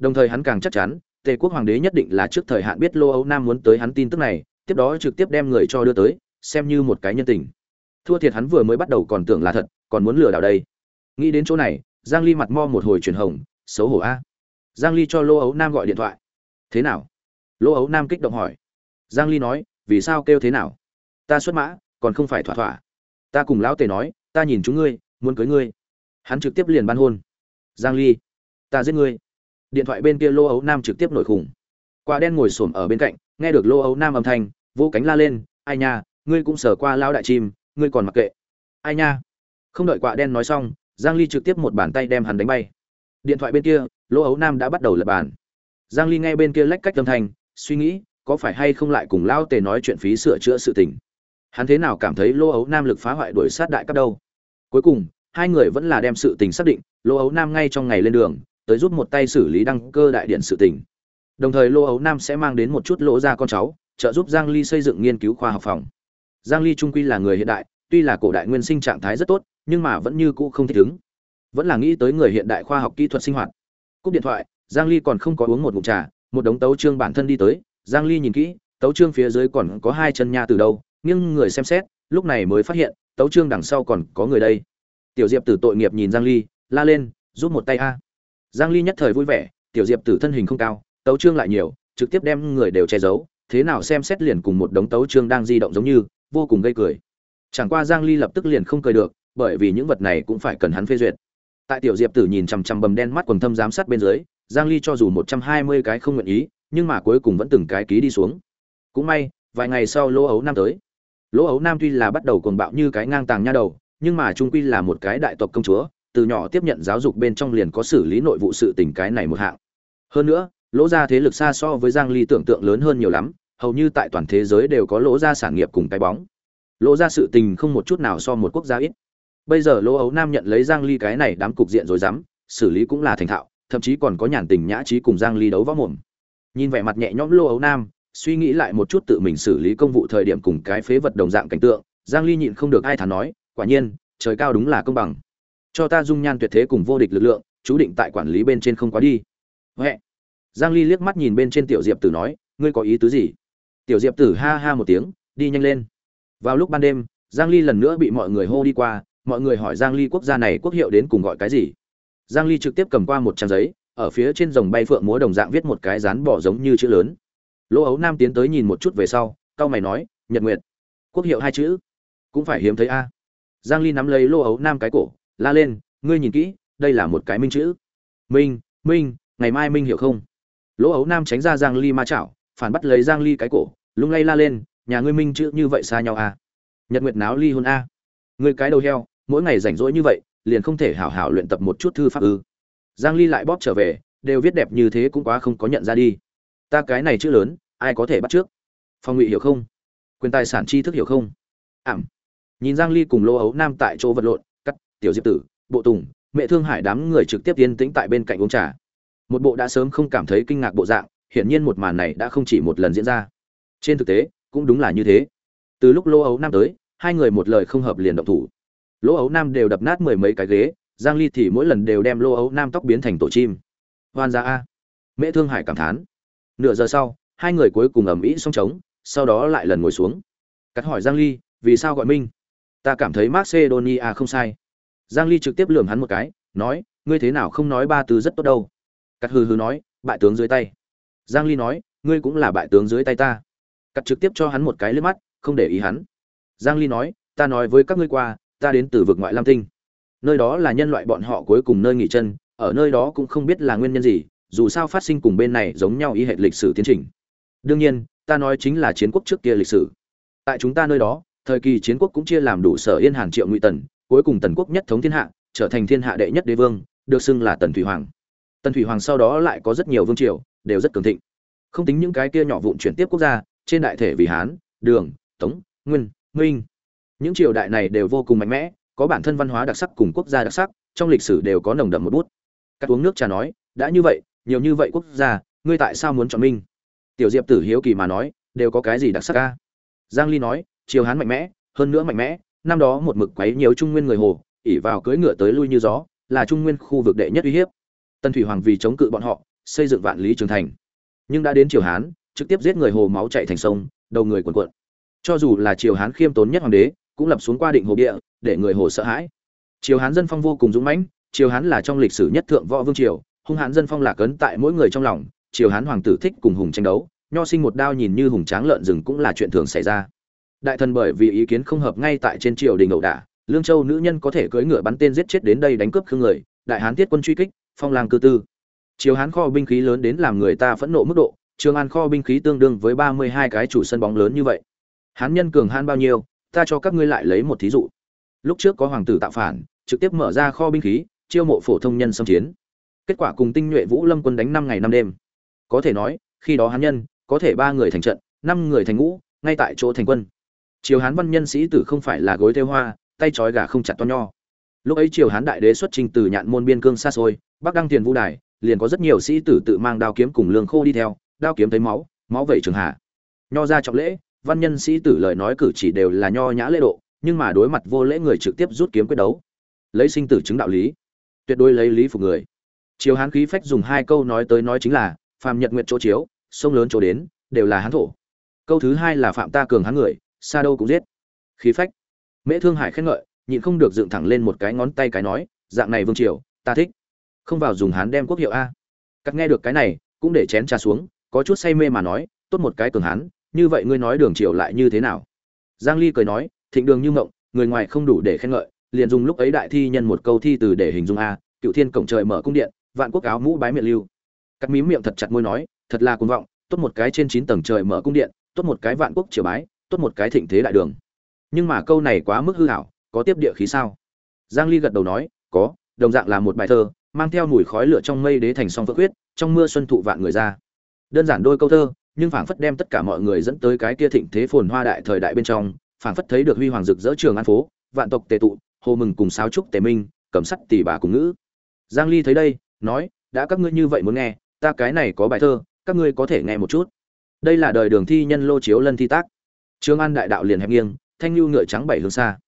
đồng thời hắn càng chắc chắn, tề quốc hoàng đế nhất định là trước thời hạn biết lô âu nam muốn tới hắn tin tức này, tiếp đó trực tiếp đem người cho đưa tới, xem như một cái nhân tình. Thua thiệt hắn vừa mới bắt đầu còn tưởng là thật, còn muốn lừa đảo đây. Nghĩ đến chỗ này, giang ly mặt mo một hồi chuyển hồng, xấu hổ a. Giang ly cho lô ấu nam gọi điện thoại. Thế nào? Lô ấu nam kích động hỏi. Giang ly nói, vì sao kêu thế nào? Ta xuất mã, còn không phải thỏa thỏa. Ta cùng lão tề nói, ta nhìn chúng ngươi, muốn cưới ngươi. Hắn trực tiếp liền ban hôn. Giang ly, ta giết ngươi điện thoại bên kia lô ấu nam trực tiếp nổi khủng quả đen ngồi xổm ở bên cạnh, nghe được lô ấu nam âm thanh vô cánh la lên, ai nha, ngươi cũng sờ qua lao đại chim, ngươi còn mặc kệ. Ai nha. Không đợi quả đen nói xong, giang ly trực tiếp một bàn tay đem hắn đánh bay. Điện thoại bên kia, lô ấu nam đã bắt đầu lật bàn. Giang ly nghe bên kia lách cách âm thanh, suy nghĩ, có phải hay không lại cùng lao tề nói chuyện phí sửa chữa sự tình. Hắn thế nào cảm thấy lô ấu nam lực phá hoại đuổi sát đại cấp đâu? Cuối cùng, hai người vẫn là đem sự tình xác định, lô ấu nam ngay trong ngày lên đường tới giúp một tay xử lý đăng cơ đại điện sự tình. Đồng thời lô ấu nam sẽ mang đến một chút lỗ ra con cháu, trợ giúp giang ly xây dựng nghiên cứu khoa học phòng. Giang ly trung quy là người hiện đại, tuy là cổ đại nguyên sinh trạng thái rất tốt, nhưng mà vẫn như cũ không thích ứng. Vẫn là nghĩ tới người hiện đại khoa học kỹ thuật sinh hoạt. Cúp điện thoại, giang ly còn không có uống một ngụm trà, một đống tấu trương bản thân đi tới. Giang ly nhìn kỹ, tấu trương phía dưới còn có hai chân nha từ đâu, nhưng người xem xét, lúc này mới phát hiện, tấu trương đằng sau còn có người đây. Tiểu diệp tử tội nghiệp nhìn giang ly, la lên, giúp một tay a giang ly nhất thời vui vẻ, tiểu diệp tử thân hình không cao, tấu trương lại nhiều, trực tiếp đem người đều che giấu, thế nào xem xét liền cùng một đống tấu trương đang di động giống như, vô cùng gây cười. Chẳng qua giang ly lập tức liền không cười được, bởi vì những vật này cũng phải cần hắn phê duyệt. Tại tiểu diệp tử nhìn chằm chằm bầm đen mắt quần thâm giám sát bên dưới, giang ly cho dù 120 cái không nguyện ý, nhưng mà cuối cùng vẫn từng cái ký đi xuống. Cũng may, vài ngày sau lỗ ấu nam tới. Lỗ ấu nam tuy là bắt đầu cuồng bạo như cái ngang tàng nha đầu, nhưng mà trung quy là một cái đại tộc công chúa từ nhỏ tiếp nhận giáo dục bên trong liền có xử lý nội vụ sự tình cái này một hạng. Hơn nữa, lỗ gia thế lực xa so với giang ly tưởng tượng lớn hơn nhiều lắm, hầu như tại toàn thế giới đều có lỗ gia sản nghiệp cùng cái bóng. Lỗ gia sự tình không một chút nào so một quốc gia ít. Bây giờ lỗ ấu nam nhận lấy giang ly cái này đám cục diện rồi dám, xử lý cũng là thành thạo, thậm chí còn có nhàn tình nhã trí cùng giang ly đấu võ mồm. Nhìn vẻ mặt nhẹ nhõm lỗ ấu nam, suy nghĩ lại một chút tự mình xử lý công vụ thời điểm cùng cái phế vật đồng dạng cảnh tượng, giang ly nhịn không được ai thán nói, quả nhiên, trời cao đúng là công bằng cho ta dung nhan tuyệt thế cùng vô địch lực lượng, chú định tại quản lý bên trên không quá đi. Huệ. Giang ly liếc mắt nhìn bên trên tiểu diệp tử nói, ngươi có ý tứ gì? Tiểu diệp tử ha ha một tiếng, đi nhanh lên. Vào lúc ban đêm, giang ly lần nữa bị mọi người hô đi qua, mọi người hỏi giang ly quốc gia này quốc hiệu đến cùng gọi cái gì. Giang ly trực tiếp cầm qua một trang giấy, ở phía trên dòng bay phượng múa đồng dạng viết một cái dán bỏ giống như chữ lớn. Lỗ ấu nam tiến tới nhìn một chút về sau cao mày nói, nhật nguyệt, quốc hiệu hai chữ cũng phải hiếm thấy a. Giang ly nắm lấy lỗ ấu nam cái cổ la lên, ngươi nhìn kỹ, đây là một cái minh chữ. Minh minh, ngày mai minh hiểu không? Lỗ ấu nam tránh ra giang ly ma chảo, phản bắt lấy giang ly cái cổ, lung lay la lên, nhà ngươi minh chữ như vậy xa nhau à? Nhật nguyệt náo ly hôn a. Ngươi cái đầu heo, mỗi ngày rảnh rỗi như vậy, liền không thể hảo hảo luyện tập một chút thư pháp ư. Giang ly lại bóp trở về, đều viết đẹp như thế cũng quá không có nhận ra đi. Ta cái này chữ lớn, ai có thể bắt trước? Phong ngụy hiểu không? Quyền tài sản tri thức hiểu không? Ảm. Nhìn giang ly cùng lô ấu nam tại chỗ vật lộn tiểu diệp tử, bộ tùng, mẹ thương hải đám người trực tiếp yên tĩnh tại bên cạnh uống trà. Một bộ đã sớm không cảm thấy kinh ngạc bộ dạng, hiển nhiên một màn này đã không chỉ một lần diễn ra. Trên thực tế, cũng đúng là như thế. Từ lúc lô ấu nam tới, hai người một lời không hợp liền động thủ. Lỗ ấu nam đều đập nát mười mấy cái ghế, giang ly thì mỗi lần đều đem lô ấu nam tóc biến thành tổ chim. Hoan ra a. Mẹ thương hải cảm thán. Nửa giờ sau, hai người cuối cùng ầm ĩ xong trống, sau đó lại lần ngồi xuống. Cắt hỏi giang ly, vì sao gọi minh? Ta cảm thấy macedonia không sai giang ly trực tiếp lườm hắn một cái, nói, ngươi thế nào không nói ba từ rất tốt đâu? Cắt hừ hừ nói, bại tướng dưới tay. Giang ly nói, ngươi cũng là bại tướng dưới tay ta. Cắt trực tiếp cho hắn một cái liếc mắt, không để ý hắn. Giang ly nói, ta nói với các ngươi qua, ta đến từ vực ngoại lam tinh. Nơi đó là nhân loại bọn họ cuối cùng nơi nghỉ chân, ở nơi đó cũng không biết là nguyên nhân gì, dù sao phát sinh cùng bên này giống nhau ý hệ lịch sử tiến trình. Đương nhiên, ta nói chính là chiến quốc trước kia lịch sử. Tại chúng ta nơi đó, thời kỳ chiến quốc cũng chia làm đủ sở yên hàn triệu ngụy tần cuối cùng tần quốc nhất thống thiên hạ, trở thành thiên hạ đệ nhất đế vương, được xưng là tần thủy hoàng. Tần thủy hoàng sau đó lại có rất nhiều vương triều, đều rất cường thịnh. Không tính những cái kia nhỏ vụn chuyển tiếp quốc gia, trên đại thể vì hán, đường, tống, nguyên, minh. Những triều đại này đều vô cùng mạnh mẽ, có bản thân văn hóa đặc sắc cùng quốc gia đặc sắc, trong lịch sử đều có nồng đậm một bút. Cắt uống nước trà nói, đã như vậy, nhiều như vậy quốc gia, ngươi tại sao muốn chọn minh? Tiểu diệp tử hiếu kỳ mà nói, đều có cái gì đặc sắc ca giang ly nói, triều hán mạnh mẽ, hơn nữa mạnh mẽ năm đó một mực quấy nhiều trung nguyên người hồ, ỉ vào cưỡi ngựa tới lui như gió, là trung nguyên khu vực đệ nhất uy hiếp. Tân thủy hoàng vì chống cự bọn họ, xây dựng vạn lý trường thành. Nhưng đã đến triều hán, trực tiếp giết người hồ máu chạy thành sông, đầu người cuồn cuộn. Cho dù là triều hán khiêm tốn nhất hoàng đế, cũng lập xuống qua định hồ địa, để người hồ sợ hãi. Triều hán dân phong vô cùng dũng mãnh, triều hán là trong lịch sử nhất thượng võ vương triều, hung hãn dân phong lạc ấn tại mỗi người trong lòng, triều hán hoàng tử thích cùng hùng tranh đấu, nho sinh một đao nhìn như hùng tráng lợn rừng cũng là chuyện thường xảy ra đại thần bởi vì ý kiến không hợp ngay tại trên triều đình ẩu đả, lương châu nữ nhân có thể cưỡi ngựa bắn tên giết chết đến đây đánh cướp khương người, đại hán thiết quân truy kích, phong lang cư tư. Triều hán kho binh khí lớn đến làm người ta phẫn nộ mức độ, trường an kho binh khí tương đương với ba mươi hai cái chủ sân bóng lớn như vậy. Hán nhân cường hán bao nhiêu, ta cho các ngươi lại lấy một thí dụ. Lúc trước có hoàng tử tạo phản, trực tiếp mở ra kho binh khí, chiêu mộ phổ thông nhân xâm chiến. Kết quả cùng tinh nhuệ vũ lâm quân đánh năm ngày năm đêm. Có thể nói, khi đó hán nhân, có thể ba người thành trận, năm người thành ngũ, ngay tại chỗ thành quân triều hán văn nhân sĩ tử không phải là gối theo hoa, tay trói gà không chặt to nho. Lúc ấy triều hán đại đế xuất trình từ nhạn môn biên cương xa xôi, bắc đăng tiền vũ đài, liền có rất nhiều sĩ tử tự mang đao kiếm cùng lương khô đi theo, đao kiếm thấy máu máu vẩy trường hạ. Nho ra trọng lễ, văn nhân sĩ tử lời nói cử chỉ đều là nho nhã lễ độ, nhưng mà đối mặt vô lễ người trực tiếp rút kiếm quyết đấu. Lấy sinh tử chứng đạo lý, tuyệt đối lấy lý phục người. Triều hán khí phách dùng hai câu nói tới nói chính là, phàm nhật nguyện chỗ chiếu, sông lớn chỗ đến, đều là hán thổ. Câu thứ hai là phạm ta cường hán người xa đâu cũng giết. Khí phách. Mễ thương hải khen ngợi, nhịn không được dựng thẳng lên một cái ngón tay cái nói, dạng này vương triều, ta thích. Không vào dùng hán đem quốc hiệu a. Cắt nghe được cái này, cũng để chén trà xuống, có chút say mê mà nói, tốt một cái cường hán, như vậy ngươi nói đường triều lại như thế nào? Giang ly cười nói, thịnh đường như mộng, người ngoài không đủ để khen ngợi, liền dùng lúc ấy đại thi nhân một câu thi từ để hình dung a, cựu thiên cổng trời mở cung điện, vạn quốc áo mũ bái miệng lưu. Cắt mím miệng thật chặt môi nói, thật là cuồng vọng, tốt một cái trên chín tầng trời mở cung điện, tốt một cái vạn quốc triều bái tốt một cái thịnh thế đại đường. Nhưng mà câu này quá mức hư hảo, có tiếp địa khí sao? Giang ly gật đầu nói, có, đồng dạng là một bài thơ, mang theo mùi khói lửa trong mây đế thành song phượng huyết trong mưa xuân thụ vạn người ra. Đơn giản đôi câu thơ, nhưng phảng phất đem tất cả mọi người dẫn tới cái kia thịnh thế phồn hoa đại thời đại bên trong, phảng phất thấy được huy hoàng rực rỡ trường an phố, vạn tộc tề tụ, hồ mừng cùng sáo trúc tề minh, cẩm sắt tỷ bà cùng ngữ. Giang ly thấy đây, nói, đã các ngươi như vậy muốn nghe, ta cái này có bài thơ, các ngươi có thể nghe một chút. Đây là đời đường thi nhân lô chiếu lân thi tác. Trường An đại đạo liền hẹp nghiêng, thanh lưu ngựa trắng bảy hướng xa.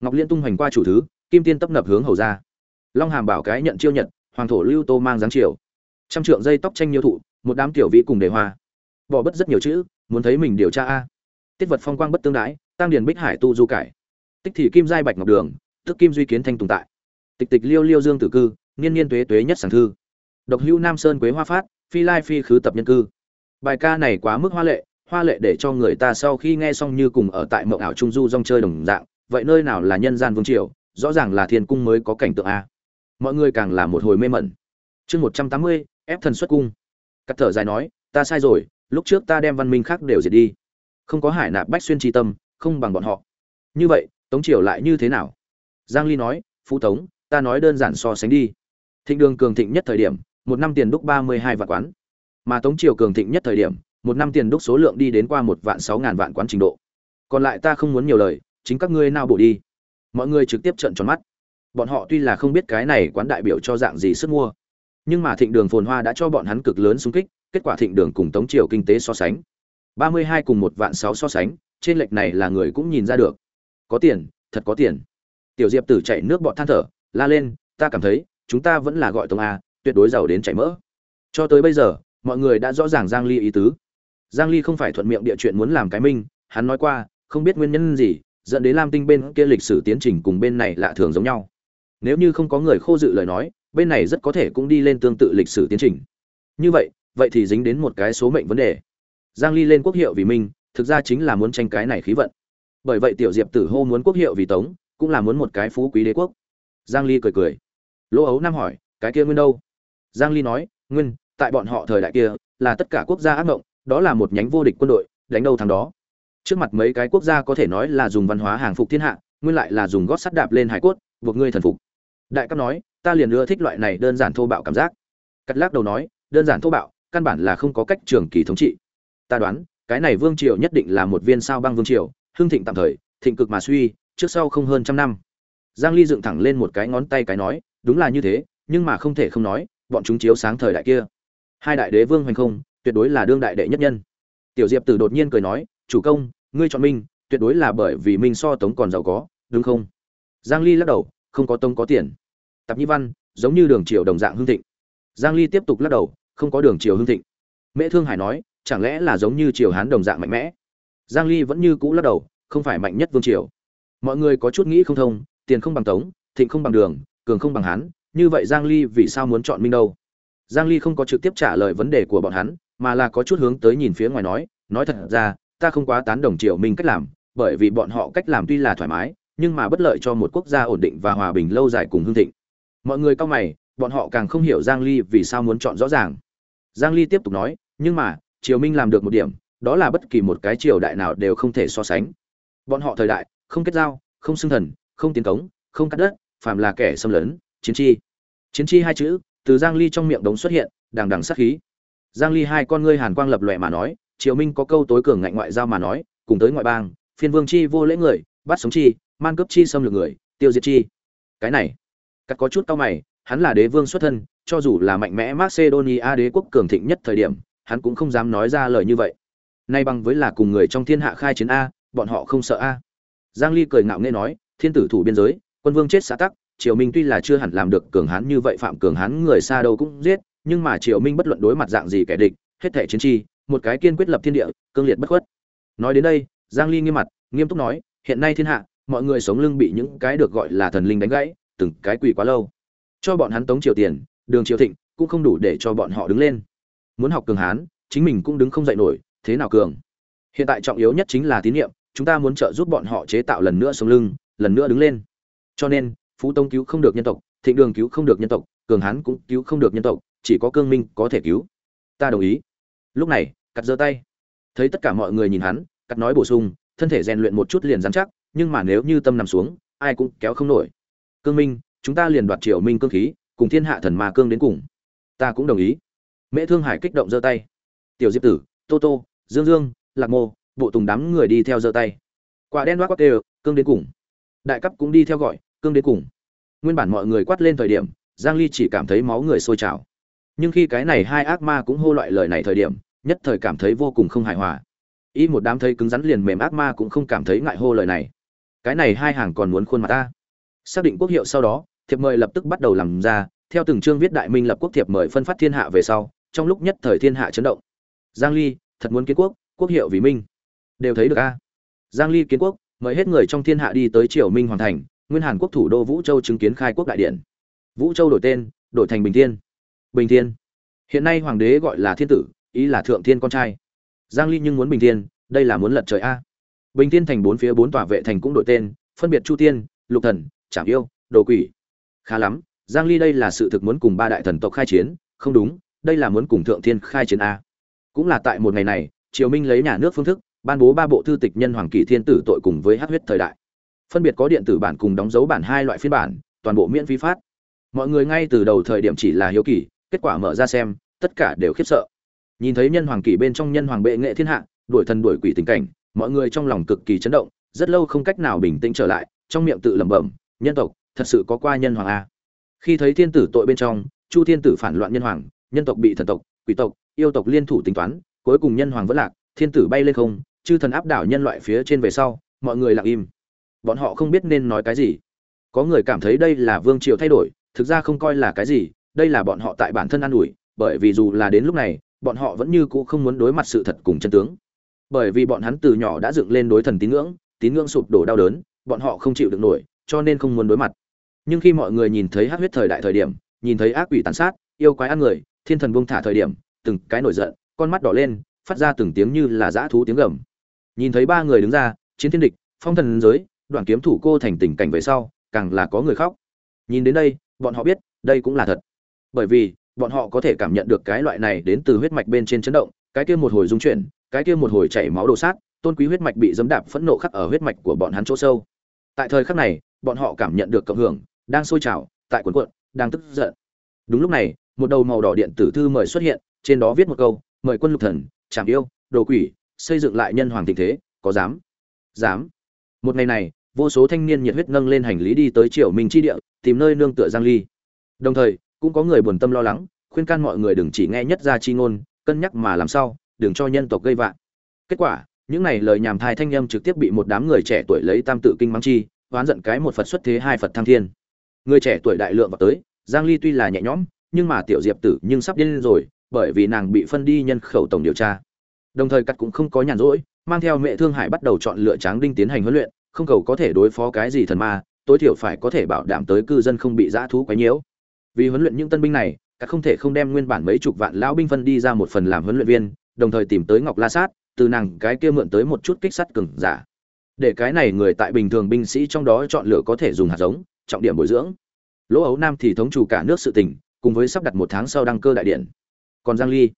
Ngọc Liên tung hoành qua chủ thứ, kim tiên tấp nập hướng hầu ra. Long Hàm bảo cái nhận chiêu nhật, hoàng thổ lưu tô mang dáng chiều. Trăm trượng dây tóc tranh nhiêu thụ, một đám tiểu vị cùng đề hoa. Bỏ bất rất nhiều chữ, muốn thấy mình điều tra a. Tiết vật phong quang bất tương đái, tăng điền bích hải tu du cải. Tích thị kim giai bạch ngọc đường, tức kim duy kiến thanh tùng tại. Tịch tịch liêu liêu dương tử cư, niên niên tuế tuế nhất sáng thư. Độc hữu Nam Sơn quế hoa phát, phi lai phi khứ tập nhân cư. Bài ca này quá mức hoa lệ, hoa lệ để cho người ta sau khi nghe xong như cùng ở tại mộng ảo trung du rong chơi đồng dạng, vậy nơi nào là nhân gian vương triều, rõ ràng là thiên cung mới có cảnh tượng a. Mọi người càng là một hồi mê mẩn. Chương một trăm tám mươi, ép thần xuất cung. Cắt thở dài nói, ta sai rồi, lúc trước ta đem văn minh khác đều diệt đi. Không có hải nạp bách xuyên tri tâm, không bằng bọn họ. Như vậy, tống triều lại như thế nào? Giang ly nói, phú tống, ta nói đơn giản so sánh đi. Thịnh đường cường thịnh nhất thời điểm, một năm tiền đúc ba mươi hai vạn quán. Mà tống triều cường thịnh nhất thời điểm một năm tiền đúc số lượng đi đến qua một vạn sáu ngàn vạn quán trình độ. Còn lại ta không muốn nhiều lời, chính các ngươi nào bổ đi. Mọi người trực tiếp trợn tròn mắt. Bọn họ tuy là không biết cái này quán đại biểu cho dạng gì sức mua, nhưng mà thịnh đường phồn hoa đã cho bọn hắn cực lớn xung kích, kết quả thịnh đường cùng tống triều kinh tế so sánh. Ba mươi hai cùng một vạn sáu so sánh, trên lệch này là người cũng nhìn ra được. Có tiền, thật có tiền. Tiểu diệp tử chạy nước bọn than thở, la lên, ta cảm thấy, chúng ta vẫn là gọi tống a, tuyệt đối giàu đến chảy mỡ. Cho tới bây giờ, mọi người đã rõ ràng giang ly ý tứ. Giang Ly không phải thuận miệng địa chuyện muốn làm cái minh, hắn nói qua, không biết nguyên nhân gì, dẫn đến Lam Tinh bên kia lịch sử tiến trình cùng bên này lạ thường giống nhau. Nếu như không có người khô dự lời nói, bên này rất có thể cũng đi lên tương tự lịch sử tiến trình. Như vậy, vậy thì dính đến một cái số mệnh vấn đề. Giang Ly lên quốc hiệu vì mình, thực ra chính là muốn tranh cái này khí vận. Bởi vậy tiểu Diệp Tử hô muốn quốc hiệu vì Tống, cũng là muốn một cái phú quý đế quốc. Giang Ly cười cười. Lỗ Ấu Nam hỏi, cái kia nguyên đâu? Giang Ly nói, nguyên, tại bọn họ thời đại kia, là tất cả quốc gia ác ngộng, đó là một nhánh vô địch quân đội, đánh đâu thắng đó. Trước mặt mấy cái quốc gia có thể nói là dùng văn hóa hàng phục thiên hạ, nguyên lại là dùng gót sắt đạp lên hải cốt, buộc ngươi thần phục. Đại cấp nói, ta liền ưa thích loại này đơn giản thô bạo cảm giác. Cắt lắc đầu nói, đơn giản thô bạo, căn bản là không có cách trường kỳ thống trị. Ta đoán, cái này vương triều nhất định là một viên sao băng vương triều, hưng thịnh tạm thời, thịnh cực mà suy, trước sau không hơn trăm năm. Giang ly dựng thẳng lên một cái ngón tay cái nói, đúng là như thế, nhưng mà không thể không nói, bọn chúng chiếu sáng thời đại kia. Hai đại đế vương hoành không tuyệt đối là đương đại đệ nhất nhân. Tiểu diệp tử đột nhiên cười nói, chủ công, ngươi chọn minh, tuyệt đối là bởi vì minh so tống còn giàu có, đúng không? Giang ly lắc đầu, không có tống có tiền. Tạp nhi văn, giống như đường triều đồng dạng hưng thịnh. Giang ly tiếp tục lắc đầu, không có đường triều hưng thịnh. Mễ thương hải nói, chẳng lẽ là giống như triều hán đồng dạng mạnh mẽ? Giang ly vẫn như cũ lắc đầu, không phải mạnh nhất vương triều. Mọi người có chút nghĩ không thông, tiền không bằng tống, thịnh không bằng đường, cường không bằng hán, như vậy giang ly vì sao muốn chọn minh đâu? Giang ly không có trực tiếp trả lời vấn đề của bọn hắn mà là có chút hướng tới nhìn phía ngoài nói nói thật ra, ta không quá tán đồng triều minh cách làm, bởi vì bọn họ cách làm tuy là thoải mái, nhưng mà bất lợi cho một quốc gia ổn định và hòa bình lâu dài cùng hương thịnh. Mọi người cao mày, bọn họ càng không hiểu giang ly vì sao muốn chọn rõ ràng. Giang ly tiếp tục nói, nhưng mà, triều minh làm được một điểm, đó là bất kỳ một cái triều đại nào đều không thể so sánh. Bọn họ thời đại, không kết giao, không xưng thần, không tiến cống, không cắt đất, phàm là kẻ xâm lấn, chiến chi. Chiến chi hai chữ, từ giang ly trong miệng đống xuất hiện, đằng đằng sát khí giang ly hai con ngươi hàn quang lập lòe mà nói, triều minh có câu tối cường ngạnh ngoại giao mà nói, cùng tới ngoại bang, phiên vương chi vô lễ người, bắt sống chi man cướp chi xâm lược người, tiêu diệt chi. Cái này cắt có chút cao mày, hắn là đế vương xuất thân, cho dù là mạnh mẽ macedonia đế quốc cường thịnh nhất thời điểm, hắn cũng không dám nói ra lời như vậy. Nay bằng với là cùng người trong thiên hạ khai chiến a, bọn họ không sợ a. Giang ly cười ngạo nghễ nói, thiên tử thủ biên giới, quân vương chết xã tắc, triều minh tuy là chưa hẳn làm được cường hán như vậy, phạm cường hán người xa đâu cũng giết nhưng mà triều minh bất luận đối mặt dạng gì kẻ địch, hết thể chiến chi, một cái kiên quyết lập thiên địa, cương liệt bất khuất. Nói đến đây, giang ly nghiêm mặt, nghiêm túc nói, hiện nay thiên hạ, mọi người sống lưng bị những cái được gọi là thần linh đánh gãy, từng cái quỳ quá lâu. Cho bọn hắn tống triều tiền, đường triều thịnh, cũng không đủ để cho bọn họ đứng lên. Muốn học cường hán, chính mình cũng đứng không dậy nổi, thế nào cường? Hiện tại trọng yếu nhất chính là tín nhiệm chúng ta muốn trợ giúp bọn họ chế tạo lần nữa sống lưng, lần nữa đứng lên. Cho nên, phú tông cứu không được nhân tộc, thịnh đường cứu không được nhân tộc, cường hán cũng cứu không được nhân tộc chỉ có cương minh có thể cứu. Ta đồng ý. Lúc này, cắt giơ tay. Thấy tất cả mọi người nhìn hắn, cắt nói bổ sung, thân thể rèn luyện một chút liền dám chắc, nhưng mà nếu như tâm nằm xuống, ai cũng kéo không nổi. Cương minh, chúng ta liền đoạt triều minh cương khí, cùng thiên hạ thần ma cương đến cùng. Ta cũng đồng ý. Mễ thương hải kích động giơ tay. Tiểu diệp tử, tô tô, dương dương, lạc mô, bộ tùng đám người đi theo giơ tay. Quả đen đoát quát đều, cương đến cùng. Đại cấp cũng đi theo gọi, cương đến cùng. Nguyên bản mọi người quát lên thời điểm, giang ly chỉ cảm thấy máu người sôi trào nhưng khi cái này hai ác ma cũng hô loại lời này thời điểm, nhất thời cảm thấy vô cùng không hài hòa. Y một đám thấy cứng rắn liền mềm ác ma cũng không cảm thấy ngại hô lời này. Cái này hai hàng còn muốn khuôn mặt ta. Xác định quốc hiệu sau đó, thiệp mời lập tức bắt đầu làm ra, theo từng chương viết đại minh lập quốc thiệp mời phân phát thiên hạ về sau, trong lúc nhất thời thiên hạ chấn động. Giang ly, thật muốn kiến quốc quốc hiệu vì minh. Đều thấy được a. Giang ly kiến quốc, mời hết người trong thiên hạ đi tới triều minh hoàn thành, nguyên hàn quốc thủ đô vũ châu chứng kiến khai quốc đại điện. Vũ châu đổi tên, đổi thành bình thiên bình thiên. Hiện nay hoàng đế gọi là thiên tử, ý là thượng thiên con trai. Giang ly nhưng muốn bình thiên, đây là muốn lật trời a. Bình thiên thành bốn phía bốn tòa vệ thành cũng đổi tên, phân biệt chu tiên, lục thần, trảm yêu, đồ quỷ. Khá lắm, giang ly đây là sự thực muốn cùng ba đại thần tộc khai chiến, không đúng, đây là muốn cùng thượng thiên khai chiến a. Cũng là tại một ngày này, triều minh lấy nhà nước phương thức, ban bố ba bộ thư tịch nhân hoàng kỷ thiên tử tội cùng với hát huyết thời đại. Phân biệt có điện tử bản cùng đóng dấu bản hai loại phiên bản, toàn bộ miễn phí phát. Mọi người ngay từ đầu thời điểm chỉ là hiếu kỳ kết quả mở ra xem, tất cả đều khiếp sợ. Nhìn thấy nhân hoàng kỷ bên trong nhân hoàng bệ nghệ thiên hạ, đuổi thần đuổi quỷ tình cảnh, mọi người trong lòng cực kỳ chấn động, rất lâu không cách nào bình tĩnh trở lại, trong miệng tự lẩm bẩm, nhân tộc, thật sự có qua nhân hoàng a khi thấy thiên tử tội bên trong, chu thiên tử phản loạn nhân hoàng, nhân tộc bị thần tộc, quỷ tộc, yêu tộc liên thủ tính toán, cuối cùng nhân hoàng vẫn lạc, thiên tử bay lên không, chư thần áp đảo nhân loại phía trên về sau, mọi người lặng im. Bọn họ không biết nên nói cái gì. Có người cảm thấy đây là vương triều thay đổi, thực ra không coi là cái gì đây là bọn họ tại bản thân an ủi, bởi vì dù là đến lúc này, bọn họ vẫn như cũ không muốn đối mặt sự thật cùng chân tướng. Bởi vì bọn hắn từ nhỏ đã dựng lên đối thần tín ngưỡng tín ngưỡng sụp đổ đau đớn, bọn họ không chịu được nổi, cho nên không muốn đối mặt. Nhưng khi mọi người nhìn thấy hát huyết thời đại thời điểm, nhìn thấy ác quỷ tàn sát, yêu quái ăn người, thiên thần buông thả thời điểm, từng cái nổi giận, con mắt đỏ lên, phát ra từng tiếng như là dã thú tiếng gầm. Nhìn thấy ba người đứng ra, chiến thiên địch, phong thần giới, đoạn kiếm thủ cô thành tình cảnh về sau, càng là có người khóc. Nhìn đến đây, bọn họ biết, đây cũng là thật bởi vì bọn họ có thể cảm nhận được cái loại này đến từ huyết mạch bên trên chấn động, cái kia một hồi dung chuyển, cái kia một hồi chảy máu đổ sát, tôn quý huyết mạch bị dẫm đạp phẫn nộ khắc ở huyết mạch của bọn hắn chỗ sâu. Tại thời khắc này, bọn họ cảm nhận được cộng hưởng, đang sôi trào, tại cuộn cuộn, đang tức giận. Đúng lúc này, một đầu màu đỏ điện tử thư mời xuất hiện, trên đó viết một câu, mời quân lục thần, chạm yêu, đồ quỷ, xây dựng lại nhân hoàng tình thế, có dám? Dám. Một ngày này, vô số thanh niên nhiệt huyết nâng lên hành lý đi tới triều minh chi địa, tìm nơi nương tựa giang ly. Đồng thời cũng có người buồn tâm lo lắng, khuyên can mọi người đừng chỉ nghe nhất gia chi ngôn, cân nhắc mà làm sao, đừng cho nhân tộc gây vạn kết quả, những này lời nhảm thai thanh âm trực tiếp bị một đám người trẻ tuổi lấy tam tự kinh mắng chi, oán giận cái một phật xuất thế, hai phật thăng thiên. Người trẻ tuổi đại lượng vào tới, giang ly tuy là nhẹ nhõm, nhưng mà tiểu diệp tử nhưng sắp điên rồi, bởi vì nàng bị phân đi nhân khẩu tổng điều tra. Đồng thời cắt cũng không có nhàn rỗi, mang theo mẹ thương hải bắt đầu chọn lựa tráng đinh tiến hành huấn luyện, không cầu có thể đối phó cái gì thần ma, tối thiểu phải có thể bảo đảm tới cư dân không bị dã thú quấy nhiễu vì huấn luyện những tân binh này, các không thể không đem nguyên bản mấy chục vạn lão binh phân đi ra một phần làm huấn luyện viên, đồng thời tìm tới ngọc la sát, từ nàng cái kia mượn tới một chút kích sắt cứng giả. Để cái này người tại bình thường binh sĩ trong đó chọn lựa có thể dùng hạt giống, trọng điểm bồi dưỡng. Lỗ ấu nam thì thống chủ cả nước sự tình, cùng với sắp đặt một tháng sau đăng cơ đại điện. Còn giang ly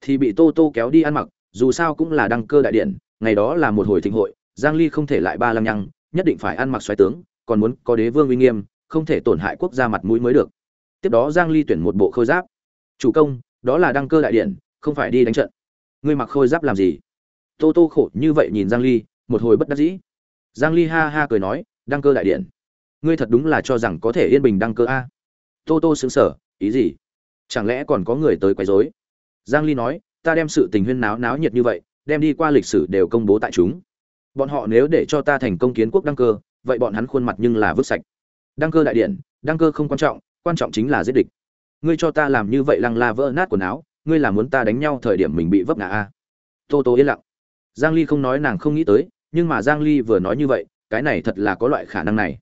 thì bị tô tô kéo đi ăn mặc, dù sao cũng là đăng cơ đại điện, ngày đó là một hồi thịnh hội, giang ly không thể lại ba lăng nhăng, nhất định phải ăn mặc xoáy tướng, còn muốn có đế vương uy nghiêm, không thể tổn hại quốc gia mặt mũi mới được tiếp đó giang ly tuyển một bộ khôi giáp. Chủ công, đó là đăng cơ đại điện không phải đi đánh trận. Ngươi mặc khôi giáp làm gì? Tô tô khổ như vậy nhìn giang ly, một hồi bất đắc dĩ. Giang ly ha ha cười nói, đăng cơ đại điện ngươi thật đúng là cho rằng có thể yên bình đăng cơ a? Tô tô sững sờ, ý gì? Chẳng lẽ còn có người tới quấy rối? Giang ly nói, ta đem sự tình huyên náo náo nhiệt như vậy, đem đi qua lịch sử đều công bố tại chúng. Bọn họ nếu để cho ta thành công kiến quốc đăng cơ, vậy bọn hắn khuôn mặt nhưng là vứt sạch. Đăng cơ đại điện đăng cơ không quan trọng quan trọng chính là giết địch. Ngươi cho ta làm như vậy lăng la vỡ nát quần áo, ngươi là muốn ta đánh nhau thời điểm mình bị vấp ngã a tô tô yên lặng. Giang ly không nói nàng không nghĩ tới, nhưng mà giang ly vừa nói như vậy, cái này thật là có loại khả năng này.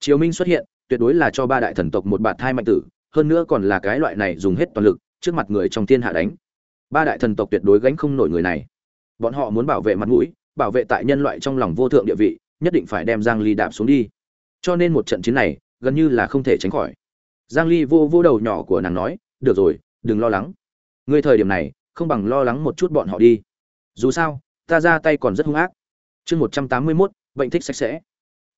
Triều minh xuất hiện, tuyệt đối là cho ba đại thần tộc một bạt thai mạnh tử, hơn nữa còn là cái loại này dùng hết toàn lực, trước mặt người trong thiên hạ đánh. Ba đại thần tộc tuyệt đối gánh không nổi người này. Bọn họ muốn bảo vệ mặt mũi, bảo vệ tại nhân loại trong lòng vô thượng địa vị, nhất định phải đem giang ly đạp xuống đi. Cho nên một trận chiến này, gần như là không thể tránh khỏi giang ly vô vô đầu nhỏ của nàng nói được rồi đừng lo lắng. Ngươi thời điểm này không bằng lo lắng một chút bọn họ đi. Dù sao ta ra tay còn rất hung ác. Chương 181, bệnh thích sạch sẽ.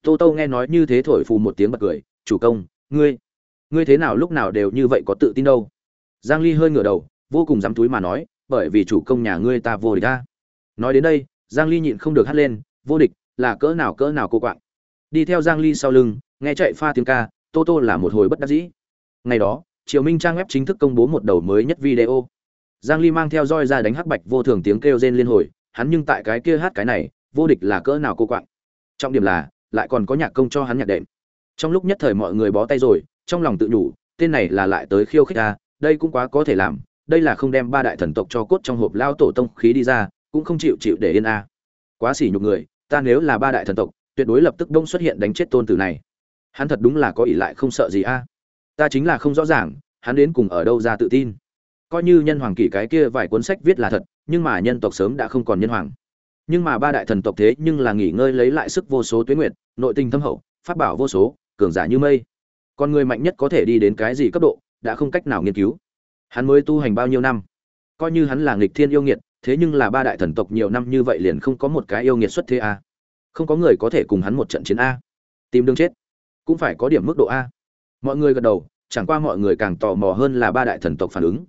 Tô tô nghe nói như thế thổi phù một tiếng bật cười chủ công ngươi ngươi thế nào lúc nào đều như vậy có tự tin đâu? Giang ly hơi ngửa đầu vô cùng dám túi mà nói bởi vì chủ công nhà ngươi ta vô địch ta nói đến đây giang ly nhịn không được hắt lên vô địch là cỡ nào cỡ nào cô quạng? Đi theo giang ly sau lưng nghe chạy pha tiếng ca tô tô là một hồi bất đắc dĩ ngày đó, triều minh trang web chính thức công bố một đầu mới nhất video. Giang ly mang theo roi ra đánh hắc bạch vô thường tiếng kêu rên liên hồi, hắn nhưng tại cái kia hát cái này, vô địch là cỡ nào cô quạng. Trọng điểm là, lại còn có nhạc công cho hắn nhạc đệm. Trong lúc nhất thời mọi người bó tay rồi, trong lòng tự nhủ, tên này là lại tới khiêu khích ta, đây cũng quá có thể làm, đây là không đem ba đại thần tộc cho cốt trong hộp lao tổ tông khí đi ra, cũng không chịu chịu để yên a. Quá sỉ nhục người, ta nếu là ba đại thần tộc, tuyệt đối lập tức đông xuất hiện đánh chết tôn tử này. Hắn thật đúng là có ỷ lại không sợ gì a ta chính là không rõ ràng, hắn đến cùng ở đâu ra tự tin. Coi như nhân hoàng kỷ cái kia vài cuốn sách viết là thật, nhưng mà nhân tộc sớm đã không còn nhân hoàng. Nhưng mà ba đại thần tộc thế nhưng là nghỉ ngơi lấy lại sức vô số tuyến nguyệt, nội tình thâm hậu phát bảo vô số, cường giả như mây. Con người mạnh nhất có thể đi đến cái gì cấp độ, đã không cách nào nghiên cứu. Hắn mới tu hành bao nhiêu năm? Coi như hắn là nghịch thiên yêu nghiệt, thế nhưng là ba đại thần tộc nhiều năm như vậy liền không có một cái yêu nghiệt xuất thế a. Không có người có thể cùng hắn một trận chiến a. Tìm đường chết. Cũng phải có điểm mức độ a mọi người gật đầu, chẳng qua mọi người càng tò mò hơn là ba đại thần tộc phản ứng.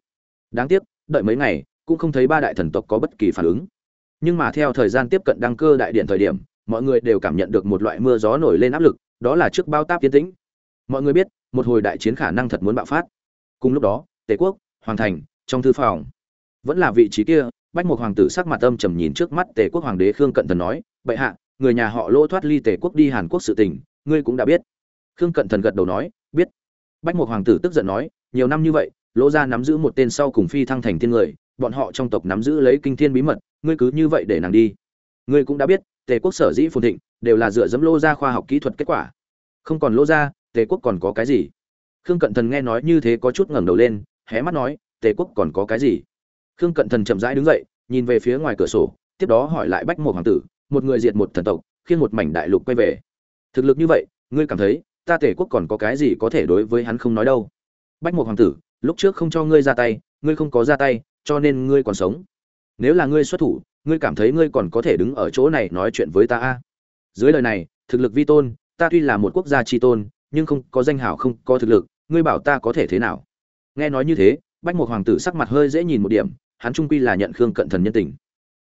Đáng tiếc, đợi mấy ngày, cũng không thấy ba đại thần tộc có bất kỳ phản ứng. Nhưng mà theo thời gian tiếp cận đăng cơ đại điện thời điểm, mọi người đều cảm nhận được một loại mưa gió nổi lên áp lực, đó là trước bao táp tiến tĩnh. Mọi người biết, một hồi đại chiến khả năng thật muốn bạo phát. Cùng lúc đó, tề quốc, hoàng thành, trong thư phòng, vẫn là vị trí kia, bách một hoàng tử sắc mặt âm trầm nhìn trước mắt tề quốc hoàng đế khương cận thần nói, bệ hạ, người nhà họ lỗ thoát ly tề quốc đi hàn quốc sự tình, ngươi cũng đã biết. Khương cận thần gật đầu nói biết. Bách một hoàng tử tức giận nói, nhiều năm như vậy, lỗ gia nắm giữ một tên sau cùng phi thăng thành thiên người, bọn họ trong tộc nắm giữ lấy kinh thiên bí mật, ngươi cứ như vậy để nàng đi. Ngươi cũng đã biết, tề quốc sở dĩ phồn thịnh, đều là dựa dẫm lô gia khoa học kỹ thuật kết quả. Không còn lô gia, tề quốc còn có cái gì? Khương cận thần nghe nói như thế có chút ngẩng đầu lên, hé mắt nói, tề quốc còn có cái gì? Khương cận thần chậm rãi đứng dậy, nhìn về phía ngoài cửa sổ, tiếp đó hỏi lại bách một hoàng tử, một người diệt một thần tộc khiến một mảnh đại lục quay về. Thực lực như vậy, ngươi cảm thấy ta tề quốc còn có cái gì có thể đối với hắn không nói đâu. Bách một hoàng tử, lúc trước không cho ngươi ra tay, ngươi không có ra tay, cho nên ngươi còn sống. Nếu là ngươi xuất thủ, ngươi cảm thấy ngươi còn có thể đứng ở chỗ này nói chuyện với ta a? Dưới lời này, thực lực vi tôn, ta tuy là một quốc gia tri tôn, nhưng không có danh hảo không có thực lực, ngươi bảo ta có thể thế nào? Nghe nói như thế, bách một hoàng tử sắc mặt hơi dễ nhìn một điểm, hắn trung quy là nhận khương cận thần nhân tình.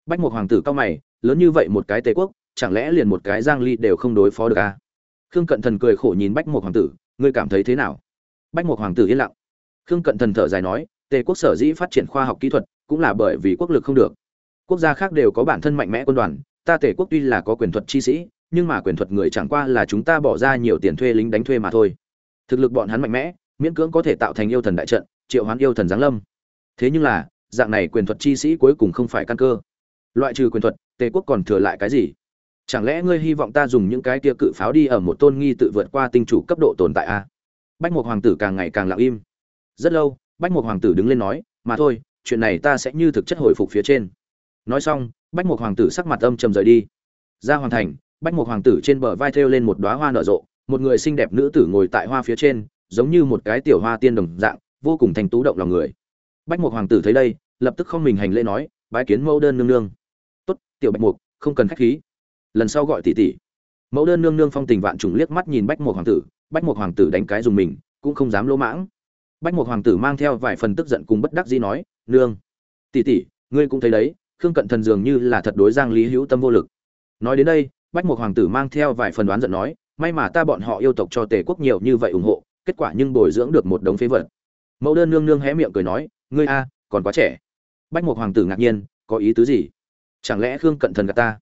Bách một hoàng tử cao mày, lớn như vậy một cái tề quốc, chẳng lẽ liền một cái giang ly đều không đối phó được à? Khương cận thần cười khổ nhìn bách một hoàng tử, ngươi cảm thấy thế nào? Bách một hoàng tử yên lặng. Khương cận thần thở dài nói, tề quốc sở dĩ phát triển khoa học kỹ thuật cũng là bởi vì quốc lực không được. Quốc gia khác đều có bản thân mạnh mẽ quân đoàn, ta tề quốc tuy là có quyền thuật chi sĩ, nhưng mà quyền thuật người chẳng qua là chúng ta bỏ ra nhiều tiền thuê lính đánh thuê mà thôi. Thực lực bọn hắn mạnh mẽ, miễn cưỡng có thể tạo thành yêu thần đại trận, triệu hoán yêu thần giáng lâm. Thế nhưng là, dạng này quyền thuật chi sĩ cuối cùng không phải căn cơ. Loại trừ quyền thuật, tề quốc còn thừa lại cái gì? Chẳng lẽ ngươi hy vọng ta dùng những cái kia cự pháo đi ở một tôn nghi tự vượt qua tinh chủ cấp độ tồn tại a bách một hoàng tử càng ngày càng lặng im. Rất lâu, bách một hoàng tử đứng lên nói, mà thôi, chuyện này ta sẽ như thực chất hồi phục phía trên. Nói xong, bách một hoàng tử sắc mặt âm trầm rời đi. Ra hoàng thành, bách một hoàng tử trên bờ vai thêu lên một đoá hoa nở rộ, một người xinh đẹp nữ tử ngồi tại hoa phía trên, giống như một cái tiểu hoa tiên đồng dạng, vô cùng thành tú động lòng người. Bách một hoàng tử thấy đây, lập tức không mình hành lễ nói, bái kiến mẫu đơn nương nương. Tốt, tiểu bạch mục không cần khách khí lần sau gọi tỷ tỷ mẫu đơn nương nương phong tình vạn trùng liếc mắt nhìn bách một hoàng tử, bách một hoàng tử đánh cái dùng mình, cũng không dám lỗ mãng. Bách một hoàng tử mang theo vài phần tức giận cùng bất đắc dĩ nói, nương tỷ tỷ ngươi cũng thấy đấy, khương cận thần dường như là thật đối giang lý hữu tâm vô lực. Nói đến đây, bách một hoàng tử mang theo vài phần đoán giận nói, may mà ta bọn họ yêu tộc cho tề quốc nhiều như vậy ủng hộ, kết quả nhưng bồi dưỡng được một đống phế vật. Mẫu đơn nương nương hé miệng cười nói, ngươi a, còn quá trẻ. Bách một hoàng tử ngạc nhiên, có ý tứ gì? Chẳng lẽ khương cận thần gạt ta?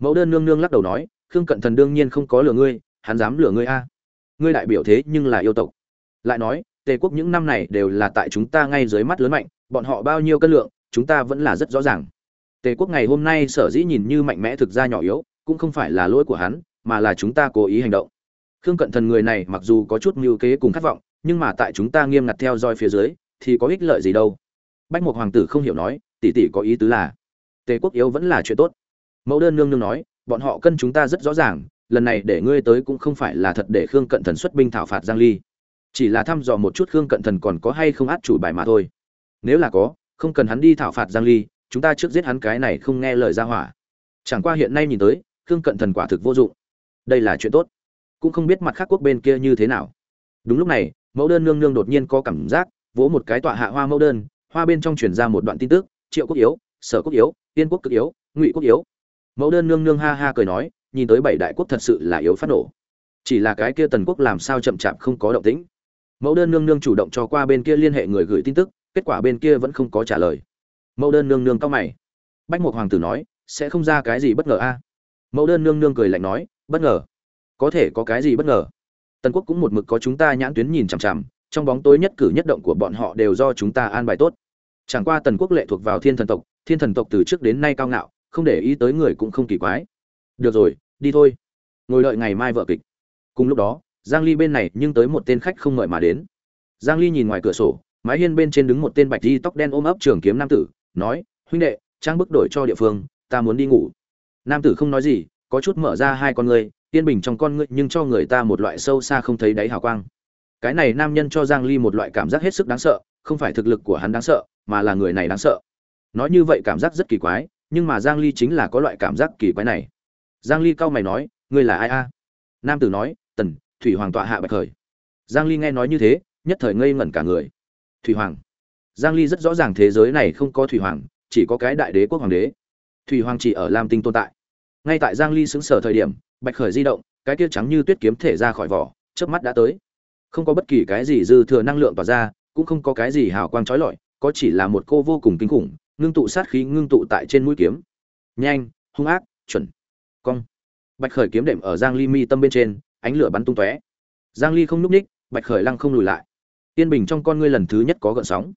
Mẫu đơn nương nương lắc đầu nói, khương cận thần đương nhiên không có lừa ngươi, hắn dám lừa ngươi a. Ngươi đại biểu thế nhưng là yêu tộc. Lại nói, tề quốc những năm này đều là tại chúng ta ngay dưới mắt lớn mạnh, bọn họ bao nhiêu cân lượng, chúng ta vẫn là rất rõ ràng. Tề quốc ngày hôm nay sở dĩ nhìn như mạnh mẽ thực ra nhỏ yếu, cũng không phải là lỗi của hắn, mà là chúng ta cố ý hành động. Khương cận thần người này mặc dù có chút mưu kế cùng khát vọng, nhưng mà tại chúng ta nghiêm ngặt theo dõi phía dưới, thì có ích lợi gì đâu. Bách mục hoàng tử không hiểu nói, tỷ tỷ có ý tứ là, tề quốc yếu vẫn là chuyện tốt mẫu đơn nương nương nói, bọn họ cân chúng ta rất rõ ràng, lần này để ngươi tới cũng không phải là thật để khương cận thần xuất binh thảo phạt giang ly. Chỉ là thăm dò một chút khương cận thần còn có hay không át chủ bài mà thôi. Nếu là có, không cần hắn đi thảo phạt giang ly, chúng ta trước giết hắn cái này không nghe lời ra hỏa. Chẳng qua hiện nay nhìn tới, khương cận thần quả thực vô dụng. Đây là chuyện tốt. Cũng không biết mặt khác quốc bên kia như thế nào. Đúng lúc này, mẫu đơn nương nương đột nhiên có cảm giác, vỗ một cái tọa hạ hoa mẫu đơn, hoa bên trong truyền ra một đoạn tin tức, triệu quốc yếu, sở quốc yếu tiên quốc cực yếu, ngụy quốc yếu mẫu đơn nương nương ha ha cười nói, nhìn tới bảy đại quốc thật sự là yếu phát nổ. Chỉ là cái kia tần quốc làm sao chậm chạp không có động tĩnh. Mẫu đơn nương nương chủ động cho qua bên kia liên hệ người gửi tin tức, kết quả bên kia vẫn không có trả lời. Mẫu đơn nương nương cao mày. Bách một hoàng tử nói, sẽ không ra cái gì bất ngờ a. Mẫu đơn nương nương cười lạnh nói, bất ngờ. Có thể có cái gì bất ngờ? Tần quốc cũng một mực có chúng ta nhãn tuyến nhìn chằm chằm, trong bóng tối nhất cử nhất động của bọn họ đều do chúng ta an bài tốt. Chẳng qua tần quốc lệ thuộc vào thiên thần tộc, thiên thần tộc từ trước đến nay cao ngạo không để ý tới người cũng không kỳ quái. Được rồi, đi thôi. Ngồi đợi ngày mai vợ kịch. Cùng lúc đó, giang ly bên này nhưng tới một tên khách không mời mà đến. Giang ly nhìn ngoài cửa sổ, mái hiên bên trên đứng một tên bạch di tóc đen ôm ấp trường kiếm nam tử, nói, huynh đệ, trang bức đổi cho địa phương, ta muốn đi ngủ. Nam tử không nói gì, có chút mở ra hai con ngươi tiên bình trong con ngươi nhưng cho người ta một loại sâu xa không thấy đáy hào quang. Cái này nam nhân cho giang ly một loại cảm giác hết sức đáng sợ, không phải thực lực của hắn đáng sợ, mà là người này đáng sợ. Nói như vậy cảm giác rất kỳ quái nhưng mà giang ly chính là có loại cảm giác kỳ quái này. Giang ly cau mày nói, ngươi là ai a? Nam tử nói, tần, thủy hoàng tọa hạ bạch khởi. Giang ly nghe nói như thế, nhất thời ngây ngẩn cả người. Thủy hoàng. Giang ly rất rõ ràng thế giới này không có thủy hoàng, chỉ có cái đại đế quốc hoàng đế. Thủy hoàng chỉ ở lam tinh tồn tại. Ngay tại giang ly xứng sở thời điểm, bạch khởi di động, cái kia trắng như tuyết kiếm thể ra khỏi vỏ, chớp mắt đã tới. Không có bất kỳ cái gì dư thừa năng lượng tỏa ra, cũng không có cái gì hào quang chói lọi, có chỉ là một cô vô cùng kinh khủng ngưng tụ sát khí ngưng tụ tại trên mũi kiếm. Nhanh, hung ác, chuẩn. Cong. Bạch khởi kiếm đệm ở giang ly mi tâm bên trên, ánh lửa bắn tung tóe. Giang ly không núp ních, bạch khởi lăng không lùi lại. Tiên bình trong con ngươi lần thứ nhất có gợn sóng.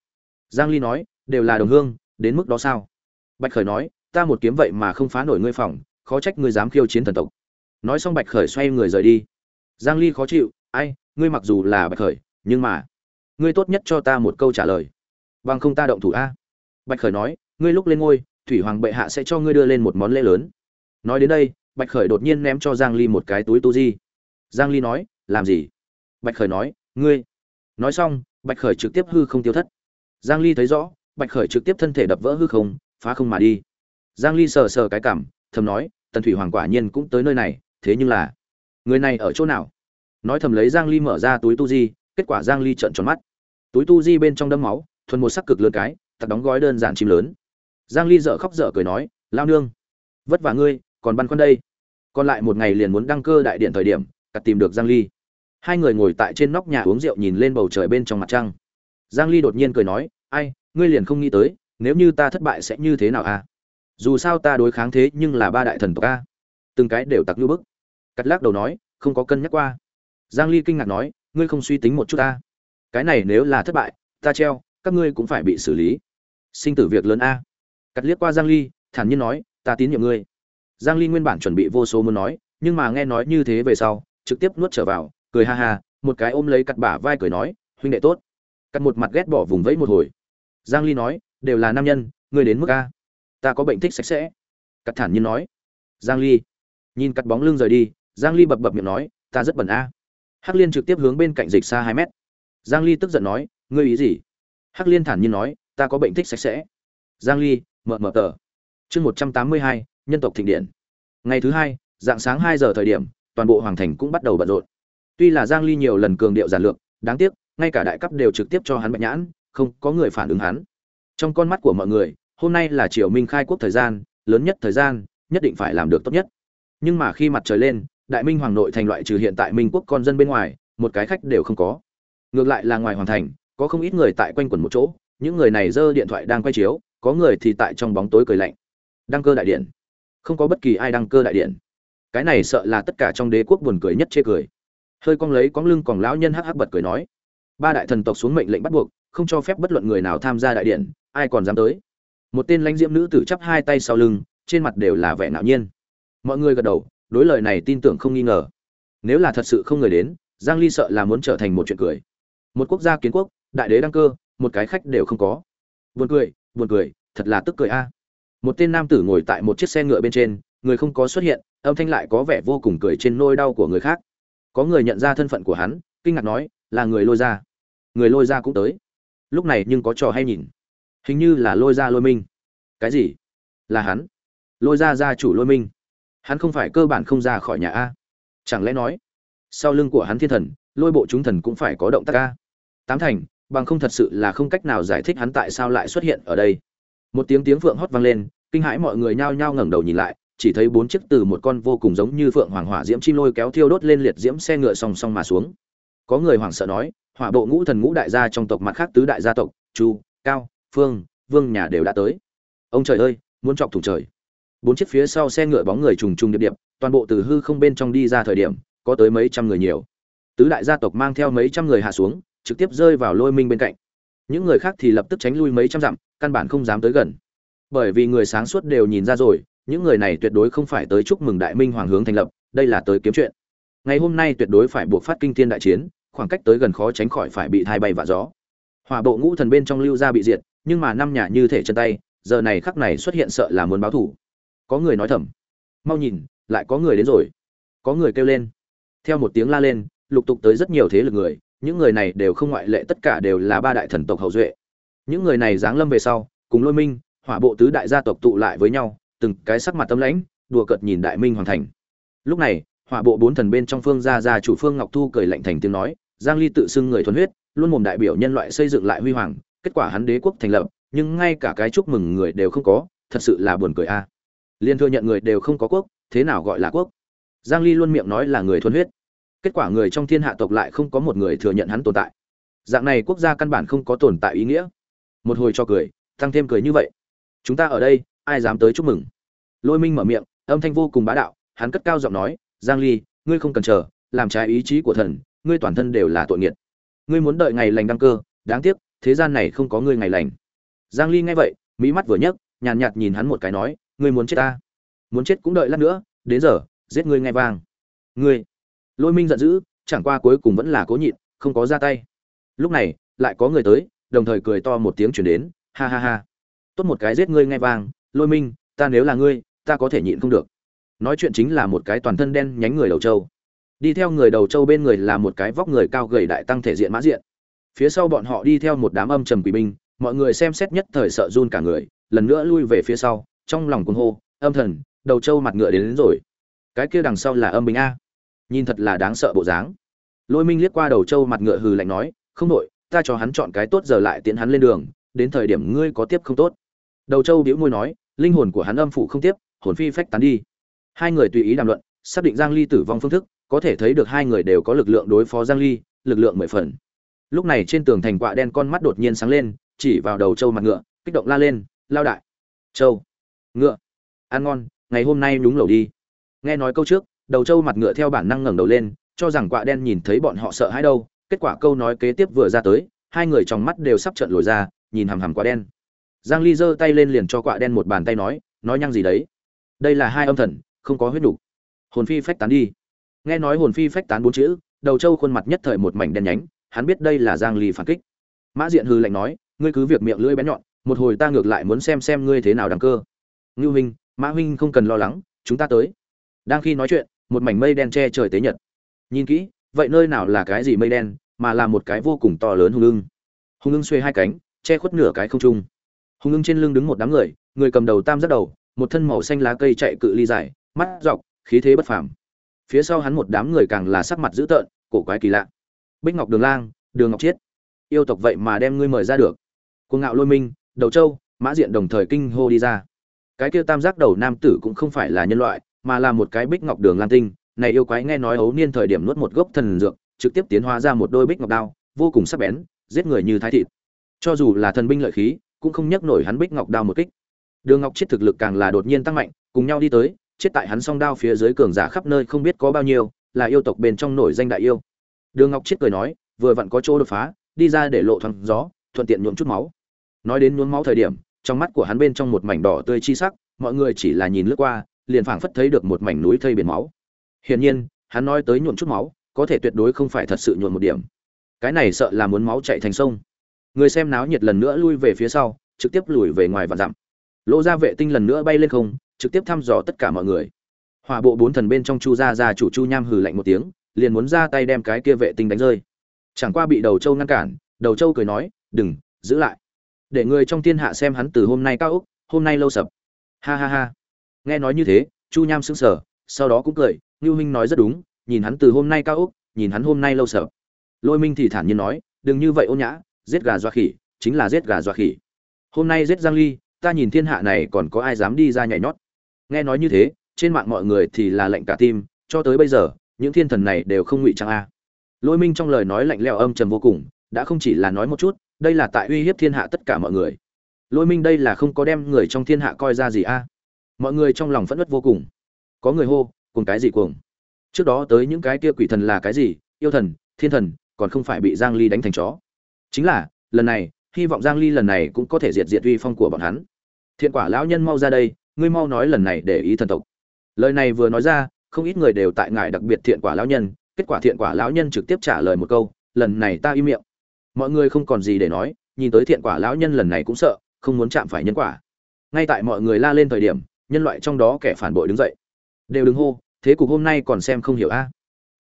Giang ly nói, đều là đồng hương, đến mức đó sao? Bạch khởi nói, ta một kiếm vậy mà không phá nổi ngươi phòng, khó trách ngươi dám khiêu chiến thần tộc. Nói xong bạch khởi xoay người rời đi. Giang ly khó chịu, ai, ngươi mặc dù là bạch khởi, nhưng mà, ngươi tốt nhất cho ta một câu trả lời. Bằng không ta động thủ a bạch khởi nói, ngươi lúc lên ngôi, thủy hoàng bệ hạ sẽ cho ngươi đưa lên một món lễ lớn. Nói đến đây, bạch khởi đột nhiên ném cho giang ly một cái túi tu di. Giang ly nói, làm gì? Bạch khởi nói, ngươi. Nói xong, bạch khởi trực tiếp hư không tiêu thất. Giang ly thấy rõ, bạch khởi trực tiếp thân thể đập vỡ hư không, phá không mà đi. Giang ly sờ sờ cái cảm, thầm nói, tần thủy hoàng quả nhiên cũng tới nơi này, thế nhưng là, người này ở chỗ nào? Nói thầm lấy giang ly mở ra túi tu di, kết quả giang ly trợn tròn mắt. Túi tu di bên trong đâm máu, thuần một sắc cực lớn cái tặc đóng gói đơn giản chim lớn. Giang ly dở khóc dở cười nói, lao nương, vất vả ngươi, còn băn khoăn đây. Còn lại một ngày liền muốn đăng cơ đại điện thời điểm cặt tìm được giang ly. Hai người ngồi tại trên nóc nhà uống rượu nhìn lên bầu trời bên trong mặt trăng. Giang ly đột nhiên cười nói, ai, ngươi liền không nghĩ tới, nếu như ta thất bại sẽ như thế nào à? Dù sao ta đối kháng thế nhưng là ba đại thần tộc a. Từng cái đều tặc như bức. Cắt lắc đầu nói, không có cân nhắc qua. Giang ly kinh ngạc nói, ngươi không suy tính một chút ta. Cái này nếu là thất bại, ta treo, các ngươi cũng phải bị xử lý sinh tử việc lớn a. Cắt liếc qua giang ly, thản nhiên nói, ta tín nhiệm ngươi. Giang ly nguyên bản chuẩn bị vô số muốn nói, nhưng mà nghe nói như thế về sau, trực tiếp nuốt trở vào, cười ha ha, một cái ôm lấy cắt bả vai cười nói, huynh đệ tốt. Cắt một mặt ghét bỏ vùng vẫy một hồi. Giang ly nói, đều là nam nhân, ngươi đến mức a? Ta có bệnh thích sạch sẽ. Cắt thản nhiên nói. Giang ly nhìn cắt bóng lưng rời đi, giang ly bập bập miệng nói, ta rất bẩn a. Hắc liên trực tiếp hướng bên cạnh dịch xa 2 mét. Giang ly tức giận nói, ngươi ý gì? Hắc liên thản nhiên nói ta có bệnh thích sạch sẽ. Giang ly mở mở tờ. Chương 182, nhân tộc thịnh điện. Ngày thứ hai dạng sáng 2 giờ thời điểm toàn bộ hoàng thành cũng bắt đầu bận rộn. Tuy là giang ly nhiều lần cường điệu giản lược đáng tiếc ngay cả đại cấp đều trực tiếp cho hắn bệnh nhãn không có người phản ứng hắn. Trong con mắt của mọi người hôm nay là triều minh khai quốc thời gian lớn nhất thời gian nhất định phải làm được tốt nhất. Nhưng mà khi mặt trời lên đại minh hoàng nội thành loại trừ hiện tại minh quốc con dân bên ngoài một cái khách đều không có. Ngược lại là ngoài hoàng thành có không ít người tại quanh quẩn một chỗ những người này giơ điện thoại đang quay chiếu, có người thì tại trong bóng tối cười lạnh. Đăng cơ đại điện. Không có bất kỳ ai đăng cơ đại điện. Cái này sợ là tất cả trong đế quốc buồn cười nhất chê cười. Hơi cong lấy cong lưng còn lão nhân hắc hắc bật cười nói, ba đại thần tộc xuống mệnh lệnh bắt buộc, không cho phép bất luận người nào tham gia đại điện, ai còn dám tới? Một tên lãnh diễm nữ tử chắp hai tay sau lưng, trên mặt đều là vẻ ngạo nhiên. Mọi người gật đầu, đối lời này tin tưởng không nghi ngờ. Nếu là thật sự không người đến, giang ly sợ là muốn trở thành một chuyện cười. Một quốc gia kiến quốc, đại đế đăng cơ một cái khách đều không có. Buồn cười buồn cười, thật là tức cười a. Một tên nam tử ngồi tại một chiếc xe ngựa bên trên, người không có xuất hiện, âm thanh lại có vẻ vô cùng cười trên nôi đau của người khác. Có người nhận ra thân phận của hắn, kinh ngạc nói, là người lôi ra người lôi ra cũng tới. Lúc này nhưng có trò hay nhìn. Hình như là lôi ra lôi minh. Cái gì? Là hắn. Lôi ra gia chủ lôi minh. Hắn không phải cơ bản không ra khỏi nhà a. Chẳng lẽ nói, sau lưng của hắn thiên thần, lôi bộ chúng thần cũng phải có động tác a. Tám thành bằng không thật sự là không cách nào giải thích hắn tại sao lại xuất hiện ở đây. Một tiếng tiếng phượng hót vang lên, kinh hãi mọi người nhao nhao ngẩng đầu nhìn lại, chỉ thấy bốn chiếc từ một con vô cùng giống như phượng hoàng hỏa diễm chim lôi kéo thiêu đốt lên liệt diễm xe ngựa song song mà xuống. Có người hoảng sợ nói, hỏa bộ ngũ thần ngũ đại gia trong tộc mặt khác tứ đại gia tộc, chu, cao, phương, vương nhà đều đã tới. Ông trời ơi, muốn chọc thủ trời. Bốn chiếc phía sau xe ngựa bóng người trùng trùng điệp điệp, toàn bộ từ hư không bên trong đi ra thời điểm, có tới mấy trăm người nhiều. Tứ đại gia tộc mang theo mấy trăm người hạ xuống trực tiếp rơi vào lôi minh bên cạnh. Những người khác thì lập tức tránh lui mấy trăm dặm, căn bản không dám tới gần. Bởi vì người sáng suốt đều nhìn ra rồi, những người này tuyệt đối không phải tới chúc mừng đại minh hoàng hướng thành lập, đây là tới kiếm chuyện. Ngày hôm nay tuyệt đối phải buộc phát kinh thiên đại chiến, khoảng cách tới gần khó tránh khỏi phải bị thai bay và gió. Hỏa bộ ngũ thần bên trong lưu ra bị diệt, nhưng mà năm nhà như thể chân tay, giờ này khắc này xuất hiện sợ là muốn báo thủ có người nói thầm, mau nhìn, lại có người đến rồi. Có người kêu lên. Theo một tiếng la lên, lục tục tới rất nhiều thế lực người những người này đều không ngoại lệ, tất cả đều là ba đại thần tộc hậu duệ. Những người này giáng lâm về sau, cùng lôi minh, hỏa bộ tứ đại gia tộc tụ lại với nhau, từng cái sắc mặt tâm lãnh, đùa cợt nhìn đại minh hoàng thành. Lúc này, hỏa bộ bốn thần bên trong phương gia gia chủ phương ngọc thu cười lạnh thành tiếng nói, giang ly tự xưng người thuần huyết, luôn mồm đại biểu nhân loại xây dựng lại huy hoàng, kết quả hắn đế quốc thành lập, nhưng ngay cả cái chúc mừng người đều không có, thật sự là buồn cười a. Liên thừa nhận người đều không có quốc, thế nào gọi là quốc? Giang ly luôn miệng nói là người thuần huyết kết quả người trong thiên hạ tộc lại không có một người thừa nhận hắn tồn tại. Dạng này quốc gia căn bản không có tồn tại ý nghĩa. Một hồi cho cười tăng thêm cười như vậy. Chúng ta ở đây ai dám tới chúc mừng? Lôi minh mở miệng âm thanh vô cùng bá đạo hắn cất cao giọng nói giang ly ngươi không cần chờ làm trái ý chí của thần ngươi toàn thân đều là tội nghiệt. Ngươi muốn đợi ngày lành đăng cơ đáng tiếc thế gian này không có ngươi ngày lành. Giang ly nghe vậy mỹ mắt vừa nhấc nhàn nhạt, nhạt nhìn hắn một cái nói ngươi muốn chết ta? Muốn chết cũng đợi lát nữa đến giờ giết ngươi ngay vang. Ngươi lôi minh giận dữ chẳng qua cuối cùng vẫn là cố nhịn không có ra tay. Lúc này lại có người tới đồng thời cười to một tiếng chuyển đến ha ha ha. Tốt một cái giết ngươi ngay vàng lôi minh ta nếu là ngươi ta có thể nhịn không được. Nói chuyện chính là một cái toàn thân đen nhánh người đầu trâu. Đi theo người đầu trâu bên người là một cái vóc người cao gầy đại tăng thể diện mã diện. Phía sau bọn họ đi theo một đám âm trầm quỷ binh mọi người xem xét nhất thời sợ run cả người lần nữa lui về phía sau trong lòng cuồng hô âm thần đầu trâu mặt ngựa đến, đến rồi. Cái kia đằng sau là âm binh a nhìn thật là đáng sợ bộ dáng. Lôi minh liếc qua đầu trâu mặt ngựa hừ lạnh nói, không đội ta cho hắn chọn cái tốt giờ lại tiễn hắn lên đường, đến thời điểm ngươi có tiếp không tốt. Đầu châu bĩu môi nói, linh hồn của hắn âm phụ không tiếp, hồn phi phách tán đi. Hai người tùy ý đàm luận, xác định giang ly tử vong phương thức, có thể thấy được hai người đều có lực lượng đối phó giang ly, lực lượng mười phần. Lúc này trên tường thành quạ đen con mắt đột nhiên sáng lên, chỉ vào đầu châu mặt ngựa, kích động la lên, lao đại, châu, ngựa, ăn ngon, ngày hôm nay đúng lẩu đi. Nghe nói câu trước đầu trâu mặt ngựa theo bản năng ngẩng đầu lên, cho rằng quạ đen nhìn thấy bọn họ sợ hãi đâu. Kết quả câu nói kế tiếp vừa ra tới, hai người trong mắt đều sắp trợn lồi ra, nhìn hằm hằm quạ đen. Giang ly giơ tay lên liền cho quạ đen một bàn tay nói nói nhăng gì đấy? Đây là hai âm thần, không có huyết đủ. hồn phi phách tán đi. Nghe nói hồn phi phách tán bốn chữ, đầu trâu khuôn mặt nhất thời một mảnh đen nhánh, hắn biết đây là giang ly phản kích. Mã diện hư lạnh nói, ngươi cứ việc miệng lưỡi bén nhọn, một hồi ta ngược lại muốn xem xem ngươi thế nào đằng cơ. Ngưu huynh, mã huynh không cần lo lắng, chúng ta tới. Đang khi nói chuyện một mảnh mây đen che trời tế nhật. Nhìn kỹ, vậy nơi nào là cái gì mây đen, mà là một cái vô cùng to lớn hung lưng hung lưng xuê hai cánh, che khuất nửa cái không trung. Hung lưng trên lưng đứng một đám người người cầm đầu tam giác đầu, một thân màu xanh lá cây chạy cự ly dài, mắt dọc, khí thế bất phàm. Phía sau hắn một đám người càng là sắc mặt dữ tợn, cổ quái kỳ lạ. Bích ngọc đường lang, đường ngọc chiết. Yêu tộc vậy mà đem ngươi mời ra được. Cuồng ngạo lôi minh, đầu châu mã diện đồng thời kinh hô đi ra. Cái kia tam giác đầu nam tử cũng không phải là nhân loại mà là một cái bích ngọc đường lan tinh, này yêu quái nghe nói ấu niên thời điểm nuốt một gốc thần dược, trực tiếp tiến hóa ra một đôi bích ngọc đao, vô cùng sắc bén, giết người như thái thịt. Cho dù là thần binh lợi khí, cũng không nhấc nổi hắn bích ngọc đao một kích. Đường ngọc chết thực lực càng là đột nhiên tăng mạnh, cùng nhau đi tới, chết tại hắn song đao phía dưới cường giả khắp nơi không biết có bao nhiêu, là yêu tộc bên trong nổi danh đại yêu. Đường ngọc chết cười nói, vừa vặn có chỗ đột phá, đi ra để lộ thoáng gió, thuận tiện nhuộm chút máu. Nói đến nhuốm máu thời điểm, trong mắt của hắn bên trong một mảnh đỏ tươi chi sắc, mọi người chỉ là nhìn lướt qua liền phảng phất thấy được một mảnh núi thây biển máu. Hiển nhiên hắn nói tới nhuộm chút máu có thể tuyệt đối không phải thật sự nhuộm một điểm. Cái này sợ là muốn máu chảy thành sông. Người xem náo nhiệt lần nữa lui về phía sau trực tiếp lùi về ngoài và dặm. Lỗ ra vệ tinh lần nữa bay lên không trực tiếp thăm dò tất cả mọi người. Hỏa bộ bốn thần bên trong chu gia gia chủ chu nham hừ lạnh một tiếng liền muốn ra tay đem cái kia vệ tinh đánh rơi. Chẳng qua bị đầu châu ngăn cản đầu châu cười nói đừng giữ lại. Để người trong thiên hạ xem hắn từ hôm nay cao ốc, hôm nay lâu sập. Ha ha ha nghe nói như thế, chu nham sững sờ, sau đó cũng cười, ngưu huynh nói rất đúng, nhìn hắn từ hôm nay cao úc nhìn hắn hôm nay lâu sợ. Lôi minh thì thản nhiên nói, đừng như vậy ô nhã, giết gà doa khỉ, chính là giết gà doa khỉ. Hôm nay giết giang ly, ta nhìn thiên hạ này còn có ai dám đi ra nhảy nhót? Nghe nói như thế, trên mạng mọi người thì là lệnh cả tim, cho tới bây giờ, những thiên thần này đều không ngụy trang a. Lôi minh trong lời nói lạnh lẽo âm trầm vô cùng, đã không chỉ là nói một chút, đây là tại uy hiếp thiên hạ tất cả mọi người. Lôi minh đây là không có đem người trong thiên hạ coi ra gì a mọi người trong lòng phẫn nứt vô cùng. Có người hô, cùng cái gì cuồng? Trước đó tới những cái kia quỷ thần là cái gì? Yêu thần, thiên thần, còn không phải bị giang ly đánh thành chó. Chính là, lần này, hy vọng giang ly lần này cũng có thể diệt diệt uy phong của bọn hắn. Thiện quả lão nhân mau ra đây, ngươi mau nói lần này để ý thần tộc. Lời này vừa nói ra, không ít người đều tại ngài đặc biệt thiện quả lão nhân, kết quả thiện quả lão nhân trực tiếp trả lời một câu, lần này ta im miệng. Mọi người không còn gì để nói, nhìn tới thiện quả lão nhân lần này cũng sợ, không muốn chạm phải nhân quả. Ngay tại mọi người la lên thời điểm nhân loại trong đó kẻ phản bội đứng dậy. Đều đứng hô, thế cục hôm nay còn xem không hiểu a.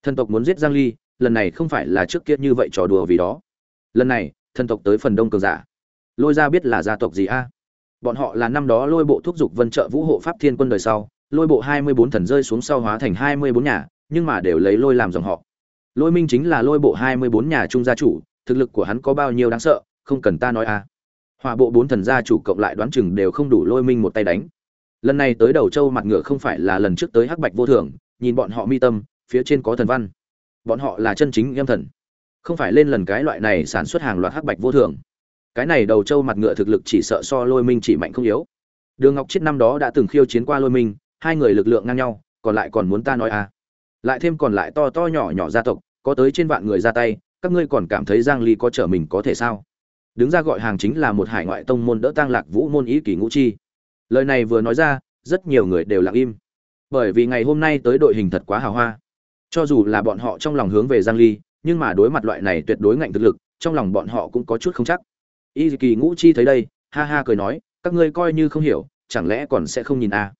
Thần tộc muốn giết giang ly, lần này không phải là trước kia như vậy trò đùa vì đó. Lần này, thần tộc tới phần đông cường giả. Lôi ra biết là gia tộc gì a? Bọn họ là năm đó lôi bộ thúc dục vân trợ vũ hộ pháp thiên quân đời sau, lôi bộ 24 thần rơi xuống sau hóa thành 24 nhà, nhưng mà đều lấy lôi làm dòng họ. Lôi minh chính là lôi bộ 24 nhà trung gia chủ, thực lực của hắn có bao nhiêu đáng sợ, không cần ta nói a. Hòa bộ bốn thần gia chủ cộng lại đoán chừng đều không đủ lôi minh một tay đánh lần này tới đầu châu mặt ngựa không phải là lần trước tới hắc bạch vô thường, nhìn bọn họ mi tâm, phía trên có thần văn. Bọn họ là chân chính em thần. Không phải lên lần cái loại này sản xuất hàng loạt hắc bạch vô thường. Cái này đầu châu mặt ngựa thực lực chỉ sợ so lôi minh chỉ mạnh không yếu. Đường ngọc chết năm đó đã từng khiêu chiến qua lôi minh, hai người lực lượng ngang nhau, còn lại còn muốn ta nói à. Lại thêm còn lại to to nhỏ nhỏ gia tộc, có tới trên vạn người ra tay, các ngươi còn cảm thấy giang ly có trở mình có thể sao? Đứng ra gọi hàng chính là một hải ngoại tông môn đỡ tăng lạc vũ môn ý kỳ ngũ chi lời này vừa nói ra, rất nhiều người đều lặng im. Bởi vì ngày hôm nay tới đội hình thật quá hào hoa. Cho dù là bọn họ trong lòng hướng về giang ly, nhưng mà đối mặt loại này tuyệt đối ngạnh thực lực, trong lòng bọn họ cũng có chút không chắc. Y kỳ ngũ chi thấy đây, ha ha cười nói, các ngươi coi như không hiểu, chẳng lẽ còn sẽ không nhìn a à?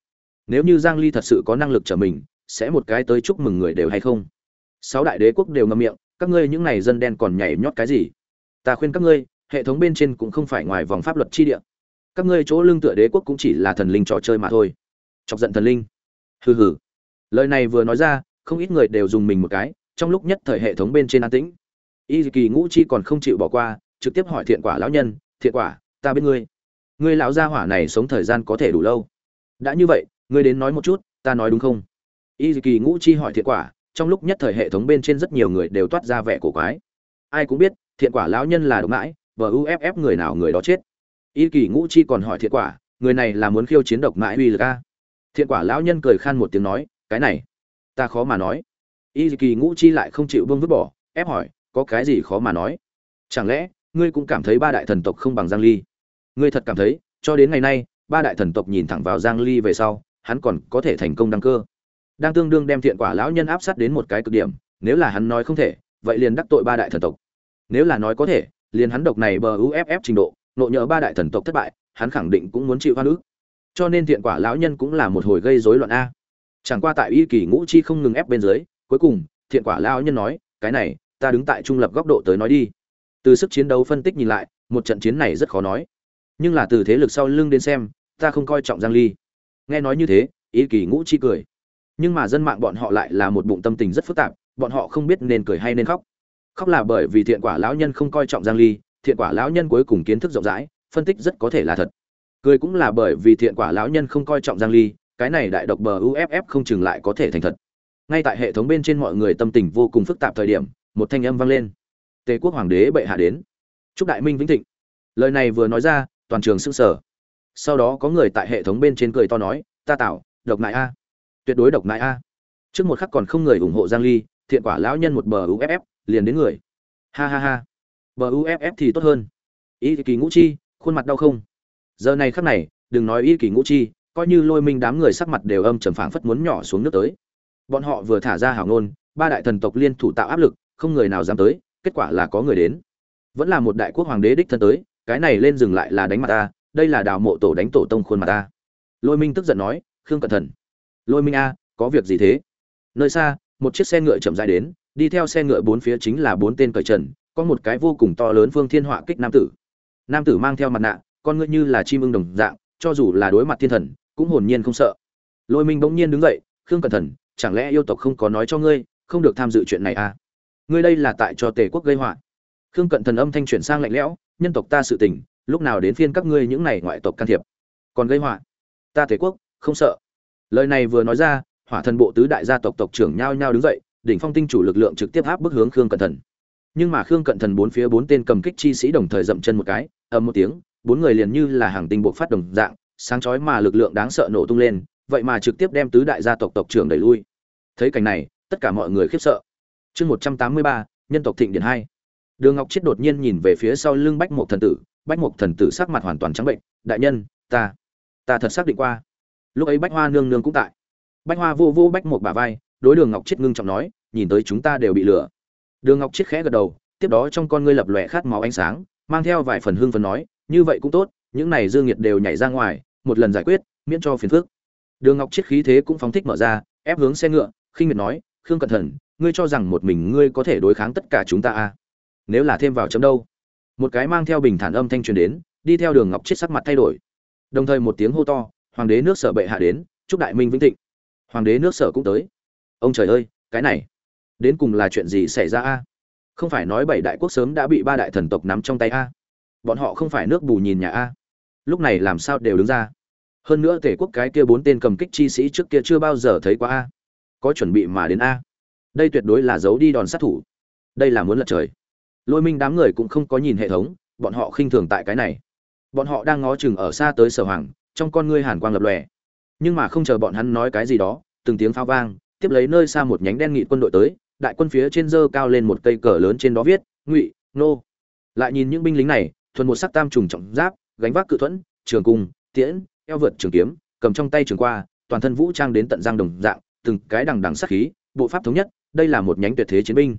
nếu như giang ly thật sự có năng lực trở mình, sẽ một cái tới chúc mừng người đều hay không? Sáu đại đế quốc đều ngậm miệng, các ngươi những này dân đen còn nhảy nhót cái gì? Ta khuyên các ngươi, hệ thống bên trên cũng không phải ngoài vòng pháp luật chi địa các ngươi chỗ lương tựa đế quốc cũng chỉ là thần linh trò chơi mà thôi. Chọc giận thần linh. Hừ hừ. Lời này vừa nói ra, không ít người đều dùng mình một cái, trong lúc nhất thời hệ thống bên trên an tĩnh. Y kỳ ngũ chi còn không chịu bỏ qua, trực tiếp hỏi thiện quả lão nhân, thiện quả, ta biết ngươi. Ngươi lão gia hỏa này sống thời gian có thể đủ lâu? Đã như vậy, ngươi đến nói một chút, ta nói đúng không? Y kỳ ngũ chi hỏi thiện quả, trong lúc nhất thời hệ thống bên trên rất nhiều người đều toát ra vẻ cổ quái. Ai cũng biết, thiện quả lão nhân là độc mãi và uff người nào người đó chết y kỳ ngũ chi còn hỏi thiện quả, người này là muốn khiêu chiến độc mãi uy lực a? Thiện quả lão nhân cười khan một tiếng nói, cái này, ta khó mà nói. Y kỳ ngũ chi lại không chịu vương vứt bỏ, ép hỏi, có cái gì khó mà nói? Chẳng lẽ, ngươi cũng cảm thấy ba đại thần tộc không bằng giang ly? Ngươi thật cảm thấy, cho đến ngày nay, ba đại thần tộc nhìn thẳng vào giang ly về sau, hắn còn có thể thành công đăng cơ? Đang tương đương đem thiện quả lão nhân áp sát đến một cái cực điểm, nếu là hắn nói không thể, vậy liền đắc tội ba đại thần tộc. Nếu là nói có thể, liền hắn độc này bờ uff trình độ nộ nhỡ ba đại thần tộc thất bại, hắn khẳng định cũng muốn chịu hoa nữ. cho nên thiện quả lão nhân cũng là một hồi gây rối loạn a. Chẳng qua tại y kỳ ngũ chi không ngừng ép bên dưới, cuối cùng, thiện quả lão nhân nói, cái này, ta đứng tại trung lập góc độ tới nói đi. Từ sức chiến đấu phân tích nhìn lại, một trận chiến này rất khó nói. Nhưng là từ thế lực sau lưng đến xem, ta không coi trọng giang ly. Nghe nói như thế, y kỳ ngũ chi cười. Nhưng mà dân mạng bọn họ lại là một bụng tâm tình rất phức tạp, bọn họ không biết nên cười hay nên khóc. Khóc là bởi vì thiện quả lão nhân không coi trọng giang ly thiện quả lão nhân cuối cùng kiến thức rộng rãi, phân tích rất có thể là thật. Cười cũng là bởi vì thiện quả lão nhân không coi trọng giang ly, cái này đại độc bờ uff không chừng lại có thể thành thật. Ngay tại hệ thống bên trên mọi người tâm tình vô cùng phức tạp thời điểm, một thanh âm vang lên. Tề quốc hoàng đế bệ hạ đến. Chúc đại minh vĩnh thịnh. Lời này vừa nói ra, toàn trường sững sờ. Sau đó có người tại hệ thống bên trên cười to nói, ta tạo độc nại a. Tuyệt đối độc nại a. Trước một khắc còn không người ủng hộ giang ly, thiện quả lão nhân một bờ uff liền đến người. Ha ha ha bờ uff thì tốt hơn. Y kỳ ngũ chi, khuôn mặt đau không? Giờ này khắc này, đừng nói y kỳ ngũ chi, coi như lôi minh đám người sắc mặt đều âm trầm phảng phất muốn nhỏ xuống nước tới. Bọn họ vừa thả ra hảo ngôn, ba đại thần tộc liên thủ tạo áp lực, không người nào dám tới, kết quả là có người đến. Vẫn là một đại quốc hoàng đế đích thân tới, cái này lên dừng lại là đánh mặt ta, đây là đào mộ tổ đánh tổ tông khuôn mặt ta. Lôi minh tức giận nói, khương cẩn thận. Lôi minh a, có việc gì thế? Nơi xa, một chiếc xe ngựa chậm dài đến, đi theo xe ngựa bốn phía chính là bốn tên cởi trần có một cái vô cùng to lớn phương thiên họa kích nam tử. Nam tử mang theo mặt nạ, con ngươi như là chim ưng đồng dạng, cho dù là đối mặt thiên thần, cũng hồn nhiên không sợ. Lôi minh bỗng nhiên đứng dậy, khương cẩn thận, chẳng lẽ yêu tộc không có nói cho ngươi, không được tham dự chuyện này à? Ngươi đây là tại cho tề quốc gây họa. Khương cận thần âm thanh chuyển sang lạnh lẽo, nhân tộc ta sự tình, lúc nào đến phiên các ngươi những này ngoại tộc can thiệp? Còn gây họa? Ta tề quốc, không sợ. Lời này vừa nói ra, hỏa thần bộ tứ đại gia tộc tộc trưởng nhao nhao đứng dậy, đỉnh phong tinh chủ lực lượng trực tiếp áp bức hướng khương cận thần nhưng mà khương cận thần bốn phía bốn tên cầm kích chi sĩ đồng thời dậm chân một cái, ầm một tiếng, bốn người liền như là hàng tinh buộc phát đồng dạng, sáng chói mà lực lượng đáng sợ nổ tung lên, vậy mà trực tiếp đem tứ đại gia tộc tộc trưởng đẩy lui. Thấy cảnh này, tất cả mọi người khiếp sợ. Chương một trăm tám mươi ba, nhân tộc thịnh điện hai. Đường ngọc chết đột nhiên nhìn về phía sau lưng bách mục thần tử, bách mục thần tử sắc mặt hoàn toàn trắng bệnh, đại nhân, ta ta thật xác định qua. Lúc ấy bách hoa nương nương cũng tại. Bách hoa vô vô bách mục bả vai, đối đường ngọc chết ngưng trọng nói, nhìn tới chúng ta đều bị lừa đường ngọc Chiết khẽ gật đầu, tiếp đó trong con ngươi lập lòe khát máu ánh sáng, mang theo vài phần hương phấn nói, như vậy cũng tốt, những này dương nhiệt đều nhảy ra ngoài, một lần giải quyết, miễn cho phiền phức. Đường ngọc Chiết khí thế cũng phóng thích mở ra, ép hướng xe ngựa, khinh miệt nói, khương cẩn thận, ngươi cho rằng một mình ngươi có thể đối kháng tất cả chúng ta à? nếu là thêm vào chấm đâu? Một cái mang theo bình thản âm thanh truyền đến, đi theo đường ngọc Chiết sắc mặt thay đổi. Đồng thời một tiếng hô to, hoàng đế nước sở bệ hạ đến, chúc đại minh vĩnh thịnh. Hoàng đế nước sở cũng tới. Ông trời ơi, cái này đến cùng là chuyện gì xảy ra a? Không phải nói bảy đại quốc sớm đã bị ba đại thần tộc nắm trong tay a? Bọn họ không phải nước bù nhìn nhà a? Lúc này làm sao đều đứng ra. Hơn nữa tể quốc cái kia bốn tên cầm kích chi sĩ trước kia chưa bao giờ thấy qua a? Có chuẩn bị mà đến a? Đây tuyệt đối là giấu đi đòn sát thủ. Đây là muốn lật trời. Lôi minh đám người cũng không có nhìn hệ thống, bọn họ khinh thường tại cái này. Bọn họ đang ngó chừng ở xa tới sở hoàng, trong con ngươi hàn quang lập lòe. Nhưng mà không chờ bọn hắn nói cái gì đó, từng tiếng pháo vang, tiếp lấy nơi xa một nhánh đen nghị quân đội tới đại quân phía trên dơ cao lên một cây cờ lớn trên đó viết, ngụy, nô. Lại nhìn những binh lính này, thuần một sắc tam trùng trọng giáp, gánh vác cự thuẫn, trường cung, tiễn, eo vượt trường kiếm, cầm trong tay trường qua, toàn thân vũ trang đến tận giang đồng dạng, từng cái đằng đằng sát khí, bộ pháp thống nhất, đây là một nhánh tuyệt thế chiến binh.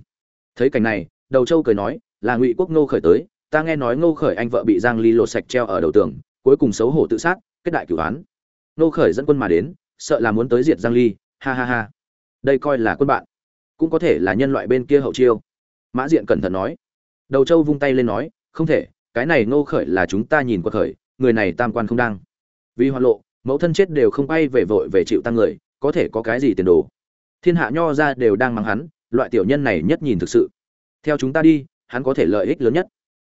Thấy cảnh này, đầu châu cười nói, là ngụy quốc ngô khởi tới, ta nghe nói ngô khởi anh vợ bị giang ly lột sạch treo ở đầu tường, cuối cùng xấu hổ tự sát, kết đại cửu án. Ngô khởi dẫn quân mà đến, sợ là muốn tới diệt giang ly, ha ha ha. Đây coi là quân bạn cũng có thể là nhân loại bên kia hậu chiêu. Mã diện cẩn thận nói. Đầu châu vung tay lên nói, không thể, cái này ngô khởi là chúng ta nhìn qua khởi, người này tam quan không đăng vì hoạn lộ, mẫu thân chết đều không bay về vội về chịu tăng người, có thể có cái gì tiền đồ? Thiên hạ nho ra đều đang mắng hắn, loại tiểu nhân này nhất nhìn thực sự. Theo chúng ta đi, hắn có thể lợi ích lớn nhất.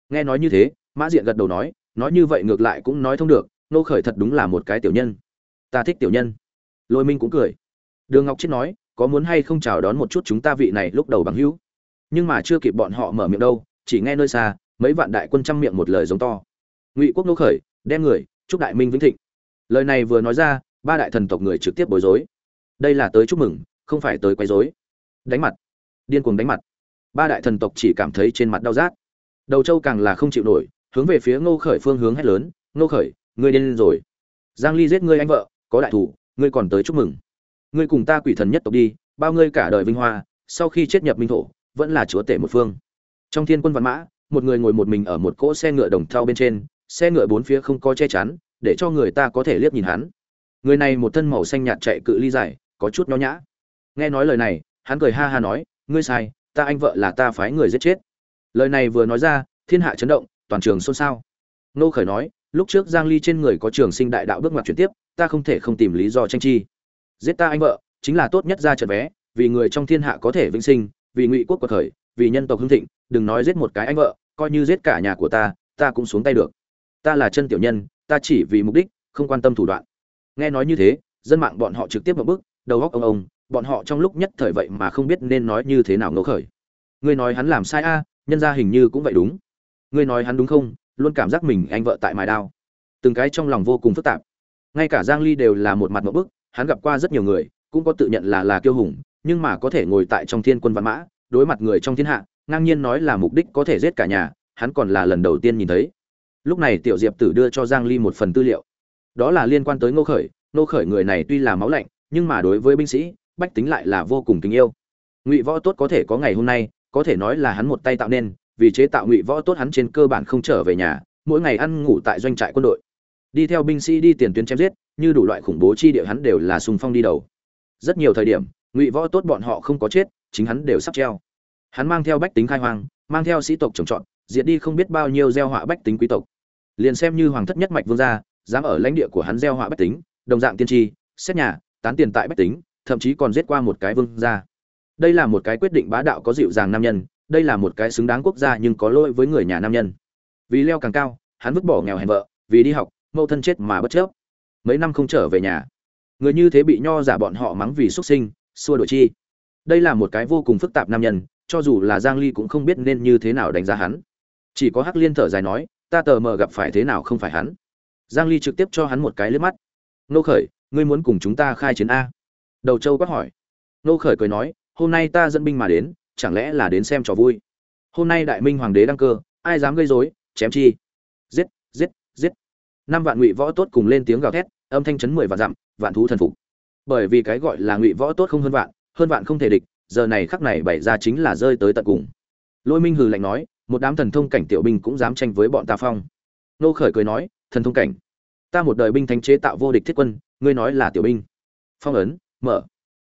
Nghe nói như thế, mã diện gật đầu nói nói như vậy ngược lại cũng nói thông được nô khởi thật đúng là một cái tiểu nhân. Ta thích tiểu nhân. Lôi minh cũng cười. Đường ngọc chết nói có muốn hay không chào đón một chút chúng ta vị này lúc đầu bằng hữu? Nhưng mà chưa kịp bọn họ mở miệng đâu, chỉ nghe nơi xa, mấy vạn đại quân trăm miệng một lời giống to. Ngụy quốc nô khởi, đem người, chúc đại minh vĩnh thịnh. Lời này vừa nói ra, ba đại thần tộc người trực tiếp bối rối. Đây là tới chúc mừng, không phải tới quấy rối. Đánh mặt. Điên cuồng đánh mặt. Ba đại thần tộc chỉ cảm thấy trên mặt đau rát. Đầu châu càng là không chịu nổi, hướng về phía ngô khởi phương hướng hét lớn, ngô khởi, ngươi điên rồi. Giang ly giết ngươi anh vợ, có đại thủ, ngươi còn tới chúc mừng ngươi cùng ta quỷ thần nhất tộc đi, bao ngươi cả đời vinh hoa, sau khi chết nhập minh thổ, vẫn là chúa tể một phương. Trong thiên quân văn mã, một người ngồi một mình ở một cỗ xe ngựa đồng thau bên trên, xe ngựa bốn phía không có che chắn, để cho người ta có thể liếc nhìn hắn. Người này một thân màu xanh nhạt chạy cự ly dài, có chút nho nhã. Nghe nói lời này, hắn cười ha ha nói, ngươi sai, ta anh vợ là ta phái người giết chết. Lời này vừa nói ra, thiên hạ chấn động, toàn trường xôn xao. Nô khởi nói, lúc trước giang ly trên người có trường sinh đại đạo bước ngoặt chuyển tiếp, ta không thể không tìm lý do tranh chi giết ta anh vợ, chính là tốt nhất ra trận vé, vì người trong thiên hạ có thể vĩnh sinh, vì ngụy quốc cuộc khởi, vì nhân tộc hưng thịnh, đừng nói giết một cái anh vợ, coi như giết cả nhà của ta ta cũng xuống tay được. Ta là chân tiểu nhân, ta chỉ vì mục đích, không quan tâm thủ đoạn. Nghe nói như thế, dân mạng bọn họ trực tiếp một bước đầu góc ông ông, bọn họ trong lúc nhất thời vậy mà không biết nên nói như thế nào ngẫu khởi. Ngươi nói hắn làm sai a, nhân ra hình như cũng vậy đúng. Ngươi nói hắn đúng không, luôn cảm giác mình anh vợ tại mài đao. Từng cái trong lòng vô cùng phức tạp. Ngay cả giang ly đều là một mặt một bức hắn gặp qua rất nhiều người, cũng có tự nhận là là kiêu hùng, nhưng mà có thể ngồi tại trong thiên quân văn mã, đối mặt người trong thiên hạ, ngang nhiên nói là mục đích có thể giết cả nhà, hắn còn là lần đầu tiên nhìn thấy. Lúc này tiểu diệp tử đưa cho giang ly một phần tư liệu. Đó là liên quan tới ngô khởi ngô khởi người này tuy là máu lạnh, nhưng mà đối với binh sĩ, bách tính lại là vô cùng tình yêu. Ngụy võ tốt có thể có ngày hôm nay, có thể nói là hắn một tay tạo nên, vì chế tạo ngụy võ tốt hắn trên cơ bản không trở về nhà, mỗi ngày ăn ngủ tại doanh trại quân đội. Đi theo binh sĩ đi tiền tuyến chém giết như đủ loại khủng bố chi địa hắn đều là sùng phong đi đầu. Rất nhiều thời điểm, ngụy võ tốt bọn họ không có chết, chính hắn đều sắp treo. Hắn mang theo bách tính khai hoang, mang theo sĩ tộc trồng trọt, diệt đi không biết bao nhiêu gieo họa bách tính quý tộc. Liền xem như hoàng thất nhất mạch vương gia, dám ở lãnh địa của hắn gieo họa bách tính, đồng dạng tiên tri, xét nhà, tán tiền tại bách tính, thậm chí còn giết qua một cái vương gia. Đây là một cái quyết định bá đạo có dịu dàng nam nhân, đây là một cái xứng đáng quốc gia nhưng có lỗi với người nhà nam nhân. Vì leo càng cao, hắn vứt bỏ nghèo hèn vợ, vì đi học mâu thân chết mà bất chấp mấy năm không trở về nhà. Người như thế bị nho giả bọn họ mắng vì xuất sinh, xua đổi chi. Đây là một cái vô cùng phức tạp nam nhân, cho dù là giang ly cũng không biết nên như thế nào đánh giá hắn. Chỉ có hắc liên thở dài nói, ta tờ mờ gặp phải thế nào không phải hắn? Giang ly trực tiếp cho hắn một cái liếc mắt. Nô khởi, ngươi muốn cùng chúng ta khai chiến a? Đầu châu quát hỏi. Nô khởi cười nói, hôm nay ta dẫn binh mà đến, chẳng lẽ là đến xem trò vui? Hôm nay đại minh hoàng đế đăng cơ, ai dám gây rối, chém chi? Giết giết giết. Năm vạn ngụy võ tốt cùng lên tiếng gào thét âm thanh chấn mười vạn dặm, vạn thú thần phục. Bởi vì cái gọi là ngụy võ tốt không hơn vạn hơn vạn không thể địch, giờ này khắc này bày ra chính là rơi tới tận cùng. Lôi minh hừ lạnh nói, một đám thần thông cảnh tiểu binh cũng dám tranh với bọn ta phong. Nô khởi cười nói, thần thông cảnh. Ta một đời binh thánh chế tạo vô địch thiết quân, ngươi nói là tiểu binh. Phong ấn, mở.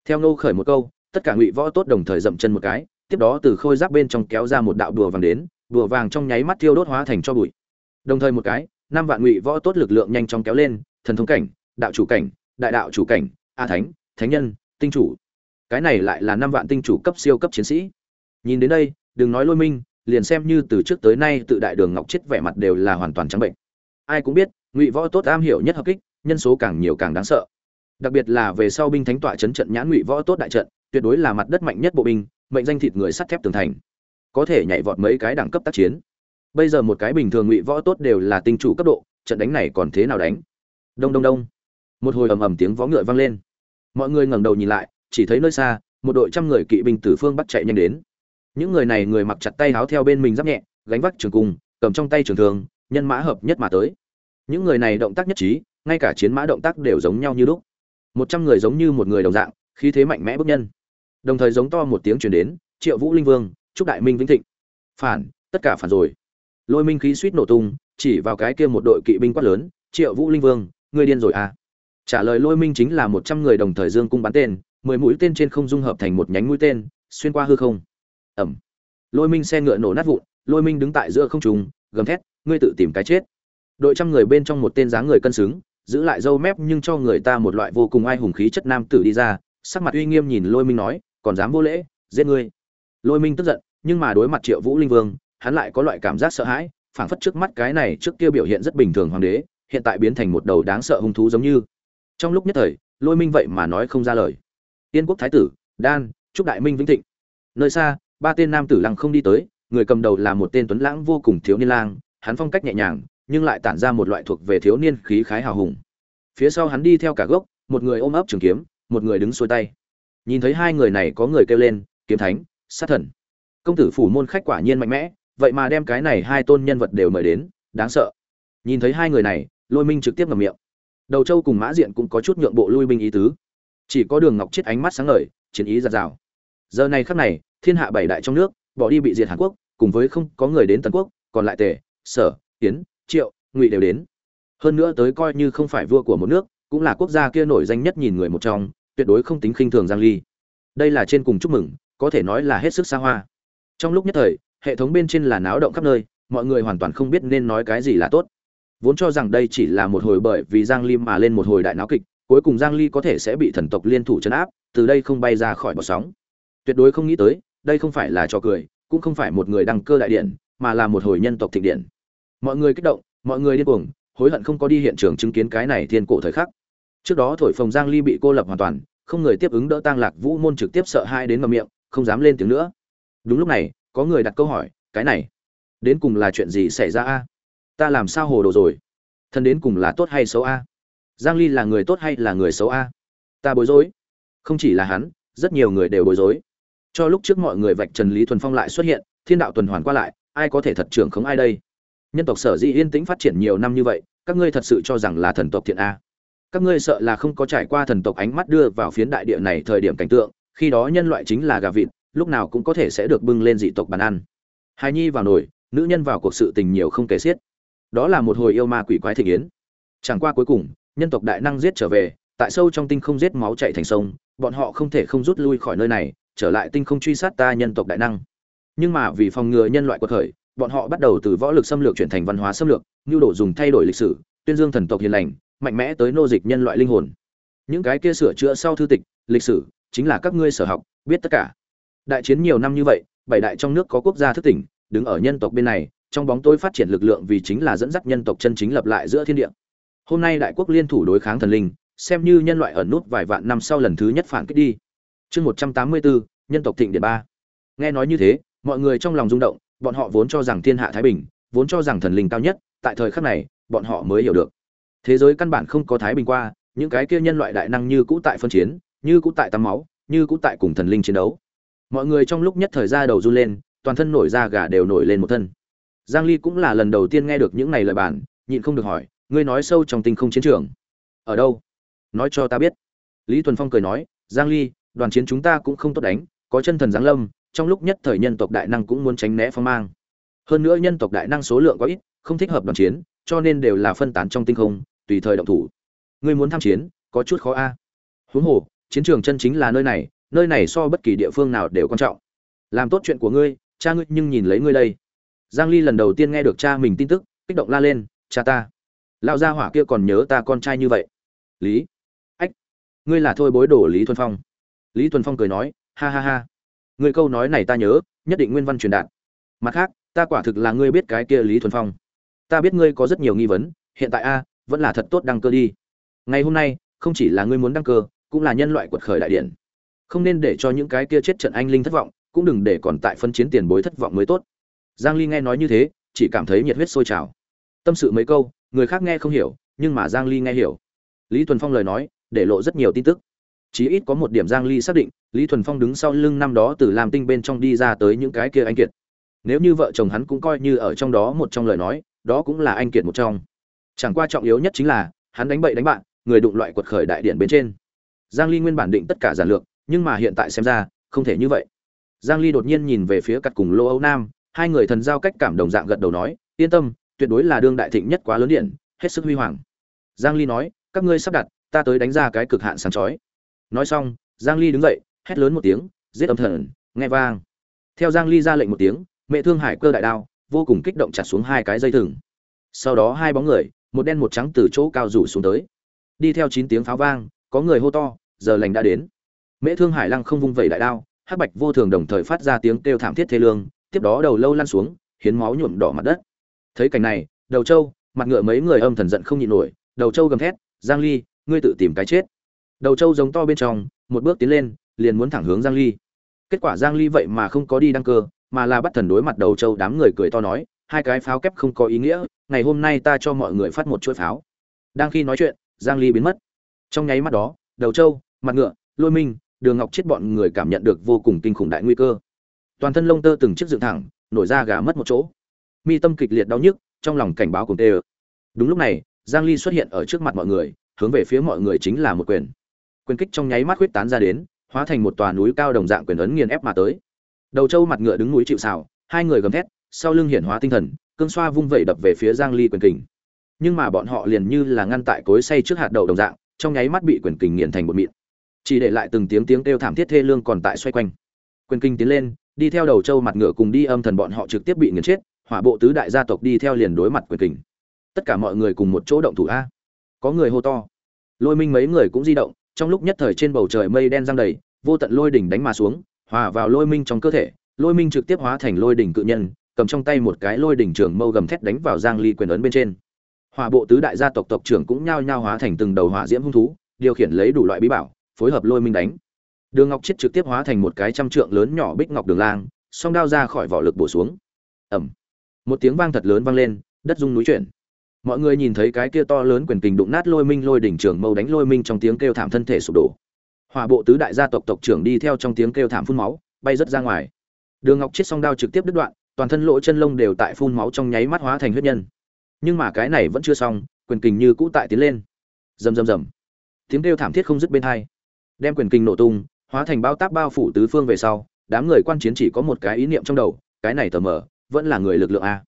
Theo nô khởi một câu, tất cả ngụy võ tốt đồng thời dậm chân một cái, tiếp đó từ khôi giáp bên trong kéo ra một đạo đùa vàng đến, đùa vàng trong nháy mắt thiêu đốt hóa thành cho bụi. Đồng thời một cái, năm vạn ngụy võ tốt lực lượng nhanh chóng kéo lên thần thống cảnh, đạo chủ cảnh, đại đạo chủ cảnh, a thánh thánh nhân, tinh chủ. Cái này lại là năm vạn tinh chủ cấp siêu cấp chiến sĩ. Nhìn đến đây, đừng nói lôi minh, liền xem như từ trước tới nay tự đại đường ngọc chết vẻ mặt đều là hoàn toàn trắng bệnh. Ai cũng biết, ngụy võ tốt am hiểu nhất hợp kích, nhân số càng nhiều càng đáng sợ. Đặc biệt là về sau binh thánh tọa chấn trận nhãn ngụy võ tốt đại trận, tuyệt đối là mặt đất mạnh nhất bộ binh, mệnh danh thịt người sắt thép tường thành. Có thể nhảy vọt mấy cái đẳng cấp tác chiến. Bây giờ một cái bình thường ngụy võ tốt đều là tinh chủ cấp độ, trận đánh này còn thế nào đánh? Đông đông đông. Một hồi ầm ầm tiếng vó ngựa vang lên. Mọi người ngẩng đầu nhìn lại, chỉ thấy nơi xa, một đội trăm người kỵ binh từ phương bắc chạy nhanh đến. Những người này người mặc chặt tay áo theo bên mình giáp nhẹ, gánh vác trường cung, cầm trong tay trường thường nhân mã hợp nhất mà tới. Những người này động tác nhất trí, ngay cả chiến mã động tác đều giống nhau như lúc. Một trăm người giống như một người đồng dạng, khí thế mạnh mẽ bước nhân. Đồng thời giống to một tiếng chuyển đến, triệu vũ linh vương, chúc đại minh vĩnh thịnh. Phản, tất cả phản rồi. Lôi minh khí suýt nổ tung, chỉ vào cái kia một đội kỵ binh quát lớn, triệu vũ linh vương ngươi điên rồi à? Trả lời lôi minh chính là một trăm người đồng thời dương cung bắn tên, mười mũi tên trên không dung hợp thành một nhánh mũi tên, xuyên qua hư không. Ẩm. Lôi minh xe ngựa nổ nát vụn, lôi minh đứng tại giữa không trùng gầm thét, ngươi tự tìm cái chết. Đội trăm người bên trong một tên dáng người cân xứng, giữ lại râu mép nhưng cho người ta một loại vô cùng ai hùng khí chất nam tử đi ra, sắc mặt uy nghiêm nhìn lôi minh nói, còn dám vô lễ, giết ngươi. Lôi minh tức giận, nhưng mà đối mặt triệu vũ linh vương, hắn lại có loại cảm giác sợ hãi, phảng phất trước mắt cái này trước kia biểu hiện rất bình thường hoàng đế hiện tại biến thành một đầu đáng sợ hung thú giống như. Trong lúc nhất thời, lôi minh vậy mà nói không ra lời. Tiên quốc thái tử, đan, chúc đại minh vĩnh thịnh. Nơi xa, ba tên nam tử lăng không đi tới, người cầm đầu là một tên tuấn lãng vô cùng thiếu niên lang, hắn phong cách nhẹ nhàng, nhưng lại tản ra một loại thuộc về thiếu niên khí khái hào hùng. Phía sau hắn đi theo cả gốc, một người ôm ấp trường kiếm, một người đứng xuôi tay. Nhìn thấy hai người này có người kêu lên, kiếm thánh, sát thần. Công tử phủ môn khách quả nhiên mạnh mẽ, vậy mà đem cái này hai tôn nhân vật đều mời đến, đáng sợ. Nhìn thấy hai người này lôi minh trực tiếp ngậm miệng. Đầu châu cùng mã diện cũng có chút nhượng bộ lui binh ý tứ. Chỉ có đường ngọc chết ánh mắt sáng ngời, chiến ý giạt rào. Giờ này khắc này, thiên hạ bảy đại trong nước, bỏ đi bị diệt hàn quốc, cùng với không có người đến tần quốc, còn lại tề, sở tiến triệu, ngụy đều đến. Hơn nữa tới coi như không phải vua của một nước, cũng là quốc gia kia nổi danh nhất nhìn người một trong, tuyệt đối không tính khinh thường giang ly. Đây là trên cùng chúc mừng, có thể nói là hết sức xa hoa. Trong lúc nhất thời, hệ thống bên trên là náo động khắp nơi, mọi người hoàn toàn không biết nên nói cái gì là tốt vốn cho rằng đây chỉ là một hồi bởi vì giang ly mà lên một hồi đại náo kịch, cuối cùng giang ly có thể sẽ bị thần tộc liên thủ trấn áp, từ đây không bay ra khỏi bọt sóng. Tuyệt đối không nghĩ tới, đây không phải là trò cười, cũng không phải một người đăng cơ đại điện, mà là một hồi nhân tộc thịnh điện. Mọi người kích động, mọi người điên cuồng, hối hận không có đi hiện trường chứng kiến cái này thiên cổ thời khắc. Trước đó thổi phồng giang ly bị cô lập hoàn toàn, không người tiếp ứng đỡ tăng lạc vũ môn trực tiếp sợ hai đến ngậm miệng, không dám lên tiếng nữa. Đúng lúc này, có người đặt câu hỏi, cái này, đến cùng là chuyện gì xảy ra a? Ta làm sao hồ đồ rồi? Thân đến cùng là tốt hay xấu a? Giang ly là người tốt hay là người xấu a? Ta bối rối. Không chỉ là hắn rất nhiều người đều bối rối. Cho lúc trước mọi người vạch trần lý thuần phong lại xuất hiện thiên đạo tuần hoàn qua lại ai có thể thật trưởng không ai đây? Nhân tộc sở dĩ yên tĩnh phát triển nhiều năm như vậy các ngươi thật sự cho rằng là thần tộc thiện a? Các ngươi sợ là không có trải qua thần tộc ánh mắt đưa vào phiến đại địa này thời điểm cảnh tượng khi đó nhân loại chính là gà vịt lúc nào cũng có thể sẽ được bưng lên dị tộc bàn ăn. Hài nhi vào nổi, nữ nhân vào cuộc sự tình nhiều không kể xiết đó là một hồi yêu ma quỷ quái thị yến. Chẳng qua cuối cùng, nhân tộc đại năng giết trở về, tại sâu trong tinh không giết máu chạy thành sông, bọn họ không thể không rút lui khỏi nơi này, trở lại tinh không truy sát ta nhân tộc đại năng. Nhưng mà vì phòng ngừa nhân loại quật khởi, bọn họ bắt đầu từ võ lực xâm lược chuyển thành văn hóa xâm lược nhu đổ dùng thay đổi lịch sử, tuyên dương thần tộc hiền lành, mạnh mẽ tới nô dịch nhân loại linh hồn. Những cái kia sửa chữa sau thư tịch, lịch sử, chính là các ngươi sở học, biết tất cả. Đại chiến nhiều năm như vậy, bảy đại trong nước có quốc gia thức tỉnh, đứng ở nhân tộc bên này trong bóng tối phát triển lực lượng vì chính là dẫn dắt nhân tộc chân chính lập lại giữa thiên địa. Hôm nay đại quốc liên thủ đối kháng thần linh, xem như nhân loại ẩn nút vài vạn năm sau lần thứ nhất phản kích đi. Chương một trăm tám mươi bốn, nhân tộc thịnh điện ba. Nghe nói như thế, mọi người trong lòng rung động, bọn họ vốn cho rằng thiên hạ thái bình, vốn cho rằng thần linh cao nhất, tại thời khắc này, bọn họ mới hiểu được. Thế giới căn bản không có thái bình qua, những cái kia nhân loại đại năng như cũ tại phân chiến, như cũ tại tắm máu, như cũ tại cùng thần linh chiến đấu. Mọi người trong lúc nhất thời ra đầu run lên, toàn thân nổi da gà đều nổi lên một thân giang ly cũng là lần đầu tiên nghe được những này lời bản, nhịn không được hỏi, ngươi nói sâu trong tinh không chiến trường. Ở đâu? Nói cho ta biết. Lý thuần phong cười nói, giang ly, đoàn chiến chúng ta cũng không tốt đánh, có chân thần giáng lâm, trong lúc nhất thời nhân tộc đại năng cũng muốn tránh né phong mang. Hơn nữa nhân tộc đại năng số lượng có ít, không thích hợp đoàn chiến, cho nên đều là phân tán trong tinh không, tùy thời động thủ. Ngươi muốn tham chiến, có chút khó a. Huống hồ, chiến trường chân chính là nơi này nơi này so bất kỳ địa phương nào đều quan trọng. Làm tốt chuyện của ngươi, cha ngươi nhưng nhìn lấy ngươi đây giang ly lần đầu tiên nghe được cha mình tin tức, kích động la lên, cha ta, lão gia hỏa kia còn nhớ ta con trai như vậy. Lý, ách, ngươi là thôi bối đổ lý thuần phong. Lý thuần phong cười nói, ha ha ha, ngươi câu nói này ta nhớ, nhất định nguyên văn truyền đạt. Mặt khác, ta quả thực là ngươi biết cái kia lý thuần phong. Ta biết ngươi có rất nhiều nghi vấn, hiện tại a, vẫn là thật tốt đăng cơ đi. Ngày hôm nay, không chỉ là ngươi muốn đăng cơ, cũng là nhân loại quật khởi đại điển. Không nên để cho những cái kia chết trận anh linh thất vọng, cũng đừng để còn tại phân chiến tiền bối thất vọng mới tốt giang ly nghe nói như thế, chỉ cảm thấy nhiệt huyết sôi trào. Tâm sự mấy câu, người khác nghe không hiểu, nhưng mà giang ly nghe hiểu. Lý thuần phong lời nói, để lộ rất nhiều tin tức. Chí ít có một điểm giang ly xác định, lý thuần phong đứng sau lưng năm đó từ làm tinh bên trong đi ra tới những cái kia anh kiệt. Nếu như vợ chồng hắn cũng coi như ở trong đó một trong lời nói, đó cũng là anh kiệt một trong. Chẳng qua trọng yếu nhất chính là, hắn đánh bậy đánh bạn, người đụng loại quật khởi đại điện bên trên. Giang ly nguyên bản định tất cả giản lược, nhưng mà hiện tại xem ra, không thể như vậy. Giang ly đột nhiên nhìn về phía cắt cùng lô âu nam hai người thần giao cách cảm đồng dạng gật đầu nói, yên tâm, tuyệt đối là đương đại thịnh nhất quá lớn điện, hết sức huy hoàng. Giang ly nói, các ngươi sắp đặt, ta tới đánh ra cái cực hạn sáng chói. Nói xong, giang ly đứng dậy, hét lớn một tiếng, giết âm thần, nghe vang. Theo giang ly ra lệnh một tiếng, mẹ thương hải cơ đại đao, vô cùng kích động chặt xuống hai cái dây thừng. Sau đó hai bóng người, một đen một trắng từ chỗ cao rủ xuống tới. Đi theo chín tiếng pháo vang, có người hô to, giờ lành đã đến. Mễ thương hải lăng không vung vẩy đại đao, hắc bạch vô thường đồng thời phát ra tiếng kêu thảm thiết thê lương tiếp đó đầu lâu lăn xuống, hiến máu nhuộm đỏ mặt đất. Thấy cảnh này, đầu châu mặt ngựa mấy người âm thần giận không nhịn nổi, đầu châu gầm thét, giang ly, ngươi tự tìm cái chết. Đầu châu giống to bên trong, một bước tiến lên, liền muốn thẳng hướng giang ly. Kết quả giang ly vậy mà không có đi đăng cơ, mà là bắt thần đối mặt đầu châu đám người cười to nói, hai cái pháo kép không có ý nghĩa, ngày hôm nay ta cho mọi người phát một chuỗi pháo. Đang khi nói chuyện, giang ly biến mất. Trong nháy mắt đó, đầu châu mặt ngựa, lôi minh, đường ngọc chết bọn người cảm nhận được vô cùng kinh khủng đại nguy cơ toàn thân lông tơ từng chiếc dựng thẳng, nổi ra gà mất một chỗ. Mi tâm kịch liệt đau nhức, trong lòng cảnh báo cùng tê đúng lúc này, giang ly xuất hiện ở trước mặt mọi người, hướng về phía mọi người chính là một quyền. Quyền kích trong nháy mắt huyết tán ra đến, hóa thành một tòa núi cao đồng dạng quyền ấn nghiền ép mà tới. Đầu châu mặt ngựa đứng núi chịu sào, hai người gầm thét, sau lưng hiển hóa tinh thần, cương xoa vung vẩy đập về phía giang ly quyền kình. Nhưng mà bọn họ liền như là ngăn tại cối xay trước hạt đậu đồng dạng, trong nháy mắt bị quyền kình nghiền thành một mịn. Chỉ để lại từng tiếng tiếng kêu thảm thiết thê lương còn tại xoay quanh. Quyền kinh tiến lên đi theo đầu châu mặt ngựa cùng đi âm thần bọn họ trực tiếp bị nghiền chết, hỏa bộ tứ đại gia tộc đi theo liền đối mặt quyền kình. Tất cả mọi người cùng một chỗ động thủ a. Có người hô to. Lôi minh mấy người cũng di động, trong lúc nhất thời trên bầu trời mây đen giăng đầy, vô tận lôi đỉnh đánh mà xuống, hòa vào lôi minh trong cơ thể, lôi minh trực tiếp hóa thành lôi đỉnh cự nhân, cầm trong tay một cái lôi đỉnh trường mâu gầm thét đánh vào giang ly quyền ấn bên trên. Hỏa bộ tứ đại gia tộc tộc trưởng cũng nhao nhao hóa thành từng đầu hỏa diễm hung thú, điều khiển lấy đủ loại bí bảo, phối hợp lôi minh đánh đường ngọc chết trực tiếp hóa thành một cái trăm trượng lớn nhỏ bích ngọc đường lang, song đao ra khỏi vỏ lực bổ xuống. Ầm. Một tiếng vang thật lớn vang lên, đất rung núi chuyển. Mọi người nhìn thấy cái kia to lớn quyền kình đụng nát lôi minh lôi đỉnh trưởng mâu đánh lôi minh trong tiếng kêu thảm thân thể sụp đổ. Hỏa bộ tứ đại gia tộc tộc trưởng đi theo trong tiếng kêu thảm phun máu, bay rất ra ngoài. Đường ngọc chết song đao trực tiếp đứt đoạn, toàn thân lỗ chân lông đều tại phun máu trong nháy mắt hóa thành huyết nhân. Nhưng mà cái này vẫn chưa xong, quyền kình như cũ tại tiến lên. Rầm rầm rầm. Tiếng kêu thảm thiết không dứt bên hai. Đem quyền kình nổ tung hóa thành bao táp bao phủ tứ phương về sau, đám người quan chiến chỉ có một cái ý niệm trong đầu, cái này tờ mờ, vẫn là người lực lượng a.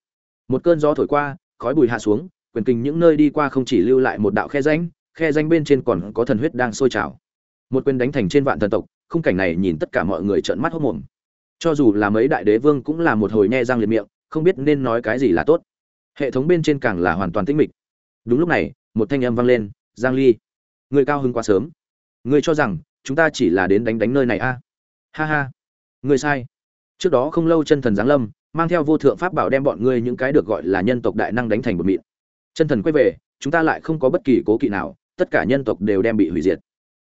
Một cơn gió thổi qua, khói bụi hạ xuống, quyền kinh những nơi đi qua không chỉ lưu lại một đạo khe danh khe danh bên trên còn có thần huyết đang sôi trào. Một quyền đánh thành trên vạn thần tộc, khung cảnh này nhìn tất cả mọi người trợn mắt hốt mồm cho dù là mấy đại đế vương cũng là một hồi nhe răng liệt miệng, không biết nên nói cái gì là tốt. Hệ thống bên trên càng là hoàn toàn tĩnh mịch. Đúng lúc này, một thanh âm vang lên, giang ly, người cao hứng quá sớm. Người cho rằng chúng ta chỉ là đến đánh đánh nơi này a. Ha ha. Người sai. Trước đó không lâu chân thần giáng lâm, mang theo vô thượng pháp bảo đem bọn ngươi những cái được gọi là nhân tộc đại năng đánh thành một mịn. Chân thần quay về, chúng ta lại không có bất kỳ cố kỵ nào, tất cả nhân tộc đều đem bị hủy diệt.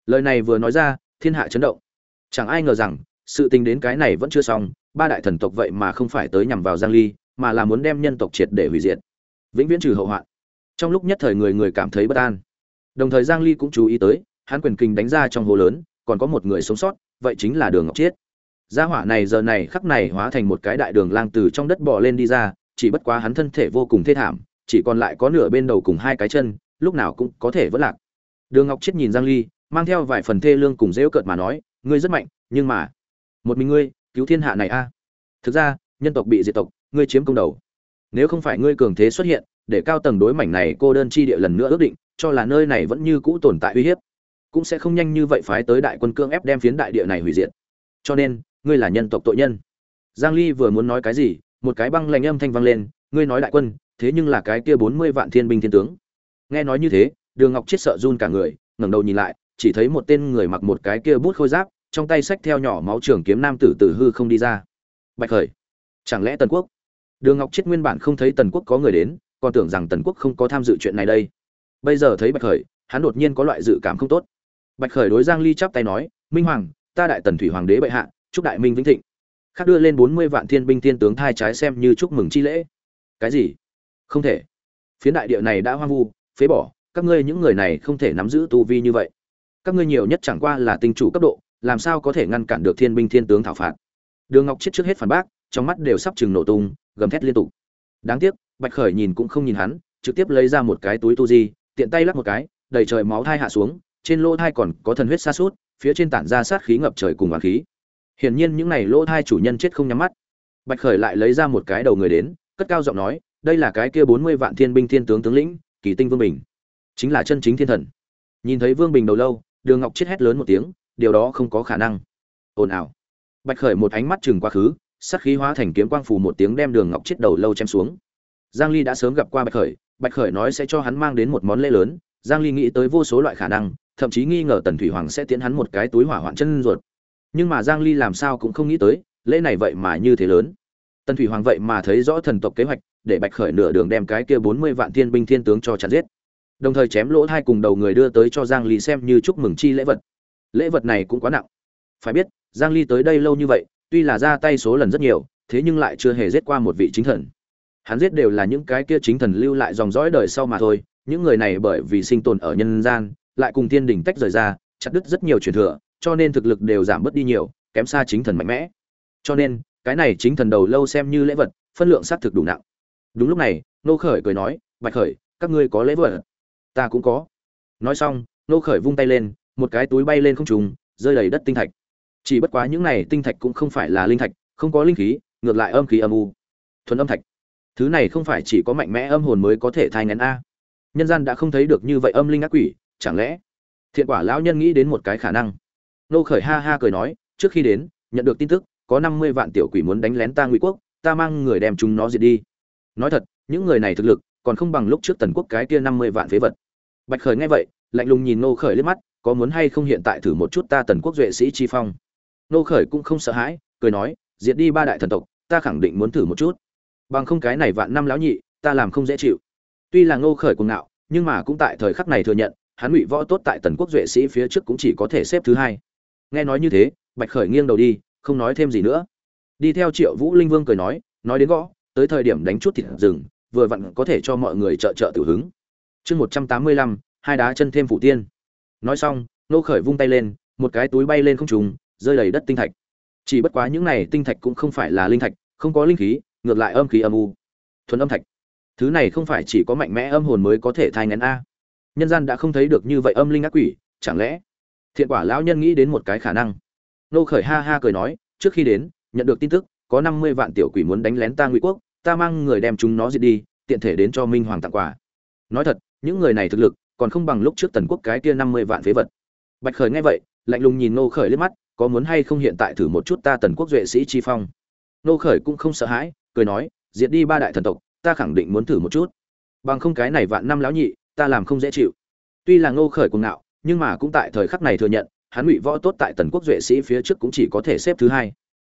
Lời này vừa nói ra, thiên hạ chấn động. Chẳng ai ngờ rằng, sự tình đến cái này vẫn chưa xong, ba đại thần tộc vậy mà không phải tới nhằm vào giang ly, mà là muốn đem nhân tộc triệt để hủy diệt. Vĩnh viễn trừ hậu hoạn. Trong lúc nhất thời người người cảm thấy bất an. Đồng thời giang ly cũng chú ý tới hắn quyền kinh đánh ra trong hồ lớn, còn có một người sống sót, vậy chính là đường ngọc chiết. Gia hỏa này giờ này khắc này hóa thành một cái đại đường lang từ trong đất bò lên đi ra, chỉ bất quá hắn thân thể vô cùng thê thảm, chỉ còn lại có nửa bên đầu cùng hai cái chân, lúc nào cũng có thể vỡ lạc. Đường ngọc chiết nhìn giang ly, mang theo vài phần thê lương cùng dễu cợt mà nói, ngươi rất mạnh, nhưng mà, một mình ngươi, cứu thiên hạ này a. Thực ra, nhân tộc bị diệt tộc, ngươi chiếm công đầu. Nếu không phải ngươi cường thế xuất hiện, để cao tầng đối mảnh này cô đơn chi địa lần nữa ước định, cho là nơi này vẫn như cũ tồn tại uy hiếp cũng sẽ không nhanh như vậy phái tới đại quân cương ép đem phiến đại địa này hủy diệt. Cho nên, ngươi là nhân tộc tội nhân. Giang ly vừa muốn nói cái gì, một cái băng lạnh âm thanh vang lên, ngươi nói đại quân, thế nhưng là cái kia 40 vạn thiên binh thiên tướng. Nghe nói như thế, đường ngọc chết sợ run cả người, ngẩng đầu nhìn lại, chỉ thấy một tên người mặc một cái kia bút khôi giáp, trong tay sách theo nhỏ máu trường kiếm nam tử tử hư không đi ra. Bạch khởi, chẳng lẽ tần quốc? Đường ngọc chết nguyên bản không thấy tần quốc có người đến, còn tưởng rằng tần quốc không có tham dự chuyện này đây. Bây giờ thấy bạch khởi, hắn đột nhiên có loại dự cảm không tốt bạch khởi đối giang ly chắp tay nói, minh hoàng, ta đại tần thủy hoàng đế bệ hạ, chúc đại minh vĩnh thịnh. Khác đưa lên 40 vạn thiên binh thiên tướng thai trái xem như chúc mừng chi lễ. Cái gì? Không thể. Phiến đại địa này đã hoang vu, phế bỏ, các ngươi những người này không thể nắm giữ tu vi như vậy. Các ngươi nhiều nhất chẳng qua là tinh chủ cấp độ, làm sao có thể ngăn cản được thiên binh thiên tướng thảo phạt? Đường ngọc chết trước hết phản bác, trong mắt đều sắp chừng nổ tung, gầm thét liên tục. Đáng tiếc, bạch khởi nhìn cũng không nhìn hắn, trực tiếp lấy ra một cái túi tu di, tiện tay lắc một cái, đầy trời máu thai hạ xuống trên lỗ thai còn có thần huyết xa suốt, phía trên tản ra sát khí ngập trời cùng hoàng khí. Hiển nhiên những này lỗ thai chủ nhân chết không nhắm mắt. Bạch khởi lại lấy ra một cái đầu người đến, cất cao giọng nói, đây là cái kia bốn mươi vạn thiên binh thiên tướng tướng lĩnh, kỳ tinh vương bình. Chính là chân chính thiên thần. Nhìn thấy vương bình đầu lâu, đường ngọc chết hét lớn một tiếng, điều đó không có khả năng. Ồn ào. Bạch khởi một ánh mắt chừng quá khứ sắc khí hóa thành kiếm quang phù một tiếng đem đường ngọc chết đầu lâu chém xuống. Giang ly đã sớm gặp qua bạch khởi bạch khởi nói sẽ cho hắn mang đến một món lễ lớn, giang ly nghĩ tới vô số loại khả năng thậm chí nghi ngờ tần thủy hoàng sẽ tiến hắn một cái túi hỏa hoạn chân ruột. Nhưng mà giang ly làm sao cũng không nghĩ tới, lễ này vậy mà như thế lớn. Tần thủy hoàng vậy mà thấy rõ thần tộc kế hoạch, để bạch khởi nửa đường đem cái kia bốn mươi vạn thiên binh thiên tướng cho chặt giết. Đồng thời chém lỗ hai cùng đầu người đưa tới cho giang ly xem như chúc mừng chi lễ vật. Lễ vật này cũng quá nặng. Phải biết, giang ly tới đây lâu như vậy, tuy là ra tay số lần rất nhiều, thế nhưng lại chưa hề giết qua một vị chính thần. Hắn giết đều là những cái kia chính thần lưu lại dòng dõi đời sau mà thôi, những người này bởi vì sinh tồn ở nhân gian lại cùng thiên đỉnh tách rời ra chặt đứt rất nhiều truyền thừa cho nên thực lực đều giảm bớt đi nhiều kém xa chính thần mạnh mẽ. Cho nên cái này chính thần đầu lâu xem như lễ vật phân lượng xác thực đủ nặng. Đúng lúc này nô khởi cười nói bạch khởi các ngươi có lễ vật? Ta cũng có. Nói xong nô khởi vung tay lên một cái túi bay lên không trung, rơi đầy đất tinh thạch. Chỉ bất quá những này tinh thạch cũng không phải là linh thạch không có linh khí ngược lại âm khí âm u. Thuần âm thạch. Thứ này không phải chỉ có mạnh mẽ âm hồn mới có thể thai nghén a. Nhân gian đã không thấy được như vậy âm linh ác quỷ chẳng lẽ thiện quả lão nhân nghĩ đến một cái khả năng? Nô khởi ha ha cười nói, trước khi đến, nhận được tin tức, có năm mươi vạn tiểu quỷ muốn đánh lén ta ngụy quốc, ta mang người đem chúng nó diệt đi. Nói thật, những người này thực lực còn không bằng lúc trước tần quốc cái kia năm mươi vạn phế vật. Bạch khởi nghe vậy, lạnh lùng nhìn nô khởi liếc mắt, có muốn hay không hiện tại thử một chút ta tần quốc duệ sĩ chi phong? Nô khởi cũng không sợ hãi, cười nói, diệt đi ba đại thần tộc, ta khẳng định muốn thử một chút. Bằng không cái này vạn năm lão nhị, ta làm không dễ chịu. Tuy là nô khởi cuồng ngạo, nhưng mà cũng tại thời khắc này thừa nhận hắn ngụy võ tốt tại tần quốc duệ sĩ phía trước cũng chỉ có thể xếp thứ hai. Nghe nói như thế, bạch khởi nghiêng đầu đi, không nói thêm gì nữa. Đi theo triệu vũ linh vương cười nói nói đến gõ, tới thời điểm đánh chút thịt rừng, vừa vặn có thể cho mọi người trợ trợ tiểu hứng. Chương một trăm tám mươi lăm, hai đá chân thêm phụ tiên. Nói xong, nô khởi vung tay lên, một cái túi bay lên không trùng rơi đầy đất tinh thạch. Chỉ bất quá những này tinh thạch cũng không phải là linh thạch, không có linh khí, ngược lại âm khí âm u. Thuần âm thạch. Thứ này không phải chỉ có mạnh mẽ âm hồn mới có thể thai ngén a nhân gian đã không thấy được như vậy âm linh ác quỷ, chẳng lẽ thiện quả lão nhân nghĩ đến một cái khả năng? Nô khởi ha ha cười nói, trước khi đến, nhận được tin tức, có năm mươi vạn tiểu quỷ muốn đánh lén ta ngụy quốc, ta mang người đem chúng nó diệt đi, tiện thể đến cho minh hoàng tặng quà. Nói thật, những người này thực lực còn không bằng lúc trước tần quốc cái kia năm mươi vạn phế vật. Bạch khởi nghe vậy, lạnh lùng nhìn nô khởi liếc mắt, có muốn hay không hiện tại thử một chút ta tần quốc duệ sĩ chi phong? Nô khởi cũng không sợ hãi, cười nói, diệt đi ba đại thần tộc, ta khẳng định muốn thử một chút. Bằng không cái này vạn năm lão nhị ta làm không dễ chịu. Tuy là ngô khởi cuồng ngạo, nhưng mà cũng tại thời khắc này thừa nhận, hắn ngụy võ tốt tại tần quốc duệ sĩ phía trước cũng chỉ có thể xếp thứ hai.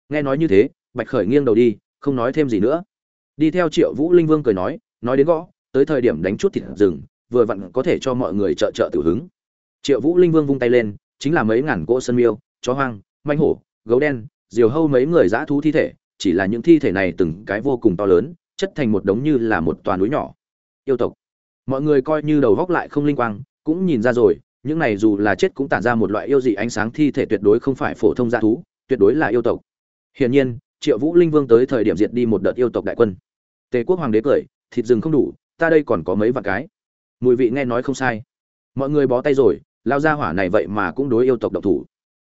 Nghe nói như thế, bạch khởi nghiêng đầu đi, không nói thêm gì nữa. Đi theo triệu vũ linh vương cười nói nói đến gõ, tới thời điểm đánh chút thịt rừng, vừa vặn có thể cho mọi người trợ trợ tử hứng. Triệu vũ linh vương vung tay lên, chính là mấy ngàn cỗ sân miêu, chó hoang manh hổ, gấu đen, diều hâu mấy người dã thú thi thể, chỉ là những thi thể này từng cái vô cùng to lớn, chất thành một đống như là một toàn núi nhỏ. Yêu tộc mọi người coi như đầu góc lại không linh quang, cũng nhìn ra rồi, những này dù là chết cũng tản ra một loại yêu dị ánh sáng thi thể tuyệt đối không phải phổ thông dã thú, tuyệt đối là yêu tộc. Hiển nhiên, triệu vũ linh vương tới thời điểm diệt đi một đợt yêu tộc đại quân. Tề quốc hoàng đế cười, thịt rừng không đủ, ta đây còn có mấy vạn cái. Mùi vị nghe nói không sai. Mọi người bó tay rồi, lao ra hỏa này vậy mà cũng đối yêu tộc độc thủ.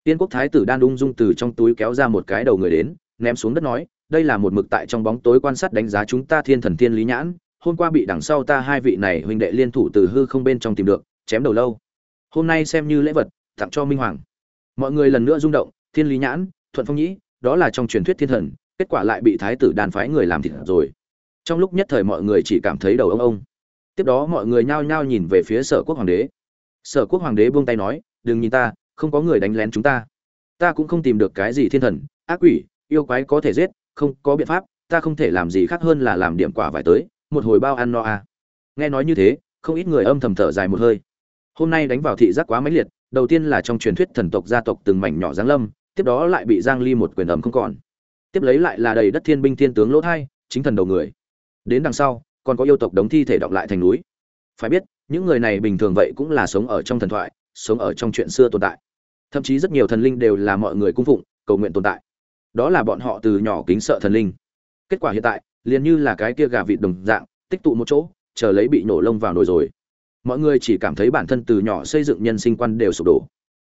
Tiên quốc thái tử đan ung dung từ trong túi kéo ra một cái đầu người đến, ném xuống đất nói, đây là một mực tại trong bóng tối quan sát đánh giá chúng ta thiên thần thiên lý nhãn hôm qua bị đằng sau ta hai vị này huynh đệ liên thủ từ hư không bên trong tìm được, chém đầu lâu. Hôm nay xem như lễ vật, tặng cho minh hoàng. Mọi người lần nữa rung động, thiên lý nhãn, thuận phong nhĩ, đó là trong truyền thuyết thiên thần, kết quả lại bị thái tử đàn phái người làm thịt rồi. Trong lúc nhất thời mọi người chỉ cảm thấy đầu ông ông. Tiếp đó mọi người nhao nhao nhìn về phía sở quốc hoàng đế. Sở quốc hoàng đế buông tay nói, đừng nhìn ta, không có người đánh lén chúng ta. Ta cũng không tìm được cái gì thiên thần, ác quỷ, yêu quái có thể giết, không có biện pháp, ta không thể làm gì khác hơn là làm điểm quả vải tới một hồi bao ăn no à. nghe nói như thế, không ít người âm thầm thở dài một hơi. Hôm nay đánh vào thị giác quá mãnh liệt, đầu tiên là trong truyền thuyết thần tộc gia tộc từng mảnh nhỏ giáng lâm, tiếp đó lại bị giang ly một quyền ẩm không còn. Tiếp lấy lại là đầy đất thiên binh thiên tướng lỗ thai, chính thần đầu người. Đến đằng sau, còn có yêu tộc đống thi thể đọc lại thành núi. Phải biết, những người này bình thường vậy cũng là sống ở trong thần thoại, sống ở trong chuyện xưa tồn tại. Thậm chí rất nhiều thần linh đều là mọi người cung phụng, cầu nguyện tồn tại. Đó là bọn họ từ nhỏ kính sợ thần linh. Kết quả hiện tại liền như là cái kia gà vịt đồng dạng, tích tụ một chỗ, chờ lấy bị nổ lông vào nồi rồi. Mọi người chỉ cảm thấy bản thân từ nhỏ xây dựng nhân sinh quan đều sụp đổ.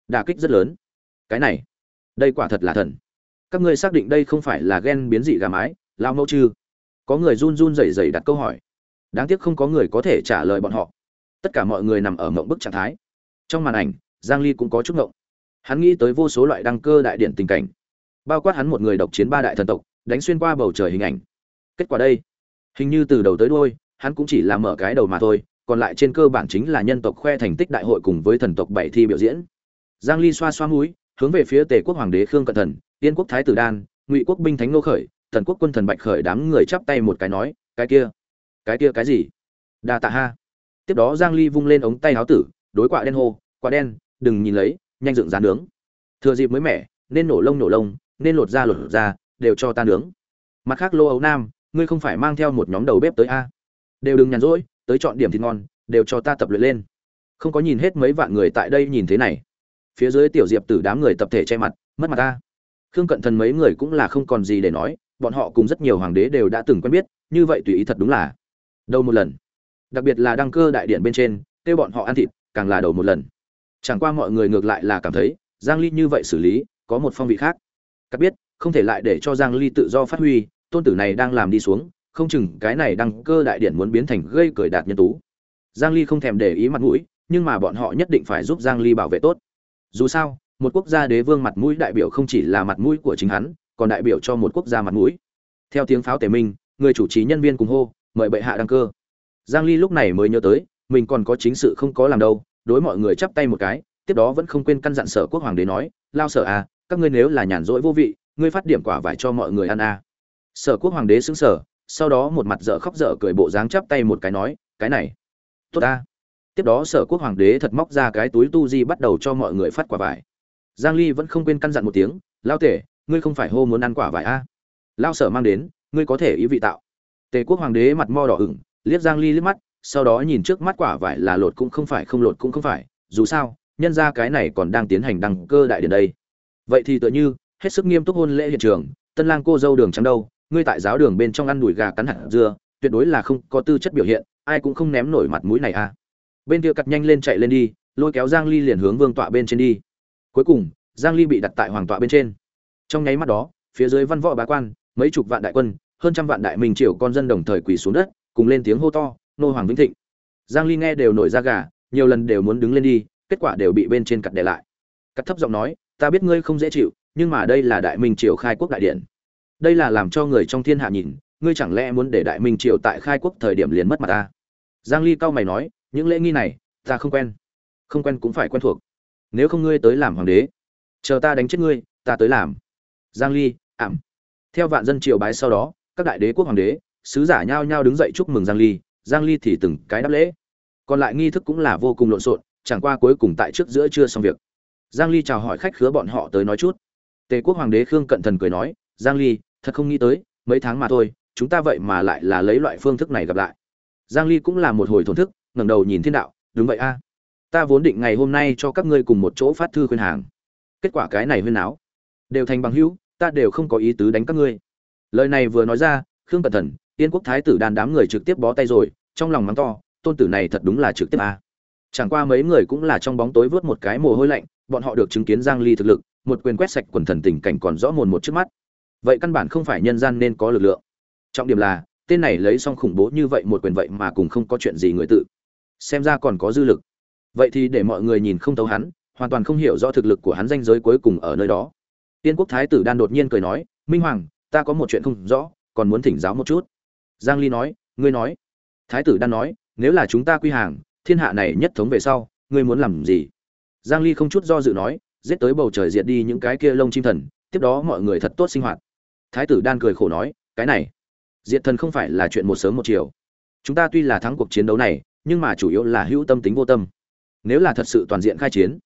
Đà kích rất lớn. Cái này, đây quả thật là thần. Các ngươi xác định đây không phải là ghen biến dị gà mái, lao mẫu chư? Có người run run rẩy rẩy đặt câu hỏi. Đáng tiếc không có người có thể trả lời bọn họ. Tất cả mọi người nằm ở mộng bức trạng thái. Trong màn ảnh, giang ly cũng có chút ngộng. Hắn nghĩ tới vô số loại đăng cơ đại điện tình cảnh. Bao quát hắn một người độc chiến ba đại thần tộc, đánh xuyên qua bầu trời hình ảnh kết quả đây. Hình như từ đầu tới đuôi, hắn cũng chỉ làm mở cái đầu mà thôi, còn lại trên cơ bản chính là nhân tộc khoe thành tích đại hội cùng với thần tộc bảy thi biểu diễn. Giang ly xoa xoa mũi, hướng về phía tề quốc hoàng đế khương cận thần tiên quốc thái tử đan, ngụy quốc binh thánh nô khởi tần quốc quân thần bạch khởi đám người chắp tay một cái nói, cái kia cái kia cái gì? Đa tạ ha. Tiếp đó giang ly vung lên ống tay áo tử, đối quạ đen hô, quạ đen, đừng nhìn lấy, nhanh dựng rán nướng. Thừa dịp mới mẻ, nên nổ lông nổ lông, nên lột da lột da, đều cho ta nướng. Mặt khác lô ấu nam ngươi không phải mang theo một nhóm đầu bếp tới a? Đều đừng nhàn rỗi, tới chọn điểm thịt ngon, đều cho ta tập luyện lên. Không có nhìn hết mấy vạn người tại đây nhìn thế này. Phía dưới tiểu diệp tử đám người tập thể che mặt, mất mặt ta. Khương cận thần mấy người cũng là không còn gì để nói, bọn họ cùng rất nhiều hoàng đế đều đã từng quen biết, như vậy tùy ý thật đúng là đầu một lần. Đặc biệt là đăng cơ đại điện bên trên, kêu bọn họ ăn thịt, càng là đầu một lần. Chẳng qua mọi người ngược lại là cảm thấy, giang ly như vậy xử lý, có một phong vị khác. Các biết, không thể lại để cho giang ly tự do phát huy tôn tử này đang làm đi xuống, không chừng cái này đăng cơ đại điện muốn biến thành gây cười đạt nhân tú. Giang ly không thèm để ý mặt mũi, nhưng mà bọn họ nhất định phải giúp giang ly bảo vệ tốt. Dù sao, một quốc gia đế vương mặt mũi đại biểu không chỉ là mặt mũi của chính hắn, còn đại biểu cho một quốc gia mặt mũi. Theo tiếng pháo tề minh, người chủ trì nhân viên cùng hô, mời bệ hạ đăng cơ. Giang ly lúc này mới nhớ tới, mình còn có chính sự không có làm đâu, đối mọi người chắp tay một cái, tiếp đó vẫn không quên căn dặn sở quốc hoàng đế nói, lao sở à các ngươi nếu là nhàn rỗi vô vị, ngươi phát điểm quả vải cho mọi người ăn à sở quốc hoàng đế xứng sở, sau đó một mặt dở khóc dở cười bộ dáng chắp tay một cái nói, cái này, tốt ta. Tiếp đó sở quốc hoàng đế thật móc ra cái túi tu di bắt đầu cho mọi người phát quả vải. Giang ly vẫn không quên căn dặn một tiếng, lao tể, ngươi không phải hô muốn ăn quả vải a à? lao sở mang đến, ngươi có thể ý vị tạo. Tề quốc hoàng đế mặt mo đỏ ửng, liếc giang ly liếc mắt, sau đó nhìn trước mắt quả vải là lột cũng không phải không lột cũng không phải, dù sao, nhân ra cái này còn đang tiến hành đăng cơ đại điện đây. Vậy thì tựa như, hết sức nghiêm túc hôn lễ hiện trường, tân lang cô dâu đường trắng đâu ngươi tại giáo đường bên trong ăn đùi gà cắn hạt dưa, tuyệt đối là không có tư chất biểu hiện, ai cũng không ném nổi mặt mũi này à. Bên kia cặt nhanh lên chạy lên đi, lôi kéo giang ly liền hướng vương tọa bên trên đi. Cuối cùng, giang ly bị đặt tại hoàng tọa bên trên. Trong nháy mắt đó, phía dưới văn võ bá quan, mấy chục vạn đại quân, hơn trăm vạn đại minh triều con dân đồng thời quỳ xuống đất, cùng lên tiếng hô to, nô hoàng vĩnh thịnh. Giang ly nghe đều nổi da gà, nhiều lần đều muốn đứng lên đi, kết quả đều bị bên trên cặt để lại. Cắt thấp giọng nói, ta biết ngươi không dễ chịu, nhưng mà đây là đại minh triều khai quốc đại điện đây là làm cho người trong thiên hạ nhìn, ngươi chẳng lẽ muốn để đại minh triều tại khai quốc thời điểm liền mất mặt ta? Giang ly cao mày nói, những lễ nghi này, ta không quen. Không quen cũng phải quen thuộc. Nếu không ngươi tới làm hoàng đế, chờ ta đánh chết ngươi, ta tới làm. Giang ly, ảm. Theo vạn dân triều bái sau đó, các đại đế quốc hoàng đế, sứ giả nhao nhao đứng dậy chúc mừng giang ly. Giang ly thì từng cái đáp lễ. Còn lại nghi thức cũng là vô cùng lộn xộn, chẳng qua cuối cùng tại trước giữa chưa xong việc. Giang ly chào hỏi khách khứa bọn họ tới nói chút. Tề quốc hoàng đế khương cận thần cười nói giang ly thật không nghĩ tới mấy tháng mà thôi chúng ta vậy mà lại là lấy loại phương thức này gặp lại. Giang ly cũng là một hồi thổn thức ngẩng đầu nhìn thiên đạo đúng vậy a. Ta vốn định ngày hôm nay cho các ngươi cùng một chỗ phát thư khuyên hàng. Kết quả cái này huyên náo, đều thành bằng hữu ta đều không có ý tứ đánh các ngươi. Lời này vừa nói ra khương cẩn thận tiên quốc thái tử đàn đám người trực tiếp bó tay rồi trong lòng mắng to tôn tử này thật đúng là trực tiếp a. Chẳng qua mấy người cũng là trong bóng tối vớt một cái mồ hôi lạnh bọn họ được chứng kiến giang ly thực lực một quyền quét sạch quần thần tình cảnh còn rõ mồn một trước mắt vậy căn bản không phải nhân gian nên có lực lượng. Trọng điểm là, tên này lấy xong khủng bố như vậy một quyền vậy mà cùng không có chuyện gì người tự. Xem ra còn có dư lực. Vậy thì để mọi người nhìn không thấu hắn, hoàn toàn không hiểu rõ thực lực của hắn danh giới cuối cùng ở nơi đó. Tiên quốc thái tử đan đột nhiên cười nói, minh hoàng, ta có một chuyện không rõ, còn muốn thỉnh giáo một chút. Giang ly nói, ngươi nói. Thái tử đan nói, nếu là chúng ta quy hàng, thiên hạ này nhất thống về sau, ngươi muốn làm gì? Giang ly không chút do dự nói, giết tới bầu trời diệt đi những cái kia lông chim thần, tiếp đó mọi người thật tốt sinh hoạt thái tử đan cười khổ nói, cái này, diệt thần không phải là chuyện một sớm một chiều. Chúng ta tuy là thắng cuộc chiến đấu này, nhưng mà chủ yếu là hữu tâm tính vô tâm. Nếu là thật sự toàn diện khai chiến,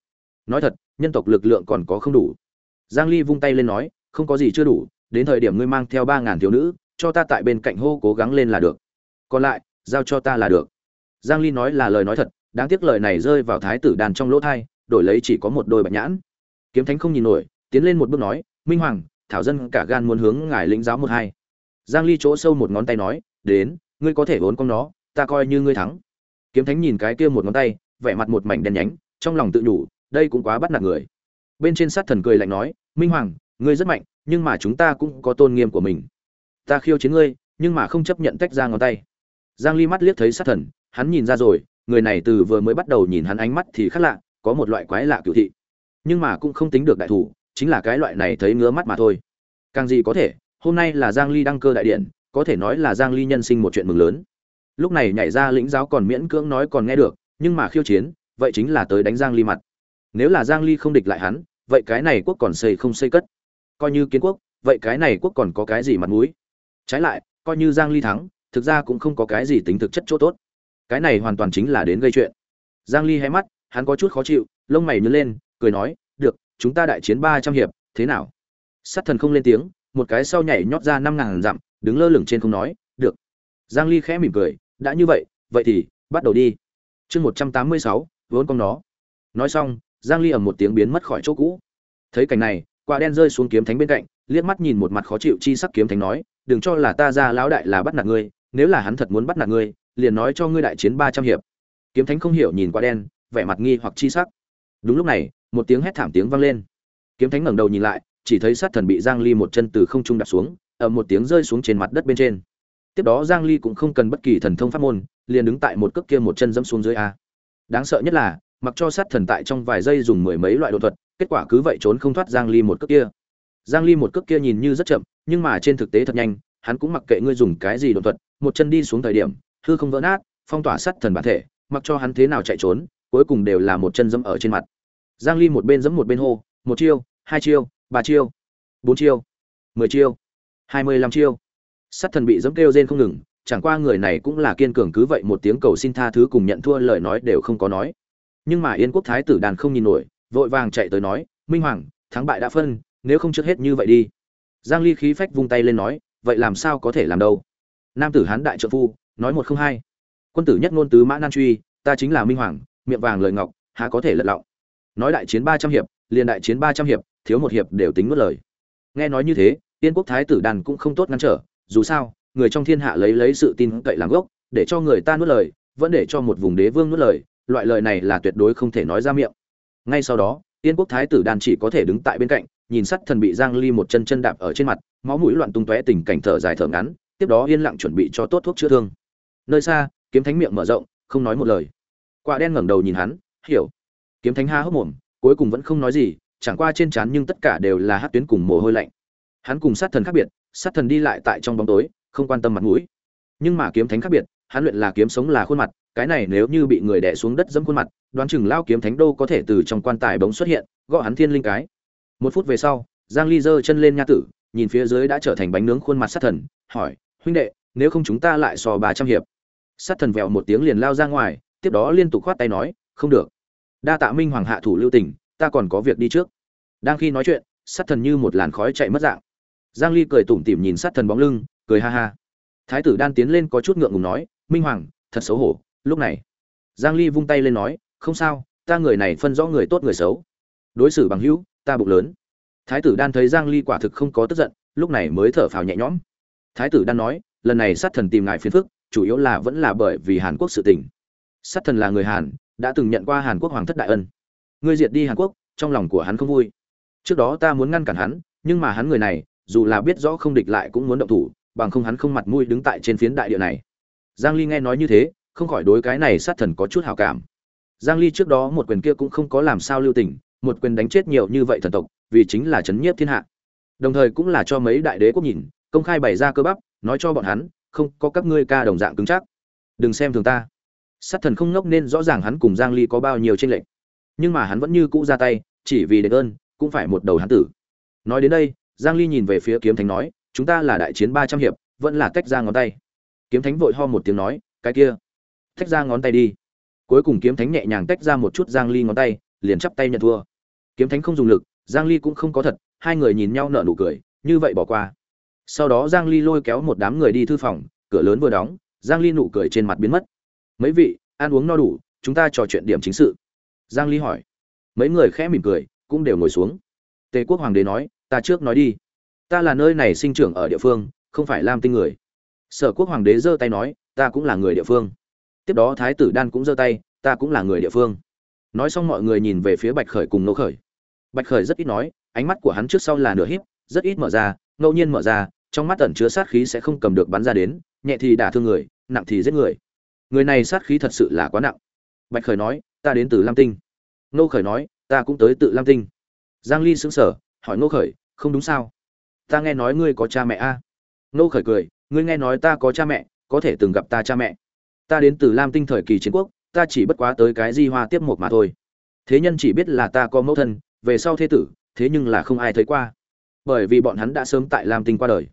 nói thật, nhân tộc lực lượng còn có không đủ. Giang ly vung tay lên nói, không có gì chưa đủ, đến thời điểm ngươi mang theo ba ngàn thiếu nữ, cho ta tại bên cạnh hô cố gắng lên là được. Còn lại, giao cho ta là được. Giang ly nói là lời nói thật, đáng tiếc lời này rơi vào thái tử đàn trong lỗ thai, đổi lấy chỉ có một đôi bạch nhãn. Kiếm thánh không nhìn nổi, tiến lên một bước nói, minh hoàng thảo dân cả gan muốn hướng ngài lĩnh giáo một hai. Giang ly chỗ sâu một ngón tay nói, đến, ngươi có thể vốn con nó, ta coi như ngươi thắng. Kiếm thánh nhìn cái kia một ngón tay, vẻ mặt một mảnh đen nhánh, trong lòng tự nhủ, đây cũng quá bắt nạt người. Bên trên sát thần cười lạnh nói, minh hoàng, ngươi rất mạnh, nhưng mà chúng ta cũng có tôn nghiêm của mình. Ta khiêu chiến ngươi, nhưng mà không chấp nhận tách ra ngón tay. Giang ly mắt liếc thấy sát thần, hắn nhìn ra rồi, người này từ vừa mới bắt đầu nhìn hắn ánh mắt thì khác lạ, có một loại quái lạ cựu thị. Nhưng mà cũng không tính được đại thủ chính là cái loại này thấy ngứa mắt mà thôi. Càng gì có thể, hôm nay là giang ly đăng cơ đại điện, có thể nói là giang ly nhân sinh một chuyện mừng lớn. Lúc này nhảy ra lĩnh giáo còn miễn cưỡng nói còn nghe được, nhưng mà khiêu chiến, vậy chính là tới đánh giang ly mặt. Nếu là giang ly không địch lại hắn, vậy cái này quốc còn xây không xây cất. Coi như kiến quốc, vậy cái này quốc còn có cái gì mặt mũi? Trái lại, coi như giang ly thắng, thực ra cũng không có cái gì tính thực chất chỗ tốt. Cái này hoàn toàn chính là đến gây chuyện. Giang ly hé mắt, hắn có chút khó chịu, lông mày nhướng lên, cười nói chúng ta đại chiến 300 hiệp thế nào? Sát thần không lên tiếng một cái sau nhảy nhót ra năm ngàn dặm đứng lơ lửng trên không nói được. Giang ly khẽ mỉm cười đã như vậy vậy thì bắt đầu đi. Chương 186, vốn con nó. Nói xong giang ly ầm một tiếng biến mất khỏi chỗ cũ. Thấy cảnh này quả đen rơi xuống kiếm thánh bên cạnh liếc mắt nhìn một mặt khó chịu chi sắc kiếm thánh nói đừng cho là ta ra lão đại là bắt nạt ngươi nếu là hắn thật muốn bắt nạt ngươi liền nói cho ngươi đại chiến 300 hiệp. Kiếm thánh không hiểu nhìn quả đen vẻ mặt nghi hoặc chi sắc. Đúng lúc này một tiếng hét thảm tiếng vang lên. Kiếm thánh ngẩng đầu nhìn lại, chỉ thấy sát thần bị giang ly một chân từ không trung đặt xuống ầm một tiếng rơi xuống trên mặt đất bên trên. Tiếp đó giang ly cũng không cần bất kỳ thần thông pháp môn, liền đứng tại một cước kia một chân dẫm xuống dưới a. Đáng sợ nhất là, mặc cho sát thần tại trong vài giây dùng mười mấy loại đột thuật, kết quả cứ vậy trốn không thoát giang ly một cước kia. Giang ly một cước kia nhìn như rất chậm, nhưng mà trên thực tế thật nhanh, hắn cũng mặc kệ ngươi dùng cái gì đột thuật, một chân đi xuống thời điểm, hư không vỡ nát, phong tỏa sát thần bản thể, mặc cho hắn thế nào chạy trốn, cuối cùng đều là một chân dẫm ở trên mặt giang ly một bên giẫm một bên hô, một chiêu, hai chiêu, ba chiêu, bốn chiêu, mười chiêu, hai mươi lăm chiêu. Sát thần bị giẫm kêu rên không ngừng, chẳng qua người này cũng là kiên cường cứ vậy một tiếng cầu xin tha thứ cùng nhận thua lời nói đều không có nói. Nhưng mà yên quốc thái tử đàn không nhìn nổi, vội vàng chạy tới nói, minh hoàng, thắng bại đã phân, nếu không trước hết như vậy đi. Giang ly khí phách vung tay lên nói, vậy làm sao có thể làm đâu? Nam tử hán đại trợ phu, nói một không hai, quân tử nhất ngôn tứ mã nan truy, ta chính là minh hoàng, miệng vàng lời ngọc, há có thể lật lọng? Nói đại chiến 300 hiệp, liền đại chiến 300 hiệp, thiếu một hiệp đều tính mất lời. Nghe nói như thế tiên quốc thái tử đàn cũng không tốt ngăn trở, dù sao, người trong thiên hạ lấy lấy sự tin cậy làm gốc, để cho người ta nuốt lời, vẫn để cho một vùng đế vương nuốt lời, loại lời này là tuyệt đối không thể nói ra miệng. Ngay sau đó tiên quốc thái tử đàn chỉ có thể đứng tại bên cạnh, nhìn sắt thần bị giang ly một chân chân đạp ở trên mặt, máu mũi loạn tung tóe tình cảnh thở dài thở ngắn, tiếp đó yên lặng chuẩn bị cho tốt thuốc chữa thương. Nơi xa, kiếm thánh miệng mở rộng, không nói một lời. Quả đen ngẩng đầu nhìn hắn, hiểu kiếm thánh ha hốc mồm, cuối cùng vẫn không nói gì, chẳng qua trên trán nhưng tất cả đều là hát tuyến cùng mồ hôi lạnh. Hắn cùng sát thần khác biệt, sát thần đi lại tại trong bóng tối, không quan tâm mặt mũi. Nhưng mà kiếm thánh khác biệt, hắn luyện là kiếm sống là khuôn mặt, cái này nếu như bị người đè xuống đất dẫm khuôn mặt, đoán chừng lao kiếm thánh đô có thể từ trong quan tài bóng xuất hiện, gõ hắn thiên linh cái. Một phút về sau, giang ly giơ chân lên nha tử, nhìn phía dưới đã trở thành bánh nướng khuôn mặt sát thần, hỏi, huynh đệ, nếu không chúng ta lại sò bà trăm hiệp? Sát thần vẹo một tiếng liền lao ra ngoài, tiếp đó liên tục khoát tay nói, không được đa tạ minh hoàng hạ thủ lưu tình, ta còn có việc đi trước. Đang khi nói chuyện, sát thần như một làn khói chạy mất dạng. Giang ly cười tủm tỉm nhìn sát thần bóng lưng, cười ha ha. Thái tử đan tiến lên có chút ngượng ngùng nói, minh hoàng, thật xấu hổ, lúc này. Giang ly vung tay lên nói, không sao, ta người này phân rõ người tốt người xấu. Đối xử bằng hữu, ta bụng lớn. Thái tử đan thấy giang ly quả thực không có tức giận, lúc này mới thở phào nhẹ nhõm. Thái tử đan nói, lần này sát thần tìm ngài phiền phức, chủ yếu là vẫn là bởi vì hàn quốc sự tình. Sát thần là người hàn đã từng nhận qua hàn quốc hoàng thất đại ân. Ngươi diệt đi hàn quốc, trong lòng của hắn không vui. Trước đó ta muốn ngăn cản hắn, nhưng mà hắn người này, dù là biết rõ không địch lại cũng muốn động thủ, bằng không hắn không mặt mũi đứng tại trên phiến đại địa này. Giang ly nghe nói như thế, không khỏi đối cái này sát thần có chút hảo cảm. Giang ly trước đó một quyền kia cũng không có làm sao lưu tình, một quyền đánh chết nhiều như vậy thần tộc, vì chính là chấn nhiếp thiên hạ. Đồng thời cũng là cho mấy đại đế quốc nhìn, công khai bày ra cơ bắp, nói cho bọn hắn, không có các ngươi ca đồng dạng cứng chắc. Đừng xem thường ta sát thần không ngốc nên rõ ràng hắn cùng giang ly có bao nhiêu tranh lệch. Nhưng mà hắn vẫn như cũ ra tay, chỉ vì đền ơn, cũng phải một đầu hắn tử. Nói đến đây, giang ly nhìn về phía kiếm thánh nói, chúng ta là đại chiến 300 hiệp, vẫn là tách ra ngón tay. Kiếm thánh vội ho một tiếng nói, cái kia, tách ra ngón tay đi. Cuối cùng kiếm thánh nhẹ nhàng tách ra một chút giang ly ngón tay, liền chắp tay nhận thua. Kiếm thánh không dùng lực, giang ly cũng không có thật, hai người nhìn nhau nở nụ cười, như vậy bỏ qua. Sau đó giang ly lôi kéo một đám người đi thư phòng, cửa lớn vừa đóng, giang ly nụ cười trên mặt biến mất mấy vị, ăn uống no đủ, chúng ta trò chuyện điểm chính sự. Giang ly hỏi. Mấy người khẽ mỉm cười, cũng đều ngồi xuống. Tề quốc hoàng đế nói, ta trước nói đi. Ta là nơi này sinh trưởng ở địa phương, không phải lam tinh người. Sở quốc hoàng đế giơ tay nói, ta cũng là người địa phương. Tiếp đó thái tử đan cũng giơ tay, ta cũng là người địa phương. Nói xong mọi người nhìn về phía bạch khởi cùng nô khởi. Bạch khởi rất ít nói, ánh mắt của hắn trước sau là nửa híp, rất ít mở ra, ngẫu nhiên mở ra, trong mắt ẩn chứa sát khí sẽ không cầm được bắn ra đến, nhẹ thì đả thương người, nặng thì giết người người này sát khí thật sự là quá nặng. Bạch khởi nói, ta đến từ lam tinh. Nô khởi nói, ta cũng tới tự lam tinh. Giang ly sững sờ, hỏi nô khởi, không đúng sao? Ta nghe nói ngươi có cha mẹ a. À? nô khởi cười, ngươi nghe nói ta có cha mẹ, có thể từng gặp ta cha mẹ. Ta đến từ lam tinh thời kỳ chiến quốc, ta chỉ bất quá tới cái di hoa tiếp một mà thôi. Thế nhân chỉ biết là ta có mẫu thân, về sau thế tử, thế nhưng là không ai thấy qua. Bởi vì bọn hắn đã sớm tại lam tinh qua đời.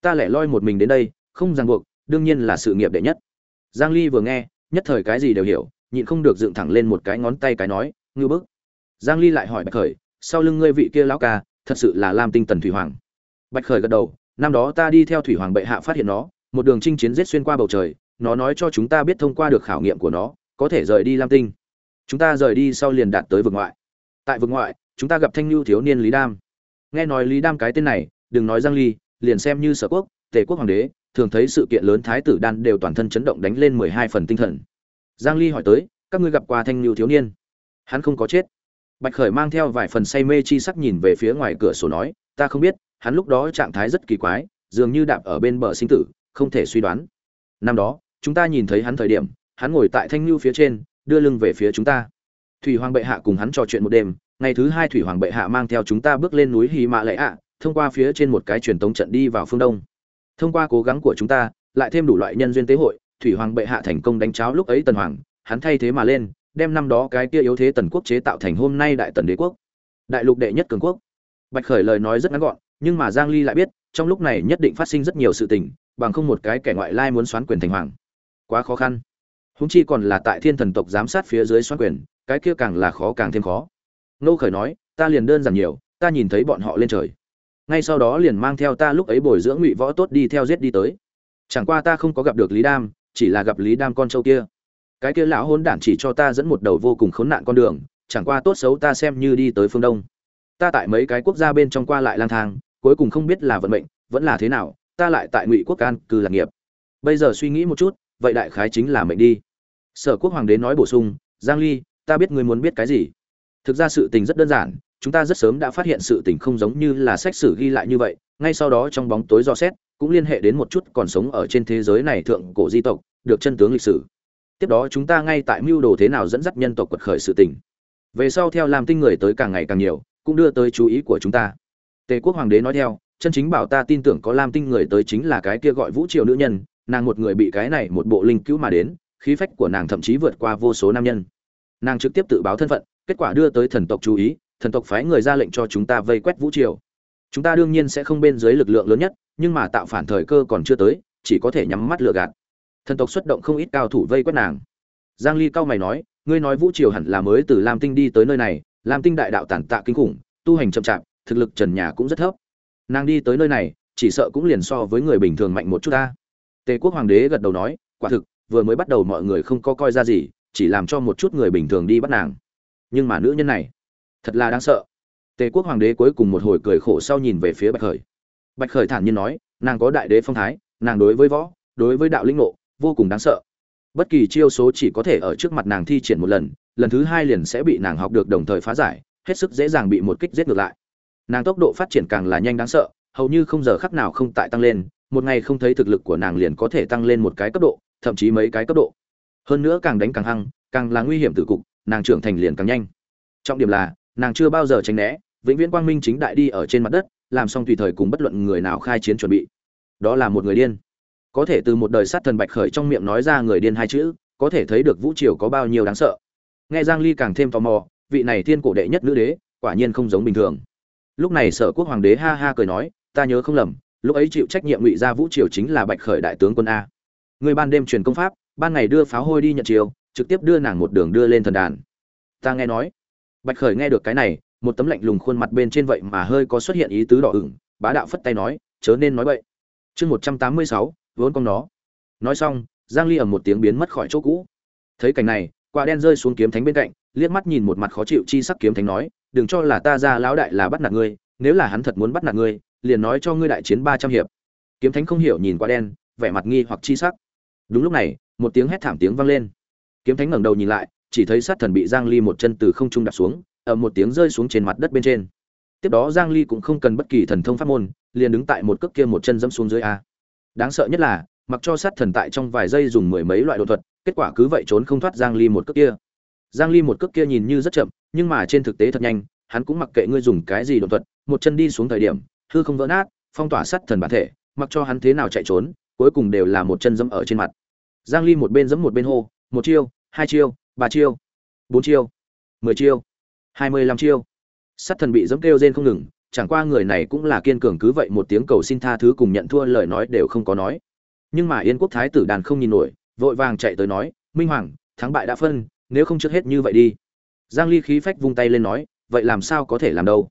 Ta lẻ loi một mình đến đây, không ràng buộc, đương nhiên là sự nghiệp đệ nhất giang ly vừa nghe, nhất thời cái gì đều hiểu, nhịn không được dựng thẳng lên một cái ngón tay cái nói, ngư bức. Giang ly lại hỏi bạch khởi, sau lưng ngươi vị kia lão ca, thật sự là lam tinh tần thủy hoàng? Bạch khởi gật đầu, năm đó ta đi theo thủy hoàng bệ hạ phát hiện nó, một đường chinh chiến giết xuyên qua bầu trời, nó nói cho chúng ta biết thông qua được khảo nghiệm của nó, có thể rời đi lam tinh. Chúng ta rời đi sau liền đạt tới vực ngoại. Tại vực ngoại, chúng ta gặp thanh Nưu thiếu niên lý đam. Nghe nói lý đam cái tên này, đừng nói giang ly, liền xem như sở quốc, tề quốc hoàng đế thường thấy sự kiện lớn thái tử đan đều toàn thân chấn động đánh lên 12 phần tinh thần. Giang ly hỏi tới, các ngươi gặp qua thanh lưu thiếu niên? Hắn không có chết. Bạch khởi mang theo vài phần say mê chi sắc nhìn về phía ngoài cửa sổ nói, ta không biết, hắn lúc đó trạng thái rất kỳ quái, dường như đạp ở bên bờ sinh tử, không thể suy đoán. Năm đó, chúng ta nhìn thấy hắn thời điểm, hắn ngồi tại thanh lưu phía trên, đưa lưng về phía chúng ta. Thủy hoàng bệ hạ cùng hắn trò chuyện một đêm, ngày thứ hai thủy hoàng bệ hạ mang theo chúng ta bước lên núi hy mã lệ ạ, thông qua phía trên một cái truyền tống trận đi vào phương đông thông qua cố gắng của chúng ta, lại thêm đủ loại nhân duyên tế hội, thủy hoàng bệ hạ thành công đánh cháo lúc ấy tần hoàng, hắn thay thế mà lên, đem năm đó cái kia yếu thế tần quốc chế tạo thành hôm nay đại tần đế quốc. Đại lục đệ nhất cường quốc. Bạch khởi lời nói rất ngắn gọn, nhưng mà giang ly lại biết, trong lúc này nhất định phát sinh rất nhiều sự tình, bằng không một cái kẻ ngoại lai muốn xoán quyền thành hoàng. Quá khó khăn. Húng chi còn là tại thiên thần tộc giám sát phía dưới xoán quyền, cái kia càng là khó càng thêm khó. Nô khởi nói, ta liền đơn giản nhiều, ta nhìn thấy bọn họ lên trời ngay sau đó liền mang theo ta lúc ấy bồi dưỡng ngụy võ tốt đi theo giết đi tới. Chẳng qua ta không có gặp được lý đam, chỉ là gặp lý đam con trâu kia. Cái kia lão hôn đản chỉ cho ta dẫn một đầu vô cùng khốn nạn con đường, chẳng qua tốt xấu ta xem như đi tới phương đông. Ta tại mấy cái quốc gia bên trong qua lại lang thang, cuối cùng không biết là vận mệnh, vẫn là thế nào, ta lại tại ngụy quốc can cư lạc nghiệp. Bây giờ suy nghĩ một chút, vậy đại khái chính là mệnh đi. Sở quốc hoàng đế nói bổ sung, giang ly, ta biết ngươi muốn biết cái gì. Thực ra sự tình rất đơn giản chúng ta rất sớm đã phát hiện sự tình không giống như là sách sử ghi lại như vậy, ngay sau đó trong bóng tối do xét, cũng liên hệ đến một chút còn sống ở trên thế giới này thượng cổ di tộc, được chân tướng lịch sử. Tiếp đó chúng ta ngay tại mưu đồ thế nào dẫn dắt nhân tộc quật khởi sự tình. Về sau theo làm tinh người tới càng ngày càng nhiều, cũng đưa tới chú ý của chúng ta. Tề quốc hoàng đế nói theo, chân chính bảo ta tin tưởng có lam tinh người tới chính là cái kia gọi vũ triều nữ nhân, nàng một người bị cái này một bộ linh cứu mà đến, khí phách của nàng thậm chí vượt qua vô số nam nhân. Nàng trực tiếp tự báo thân phận, kết quả đưa tới thần tộc chú ý thần tộc phái người ra lệnh cho chúng ta vây quét vũ triều. Chúng ta đương nhiên sẽ không bên dưới lực lượng lớn nhất, nhưng mà tạo phản thời cơ còn chưa tới, chỉ có thể nhắm mắt lựa gạt. Thần tộc xuất động không ít cao thủ vây quét nàng. Giang ly cao mày nói, ngươi nói vũ triều hẳn là mới từ lam tinh đi tới nơi này, lam tinh đại đạo tản tạ kinh khủng, tu hành chậm chạp, thực lực trần nhà cũng rất thấp. Nàng đi tới nơi này, chỉ sợ cũng liền so với người bình thường mạnh một chút ta. Tề quốc hoàng đế gật đầu nói, quả thực, vừa mới bắt đầu mọi người không có coi ra gì, chỉ làm cho một chút người bình thường đi bắt nàng. Nhưng mà nữ nhân này thật là đáng sợ. Tề quốc hoàng đế cuối cùng một hồi cười khổ sau nhìn về phía bạch khởi. Bạch khởi thản nhiên nói, nàng có đại đế phong thái, nàng đối với võ, đối với đạo linh ngộ, vô cùng đáng sợ. Bất kỳ chiêu số chỉ có thể ở trước mặt nàng thi triển một lần lần thứ hai liền sẽ bị nàng học được đồng thời phá giải, hết sức dễ dàng bị một kích giết ngược lại. Nàng tốc độ phát triển càng là nhanh đáng sợ, hầu như không giờ khắc nào không tại tăng lên, một ngày không thấy thực lực của nàng liền có thể tăng lên một cái cấp độ, thậm chí mấy cái cấp độ. Hơn nữa càng đánh càng hăng, càng là nguy hiểm từ cục, nàng trưởng thành liền càng nhanh. Trọng điểm là nàng chưa bao giờ tránh né, vĩnh viễn quang minh chính đại đi ở trên mặt đất, làm xong tùy thời cùng bất luận người nào khai chiến chuẩn bị. Đó là một người điên. Có thể từ một đời sát thần bạch khởi trong miệng nói ra người điên hai chữ, có thể thấy được vũ triều có bao nhiêu đáng sợ. Nghe giang ly càng thêm tò mò, vị này thiên cổ đệ nhất nữ đế, quả nhiên không giống bình thường. Lúc này sở quốc hoàng đế ha ha cười nói, ta nhớ không lầm, lúc ấy chịu trách nhiệm ngụy ra vũ triều chính là bạch khởi đại tướng quân a. Người ban đêm truyền công pháp, ban ngày đưa pháo hôi đi nhận chiều, trực tiếp đưa nàng một đường đưa lên thần đàn. Ta nghe nói bạch khởi nghe được cái này, một tấm lạnh lùng khuôn mặt bên trên vậy mà hơi có xuất hiện ý tứ đỏ ửng, bá đạo phất tay nói, chớ nên nói vậy chương một trăm tám mươi sáu, vốn con nó. Nói xong, giang ly ầm một tiếng biến mất khỏi chỗ cũ. Thấy cảnh này, quả đen rơi xuống kiếm thánh bên cạnh, liếc mắt nhìn một mặt khó chịu chi sắc kiếm thánh nói, đừng cho là ta ra lão đại là bắt nạt ngươi, nếu là hắn thật muốn bắt nạt ngươi, liền nói cho ngươi đại chiến ba trăm hiệp. Kiếm thánh không hiểu nhìn quả đen, vẻ mặt nghi hoặc chi sắc. Đúng lúc này, một tiếng hét thảm tiếng vang lên. Kiếm thánh ngẩng đầu nhìn lại chỉ thấy sát thần bị giang ly một chân từ không trung đạp xuống, ở một tiếng rơi xuống trên mặt đất bên trên. Tiếp đó giang ly cũng không cần bất kỳ thần thông pháp môn, liền đứng tại một cước kia một chân dẫm xuống dưới a. Đáng sợ nhất là, mặc cho sát thần tại trong vài giây dùng mười mấy loại đột thuật, kết quả cứ vậy trốn không thoát giang ly một cước kia. Giang ly một cước kia nhìn như rất chậm, nhưng mà trên thực tế thật nhanh, hắn cũng mặc kệ ngươi dùng cái gì đột thuật, một chân đi xuống thời điểm, hư không vỡ nát, phong tỏa sát thần bản thể, mặc cho hắn thế nào chạy trốn, cuối cùng đều là một chân dẫm ở trên mặt. Giang ly một bên dẫm một bên hô, một chiêu, hai chiêu ba chiêu, bốn chiêu, mười chiêu, hai mươi lăm chiêu. Sát thần bị dẫm kêu rên không ngừng, chẳng qua người này cũng là kiên cường cứ vậy một tiếng cầu xin tha thứ cùng nhận thua lời nói đều không có nói. Nhưng mà yên quốc thái tử đàn không nhìn nổi, vội vàng chạy tới nói, minh hoàng, thắng bại đã phân, nếu không trước hết như vậy đi. Giang ly khí phách vung tay lên nói, vậy làm sao có thể làm đâu?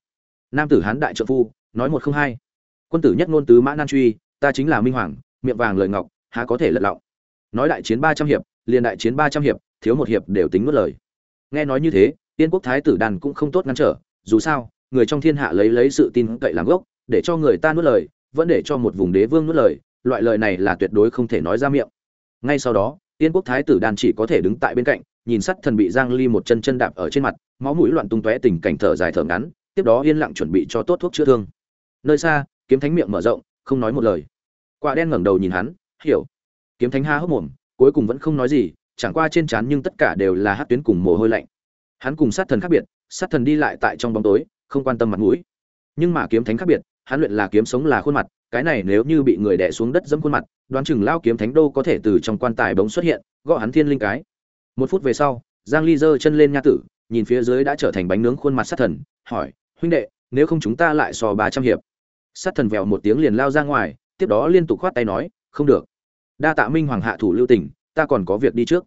Nam tử hán đại trợ phu, nói một không hai, quân tử nhất ngôn tứ mã nan truy, ta chính là minh hoàng, miệng vàng lời ngọc, há có thể lật lọng? Nói đại chiến 300 hiệp liền đại chiến 300 hiệp, thiếu một hiệp đều tính nuốt lời. Nghe nói như thế tiên quốc thái tử đàn cũng không tốt ngăn trở, dù sao, người trong thiên hạ lấy lấy sự tin cậy làm gốc, để cho người ta nuốt lời, vẫn để cho một vùng đế vương nuốt lời, loại lời này là tuyệt đối không thể nói ra miệng. Ngay sau đó tiên quốc thái tử đàn chỉ có thể đứng tại bên cạnh, nhìn sắt thần bị giang ly một chân chân đạp ở trên mặt, máu mũi loạn tung tóe tình cảnh thở dài thở ngắn, tiếp đó yên lặng chuẩn bị cho tốt thuốc chữa thương. Nơi xa, kiếm thánh miệng mở rộng, không nói một lời. Quả đen ngẩng đầu nhìn hắn, hiểu. Kiếm thánh ha hốc mồm cuối cùng vẫn không nói gì, chẳng qua trên trán nhưng tất cả đều là hát tuyến cùng mồ hôi lạnh. Hắn cùng sát thần khác biệt, sát thần đi lại tại trong bóng tối, không quan tâm mặt mũi. Nhưng mà kiếm thánh khác biệt, hắn luyện là kiếm sống là khuôn mặt, cái này nếu như bị người đè xuống đất dẫm khuôn mặt, đoán chừng lao kiếm thánh đô có thể từ trong quan tài bóng xuất hiện, gõ hắn thiên linh cái. Một phút về sau, giang ly giơ chân lên nha tử, nhìn phía dưới đã trở thành bánh nướng khuôn mặt sát thần, hỏi, huynh đệ, nếu không chúng ta lại sò bà trăm hiệp? Sát thần vèo một tiếng liền lao ra ngoài, tiếp đó liên tục khoát tay nói, không được đa tạ minh hoàng hạ thủ lưu tình, ta còn có việc đi trước.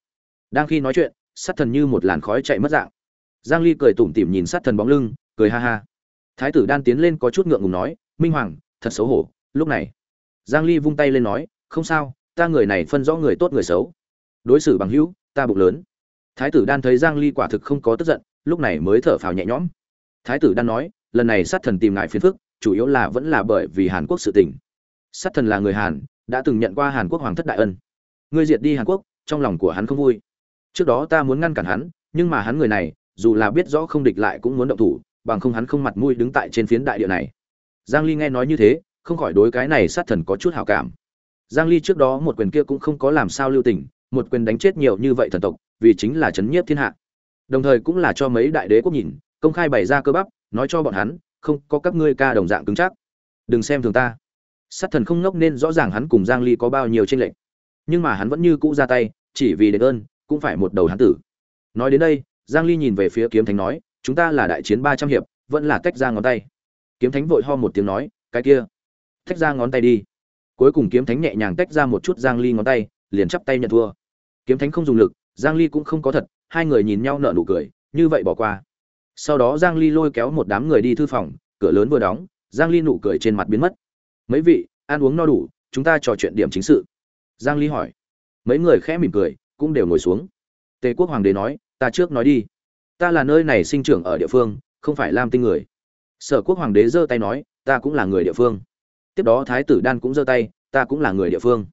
Đang khi nói chuyện, sát thần như một làn khói chạy mất dạng. Giang ly cười tủm tỉm nhìn sát thần bóng lưng, cười ha ha. Thái tử đan tiến lên có chút ngượng ngùng nói, minh hoàng, thật xấu hổ, lúc này. Giang ly vung tay lên nói, không sao, ta người này phân rõ người tốt người xấu. Đối xử bằng hữu, ta bụng lớn. Thái tử đan thấy giang ly quả thực không có tức giận, lúc này mới thở phào nhẹ nhõm. Thái tử đan nói, lần này sát thần tìm ngại phiền phức, chủ yếu là vẫn là bởi vì hàn quốc sự tình. Sát thần là người hàn đã từng nhận qua hàn quốc hoàng thất đại ân. Ngươi diệt đi hàn quốc, trong lòng của hắn không vui. Trước đó ta muốn ngăn cản hắn, nhưng mà hắn người này, dù là biết rõ không địch lại cũng muốn động thủ, bằng không hắn không mặt mũi đứng tại trên phiến đại địa này. Giang ly nghe nói như thế, không khỏi đối cái này sát thần có chút hảo cảm. Giang ly trước đó một quyền kia cũng không có làm sao lưu tình, một quyền đánh chết nhiều như vậy thần tộc, vì chính là chấn nhiếp thiên hạ. Đồng thời cũng là cho mấy đại đế quốc nhìn, công khai bày ra cơ bắp, nói cho bọn hắn, không có các ngươi ca đồng dạng cứng chắc. Đừng xem thường ta sát thần không ngốc nên rõ ràng hắn cùng giang ly có bao nhiêu tranh lệch. Nhưng mà hắn vẫn như cũ ra tay, chỉ vì đền ơn, cũng phải một đầu hắn tử. Nói đến đây, giang ly nhìn về phía kiếm thánh nói, chúng ta là đại chiến 300 hiệp, vẫn là tách ra ngón tay. Kiếm thánh vội ho một tiếng nói, cái kia, tách ra ngón tay đi. Cuối cùng kiếm thánh nhẹ nhàng tách ra một chút giang ly ngón tay, liền chắp tay nhận thua. Kiếm thánh không dùng lực, giang ly cũng không có thật, hai người nhìn nhau nở nụ cười, như vậy bỏ qua. Sau đó giang ly lôi kéo một đám người đi thư phòng, cửa lớn vừa đóng, giang ly nụ cười trên mặt biến mất mấy vị, ăn uống no đủ, chúng ta trò chuyện điểm chính sự. Giang ly hỏi. Mấy người khẽ mỉm cười, cũng đều ngồi xuống. Tề quốc hoàng đế nói, ta trước nói đi. Ta là nơi này sinh trưởng ở địa phương, không phải lam tinh người. Sở quốc hoàng đế giơ tay nói, ta cũng là người địa phương. Tiếp đó thái tử đan cũng giơ tay, ta cũng là người địa phương.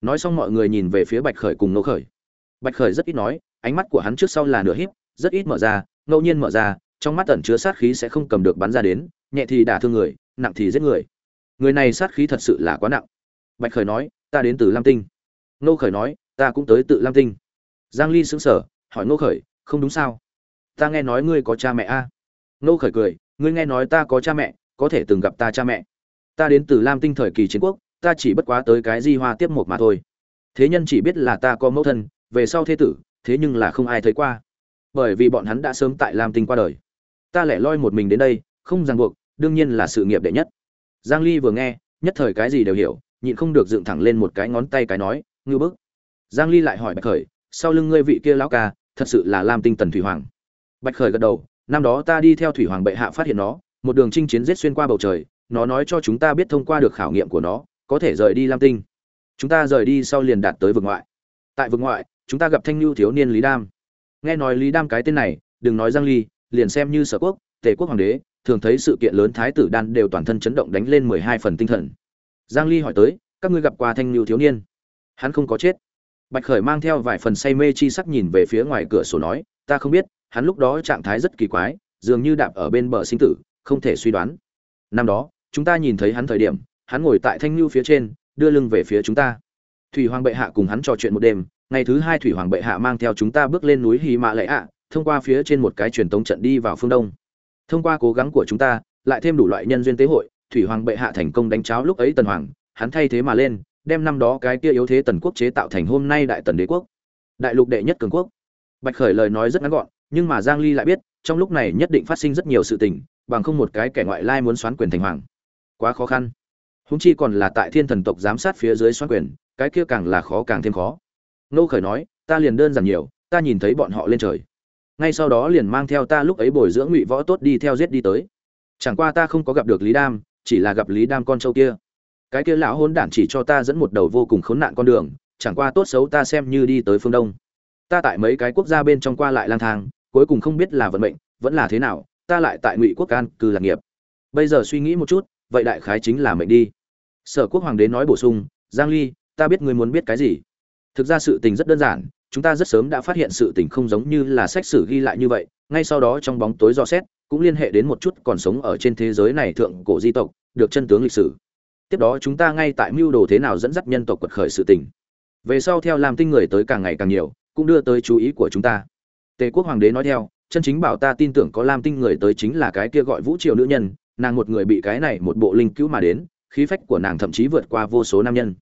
Nói xong mọi người nhìn về phía bạch khởi cùng nô khởi. Bạch khởi rất ít nói, ánh mắt của hắn trước sau là nửa híp, rất ít mở ra, ngẫu nhiên mở ra, trong mắt ẩn chứa sát khí sẽ không cầm được bắn ra đến, nhẹ thì đả thương người, nặng thì giết người người này sát khí thật sự là quá nặng. Bạch khởi nói, ta đến từ lam tinh. Nô khởi nói, ta cũng tới tự lam tinh. Giang ly sững sờ, hỏi nô khởi, không đúng sao? Ta nghe nói ngươi có cha mẹ a. À? nô khởi cười, ngươi nghe nói ta có cha mẹ, có thể từng gặp ta cha mẹ. Ta đến từ lam tinh thời kỳ chiến quốc, ta chỉ bất quá tới cái di hoa tiếp một mà thôi. Thế nhân chỉ biết là ta có mẫu thân, về sau thế tử, thế nhưng là không ai thấy qua. Bởi vì bọn hắn đã sớm tại lam tinh qua đời. Ta lẻ loi một mình đến đây, không ràng buộc, đương nhiên là sự nghiệp đệ nhất giang ly vừa nghe, nhất thời cái gì đều hiểu, nhịn không được dựng thẳng lên một cái ngón tay cái nói, ngư bức. Giang ly lại hỏi bạch khởi, sau lưng ngươi vị kia lão ca, thật sự là lam tinh tần thủy hoàng? Bạch khởi gật đầu, năm đó ta đi theo thủy hoàng bệ hạ phát hiện nó, một đường chinh chiến giết xuyên qua bầu trời, nó nói cho chúng ta biết thông qua được khảo nghiệm của nó, có thể rời đi lam tinh. Chúng ta rời đi sau liền đạt tới vực ngoại. Tại vực ngoại, chúng ta gặp thanh Nưu thiếu niên lý đam. Nghe nói lý đam cái tên này, đừng nói giang ly, liền xem như sở quốc tề quốc hoàng đế thường thấy sự kiện lớn thái tử đan đều toàn thân chấn động đánh lên 12 phần tinh thần. Giang ly hỏi tới, các ngươi gặp qua thanh lưu thiếu niên? Hắn không có chết. Bạch khởi mang theo vài phần say mê chi sắc nhìn về phía ngoài cửa sổ nói, ta không biết, hắn lúc đó trạng thái rất kỳ quái, dường như đạp ở bên bờ sinh tử, không thể suy đoán. Năm đó, chúng ta nhìn thấy hắn thời điểm, hắn ngồi tại thanh lưu phía trên, đưa lưng về phía chúng ta. Thủy hoàng bệ hạ cùng hắn trò chuyện một đêm, ngày thứ hai thủy hoàng bệ hạ mang theo chúng ta bước lên núi hy mạ lệ ạ, thông qua phía trên một cái truyền tống trận đi vào phương đông thông qua cố gắng của chúng ta, lại thêm đủ loại nhân duyên tế hội, thủy hoàng bệ hạ thành công đánh cháo lúc ấy tần hoàng, hắn thay thế mà lên, đem năm đó cái kia yếu thế tần quốc chế tạo thành hôm nay đại tần đế quốc. Đại lục đệ nhất cường quốc. Bạch khởi lời nói rất ngắn gọn, nhưng mà giang ly lại biết, trong lúc này nhất định phát sinh rất nhiều sự tình, bằng không một cái kẻ ngoại lai muốn xoán quyền thành hoàng. Quá khó khăn. Húng chi còn là tại thiên thần tộc giám sát phía dưới xoán quyền, cái kia càng là khó càng thêm khó. Nô khởi nói, ta liền đơn giản nhiều, ta nhìn thấy bọn họ lên trời ngay sau đó liền mang theo ta lúc ấy bồi dưỡng ngụy võ tốt đi theo giết đi tới. Chẳng qua ta không có gặp được lý đam, chỉ là gặp lý đam con trâu kia. Cái kia lão hôn đản chỉ cho ta dẫn một đầu vô cùng khốn nạn con đường, chẳng qua tốt xấu ta xem như đi tới phương đông. Ta tại mấy cái quốc gia bên trong qua lại lang thang, cuối cùng không biết là vận mệnh, vẫn là thế nào, ta lại tại ngụy quốc can cư lạc nghiệp. Bây giờ suy nghĩ một chút, vậy đại khái chính là mệnh đi. Sở quốc hoàng đế nói bổ sung, giang ly, ta biết ngươi muốn biết cái gì. Thực ra sự tình rất đơn giản chúng ta rất sớm đã phát hiện sự tình không giống như là sách sử ghi lại như vậy, ngay sau đó trong bóng tối do xét, cũng liên hệ đến một chút còn sống ở trên thế giới này thượng cổ di tộc, được chân tướng lịch sử. Tiếp đó chúng ta ngay tại mưu đồ thế nào dẫn dắt nhân tộc quật khởi sự tình. Về sau theo làm tinh người tới càng ngày càng nhiều, cũng đưa tới chú ý của chúng ta. Tề quốc hoàng đế nói theo, chân chính bảo ta tin tưởng có lam tinh người tới chính là cái kia gọi vũ triều nữ nhân, nàng một người bị cái này một bộ linh cứu mà đến, khí phách của nàng thậm chí vượt qua vô số nam nhân.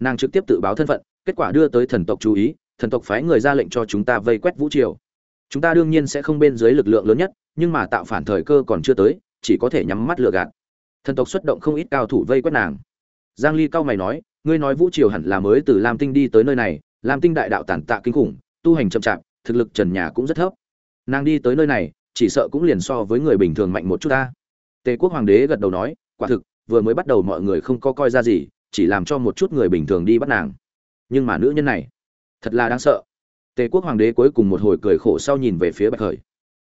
Nàng trực tiếp tự báo thân phận, kết quả đưa tới thần tộc chú ý thần tộc phái người ra lệnh cho chúng ta vây quét vũ triều. Chúng ta đương nhiên sẽ không bên dưới lực lượng lớn nhất, nhưng mà tạo phản thời cơ còn chưa tới, chỉ có thể nhắm mắt lừa gạt. Thần tộc xuất động không ít cao thủ vây quét nàng. Giang ly cao mày nói, ngươi nói vũ triều hẳn là mới từ lam tinh đi tới nơi này, lam tinh đại đạo tản tạ kinh khủng, tu hành chậm chạp, thực lực trần nhà cũng rất thấp. Nàng đi tới nơi này, chỉ sợ cũng liền so với người bình thường mạnh một chút ta. Tề quốc hoàng đế gật đầu nói, quả thực, vừa mới bắt đầu mọi người không có coi ra gì, chỉ làm cho một chút người bình thường đi bắt nàng. Nhưng mà nữ nhân này thật là đáng sợ. Tề quốc hoàng đế cuối cùng một hồi cười khổ sau nhìn về phía bạch khởi.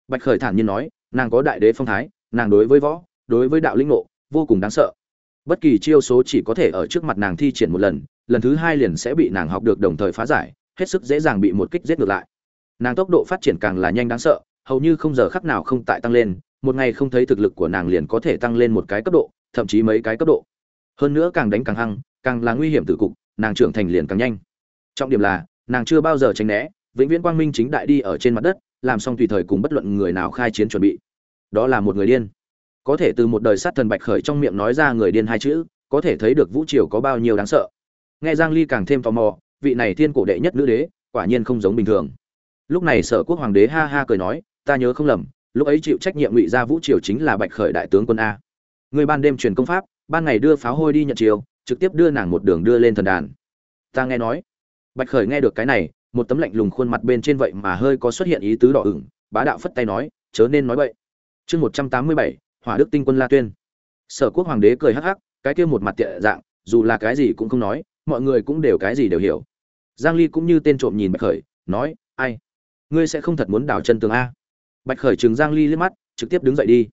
Bạch khởi thản nhiên nói, nàng có đại đế phong thái, nàng đối với võ, đối với đạo linh ngộ, vô cùng đáng sợ. Bất kỳ chiêu số chỉ có thể ở trước mặt nàng thi triển một lần lần thứ hai liền sẽ bị nàng học được đồng thời phá giải, hết sức dễ dàng bị một kích giết ngược lại. Nàng tốc độ phát triển càng là nhanh đáng sợ, hầu như không giờ khắc nào không tại tăng lên, một ngày không thấy thực lực của nàng liền có thể tăng lên một cái cấp độ, thậm chí mấy cái cấp độ. Hơn nữa càng đánh càng hăng, càng là nguy hiểm tử cục, nàng trưởng thành liền càng nhanh. Trọng điểm là nàng chưa bao giờ tránh né vĩnh viễn quang minh chính đại đi ở trên mặt đất làm xong tùy thời cùng bất luận người nào khai chiến chuẩn bị. Đó là một người điên. Có thể từ một đời sát thần bạch khởi trong miệng nói ra người điên hai chữ có thể thấy được vũ triều có bao nhiêu đáng sợ. Nghe giang ly càng thêm tò mò vị này thiên cổ đệ nhất nữ đế quả nhiên không giống bình thường. Lúc này sở quốc hoàng đế ha ha cười nói ta nhớ không lầm lúc ấy chịu trách nhiệm ngụy gia vũ triều chính là bạch khởi đại tướng quân a. Người ban đêm truyền công pháp ban ngày đưa pháo hôi đi nhận triều, trực tiếp đưa nàng một đường đưa lên thần đàn. Ta nghe nói bạch khởi nghe được cái này, một tấm lạnh lùng khuôn mặt bên trên vậy mà hơi có xuất hiện ý tứ đỏ ửng, bá đạo phất tay nói, chớ nên nói vậy chương một trăm tám mươi bảy, hỏa đức tinh quân la tuyên. Sở quốc hoàng đế cười hắc hắc, cái kia một mặt tiệ dạng, dù là cái gì cũng không nói, mọi người cũng đều cái gì đều hiểu. Giang ly cũng như tên trộm nhìn bạch khởi, nói, ai? Ngươi sẽ không thật muốn đảo chân tường a? Bạch khởi chừng giang ly liếc mắt, trực tiếp đứng dậy đi.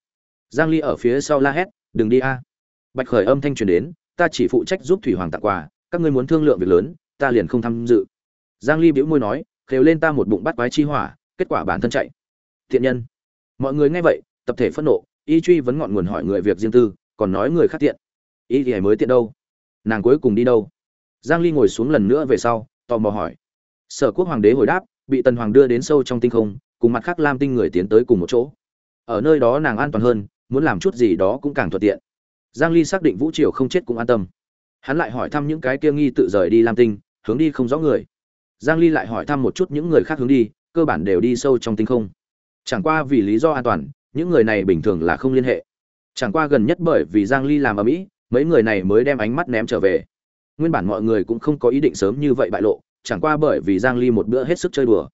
Giang ly ở phía sau la hét, đừng đi a. Bạch khởi âm thanh truyền đến, ta chỉ phụ trách giúp thủy hoàng tặng quà, các ngươi muốn thương lượng việc lớn ta liền không tham dự. Giang ly bĩu môi nói, khều lên ta một bụng bắt quái chi hỏa, kết quả bản thân chạy. Thiện nhân. Mọi người nghe vậy, tập thể phẫn nộ, y truy vấn ngọn nguồn hỏi người việc riêng tư, còn nói người khác tiện. Y thì mới tiện đâu? Nàng cuối cùng đi đâu? Giang ly ngồi xuống lần nữa về sau, tò mò hỏi. Sở quốc hoàng đế hồi đáp, bị tần hoàng đưa đến sâu trong tinh không, cùng mặt khác lam tinh người tiến tới cùng một chỗ. Ở nơi đó nàng an toàn hơn, muốn làm chút gì đó cũng càng thuận tiện. Giang ly xác định vũ triều không chết cũng an tâm. Hắn lại hỏi thăm những cái kia nghi tự rời đi lam tinh hướng đi không rõ người. Giang ly lại hỏi thăm một chút những người khác hướng đi, cơ bản đều đi sâu trong tinh không. Chẳng qua vì lý do an toàn, những người này bình thường là không liên hệ. Chẳng qua gần nhất bởi vì giang ly làm ở mỹ mấy người này mới đem ánh mắt ném trở về. Nguyên bản mọi người cũng không có ý định sớm như vậy bại lộ, chẳng qua bởi vì giang ly một bữa hết sức chơi đùa.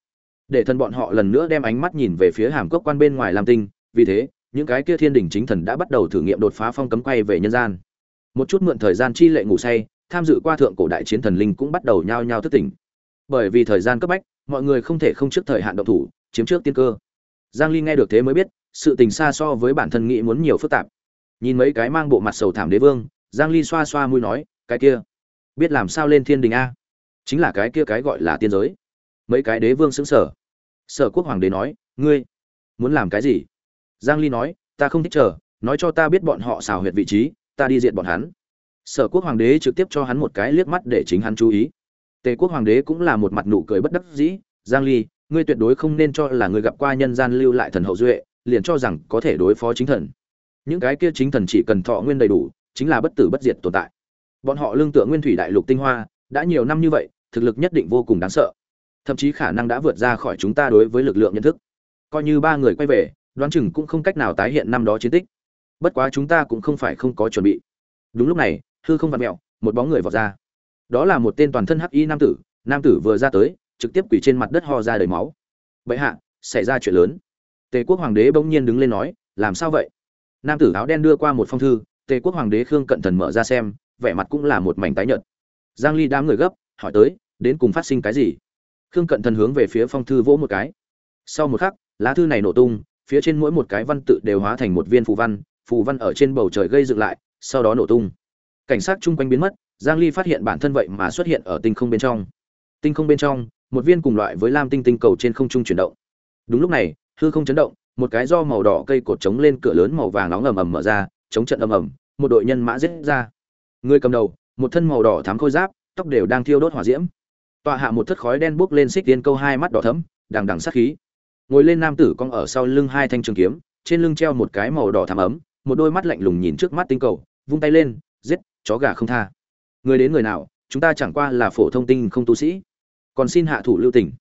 Để thân bọn họ lần nữa đem ánh mắt nhìn về phía hàm cốc quan bên ngoài làm tinh, vì thế, những cái kia thiên đỉnh chính thần đã bắt đầu thử nghiệm đột phá phong cấm quay về nhân gian. Một chút mượn thời gian chi lệ ngủ say tham dự qua thượng cổ đại chiến thần linh cũng bắt đầu nhao nhao thức tỉnh. Bởi vì thời gian cấp bách, mọi người không thể không trước thời hạn động thủ, chiếm trước tiên cơ. Giang ly nghe được thế mới biết, sự tình xa so với bản thân nghĩ muốn nhiều phức tạp. Nhìn mấy cái mang bộ mặt sầu thảm đế vương, giang ly xoa xoa mũi nói, cái kia, biết làm sao lên thiên đình a? Chính là cái kia cái gọi là tiên giới. Mấy cái đế vương sững sờ. Sở quốc hoàng đế nói, ngươi muốn làm cái gì? Giang ly nói, ta không thích chờ, nói cho ta biết bọn họ xào huyệt vị trí, ta đi diện bọn hắn sở quốc hoàng đế trực tiếp cho hắn một cái liếc mắt để chính hắn chú ý. Tề quốc hoàng đế cũng là một mặt nụ cười bất đắc dĩ, giang ly, ngươi tuyệt đối không nên cho là ngươi gặp qua nhân gian lưu lại thần hậu duệ, liền cho rằng có thể đối phó chính thần. Những cái kia chính thần chỉ cần thọ nguyên đầy đủ, chính là bất tử bất diệt tồn tại. Bọn họ lương tựa nguyên thủy đại lục tinh hoa, đã nhiều năm như vậy, thực lực nhất định vô cùng đáng sợ. Thậm chí khả năng đã vượt ra khỏi chúng ta đối với lực lượng nhận thức. Coi như ba người quay về, đoán chừng cũng không cách nào tái hiện năm đó chiến tích. Bất quá chúng ta cũng không phải không có chuẩn bị. Đúng lúc này hư không vặt mẹo, một bóng người vọt ra. Đó là một tên toàn thân hắc y nam tử nam tử vừa ra tới, trực tiếp quỳ trên mặt đất ho ra đầy máu. Vậy hạ, xảy ra chuyện lớn. Tề quốc hoàng đế bỗng nhiên đứng lên nói, làm sao vậy? Nam tử áo đen đưa qua một phong thư, tề quốc hoàng đế khương cận thần mở ra xem, vẻ mặt cũng là một mảnh tái nhợt. Giang ly đám người gấp, hỏi tới, đến cùng phát sinh cái gì? Khương cận thần hướng về phía phong thư vỗ một cái. Sau một khắc, lá thư này nổ tung, phía trên mỗi một cái văn tự đều hóa thành một viên phù văn phù văn ở trên bầu trời gây dựng lại, sau đó nổ tung cảnh sát chung quanh biến mất, giang ly phát hiện bản thân vậy mà xuất hiện ở tinh không bên trong. Tinh không bên trong, một viên cùng loại với lam tinh tinh cầu trên không trung chuyển động. Đúng lúc này, hư không chấn động, một cái do màu đỏ cây cột trống lên cửa lớn màu vàng nóng ầm ầm mở ra, chống trận ầm ầm, một đội nhân mã giết ra. Người cầm đầu, một thân màu đỏ thắm khôi giáp, tóc đều đang thiêu đốt hỏa diễm. Tọa hạ một thất khói đen bốc lên xích tiên câu hai mắt đỏ thấm đằng đằng sát khí. Ngồi lên nam tử cong ở sau lưng hai thanh trường kiếm, trên lưng treo một cái màu đỏ thắm ấm, một đôi mắt lạnh lùng nhìn trước mắt tinh cầu, vung tay lên, giết chó gà không tha. Người đến người nào, chúng ta chẳng qua là phổ thông tinh không tu sĩ. Còn xin hạ thủ lưu tình.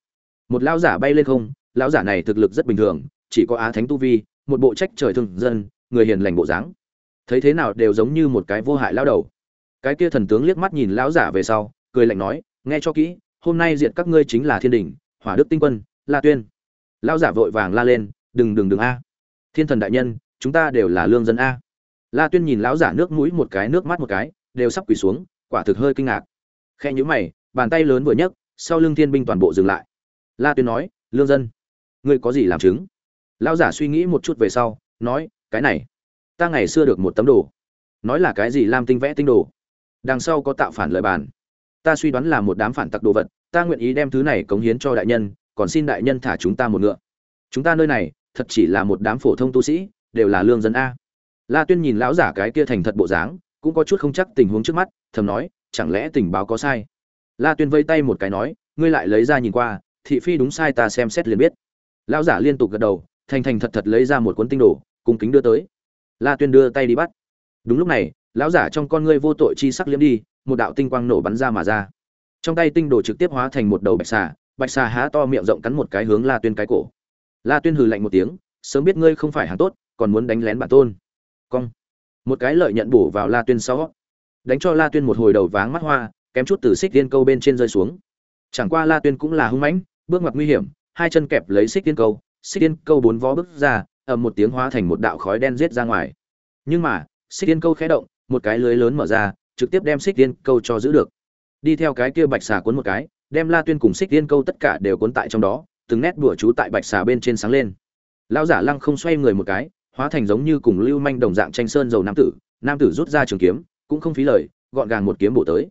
Một lão giả bay lên không, lão giả này thực lực rất bình thường, chỉ có á thánh tu vi, một bộ trách trời thương dân, người hiền lành bộ dáng. Thấy thế nào đều giống như một cái vô hại lão đầu. Cái kia thần tướng liếc mắt nhìn lão giả về sau, cười lạnh nói, nghe cho kỹ, hôm nay diệt các ngươi chính là thiên đình, hỏa đức tinh quân, la tuyên. Lão giả vội vàng la lên, đừng đừng đừng a. Thiên thần đại nhân, chúng ta đều là lương dân a la tuyên nhìn lão giả nước mũi một cái, nước mắt một cái, đều sắp quỳ xuống, quả thực hơi kinh ngạc. Khe nhữ mày, bàn tay lớn vừa nhấc, sau lưng thiên binh toàn bộ dừng lại. La tuyên nói, lương dân, ngươi có gì làm chứng? Lão giả suy nghĩ một chút về sau, nói, cái này, ta ngày xưa được một tấm đồ. Nói là cái gì làm tinh vẽ tinh đồ? Đằng sau có tạo phản lợi bàn. Ta suy đoán là một đám phản tặc đồ vật, ta nguyện ý đem thứ này cống hiến cho đại nhân, còn xin đại nhân thả chúng ta một ngựa. Chúng ta nơi này, thật chỉ là một đám phổ thông tu sĩ, đều là lương dân a la tuyên nhìn lão giả cái kia thành thật bộ dáng, cũng có chút không chắc tình huống trước mắt, thầm nói, chẳng lẽ tình báo có sai? La tuyên vây tay một cái nói, ngươi lại lấy ra nhìn qua, thị phi đúng sai ta xem xét liền biết. Lão giả liên tục gật đầu, thành thành thật thật lấy ra một cuốn tinh đồ, cung kính đưa tới. La tuyên đưa tay đi bắt. Đúng lúc này, lão giả trong con ngươi vô tội chi sắc liếm đi, một đạo tinh quang nổ bắn ra mà ra. Trong tay tinh đồ trực tiếp hóa thành một đầu bạch xà bạch xà há to miệng rộng cắn một cái hướng la tuyên cái cổ. La tuyên hừ lạnh một tiếng, sớm biết ngươi không phải hàng tốt, còn muốn đánh lén bản tôn cong. Một cái lợi nhận bổ vào la tuyên sau. Đánh cho la tuyên một hồi đầu váng mắt hoa, kém chút từ xích tiên câu bên trên rơi xuống. Chẳng qua la tuyên cũng là hung mãnh, bước ngoặt nguy hiểm, hai chân kẹp lấy xích tiên câu, xích tiên câu bốn vó bước ra, ầm một tiếng hóa thành một đạo khói đen giết ra ngoài. Nhưng mà, xích tiên câu khẽ động, một cái lưới lớn mở ra, trực tiếp đem xích tiên câu cho giữ được. Đi theo cái kia bạch xà cuốn một cái, đem la tuyên cùng xích tiên câu tất cả đều cuốn tại trong đó, từng nét đùa chú tại bạch xà bên trên sáng lên. Lão giả lăng không xoay người một cái hóa thành giống như cùng lưu manh đồng dạng tranh sơn dầu nam tử nam tử rút ra trường kiếm, cũng không phí lời, gọn gàng một kiếm bổ tới.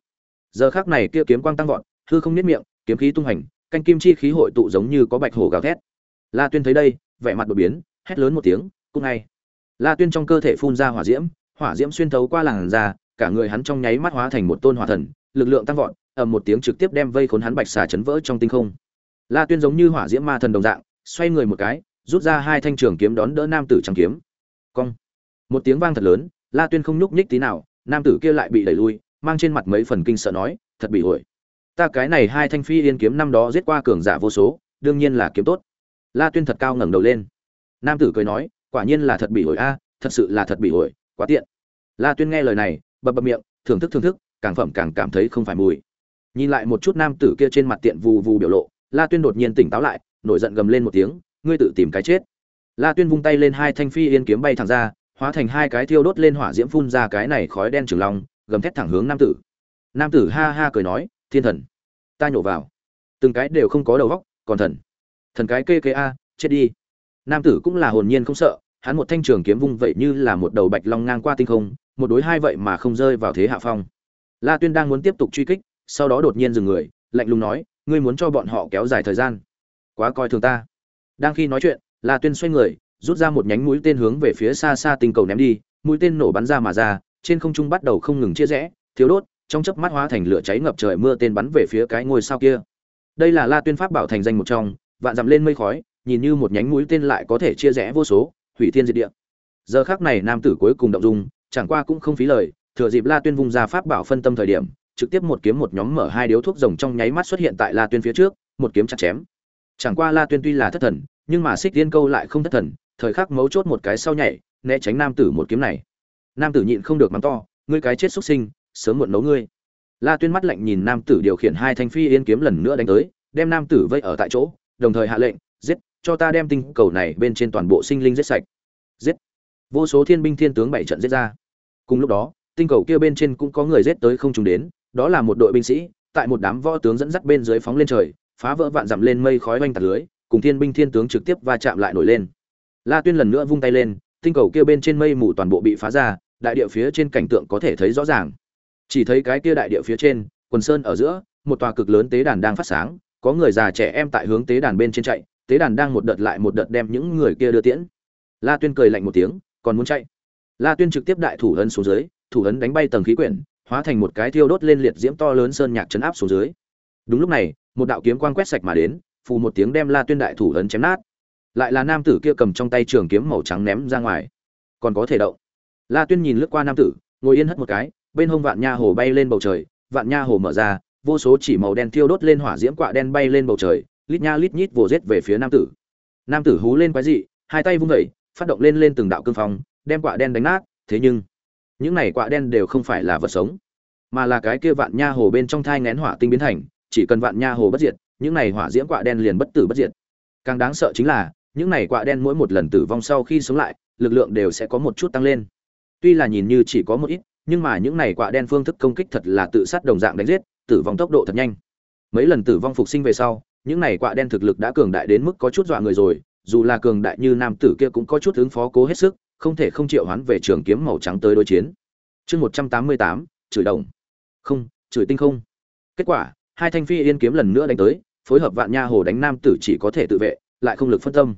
Giờ khác này kia kiếm quang tăng vọt, hư không nếp miệng, kiếm khí tung hành, canh kim chi khí hội tụ giống như có bạch hổ gào thét. La tuyên thấy đây, vẻ mặt đột biến, hét lớn một tiếng, cũng ngay. La tuyên trong cơ thể phun ra hỏa diễm hỏa diễm xuyên thấu qua làn da, cả người hắn trong nháy mắt hóa thành một tôn hỏa thần, lực lượng tăng vọt, ầm một tiếng trực tiếp đem vây khốn hắn bạch xà chấn vỡ trong tinh không. La tuyên giống như hỏa diễm ma thần đồng dạng, xoay người một cái rút ra hai thanh trường kiếm đón đỡ nam tử trắng kiếm. Cong. Một tiếng vang thật lớn, la tuyên không nhúc nhích tí nào, nam tử kia lại bị đẩy lui, mang trên mặt mấy phần kinh sợ nói, thật bị ổi ta cái này hai thanh phi yên kiếm năm đó giết qua cường giả vô số, đương nhiên là kiếm tốt. La tuyên thật cao ngẩng đầu lên. Nam tử cười nói, quả nhiên là thật bị ổi a, thật sự là thật bị ổi quá tiện. La tuyên nghe lời này, bập bập miệng, thưởng thức thưởng thức, càng phẩm càng cảm thấy không phải mùi. Nhìn lại một chút nam tử kia trên mặt tiện vù vù biểu lộ, la tuyên đột nhiên tỉnh táo lại, nổi giận gầm lên một tiếng ngươi tự tìm cái chết. La tuyên vung tay lên hai thanh phi yên kiếm bay thẳng ra, hóa thành hai cái thiêu đốt lên hỏa diễm phun ra cái này khói đen trường long, gầm thét thẳng hướng nam tử. Nam tử ha ha cười nói, thiên thần, ta nhổ vào. Từng cái đều không có đầu góc còn thần. Thần cái kê kê a, chết đi. Nam tử cũng là hồn nhiên không sợ, hắn một thanh trường kiếm vung vậy như là một đầu bạch long ngang qua tinh không, một đối hai vậy mà không rơi vào thế hạ phong. La tuyên đang muốn tiếp tục truy kích, sau đó đột nhiên dừng người, lạnh lùng nói, ngươi muốn cho bọn họ kéo dài thời gian. Quá coi thường ta đang khi nói chuyện, la tuyên xoay người, rút ra một nhánh mũi tên hướng về phía xa xa tinh cầu ném đi, mũi tên nổ bắn ra mà ra, trên không trung bắt đầu không ngừng chia rẽ thiếu đốt, trong chớp mắt hóa thành lửa cháy ngập trời mưa tên bắn về phía cái ngôi sao kia. Đây là la tuyên pháp bảo thành danh một trong, vạn dặm lên mây khói, nhìn như một nhánh mũi tên lại có thể chia rẽ vô số, hủy thiên diệt địa. Giờ khắc này nam tử cuối cùng động dung, chẳng qua cũng không phí lời, thừa dịp la tuyên vung ra pháp bảo phân tâm thời điểm, trực tiếp một kiếm một nhóm mở hai điếu thuốc rồng trong nháy mắt xuất hiện tại la tuyên phía trước, một kiếm chặt chém chẳng qua la tuyên tuy là thất thần, nhưng mà xích tiên câu lại không thất thần, thời khắc mấu chốt một cái sau nhảy, né tránh nam tử một kiếm này. Nam tử nhịn không được mắng to, ngươi cái chết xuất sinh, sớm muộn nấu ngươi. La tuyên mắt lạnh nhìn nam tử điều khiển hai thanh phi yên kiếm lần nữa đánh tới, đem nam tử vây ở tại chỗ, đồng thời hạ lệnh, giết, cho ta đem tinh cầu này bên trên toàn bộ sinh linh giết sạch. Giết. Vô số thiên binh thiên tướng bảy trận giết ra. Cùng lúc đó, tinh cầu kia bên trên cũng có người giết tới không trùng đến, đó là một đội binh sĩ, tại một đám võ tướng dẫn dắt bên dưới phóng lên trời phá vỡ vạn dặm lên mây khói oanh tạt lưới, cùng thiên binh thiên tướng trực tiếp va chạm lại nổi lên. La tuyên lần nữa vung tay lên, tinh cầu kia bên trên mây mù toàn bộ bị phá ra, đại địa phía trên cảnh tượng có thể thấy rõ ràng. Chỉ thấy cái kia đại địa phía trên, quần sơn ở giữa, một tòa cực lớn tế đàn đang phát sáng, có người già trẻ em tại hướng tế đàn bên trên chạy, tế đàn đang một đợt lại một đợt đem những người kia đưa tiễn. La tuyên cười lạnh một tiếng, còn muốn chạy. La tuyên trực tiếp đại thủ ấn xuống dưới, thủ ấn đánh bay tầng khí quyển, hóa thành một cái thiêu đốt lên liệt diễm to lớn sơn nhạc chấn áp xuống dưới. Đúng lúc này một đạo kiếm quang quét sạch mà đến, phù một tiếng đem la tuyên đại thủ ấn chém nát. Lại là nam tử kia cầm trong tay trường kiếm màu trắng ném ra ngoài. Còn có thể động. La tuyên nhìn lướt qua nam tử, ngồi yên hất một cái, bên hông vạn nha hồ bay lên bầu trời, vạn nha hồ mở ra, vô số chỉ màu đen thiêu đốt lên hỏa diễm quạ đen bay lên bầu trời, lít nha lít nhít vồ rết về phía nam tử. Nam tử hú lên quái dị, hai tay vung vẩy phát động lên lên từng đạo cương phong, đem quạ đen đánh nát, thế nhưng, những này quạ đen đều không phải là vật sống, mà là cái kia vạn nha hồ bên trong thai ngén hỏa tinh biến thành chỉ cần vạn nha hồ bất diệt, những này hỏa diễm quạ đen liền bất tử bất diệt. Càng đáng sợ chính là, những này quạ đen mỗi một lần tử vong sau khi sống lại, lực lượng đều sẽ có một chút tăng lên. Tuy là nhìn như chỉ có một ít, nhưng mà những này quạ đen phương thức công kích thật là tự sát đồng dạng đánh giết, tử vong tốc độ thật nhanh. Mấy lần tử vong phục sinh về sau, những này quạ đen thực lực đã cường đại đến mức có chút dọa người rồi, dù là cường đại như nam tử kia cũng có chút ứng phó cố hết sức, không thể không triệu hoán về trường kiếm màu trắng tới đối chiến. Chương một trăm tám mươi tám, chửi đồng. Không, chửi tinh không. Kết quả hai thanh phi yên kiếm lần nữa đánh tới, phối hợp vạn nha hồ đánh nam tử chỉ có thể tự vệ, lại không lực phân tâm.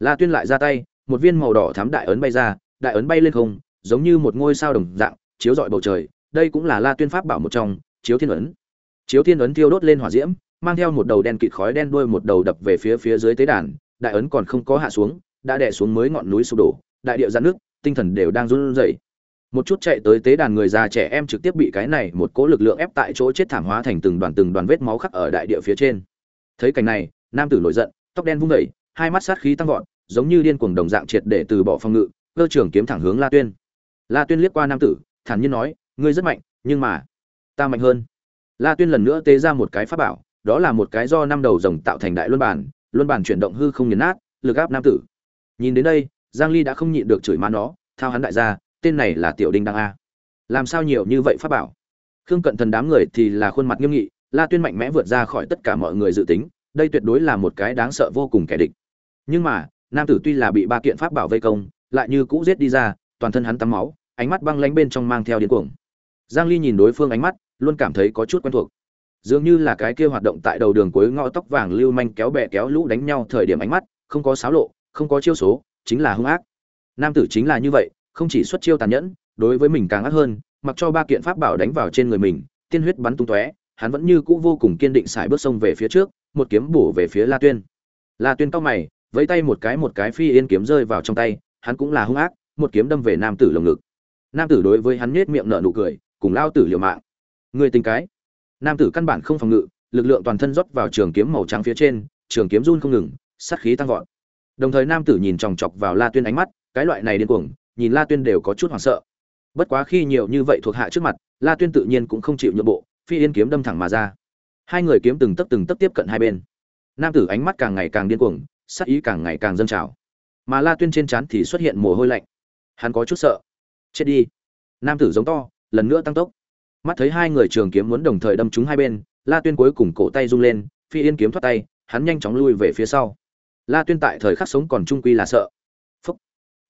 La tuyên lại ra tay, một viên màu đỏ thám đại ấn bay ra, đại ấn bay lên không, giống như một ngôi sao đồng dạng, chiếu rọi bầu trời, đây cũng là la tuyên pháp bảo một trong, chiếu thiên ấn. Chiếu thiên ấn thiêu đốt lên hỏa diễm, mang theo một đầu đen kịt khói đen đuôi một đầu đập về phía phía dưới tế đàn, đại ấn còn không có hạ xuống, đã đè xuống mới ngọn núi sụp đổ, đại địa giãn nước tinh thần đều đang run rẩy một chút chạy tới tế đàn người già trẻ em trực tiếp bị cái này một cỗ lực lượng ép tại chỗ chết thảm hóa thành từng đoàn từng đoàn vết máu khắc ở đại địa phía trên. Thấy cảnh này, nam tử nổi giận, tóc đen vung vẩy hai mắt sát khí tăng vọt, giống như điên cuồng đồng dạng triệt để từ bỏ phòng ngự, cơ trưởng kiếm thẳng hướng la tuyên. La tuyên liếc qua nam tử, thản nhiên nói, ngươi rất mạnh, nhưng mà ta mạnh hơn. La tuyên lần nữa tế ra một cái pháp bảo, đó là một cái do năm đầu rồng tạo thành đại luân bản luân bản chuyển động hư không nhấn nát, lực áp nam tử. Nhìn đến đây, giang ly đã không nhịn được chửi má nó, thao hắn đại gia tên này là tiểu đinh đăng a. Làm sao nhiều như vậy pháp bảo? Khương cận thần đám người thì là khuôn mặt nghiêm nghị, la tuyên mạnh mẽ vượt ra khỏi tất cả mọi người dự tính, đây tuyệt đối là một cái đáng sợ vô cùng kẻ địch. Nhưng mà, nam tử tuy là bị ba kiện pháp bảo vây công, lại như cũ giết đi ra, toàn thân hắn tắm máu, ánh mắt băng lánh bên trong mang theo điên cuồng. Giang ly nhìn đối phương ánh mắt, luôn cảm thấy có chút quen thuộc. Dường như là cái kia hoạt động tại đầu đường cuối ngõ tóc vàng lưu manh kéo bè kéo lũ đánh nhau thời điểm ánh mắt, không có xáo lộ, không có chiêu số, chính là hung ác. Nam tử chính là như vậy không chỉ xuất chiêu tàn nhẫn, đối với mình càng ác hơn, mặc cho ba kiện pháp bảo đánh vào trên người mình, tiên huyết bắn tung tóe, hắn vẫn như cũ vô cùng kiên định xài bước sông về phía trước, một kiếm bổ về phía la tuyên. La tuyên cao mày, vẫy tay một cái một cái phi yên kiếm rơi vào trong tay, hắn cũng là hung ác, một kiếm đâm về nam tử lồng ngực. Nam tử đối với hắn nhếch miệng nở nụ cười, cùng lao tử liều mạng. Người tình cái. Nam tử căn bản không phòng ngự, lực lượng toàn thân rót vào trường kiếm màu trắng phía trên, trường kiếm run không ngừng, sát khí tăng vọt. Đồng thời nam tử nhìn chòng chọc vào la tuyên ánh mắt, cái loại này điên cuồng nhìn la tuyên đều có chút hoảng sợ. Bất quá khi nhiều như vậy thuộc hạ trước mặt, la tuyên tự nhiên cũng không chịu nhượng bộ, phi yên kiếm đâm thẳng mà ra. Hai người kiếm từng tấc từng tấc tiếp cận hai bên. Nam tử ánh mắt càng ngày càng điên cuồng sát ý càng ngày càng dâng trào. Mà la tuyên trên trán thì xuất hiện mồ hôi lạnh. Hắn có chút sợ. Chết đi. Nam tử giống to, lần nữa tăng tốc. Mắt thấy hai người trường kiếm muốn đồng thời đâm trúng hai bên, la tuyên cuối cùng cổ tay rung lên, phi yên kiếm thoát tay, hắn nhanh chóng lui về phía sau. La tuyên tại thời khắc sống còn trung quy là sợ. Phúc.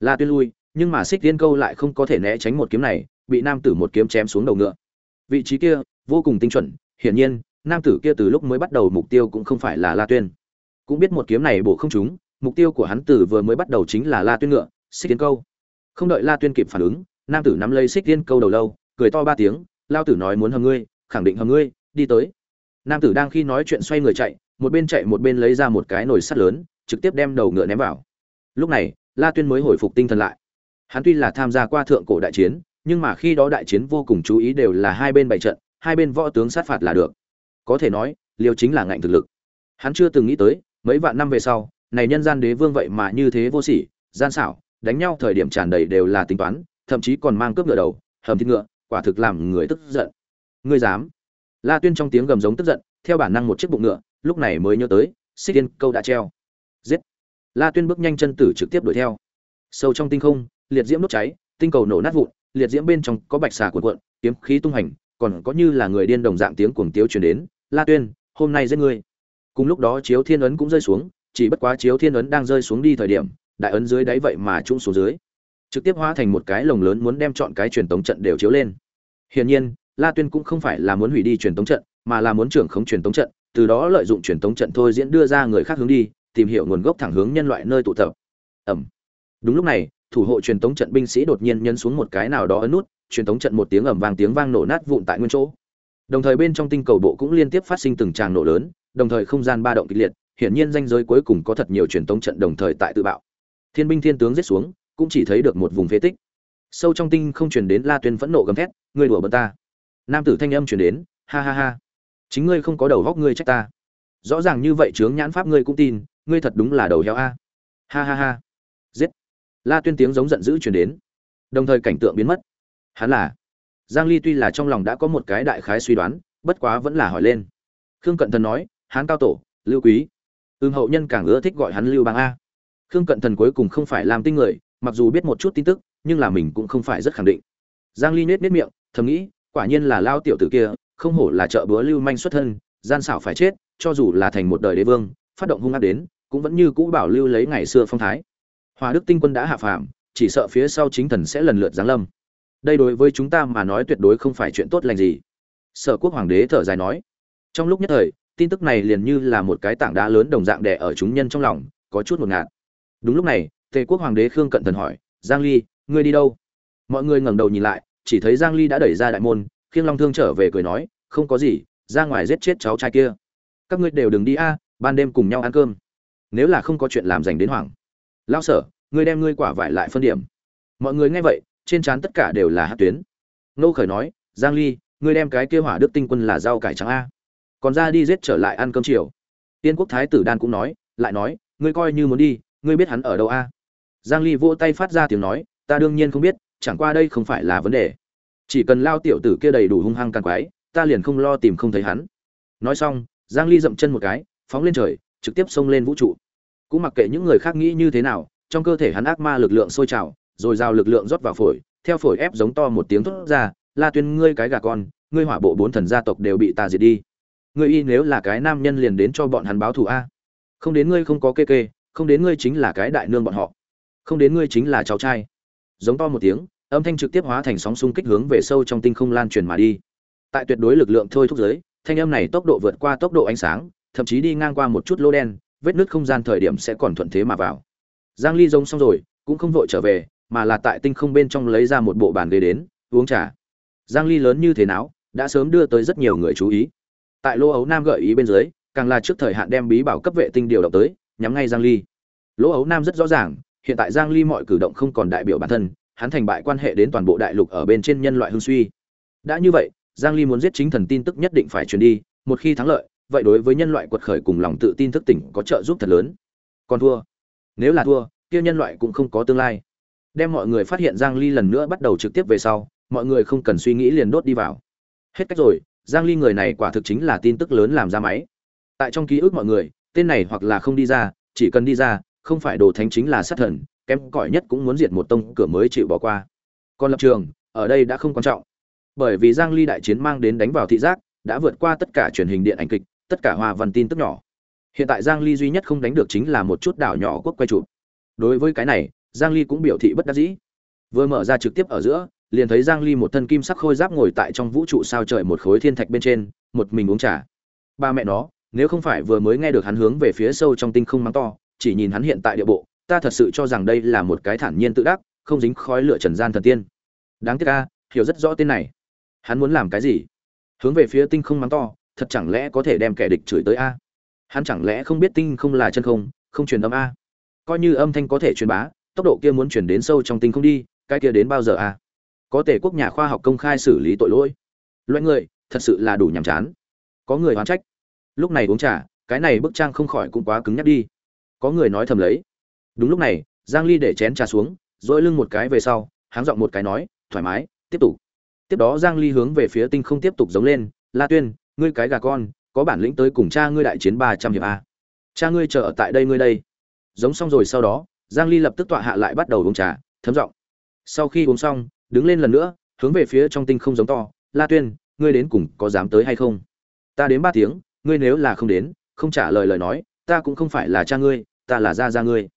La tuyên lui nhưng mà xích tiên câu lại không có thể né tránh một kiếm này, bị nam tử một kiếm chém xuống đầu ngựa. Vị trí kia, vô cùng tinh chuẩn, hiển nhiên, nam tử kia từ lúc mới bắt đầu mục tiêu cũng không phải là la tuyên. Cũng biết một kiếm này bổ không trúng, mục tiêu của hắn từ vừa mới bắt đầu chính là la tuyên ngựa xích tiên câu. Không đợi la tuyên kịp phản ứng, nam tử nắm lấy xích tiên câu đầu lâu, cười to ba tiếng, lao tử nói muốn hầm ngươi, khẳng định hầm ngươi, đi tới. Nam tử đang khi nói chuyện xoay người chạy, một bên chạy một bên lấy ra một cái nồi sắt lớn, trực tiếp đem đầu ngựa ném vào. Lúc này, la tuyên mới hồi phục tinh thần lại hắn tuy là tham gia qua thượng cổ đại chiến, nhưng mà khi đó đại chiến vô cùng chú ý đều là hai bên bày trận, hai bên võ tướng sát phạt là được. Có thể nói liều chính là ngạnh thực lực. Hắn chưa từng nghĩ tới, mấy vạn năm về sau, này nhân gian đế vương vậy mà như thế vô sỉ, gian xảo, đánh nhau thời điểm tràn đầy đều là tính toán, thậm chí còn mang cướp ngựa đầu, hầm thịt ngựa, quả thực làm người tức giận. Ngươi dám? La tuyên trong tiếng gầm giống tức giận, theo bản năng một chiếc bụng ngựa, lúc này mới nhớ tới, xích tiên câu đã treo. Giết! La tuyên bước nhanh chân tử trực tiếp đuổi theo. Sâu trong tinh không liệt diễm đốt cháy, tinh cầu nổ nát vụn, liệt diễm bên trong có bạch xà cuộn cuộn, kiếm khí tung hành, còn có như là người điên đồng dạng tiếng cuồng tiếu truyền đến, la tuyên, hôm nay giết ngươi. Cùng lúc đó chiếu thiên ấn cũng rơi xuống, chỉ bất quá chiếu thiên ấn đang rơi xuống đi thời điểm, đại ấn dưới đáy vậy mà trũng xuống dưới. Trực tiếp hóa thành một cái lồng lớn muốn đem chọn cái truyền tống trận đều chiếu lên. Hiển nhiên, la tuyên cũng không phải là muốn hủy đi truyền tống trận, mà là muốn trưởng khống truyền tống trận, từ đó lợi dụng truyền tống trận thôi diễn đưa ra người khác hướng đi, tìm hiểu nguồn gốc thẳng hướng nhân loại nơi tụ tập. Ẩm. Đúng lúc này thủ hộ truyền tống trận binh sĩ đột nhiên nhấn xuống một cái nào đó ấn nút, truyền tống trận một tiếng ầm vang tiếng vang nổ nát vụn tại nguyên chỗ. Đồng thời bên trong tinh cầu bộ cũng liên tiếp phát sinh từng tràng nổ lớn, đồng thời không gian ba động kịch liệt, hiển nhiên danh giới cuối cùng có thật nhiều truyền tống trận đồng thời tại tự bạo. Thiên binh thiên tướng giết xuống, cũng chỉ thấy được một vùng phế tích. Sâu trong tinh không truyền đến la tuyên phẫn nộ gầm thét, ngươi đùa bọn ta. Nam tử thanh âm truyền đến, ha ha ha, chính ngươi không có đầu góc ngươi trách ta. Rõ ràng như vậy, chướng nhãn pháp ngươi cũng tin, ngươi thật đúng là đầu heo a. Ha ha ha la tuyên tiếng giống giận dữ truyền đến. Đồng thời cảnh tượng biến mất. Hắn là giang ly tuy là trong lòng đã có một cái đại khái suy đoán, bất quá vẫn là hỏi lên. Khương cận thần nói, hán cao tổ, lưu quý. Ương hậu nhân càng ưa thích gọi hắn lưu bang a. Khương cận thần cuối cùng không phải làm tinh người, mặc dù biết một chút tin tức, nhưng là mình cũng không phải rất khẳng định. Giang ly nết nết miệng, thầm nghĩ, quả nhiên là lao tiểu tử kia, không hổ là trợ búa lưu manh xuất thân, gian xảo phải chết, cho dù là thành một đời đế vương, phát động hung ác đến, cũng vẫn như cũ bảo lưu lấy ngày xưa phong thái hòa đức tinh quân đã hạ phàm, chỉ sợ phía sau chính thần sẽ lần lượt giáng lâm. Đây đối với chúng ta mà nói tuyệt đối không phải chuyện tốt lành gì. Sở quốc hoàng đế thở dài nói. Trong lúc nhất thời, tin tức này liền như là một cái tảng đá lớn đồng dạng đè ở chúng nhân trong lòng, có chút ngột ngạt. Đúng lúc này, tề quốc hoàng đế khương cận thần hỏi, giang ly, ngươi đi đâu? Mọi người ngẩng đầu nhìn lại, chỉ thấy giang ly đã đẩy ra đại môn, khiêng long thương trở về cười nói, không có gì, ra ngoài giết chết cháu trai kia. Các ngươi đều đừng đi a, ban đêm cùng nhau ăn cơm. Nếu là không có chuyện làm dành đến hoàng lao sở, ngươi đem ngươi quả vải lại phân điểm. Mọi người nghe vậy, trên trán tất cả đều là hát tuyến. Nô khởi nói, giang ly, ngươi đem cái kia hỏa đức tinh quân là rau cải trắng a. Còn ra đi giết trở lại ăn cơm chiều. Tiên quốc thái tử đan cũng nói, lại nói, ngươi coi như muốn đi, ngươi biết hắn ở đâu a. Giang ly vỗ tay phát ra tiếng nói, ta đương nhiên không biết, chẳng qua đây không phải là vấn đề. Chỉ cần lao tiểu tử kia đầy đủ hung hăng càng quái, ta liền không lo tìm không thấy hắn. Nói xong, giang ly dậm chân một cái, phóng lên trời, trực tiếp xông lên vũ trụ cũng mặc kệ những người khác nghĩ như thế nào, trong cơ thể hắn ác ma lực lượng sôi trào, rồi giao lực lượng rót vào phổi, theo phổi ép giống to một tiếng thốt ra, la tuyên, ngươi cái gà con, ngươi hỏa bộ bốn thần gia tộc đều bị ta diệt đi. Ngươi y nếu là cái nam nhân liền đến cho bọn hắn báo thù a. Không đến ngươi không có kê kê, không đến ngươi chính là cái đại nương bọn họ. Không đến ngươi chính là cháu trai. Giống to một tiếng, âm thanh trực tiếp hóa thành sóng xung kích hướng về sâu trong tinh không lan truyền mà đi. Tại tuyệt đối lực lượng thôi thúc giới, thanh âm này tốc độ vượt qua tốc độ ánh sáng, thậm chí đi ngang qua một chút lô đen vết nứt không gian thời điểm sẽ còn thuận thế mà vào. Giang ly giống xong rồi, cũng không vội trở về, mà là tại tinh không bên trong lấy ra một bộ bàn ghế đến, uống trà. Giang ly lớn như thế nào, đã sớm đưa tới rất nhiều người chú ý. Tại lô ấu nam gợi ý bên dưới, càng là trước thời hạn đem bí bảo cấp vệ tinh điều động tới, nhắm ngay giang ly. Lỗ ấu nam rất rõ ràng, hiện tại giang ly mọi cử động không còn đại biểu bản thân, hắn thành bại quan hệ đến toàn bộ đại lục ở bên trên nhân loại hưng suy. Đã như vậy, giang ly muốn giết chính thần tin tức nhất định phải truyền đi, một khi thắng lợi vậy đối với nhân loại quật khởi cùng lòng tự tin thức tỉnh có trợ giúp thật lớn. Còn thua. Nếu là thua, kia nhân loại cũng không có tương lai. Đem mọi người phát hiện giang ly lần nữa bắt đầu trực tiếp về sau, mọi người không cần suy nghĩ liền đốt đi vào. Hết cách rồi, giang ly người này quả thực chính là tin tức lớn làm ra máy. Tại trong ký ức mọi người, tên này hoặc là không đi ra, chỉ cần đi ra, không phải đồ thánh chính là sát thần, kém cỏi nhất cũng muốn diệt một tông cửa mới chịu bỏ qua. Còn lập trường, ở đây đã không quan trọng. Bởi vì giang ly đại chiến mang đến đánh vào thị giác, đã vượt qua tất cả truyền hình điện ảnh kịch tất cả hòa văn tin tức nhỏ. Hiện tại giang ly duy nhất không đánh được chính là một chút đảo nhỏ quốc quay chụp. Đối với cái này, giang ly cũng biểu thị bất đắc dĩ. Vừa mở ra trực tiếp ở giữa, liền thấy giang ly một thân kim sắc khôi giáp ngồi tại trong vũ trụ sao trời một khối thiên thạch bên trên, một mình uống trà. Ba mẹ nó, nếu không phải vừa mới nghe được hắn hướng về phía sâu trong tinh không mắng to, chỉ nhìn hắn hiện tại địa bộ, ta thật sự cho rằng đây là một cái thản nhiên tự đắc, không dính khói lửa trần gian thần tiên. Đáng tiếc a, hiểu rất rõ tên này. Hắn muốn làm cái gì? Hướng về phía tinh không mắng to thật chẳng lẽ có thể đem kẻ địch chửi tới a? Hắn chẳng lẽ không biết tinh không là chân không không truyền âm a? Coi như âm thanh có thể truyền bá, tốc độ kia muốn chuyển đến sâu trong tinh không đi, cái kia đến bao giờ a? Có thể quốc nhà khoa học công khai xử lý tội lỗi. Loại người, thật sự là đủ nhàm chán. Có người oán trách. Lúc này uống trà, cái này bức trang không khỏi cũng quá cứng nhắc đi. Có người nói thầm lấy. Đúng lúc này, giang ly để chén trà xuống, dỗi lưng một cái về sau, háng giọng một cái nói, thoải mái, tiếp tục. Tiếp đó giang ly hướng về phía tinh không tiếp tục giống lên, la tuyên ngươi cái gà con, có bản lĩnh tới cùng cha ngươi đại chiến 300 hiệp a. Cha ngươi chờ ở tại đây ngươi đây. Giống xong rồi sau đó, giang ly lập tức tọa hạ lại bắt đầu uống trà, thấm giọng. Sau khi uống xong, đứng lên lần nữa, hướng về phía trong tinh không giống to, la tuyên, ngươi đến cùng có dám tới hay không? Ta đến ba tiếng, ngươi nếu là không đến, không trả lời lời nói, ta cũng không phải là cha ngươi, ta là gia gia ngươi.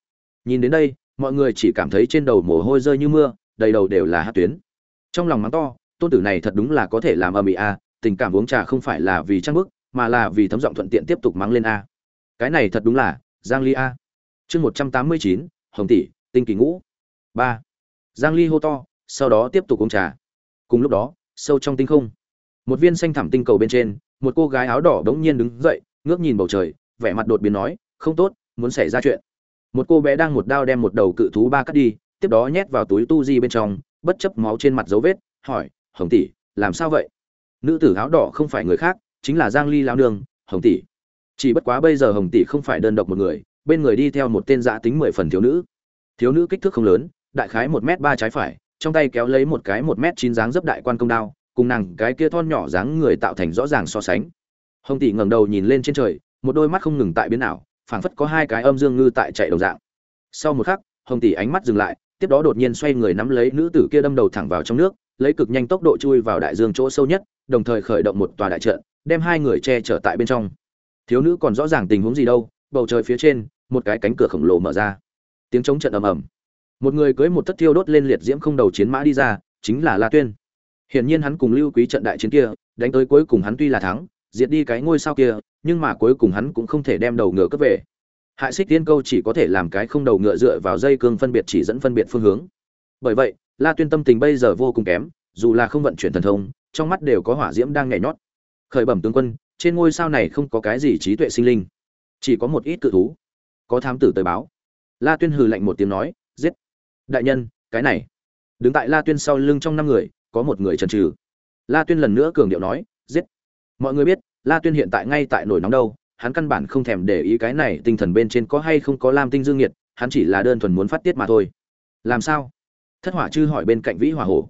Nhìn đến đây, mọi người chỉ cảm thấy trên đầu mồ hôi rơi như mưa, đầy đầu đều là hát tuyến. Trong lòng mắng to, tôn tử này thật đúng là có thể làm âm ỉ a tình cảm uống trà không phải là vì trang bức, mà là vì thấm giọng thuận tiện tiếp tục mắng lên a. Cái này thật đúng là, giang ly a. Chương một trăm tám mươi chín, hồng tỷ, tinh kỳ ngũ. Ba. Giang ly hô to, sau đó tiếp tục uống trà. Cùng lúc đó, sâu trong tinh không, một viên xanh thẳm tinh cầu bên trên, một cô gái áo đỏ đống nhiên đứng dậy, ngước nhìn bầu trời, vẻ mặt đột biến nói, không tốt, muốn xảy ra chuyện. Một cô bé đang một đao đem một đầu cự thú ba cắt đi, tiếp đó nhét vào túi tu di bên trong, bất chấp máu trên mặt dấu vết, hỏi, hồng tỷ, làm sao vậy? Nữ tử áo đỏ không phải người khác, chính là giang ly lao nương, hồng tỷ. Chỉ bất quá bây giờ hồng tỷ không phải đơn độc một người, bên người đi theo một tên giã tính mười phần thiếu nữ. Thiếu nữ kích thước không lớn, đại khái một m ba trái phải, trong tay kéo lấy một cái một m chín dáng dấp đại quan công đao, cùng nàng cái kia thon nhỏ dáng người tạo thành rõ ràng so sánh. Hồng tỷ ngẩng đầu nhìn lên trên trời, một đôi mắt không ngừng tại biến ảo, phảng phất có hai cái âm dương ngư tại chạy đầu dạng. Sau một khắc, hồng tỷ ánh mắt dừng lại, tiếp đó đột nhiên xoay người nắm lấy nữ tử kia đâm đầu thẳng vào trong nước, lấy cực nhanh tốc độ chui vào đại dương chỗ sâu nhất đồng thời khởi động một tòa đại trận, đem hai người che chở tại bên trong. Thiếu nữ còn rõ ràng tình huống gì đâu, bầu trời phía trên, một cái cánh cửa khổng lồ mở ra. Tiếng chống trận ầm ầm. Một người cưỡi một thất thiêu đốt lên liệt diễm không đầu chiến mã đi ra, chính là la tuyên. Hiển nhiên hắn cùng lưu quý trận đại chiến kia, đánh tới cuối cùng hắn tuy là thắng, diệt đi cái ngôi sao kia, nhưng mà cuối cùng hắn cũng không thể đem đầu ngựa cướp về. Hại xích tiên câu chỉ có thể làm cái không đầu ngựa dựa vào dây cương phân biệt chỉ dẫn phân biệt phương hướng. Bởi vậy, la tuyên tâm tình bây giờ vô cùng kém, dù là không vận chuyển thần thông trong mắt đều có hỏa diễm đang nhảy nhót. Khởi bẩm tướng quân, trên ngôi sao này không có cái gì trí tuệ sinh linh, chỉ có một ít cự thú. Có thám tử tới báo. La tuyên hừ lạnh một tiếng nói, giết. Đại nhân, cái này. Đứng tại la tuyên sau lưng trong năm người, có một người trần trừ la tuyên lần nữa cường điệu nói, giết. Mọi người biết, la tuyên hiện tại ngay tại nổi nóng đâu, hắn căn bản không thèm để ý cái này tinh thần bên trên có hay không có lam tinh dương nhiệt hắn chỉ là đơn thuần muốn phát tiết mà thôi. Làm sao? Thất hỏa chư hỏi bên cạnh vĩ hỏa hổ.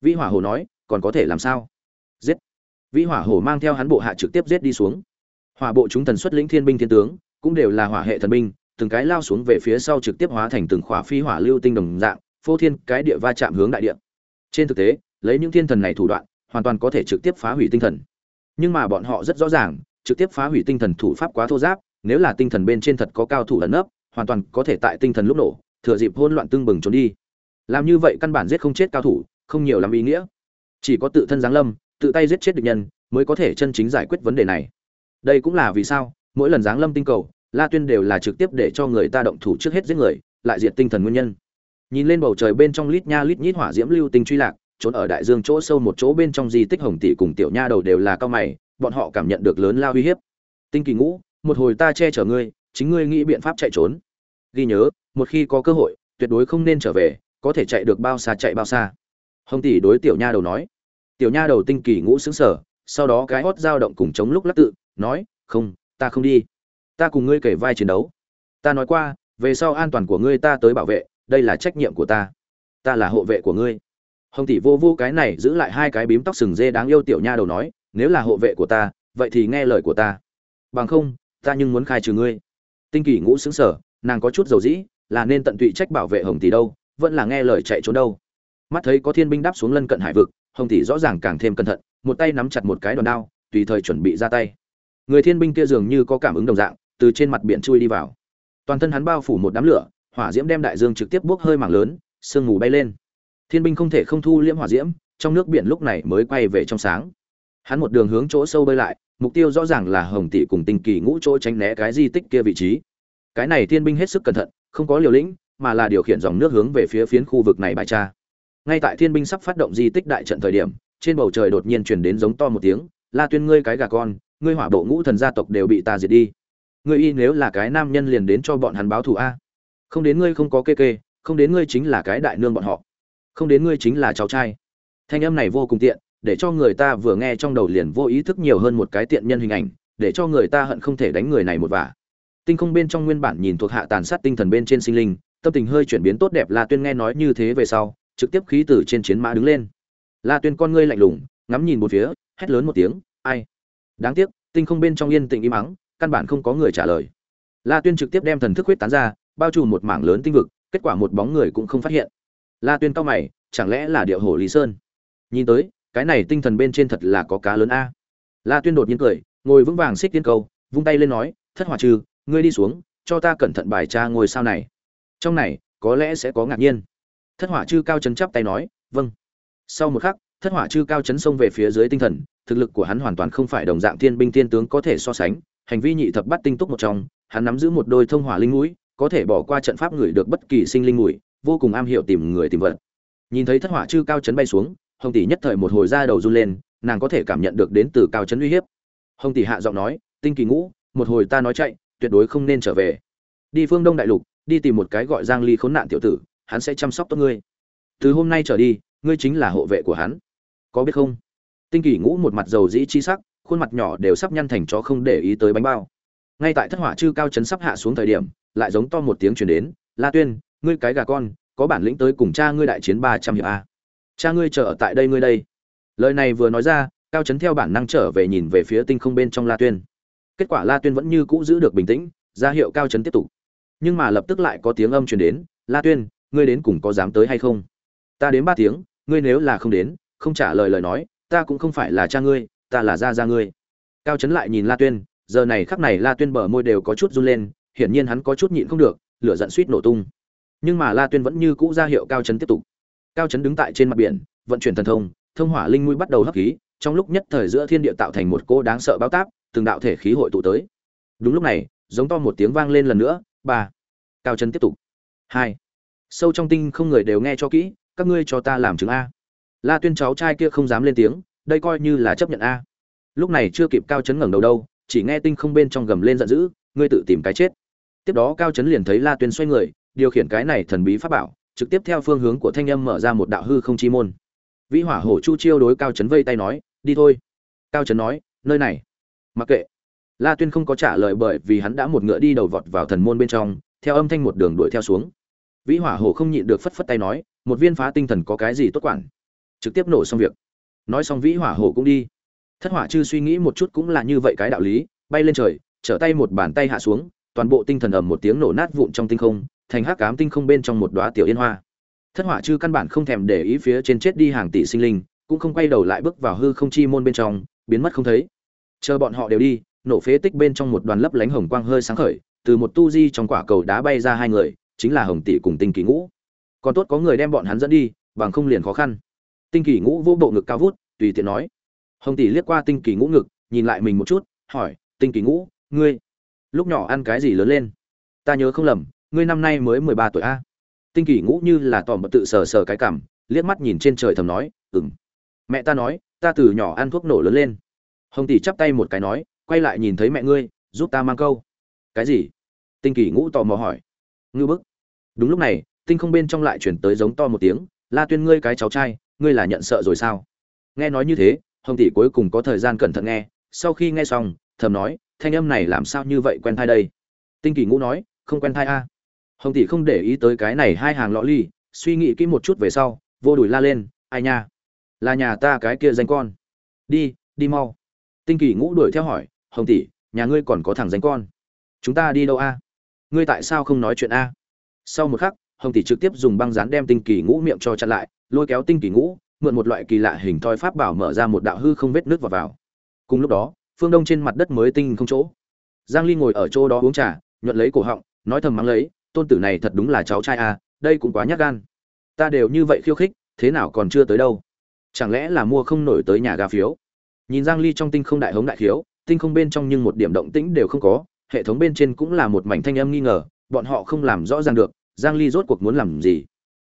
Vĩ hỏa hổ nói còn có thể làm sao? Giết. Vĩ hỏa hổ mang theo hắn bộ hạ trực tiếp giết đi xuống. Hỏa bộ chúng thần xuất lĩnh thiên binh thiên tướng, cũng đều là hỏa hệ thần binh, từng cái lao xuống về phía sau trực tiếp hóa thành từng khỏa phi hỏa lưu tinh đồng dạng, phô thiên cái địa va chạm hướng đại địa. Trên thực tế, lấy những thiên thần này thủ đoạn, hoàn toàn có thể trực tiếp phá hủy tinh thần. Nhưng mà bọn họ rất rõ ràng, trực tiếp phá hủy tinh thần thủ pháp quá thô giáp, nếu là tinh thần bên trên thật có cao thủ ẩn nấp, hoàn toàn có thể tại tinh thần lúc nổ, thừa dịp hỗn loạn tương bừng trốn đi. Làm như vậy căn bản giết không chết cao thủ, không nhiều lắm ý nghĩa chỉ có tự thân giáng lâm, tự tay giết chết địch nhân, mới có thể chân chính giải quyết vấn đề này. Đây cũng là vì sao, mỗi lần giáng lâm tinh cầu, la tuyên đều là trực tiếp để cho người ta động thủ trước hết giết người, lại diệt tinh thần nguyên nhân. Nhìn lên bầu trời bên trong lít nha lít nhít hỏa diễm lưu tinh truy lạc, trốn ở đại dương chỗ sâu một chỗ bên trong di tích hồng tỷ cùng tiểu nha đầu đều là cao mày, bọn họ cảm nhận được lớn lao uy hiếp. Tinh kỳ ngũ, một hồi ta che chở ngươi, chính ngươi nghĩ biện pháp chạy trốn. Ghi nhớ, một khi có cơ hội, tuyệt đối không nên trở về, có thể chạy được bao xa chạy bao xa hồng tỷ đối tiểu nha đầu nói. Tiểu nha đầu tinh kỳ ngũ xứng sở sau đó cái hót dao động cùng chống lúc lắc tự, nói, không, ta không đi. Ta cùng ngươi kể vai chiến đấu. Ta nói qua, về sau an toàn của ngươi ta tới bảo vệ, đây là trách nhiệm của ta. Ta là hộ vệ của ngươi. Hồng tỷ vô vô cái này giữ lại hai cái bím tóc sừng dê đáng yêu tiểu nha đầu nói, nếu là hộ vệ của ta, vậy thì nghe lời của ta. Bằng không, ta nhưng muốn khai trừ ngươi. Tinh kỳ ngũ xứng sở nàng có chút dầu dĩ, là nên tận tụy trách bảo vệ hồng tỷ đâu, vẫn là nghe lời chạy trốn đâu mắt thấy có thiên binh đáp xuống lân cận hải vực, hồng tỷ rõ ràng càng thêm cẩn thận, một tay nắm chặt một cái đòn đao, tùy thời chuẩn bị ra tay. Người thiên binh kia dường như có cảm ứng đồng dạng, từ trên mặt biển chui đi vào. Toàn thân hắn bao phủ một đám lửa, hỏa diễm đem đại dương trực tiếp bốc hơi mảng lớn, sương mù bay lên. Thiên binh không thể không thu liễm hỏa diễm, trong nước biển lúc này mới quay về trong sáng. Hắn một đường hướng chỗ sâu bơi lại, mục tiêu rõ ràng là hồng tỷ cùng tinh kỳ ngũ chỗ tránh né cái di tích kia vị trí. Cái này thiên binh hết sức cẩn thận, không có liều lĩnh, mà là điều khiển dòng nước hướng về phía phiến khu vực này bài tra ngay tại thiên binh sắp phát động di tích đại trận thời điểm, trên bầu trời đột nhiên truyền đến giống to một tiếng, la tuyên ngươi cái gà con, ngươi hỏa bộ ngũ thần gia tộc đều bị ta diệt đi. Ngươi y nếu là cái nam nhân liền đến cho bọn hắn báo thù a. Không đến ngươi không có kê kê, không đến ngươi chính là cái đại nương bọn họ. Không đến ngươi chính là cháu trai. Thanh âm này vô cùng tiện, để cho người ta vừa nghe trong đầu liền vô ý thức nhiều hơn một cái tiện nhân hình ảnh, để cho người ta hận không thể đánh người này một vả. Tinh không bên trong nguyên bản nhìn thuộc hạ tàn sát tinh thần bên trên sinh linh, tâm tình hơi chuyển biến tốt đẹp la tuyên nghe nói như thế về sau trực tiếp khí từ trên chiến mã đứng lên. La tuyên con ngươi lạnh lùng, ngắm nhìn một phía, hét lớn một tiếng, ai? Đáng tiếc, tinh không bên trong yên tĩnh im mắng căn bản không có người trả lời. La tuyên trực tiếp đem thần thức huyết tán ra, bao trùm một mảng lớn tinh vực, kết quả một bóng người cũng không phát hiện. La tuyên cao mày, chẳng lẽ là điệu hổ lý sơn? Nhìn tới, cái này tinh thần bên trên thật là có cá lớn a. La tuyên đột nhiên cười, ngồi vững vàng xích tiên câu vung tay lên nói, thất hỏa trừ, ngươi đi xuống, cho ta cẩn thận bài tra ngôi sao này. Trong này, có lẽ sẽ có ngạc nhiên thất hỏa chư cao chấn chắp tay nói vâng. Sau một khắc, thất hỏa chư cao chấn xông về phía dưới tinh thần, thực lực của hắn hoàn toàn không phải đồng dạng thiên binh thiên tướng có thể so sánh, hành vi nhị thập bắt tinh túc một trong, hắn nắm giữ một đôi thông hỏa linh mũi, có thể bỏ qua trận pháp người được bất kỳ sinh linh mũi, vô cùng am hiểu tìm người tìm vật. Nhìn thấy thất hỏa chư cao chấn bay xuống, hồng tỷ nhất thời một hồi ra đầu run lên, nàng có thể cảm nhận được đến từ cao chấn uy hiếp. Hồng tỷ hạ giọng nói, tinh kỳ ngũ, một hồi ta nói chạy, tuyệt đối không nên trở về. Đi phương đông đại lục, đi tìm một cái gọi giang ly khốn nạn tiểu tử hắn sẽ chăm sóc tốt ngươi. Từ hôm nay trở đi, ngươi chính là hộ vệ của hắn. Có biết không? Tinh kỳ ngũ một mặt dầu dĩ chi sắc, khuôn mặt nhỏ đều sắp nhăn thành chó không để ý tới bánh bao. Ngay tại thất hỏa chư cao chấn sắp hạ xuống thời điểm, lại giống to một tiếng truyền đến, la tuyên, ngươi cái gà con, có bản lĩnh tới cùng cha ngươi đại chiến ba trăm hiệp a. Cha ngươi chờ ở tại đây ngươi đây. Lời này vừa nói ra, cao chấn theo bản năng trở về nhìn về phía tinh không bên trong la tuyên. Kết quả la tuyên vẫn như cũ giữ được bình tĩnh, ra hiệu cao chấn tiếp tục. Nhưng mà lập tức lại có tiếng âm truyền đến, la tuyên ngươi đến cùng có dám tới hay không? Ta đến ba tiếng, ngươi nếu là không đến, không trả lời lời nói, ta cũng không phải là cha ngươi, ta là gia gia ngươi. Cao chấn lại nhìn la tuyên, giờ này khắc này la tuyên bờ môi đều có chút run lên, hiển nhiên hắn có chút nhịn không được, lửa giận suýt nổ tung. Nhưng mà la tuyên vẫn như cũ ra hiệu cao chấn tiếp tục. Cao chấn đứng tại trên mặt biển, vận chuyển thần thông thông hỏa linh mũi bắt đầu hấp khí, trong lúc nhất thời giữa thiên địa tạo thành một cô đáng sợ báo táp, từng đạo thể khí hội tụ tới. Đúng lúc này, giống to một tiếng vang lên lần nữa, ba. Cao Chấn tiếp tục. Hai sâu trong tinh không người đều nghe cho kỹ, các ngươi cho ta làm chứng a. La tuyên cháu trai kia không dám lên tiếng, đây coi như là chấp nhận a. Lúc này chưa kịp cao chấn ngẩng đầu đâu, chỉ nghe tinh không bên trong gầm lên giận dữ, ngươi tự tìm cái chết. Tiếp đó cao chấn liền thấy la tuyên xoay người, điều khiển cái này thần bí pháp bảo, trực tiếp theo phương hướng của thanh âm mở ra một đạo hư không chi môn. Vĩ hỏa hổ chu chiêu đối cao chấn vây tay nói, đi thôi. Cao chấn nói, nơi này. Mặc kệ. La tuyên không có trả lời bởi vì hắn đã một ngựa đi đầu vọt vào thần môn bên trong, theo âm thanh một đường đuổi theo xuống vĩ hỏa hổ không nhịn được phất phất tay nói, một viên phá tinh thần có cái gì tốt quản? Trực tiếp nổ xong việc. Nói xong vĩ hỏa hổ cũng đi. Thất hỏa chư suy nghĩ một chút cũng là như vậy cái đạo lý, bay lên trời, trở tay một bàn tay hạ xuống, toàn bộ tinh thần ầm một tiếng nổ nát vụn trong tinh không, thành hắc ám tinh không bên trong một đóa tiểu yên hoa. Thất hỏa chư căn bản không thèm để ý phía trên chết đi hàng tỷ sinh linh, cũng không quay đầu lại bước vào hư không chi môn bên trong, biến mất không thấy. Chờ bọn họ đều đi, nổ phế tích bên trong một đoàn lấp lánh hồng quang hơi sáng khởi, từ một tu di trong quả cầu đá bay ra hai người chính là hồng tỷ cùng tinh kỳ ngũ. Còn tốt có người đem bọn hắn dẫn đi, bằng không liền khó khăn. Tinh kỳ ngũ vô bộ ngực cao vút, tùy tiện nói. Hồng tỷ liếc qua tinh kỳ ngũ ngực, nhìn lại mình một chút, hỏi, tinh kỳ ngũ, ngươi lúc nhỏ ăn cái gì lớn lên? Ta nhớ không lầm, ngươi năm nay mới mười ba tuổi a. Tinh kỳ ngũ như là tò mò tự sờ sờ cái cảm, liếc mắt nhìn trên trời thầm nói ừng mẹ ta nói, ta từ nhỏ ăn thuốc nổ lớn lên. Hồng tỷ chắp tay một cái nói, quay lại nhìn thấy mẹ ngươi, giúp ta mang câu. Cái gì? Tinh kỳ ngũ tò mò hỏi. Ngư bức đúng lúc này, tinh không bên trong lại chuyển tới giống to một tiếng, la tuyên ngươi cái cháu trai, ngươi là nhận sợ rồi sao? Nghe nói như thế, hồng tỷ cuối cùng có thời gian cẩn thận nghe, sau khi nghe xong, thầm nói, thanh âm này làm sao như vậy quen thai đây? Tinh kỳ ngũ nói, không quen thai a. Hồng tỷ không để ý tới cái này hai hàng lọ ly, suy nghĩ kỹ một chút về sau, vô đùi la lên, ai nha? Là nhà ta cái kia danh con. Đi đi mau. Tinh kỳ ngũ đuổi theo hỏi, hồng tỷ, nhà ngươi còn có thằng danh con? Chúng ta đi đâu a? Ngươi tại sao không nói chuyện a? Sau một khắc hồng tỷ trực tiếp dùng băng dán đem tinh kỳ ngũ miệng cho chặn lại lôi kéo tinh kỳ ngũ mượn một loại kỳ lạ hình thoi pháp bảo mở ra một đạo hư không vết nước vào vào. Cùng lúc đó phương đông trên mặt đất mới tinh không chỗ. Giang ly ngồi ở chỗ đó uống trà nhuận lấy cổ họng nói thầm mắng lấy tôn tử này thật đúng là cháu trai à, đây cũng quá nhát gan. Ta đều như vậy khiêu khích thế nào còn chưa tới đâu? Chẳng lẽ là mua không nổi tới nhà gà phiếu? Nhìn giang ly trong tinh không đại hống đại khiếu tinh không bên trong nhưng một điểm động tĩnh đều không có hệ thống bên trên cũng là một mảnh thanh âm nghi ngờ bọn họ không làm rõ ràng được giang ly rốt cuộc muốn làm gì?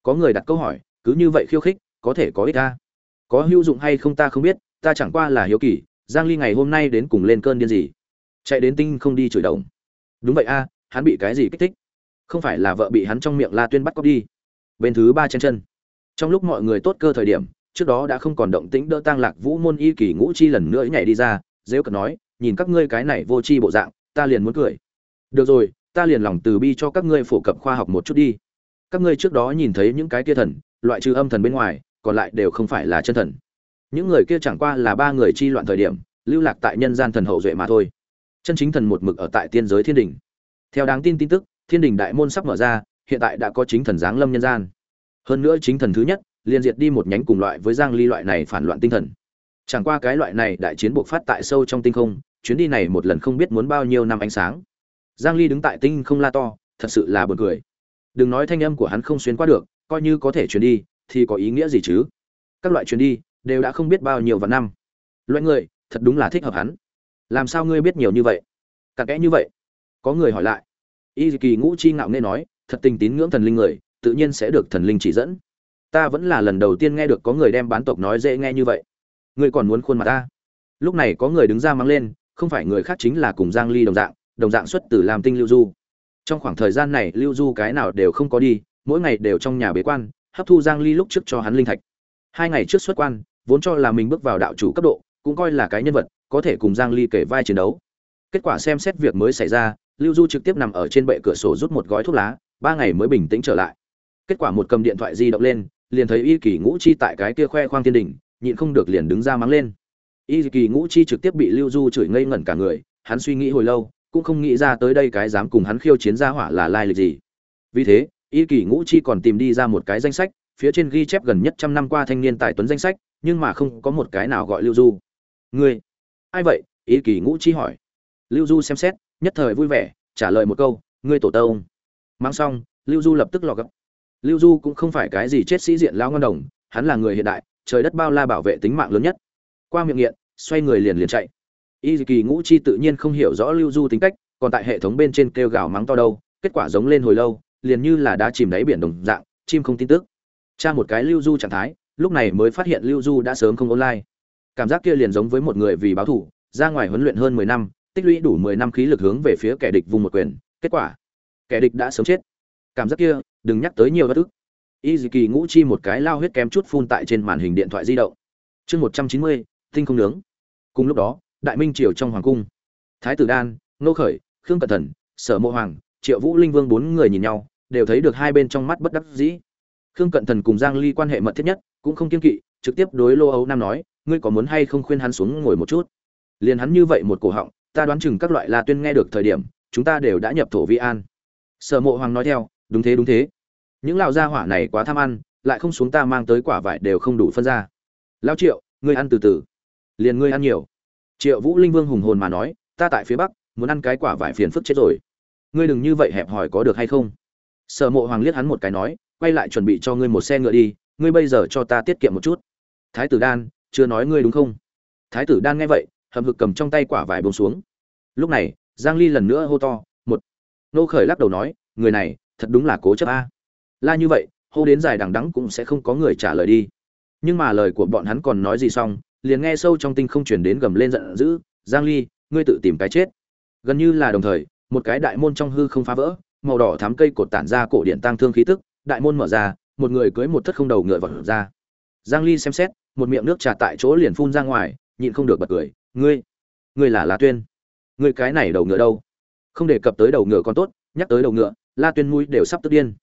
Có người đặt câu hỏi, cứ như vậy khiêu khích, có thể có ích ta có hữu dụng hay không ta không biết, ta chẳng qua là hiếu kỳ, giang ly ngày hôm nay đến cùng lên cơn điên gì? Chạy đến tinh không đi chửi đồng. Đúng vậy a, hắn bị cái gì kích thích? Không phải là vợ bị hắn trong miệng la tuyên bắt cóc đi. Bên thứ ba chân chân. Trong lúc mọi người tốt cơ thời điểm, trước đó đã không còn động tĩnh đỡ tang lạc vũ môn y kỳ ngũ chi lần nữa nhảy đi ra dễ cật nói, nhìn các ngươi cái này vô chi bộ dạng, ta liền muốn cười. Được rồi ta liền lòng từ bi cho các ngươi phổ cập khoa học một chút đi. Các ngươi trước đó nhìn thấy những cái kia thần, loại trừ âm thần bên ngoài, còn lại đều không phải là chân thần. Những người kia chẳng qua là ba người chi loạn thời điểm, lưu lạc tại nhân gian thần hậu duệ mà thôi. Chân chính thần một mực ở tại tiên giới thiên đình. Theo đáng tin tin tức, thiên đình đại môn sắp mở ra, hiện tại đã có chính thần giáng lâm nhân gian. Hơn nữa chính thần thứ nhất, liền diệt đi một nhánh cùng loại với giang ly loại này phản loạn tinh thần. Chẳng qua cái loại này đại chiến buộc phát tại sâu trong tinh không, chuyến đi này một lần không biết muốn bao nhiêu năm ánh sáng giang ly đứng tại tinh không la to, thật sự là buồn cười. Đừng nói thanh âm của hắn không xuyên qua được, coi như có thể truyền đi, thì có ý nghĩa gì chứ? Các loại truyền đi, đều đã không biết bao nhiêu vạn năm. Loại người, thật đúng là thích hợp hắn. Làm sao ngươi biết nhiều như vậy? Cặn kẽ như vậy. Có người hỏi lại. Y kỳ ngũ chi ngạo nghe nói, thật tình tín ngưỡng thần linh người, tự nhiên sẽ được thần linh chỉ dẫn. Ta vẫn là lần đầu tiên nghe được có người đem bán tộc nói dễ nghe như vậy. Ngươi còn muốn khuôn mặt ta? Lúc này có người đứng ra mang lên, không phải người khác chính là cùng giang ly đồng dạng đồng dạng xuất từ làm tinh lưu du. Trong khoảng thời gian này, lưu du cái nào đều không có đi, mỗi ngày đều trong nhà bế quan, hấp thu giang ly lúc trước cho hắn linh thạch. Hai ngày trước xuất quan, vốn cho là mình bước vào đạo chủ cấp độ, cũng coi là cái nhân vật, có thể cùng giang ly kể vai chiến đấu. Kết quả xem xét việc mới xảy ra, lưu du trực tiếp nằm ở trên bệ cửa sổ rút một gói thuốc lá, ba ngày mới bình tĩnh trở lại. Kết quả một cầm điện thoại di động lên, liền thấy y kỳ ngũ chi tại cái kia khoe khoang thiên đỉnh, nhịn không được liền đứng ra mắng lên. Y kỳ ngũ chi trực tiếp bị lưu du chửi ngây ngẩn cả người, hắn suy nghĩ hồi lâu cũng không nghĩ ra tới đây cái dám cùng hắn khiêu chiến gia hỏa là lai lịch gì. Vì thế, y kỳ ngũ chi còn tìm đi ra một cái danh sách, phía trên ghi chép gần nhất trăm năm qua thanh niên tài tuấn danh sách, nhưng mà không có một cái nào gọi lưu du. Ngươi? Ai vậy? Y kỳ ngũ chi hỏi. Lưu du xem xét, nhất thời vui vẻ, trả lời một câu, ngươi tổ tông. Mang xong, lưu du lập tức lò gấp lưu du cũng không phải cái gì chết sĩ diện lao ngon đồng, hắn là người hiện đại, trời đất bao la bảo vệ tính mạng lớn nhất. Qua miệng nghiện, xoay người liền liền chạy y kỳ ngũ chi tự nhiên không hiểu rõ lưu du tính cách, còn tại hệ thống bên trên kêu gào mắng to đâu, kết quả giống lên hồi lâu, liền như là đã chìm đáy biển đồng dạng, chim không tin tức. Tra một cái lưu du trạng thái, lúc này mới phát hiện lưu du đã sớm không online. Cảm giác kia liền giống với một người vì báo thủ, ra ngoài huấn luyện hơn mười năm, tích lũy đủ mười năm khí lực hướng về phía kẻ địch vùng một quyền, kết quả, kẻ địch đã sớm chết. Cảm giác kia, đừng nhắc tới nhiều bất ức. Y dì kỳ ngũ chi một cái lao huyết kém chút phun tại trên màn hình điện thoại di động. Chương một trăm chín mươi, tinh không nướng. Cùng lúc đó đại minh triều trong hoàng cung. Thái tử đan nô khởi, khương cẩn thần sở mộ hoàng, triệu vũ linh vương bốn người nhìn nhau, đều thấy được hai bên trong mắt bất đắc dĩ. Khương cận thần cùng giang ly quan hệ mật thiết nhất, cũng không kiên kỵ, trực tiếp đối lô âu nam nói, ngươi có muốn hay không khuyên hắn xuống ngồi một chút? Liền hắn như vậy một cổ họng, ta đoán chừng các loại la tuyên nghe được thời điểm, chúng ta đều đã nhập thổ vi an. Sở mộ hoàng nói theo, đúng thế đúng thế. Những lão gia hỏa này quá tham ăn, lại không xuống ta mang tới quả vải đều không đủ phân ra. Lão triệu, ngươi ăn từ từ. Liền ngươi ăn nhiều triệu vũ linh vương hùng hồn mà nói, ta tại phía bắc, muốn ăn cái quả vải phiền phức chết rồi. Ngươi đừng như vậy hẹp hòi có được hay không? Sở mộ hoàng liếc hắn một cái nói, quay lại chuẩn bị cho ngươi một xe ngựa đi, ngươi bây giờ cho ta tiết kiệm một chút. Thái tử đan, chưa nói ngươi đúng không? Thái tử đan nghe vậy hầm hực cầm trong tay quả vải bông xuống. Lúc này, giang ly lần nữa hô to, một. Nô khởi lắc đầu nói, người này, thật đúng là cố chấp a. La như vậy, hô đến dài đằng đắng cũng sẽ không có người trả lời đi. Nhưng mà lời của bọn hắn còn nói gì xong liền nghe sâu trong tinh không chuyển đến gầm lên giận dữ, giang ly, ngươi tự tìm cái chết. Gần như là đồng thời, một cái đại môn trong hư không phá vỡ, màu đỏ thắm cây cột tản ra cổ điện tăng thương khí tức, đại môn mở ra, một người cưới một thất không đầu ngựa vọt ra. Giang ly xem xét, một miệng nước trà tại chỗ liền phun ra ngoài, nhịn không được bật cười, ngươi ngươi là la tuyên. Ngươi cái này đầu ngựa đâu? Không đề cập tới đầu ngựa còn tốt, nhắc tới đầu ngựa, la tuyên mũi đều sắp tức điên.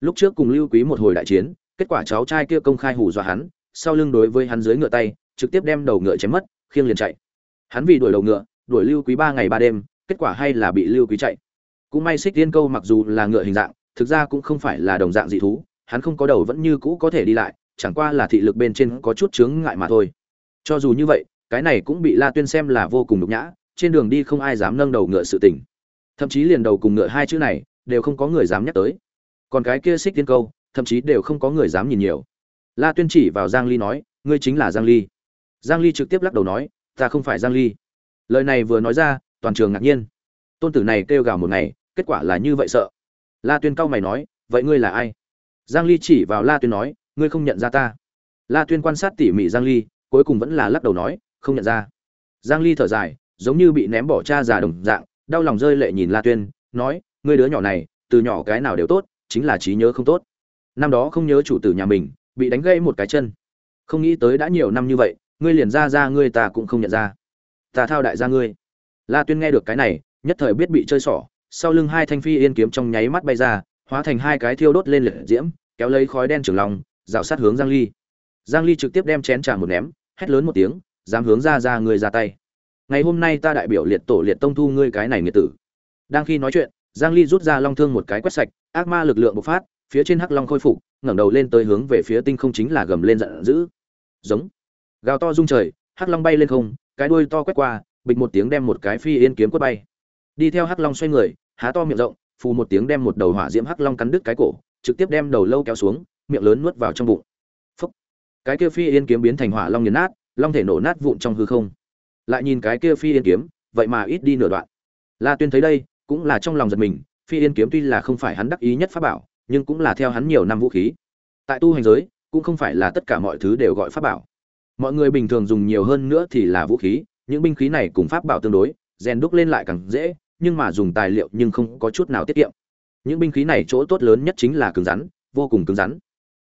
Lúc trước cùng lưu quý một hồi đại chiến, kết quả cháu trai kia công khai hù dọa hắn, sau lưng đối với hắn dưới ngựa tay trực tiếp đem đầu ngựa chém mất, khiêng liền chạy. Hắn vì đuổi đầu ngựa, đuổi lưu quý ba ngày ba đêm, kết quả hay là bị lưu quý chạy. Cũng may xích tiên câu mặc dù là ngựa hình dạng, thực ra cũng không phải là đồng dạng dị thú, hắn không có đầu vẫn như cũ có thể đi lại, chẳng qua là thị lực bên trên có chút chướng ngại mà thôi. Cho dù như vậy, cái này cũng bị la tuyên xem là vô cùng nhục nhã, trên đường đi không ai dám nâng đầu ngựa sự tình. Thậm chí liền đầu cùng ngựa hai chữ này, đều không có người dám nhắc tới. Còn cái kia xích tiên câu, thậm chí đều không có người dám nhìn nhiều. La tuyên chỉ vào giang ly nói, ngươi chính là giang ly giang ly trực tiếp lắc đầu nói, ta không phải giang ly. Lời này vừa nói ra, toàn trường ngạc nhiên. Tôn tử này kêu gào một ngày, kết quả là như vậy sợ. La tuyên cao mày nói, vậy ngươi là ai? Giang ly chỉ vào la tuyên nói, ngươi không nhận ra ta. La tuyên quan sát tỉ mỉ giang ly, cuối cùng vẫn là lắc đầu nói, không nhận ra. Giang ly thở dài, giống như bị ném bỏ cha già đồng dạng, đau lòng rơi lệ nhìn la tuyên, nói, ngươi đứa nhỏ này, từ nhỏ cái nào đều tốt, chính là trí nhớ không tốt. Năm đó không nhớ chủ tử nhà mình, bị đánh gãy một cái chân. Không nghĩ tới đã nhiều năm như vậy ngươi liền ra ra ngươi ta cũng không nhận ra. Ta thao đại gia ngươi. La tuyên nghe được cái này, nhất thời biết bị chơi xỏ, sau lưng hai thanh phi yên kiếm trong nháy mắt bay ra, hóa thành hai cái thiêu đốt lên liệt diễm, kéo lấy khói đen trường lòng rào sát hướng giang ly. Giang ly trực tiếp đem chén trà một ném, hét lớn một tiếng, dám hướng ra ra người ra tay. Ngày hôm nay ta đại biểu liệt tổ liệt tông thu ngươi cái này nghiệt tử. Đang khi nói chuyện, giang ly rút ra long thương một cái quét sạch, ác ma lực lượng bộc phát, phía trên hắc long khôi phục, ngẩng đầu lên tới hướng về phía tinh không chính là gầm lên giận dữ. Giống gào to rung trời, hắc long bay lên không, cái đuôi to quét qua, bịch một tiếng đem một cái phi yên kiếm quất bay. Đi theo hắc long xoay người, há to miệng rộng, phù một tiếng đem một đầu hỏa diễm hắc long cắn đứt cái cổ, trực tiếp đem đầu lâu kéo xuống, miệng lớn nuốt vào trong bụng. Phúc. cái kia phi yên kiếm biến thành hỏa long nghiền nát, long thể nổ nát vụn trong hư không. Lại nhìn cái kia phi yên kiếm, vậy mà ít đi nửa đoạn. La tuyên thấy đây, cũng là trong lòng giật mình, phi yên kiếm tuy là không phải hắn đắc ý nhất pháp bảo, nhưng cũng là theo hắn nhiều năm vũ khí. Tại tu hành giới, cũng không phải là tất cả mọi thứ đều gọi pháp bảo mọi người bình thường dùng nhiều hơn nữa thì là vũ khí, những binh khí này cùng pháp bảo tương đối, rèn đúc lên lại càng dễ, nhưng mà dùng tài liệu nhưng không có chút nào tiết kiệm. Những binh khí này chỗ tốt lớn nhất chính là cứng rắn, vô cùng cứng rắn.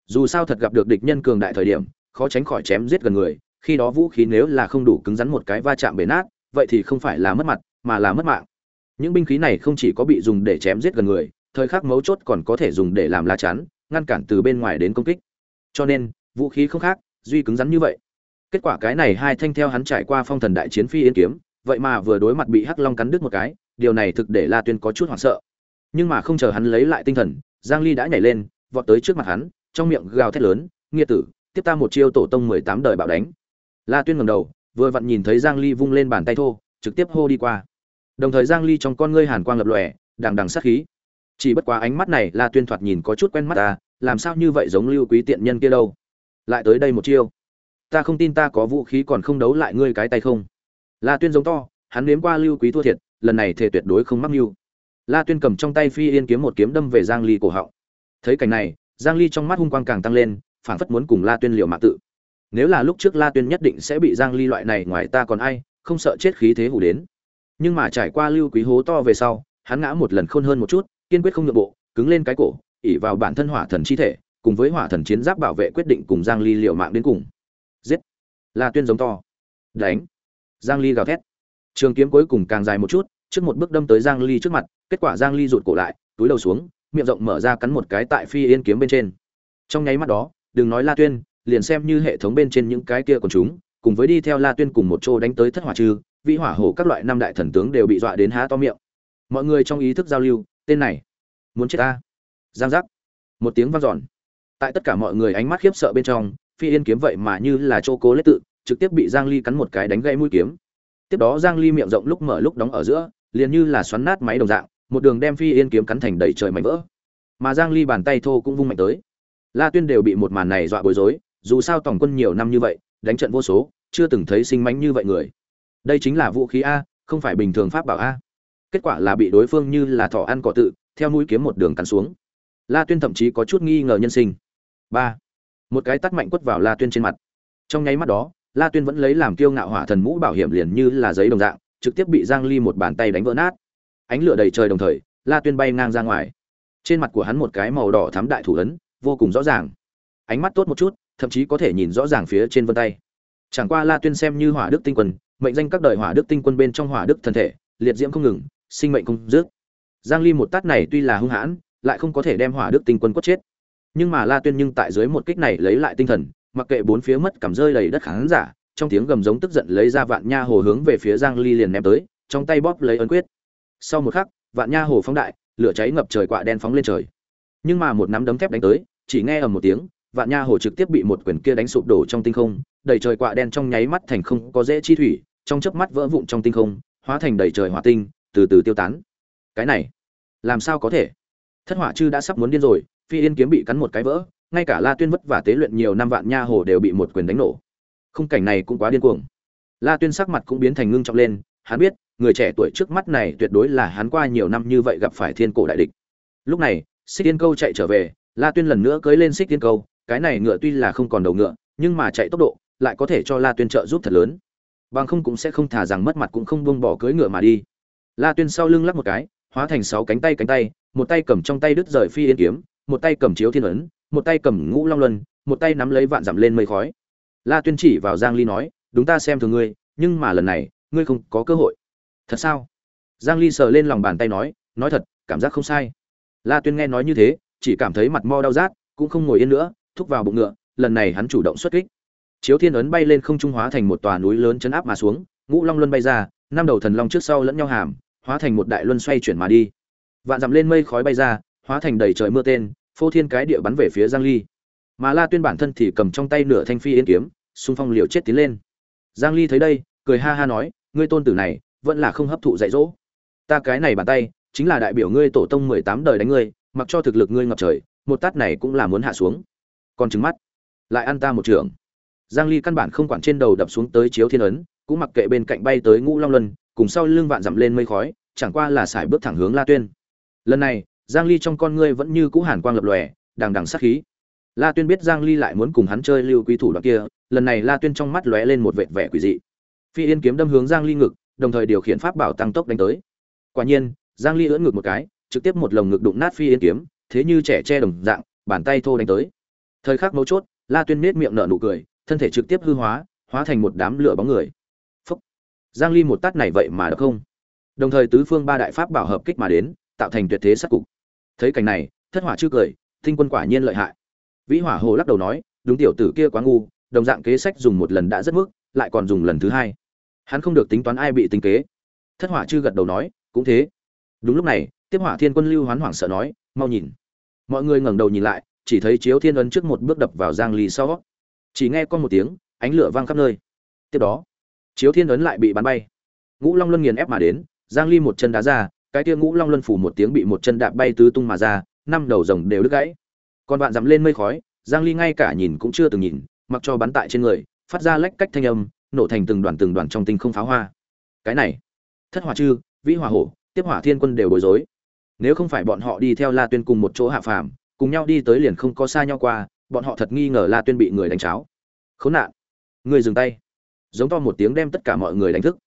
Dù sao thật gặp được địch nhân cường đại thời điểm, khó tránh khỏi chém giết gần người, khi đó vũ khí nếu là không đủ cứng rắn một cái va chạm bể nát, vậy thì không phải là mất mặt, mà là mất mạng. Những binh khí này không chỉ có bị dùng để chém giết gần người, thời khắc mấu chốt còn có thể dùng để làm lá chắn, ngăn cản từ bên ngoài đến công kích. Cho nên, vũ khí không khác, duy cứng rắn như vậy kết quả cái này hai thanh theo hắn trải qua phong thần đại chiến phi yên kiếm, vậy mà vừa đối mặt bị hắc long cắn đứt một cái, điều này thực để la tuyên có chút hoảng sợ. Nhưng mà không chờ hắn lấy lại tinh thần, giang ly đã nhảy lên, vọt tới trước mặt hắn, trong miệng gào thét lớn nghĩa tử, tiếp ta một chiêu tổ tông 18 đời bạo đánh. La tuyên ngẩng đầu, vừa vặn nhìn thấy giang ly vung lên bàn tay thô, trực tiếp hô đi qua. Đồng thời giang ly trong con ngươi hàn quang lập lòe, đằng đằng sát khí. Chỉ bất quá ánh mắt này, la tuyên thoạt nhìn có chút quen mắt ta làm sao như vậy giống lưu quý tiện nhân kia đâu? Lại tới đây một chiêu ta không tin ta có vũ khí còn không đấu lại ngươi cái tay không. La tuyên giống to, hắn nếm qua lưu quý thua thiệt, lần này thể tuyệt đối không mắc mưu. La tuyên cầm trong tay phi yên kiếm một kiếm đâm về giang ly cổ họng. Thấy cảnh này, giang ly trong mắt hung quang càng tăng lên phản phất muốn cùng la tuyên liều mạng tự. Nếu là lúc trước la tuyên nhất định sẽ bị giang ly loại này ngoài ta còn ai, không sợ chết khí thế hủ đến. Nhưng mà trải qua lưu quý hố to về sau, hắn ngã một lần khôn hơn một chút, kiên quyết không nhượng bộ, cứng lên cái cổ ỉ vào bản thân hỏa thần chi thể, cùng với hỏa thần chiến giáp bảo vệ quyết định cùng giang ly liều mạng đến cùng la tuyên giống to. Đánh. Giang ly gào thét. Trường kiếm cuối cùng càng dài một chút, trước một bước đâm tới giang ly trước mặt, kết quả giang ly rụt cổ lại, túi đầu xuống, miệng rộng mở ra cắn một cái tại phi yên kiếm bên trên. Trong nháy mắt đó, đừng nói la tuyên, liền xem như hệ thống bên trên những cái kia của chúng, cùng với đi theo la tuyên cùng một chỗ đánh tới thất hỏa trừ, vĩ hỏa hổ các loại năm đại thần tướng đều bị dọa đến há to miệng. Mọi người trong ý thức giao lưu, tên này, muốn chết ta. Giang giác. Một tiếng vang dọn. Tại tất cả mọi người ánh mắt khiếp sợ bên trong phi yên kiếm vậy mà như là chỗ cố lết tự, trực tiếp bị giang ly cắn một cái đánh gãy mũi kiếm. Tiếp đó giang ly miệng rộng lúc mở lúc đóng ở giữa, liền như là xoắn nát máy đồng dạng, một đường đem phi yên kiếm cắn thành đầy trời mảnh vỡ. Mà giang ly bàn tay thô cũng vung mạnh tới. La tuyên đều bị một màn này dọa bối rối, dù sao tổng quân nhiều năm như vậy, đánh trận vô số, chưa từng thấy sinh mánh như vậy người. Đây chính là vũ khí a, không phải bình thường pháp bảo a. Kết quả là bị đối phương như là thỏ ăn cỏ tự, theo mũi kiếm một đường cắn xuống. La tuyên thậm chí có chút nghi ngờ nhân sinh. Ba một cái tắt mạnh quất vào la tuyên trên mặt. Trong nháy mắt đó, la tuyên vẫn lấy làm kiêu ngạo hỏa thần mũ bảo hiểm liền như là giấy đồng dạng, trực tiếp bị giang ly một bàn tay đánh vỡ nát. Ánh lửa đầy trời đồng thời, la tuyên bay ngang ra ngoài. Trên mặt của hắn một cái màu đỏ thắm đại thủ ấn, vô cùng rõ ràng. Ánh mắt tốt một chút, thậm chí có thể nhìn rõ ràng phía trên vân tay. Chẳng qua la tuyên xem như hỏa đức tinh quân, mệnh danh các đời hỏa đức tinh quân bên trong hỏa đức thân thể, liệt diễm không ngừng, sinh mệnh không dứt. Giang ly một tát này tuy là hung hãn, lại không có thể đem hỏa đức tinh quân quất chết nhưng mà la tuyên nhưng tại dưới một kích này lấy lại tinh thần, mặc kệ bốn phía mất cảm rơi đầy đất khán giả, trong tiếng gầm giống tức giận lấy ra vạn nha hồ hướng về phía giang ly liền ném tới, trong tay bóp lấy ấn quyết. Sau một khắc, vạn nha hồ phóng đại, lửa cháy ngập trời quạ đen phóng lên trời. Nhưng mà một nắm đấm thép đánh tới, chỉ nghe ở một tiếng, vạn nha hồ trực tiếp bị một quyền kia đánh sụp đổ trong tinh không, đầy trời quạ đen trong nháy mắt thành không có dễ chi thủy, trong chớp mắt vỡ vụn trong tinh không, hóa thành đầy trời hỏa tinh, từ từ tiêu tán. Cái này, làm sao có thể? Thất hỏa chư đã sắp muốn điên rồi phi yên kiếm bị cắn một cái vỡ, ngay cả la tuyên vất và tế luyện nhiều năm vạn nha hồ đều bị một quyền đánh nổ. Khung cảnh này cũng quá điên cuồng. La tuyên sắc mặt cũng biến thành ngưng trọng lên, hắn biết, người trẻ tuổi trước mắt này tuyệt đối là hắn qua nhiều năm như vậy gặp phải thiên cổ đại địch. Lúc này, xích tiên câu chạy trở về, la tuyên lần nữa cưới lên xích tiên câu, cái này ngựa tuy là không còn đầu ngựa, nhưng mà chạy tốc độ lại có thể cho la tuyên trợ giúp thật lớn. Bằng không cũng sẽ không thả rằng mất mặt cũng không buông bỏ cưới ngựa mà đi. La tuyên sau lưng lắc một cái, hóa thành sáu cánh tay cánh tay, một tay cầm trong tay đứt rời phi yên kiếm một tay cầm chiếu thiên ấn, một tay cầm ngũ long luân, một tay nắm lấy vạn dặm lên mây khói. La tuyên chỉ vào giang ly nói, đúng ta xem thường ngươi, nhưng mà lần này, ngươi không có cơ hội. Thật sao? Giang ly sờ lên lòng bàn tay nói nói thật, cảm giác không sai. La tuyên nghe nói như thế, chỉ cảm thấy mặt mo đau rát, cũng không ngồi yên nữa, thúc vào bụng ngựa, lần này hắn chủ động xuất kích. Chiếu thiên ấn bay lên không trung hóa thành một tòa núi lớn chấn áp mà xuống, ngũ long luân bay ra, năm đầu thần long trước sau lẫn nhau hàm, hóa thành một đại luân xoay chuyển mà đi. Vạn dặm lên mây khói bay ra, hóa thành đầy trời mưa tên phô thiên cái địa bắn về phía giang ly. Mà la tuyên bản thân thì cầm trong tay nửa thanh phi yên kiếm, xung phong liều chết tiến lên. Giang ly thấy đây, cười ha ha nói, ngươi tôn tử này, vẫn là không hấp thụ dạy dỗ. Ta cái này bàn tay, chính là đại biểu ngươi tổ tông 18 đời đánh ngươi, mặc cho thực lực ngươi ngập trời, một tát này cũng là muốn hạ xuống. Còn trứng mắt. Lại ăn ta một trường giang ly căn bản không quản trên đầu đập xuống tới chiếu thiên ấn, cũng mặc kệ bên cạnh bay tới ngũ long luân, cùng sau lưng vạn dặm lên mây khói, chẳng qua là xài bước thẳng hướng la tuyên. Lần này giang ly trong con ngươi vẫn như cũ hàn quang lập lòe, đằng đằng sát khí. La tuyên biết giang ly lại muốn cùng hắn chơi lưu quý thủ đoạn kia, lần này la tuyên trong mắt lóe lên một vệt vẻ quỷ dị. Phi yên kiếm đâm hướng giang ly ngực, đồng thời điều khiển pháp bảo tăng tốc đánh tới. Quả nhiên, giang ly ưỡn ngực một cái, trực tiếp một lồng ngực đụng nát phi yên kiếm, thế như trẻ che đồng dạng, bàn tay thô đánh tới. Thời khắc mấu chốt, la tuyên nết miệng nở nụ cười, thân thể trực tiếp hư hóa hóa thành một đám lửa bóng người. Phúc. giang ly một tát này vậy mà được không? Đồng thời tứ phương ba đại pháp bảo hợp kích mà đến, tạo thành tuyệt thế sát cục thấy cảnh này, thất hỏa chưa cười tinh quân quả nhiên lợi hại. Vĩ hỏa hồ lắc đầu nói, đúng tiểu tử kia quá ngu, đồng dạng kế sách dùng một lần đã rất mức, lại còn dùng lần thứ hai. Hắn không được tính toán ai bị tính kế. Thất hỏa chư gật đầu nói, cũng thế. Đúng lúc này, tiếp hỏa thiên quân lưu hoán hoảng sợ nói, mau nhìn. Mọi người ngẩng đầu nhìn lại, chỉ thấy chiếu thiên ấn trước một bước đập vào giang ly sau. Chỉ nghe con một tiếng, ánh lửa vang khắp nơi. Tiếp đó, chiếu thiên ấn lại bị bắn bay. Ngũ long luân nghiền ép mà đến, giang ly một chân đá ra cái kia ngũ long luân phủ một tiếng bị một chân đạp bay tứ tung mà ra, năm đầu rồng đều đứt gãy. Còn bạn dặm lên mây khói, giang ly ngay cả nhìn cũng chưa từng nhìn, mặc cho bắn tại trên người, phát ra lách cách thanh âm, nổ thành từng đoàn từng đoàn trong tinh không pháo hoa. Cái này, thất hỏa chư, vĩ hỏa hổ, tiếp hỏa thiên quân đều bối rối. Nếu không phải bọn họ đi theo la tuyên cùng một chỗ hạ phàm, cùng nhau đi tới liền không có xa nhau qua, bọn họ thật nghi ngờ la tuyên bị người đánh cháo. Khốn nạn. Người dừng tay. Giống to một tiếng đem tất cả mọi người đánh thức.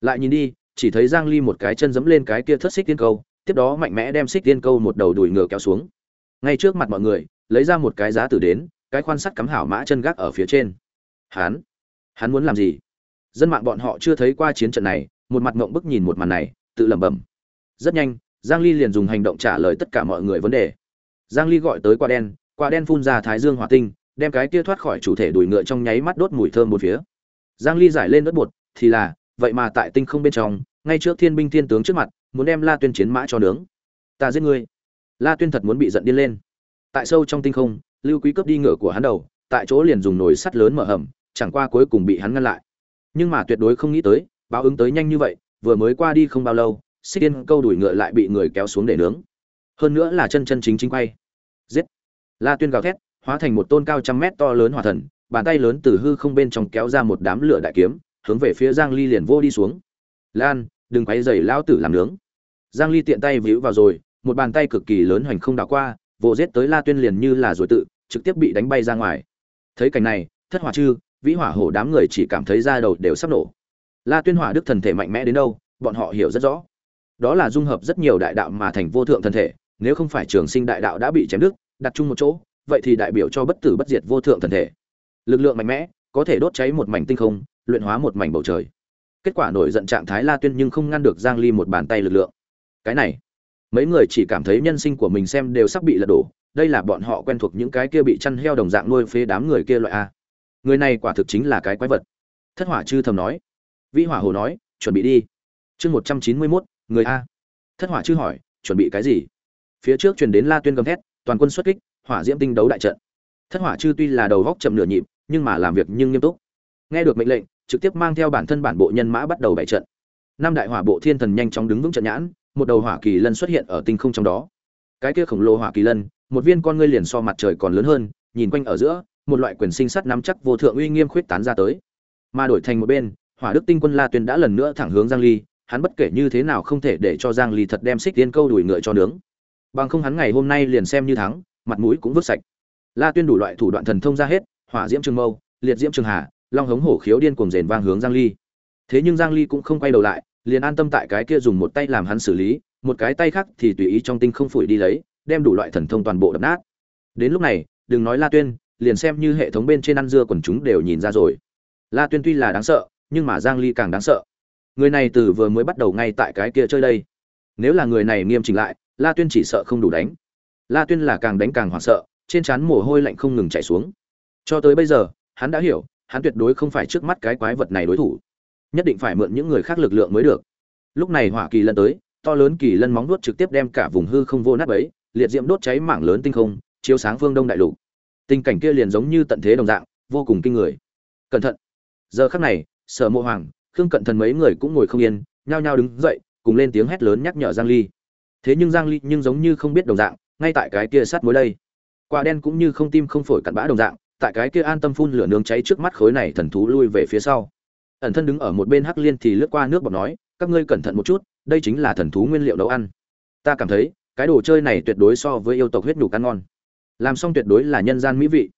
Lại nhìn đi chỉ thấy giang ly một cái chân giẫm lên cái kia thất xích tiên câu, tiếp đó mạnh mẽ đem xích tiên câu một đầu đuổi ngựa kéo xuống. Ngay trước mặt mọi người, lấy ra một cái giá tử đến, cái khoan sắt cắm hảo mã chân gác ở phía trên. Hắn hắn muốn làm gì? Dân mạng bọn họ chưa thấy qua chiến trận này, một mặt ngộng bức nhìn một màn này, tự lẩm bẩm. Rất nhanh, giang ly liền dùng hành động trả lời tất cả mọi người vấn đề. Giang ly gọi tới quả đen quả đen phun ra thái dương hỏa tinh, đem cái kia thoát khỏi chủ thể đuổi ngựa trong nháy mắt đốt mùi thơm một phía. Giang ly giải lên đất bột, thì là, vậy mà tại tinh không bên trong ngay trước thiên binh thiên tướng trước mặt, muốn đem la tuyên chiến mã cho nướng. Ta giết ngươi. La tuyên thật muốn bị giận điên lên. Tại sâu trong tinh không, lưu quý cướp đi ngựa của hắn đầu, tại chỗ liền dùng nồi sắt lớn mở hầm, chẳng qua cuối cùng bị hắn ngăn lại. Nhưng mà tuyệt đối không nghĩ tới, báo ứng tới nhanh như vậy, vừa mới qua đi không bao lâu, xích tiên câu đuổi ngựa lại bị người kéo xuống để nướng. Hơn nữa là chân chân chính chính quay. Giết. La tuyên gào thét, hóa thành một tôn cao trăm mét to lớn hỏa thần, bàn tay lớn từ hư không bên trong kéo ra một đám lửa đại kiếm, hướng về phía giang ly liền vô đi xuống lan, đừng quay dày lão tử làm nướng. Giang ly tiện tay víu vào rồi, một bàn tay cực kỳ lớn hoành không đảo qua, vồ giết tới la tuyên liền như là rồi tự, trực tiếp bị đánh bay ra ngoài. Thấy cảnh này, thất hỏa chư, vĩ hỏa hổ đám người chỉ cảm thấy da đầu đều sắp nổ. La tuyên hỏa đức thần thể mạnh mẽ đến đâu, bọn họ hiểu rất rõ. Đó là dung hợp rất nhiều đại đạo mà thành vô thượng thần thể, nếu không phải trường sinh đại đạo đã bị chém đứt, đặt chung một chỗ, vậy thì đại biểu cho bất tử bất diệt vô thượng thần thể. Lực lượng mạnh mẽ, có thể đốt cháy một mảnh tinh không, luyện hóa một mảnh bầu trời kết quả nổi giận trạng thái la tuyên nhưng không ngăn được giang ly một bàn tay lực lượng. Cái này mấy người chỉ cảm thấy nhân sinh của mình xem đều sắp bị lật đổ đây là bọn họ quen thuộc những cái kia bị chăn heo đồng dạng nuôi phế đám người kia loại a. Người này quả thực chính là cái quái vật. Thất hỏa chư thầm nói. Vĩ hỏa hồ nói chuẩn bị đi. Chương 191, người a. Thất hỏa chư hỏi chuẩn bị cái gì? Phía trước truyền đến la tuyên gầm thét toàn quân xuất kích hỏa diễm tinh đấu đại trận. Thất hỏa chư tuy là đầu góc chậm nửa nhịp nhưng mà làm việc nhưng nghiêm túc. Nghe được mệnh lệnh trực tiếp mang theo bản thân bản bộ nhân mã bắt đầu bày trận. Năm đại hỏa bộ thiên thần nhanh chóng đứng vững trận nhãn, một đầu hỏa kỳ lân xuất hiện ở tinh không trong đó. Cái kia khổng lồ hỏa kỳ lân, một viên con ngươi liền so mặt trời còn lớn hơn, nhìn quanh ở giữa, một loại quyền sinh sát nắm chắc vô thượng uy nghiêm khuyết tán ra tới. Mà đổi thành một bên, hỏa đức tinh quân la tuyên đã lần nữa thẳng hướng giang ly, hắn bất kể như thế nào không thể để cho giang ly thật đem xích tiên câu đuổi ngựa cho nướng. Bằng không hắn ngày hôm nay liền xem như thắng, mặt mũi cũng vứt sạch. La tuyên đủ loại thủ đoạn thần thông ra hết, hỏa diễm trường mâu, liệt diễm trường hà long hống hổ khiếu điên cuồng rền vang hướng giang ly. Thế nhưng giang ly cũng không quay đầu lại, liền an tâm tại cái kia dùng một tay làm hắn xử lý, một cái tay khác thì tùy ý trong tinh không phủi đi lấy, đem đủ loại thần thông toàn bộ đập nát. Đến lúc này, đừng nói la tuyên, liền xem như hệ thống bên trên ăn dưa quần chúng đều nhìn ra rồi. La tuyên tuy là đáng sợ, nhưng mà giang ly càng đáng sợ. Người này từ vừa mới bắt đầu ngay tại cái kia chơi đây. Nếu là người này nghiêm chỉnh lại, la tuyên chỉ sợ không đủ đánh. La tuyên là càng đánh càng hoảng sợ, trên trán mồ hôi lạnh không ngừng chảy xuống. Cho tới bây giờ, hắn đã hiểu hắn tuyệt đối không phải trước mắt cái quái vật này đối thủ. Nhất định phải mượn những người khác lực lượng mới được. Lúc này hỏa kỳ lân tới, to lớn kỳ lân móng nuốt trực tiếp đem cả vùng hư không vô nát ấy liệt diễm đốt cháy mảng lớn tinh không, chiếu sáng phương đông đại lục. Tình cảnh kia liền giống như tận thế đồng dạng, vô cùng kinh người. Cẩn thận. Giờ khắc này, sở mộ hoàng, khương cận thần mấy người cũng ngồi không yên, nhao nhao đứng dậy, cùng lên tiếng hét lớn nhắc nhở giang ly. Thế nhưng giang ly nhưng giống như không biết đồng dạng, ngay tại cái kia sát mối đây. Quả đen cũng như không tim không phổi cặn bã đồng dạng tại cái kia an tâm phun lửa nướng cháy trước mắt khối này thần thú lui về phía sau. Ẩn thân đứng ở một bên hắc liên thì lướt qua nước bọt nói, các ngươi cẩn thận một chút, đây chính là thần thú nguyên liệu nấu ăn. Ta cảm thấy, cái đồ chơi này tuyệt đối so với yêu tộc huyết nhục ăn ngon. Làm xong tuyệt đối là nhân gian mỹ vị.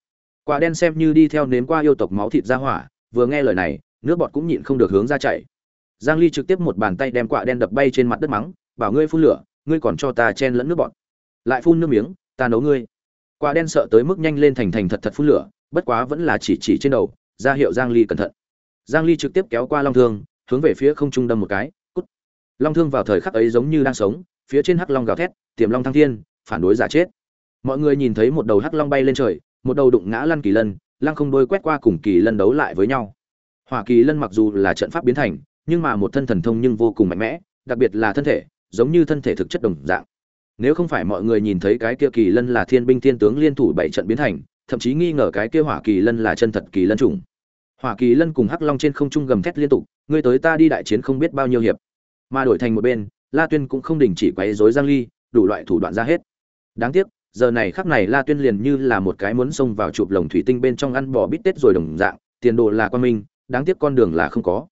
Quả đen xem như đi theo nếm qua yêu tộc máu thịt ra hỏa, vừa nghe lời này, nước bọt cũng nhịn không được hướng ra chạy. Giang ly trực tiếp một bàn tay đem quả đen đập bay trên mặt đất mắng, bảo ngươi phun lửa, ngươi còn cho ta chen lẫn nước bọt. Lại phun nước miếng, ta nấu ngươi quả đen sợ tới mức nhanh lên thành thành thật thật phun lửa, bất quá vẫn là chỉ chỉ trên đầu, ra hiệu giang ly cẩn thận. Giang ly trực tiếp kéo qua long thương, hướng về phía không trung đâm một cái, cút. Long thương vào thời khắc ấy giống như đang sống, phía trên hắc long gào thét, tiềm long thăng thiên, phản đối giả chết. Mọi người nhìn thấy một đầu hắc long bay lên trời, một đầu đụng ngã lăn kỳ lân, lăng không đôi quét qua cùng kỳ lân đấu lại với nhau. Hỏa kỳ lân mặc dù là trận pháp biến thành, nhưng mà một thân thần thông nhưng vô cùng mạnh mẽ, đặc biệt là thân thể, giống như thân thể thực chất đồng dạng nếu không phải mọi người nhìn thấy cái kia kỳ lân là thiên binh thiên tướng liên thủ bảy trận biến thành, thậm chí nghi ngờ cái kia hỏa kỳ lân là chân thật kỳ lân trùng hỏa kỳ lân cùng hắc long trên không trung gầm thét liên tục, ngươi tới ta đi đại chiến không biết bao nhiêu hiệp. Mà đổi thành một bên, la tuyên cũng không đình chỉ quấy rối giang ly, đủ loại thủ đoạn ra hết. Đáng tiếc, giờ này khắc này la tuyên liền như là một cái muốn xông vào chụp lồng thủy tinh bên trong ăn bò bít tết rồi đồng dạng, tiền đồ là quan minh, đáng tiếc con đường là không có.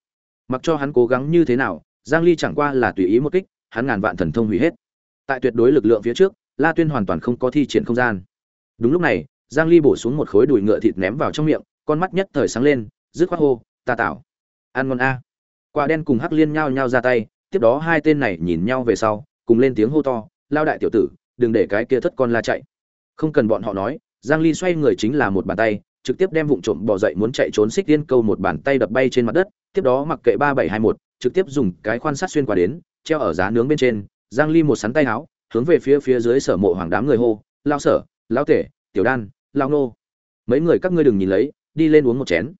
Mặc cho hắn cố gắng như thế nào, giang ly chẳng qua là tùy ý một kích, hắn ngàn vạn thần thông hủy hết tại tuyệt đối lực lượng phía trước, la tuyên hoàn toàn không có thi triển không gian. Đúng lúc này, giang ly bổ xuống một khối đùi ngựa thịt ném vào trong miệng, con mắt nhất thời sáng lên dứt khoát hô, ta tạo ăn ngon a. Quả đen cùng hắc liên nhau nhau ra tay, tiếp đó hai tên này nhìn nhau về sau, cùng lên tiếng hô to, lao đại tiểu tử, đừng để cái kia thất con la chạy. Không cần bọn họ nói, giang ly xoay người chính là một bàn tay, trực tiếp đem vụng trộm bò dậy muốn chạy trốn xích tiên câu một bàn tay đập bay trên mặt đất, tiếp đó mặc kệ ba bảy hai một, trực tiếp dùng cái khoan sát xuyên qua đến, treo ở giá nướng bên trên giang ly một sắn tay áo, hướng về phía phía dưới sở mộ hoàng đám người hô lao sở lao tể, tiểu đan lao nô. Mấy người các ngươi đừng nhìn lấy, đi lên uống một chén.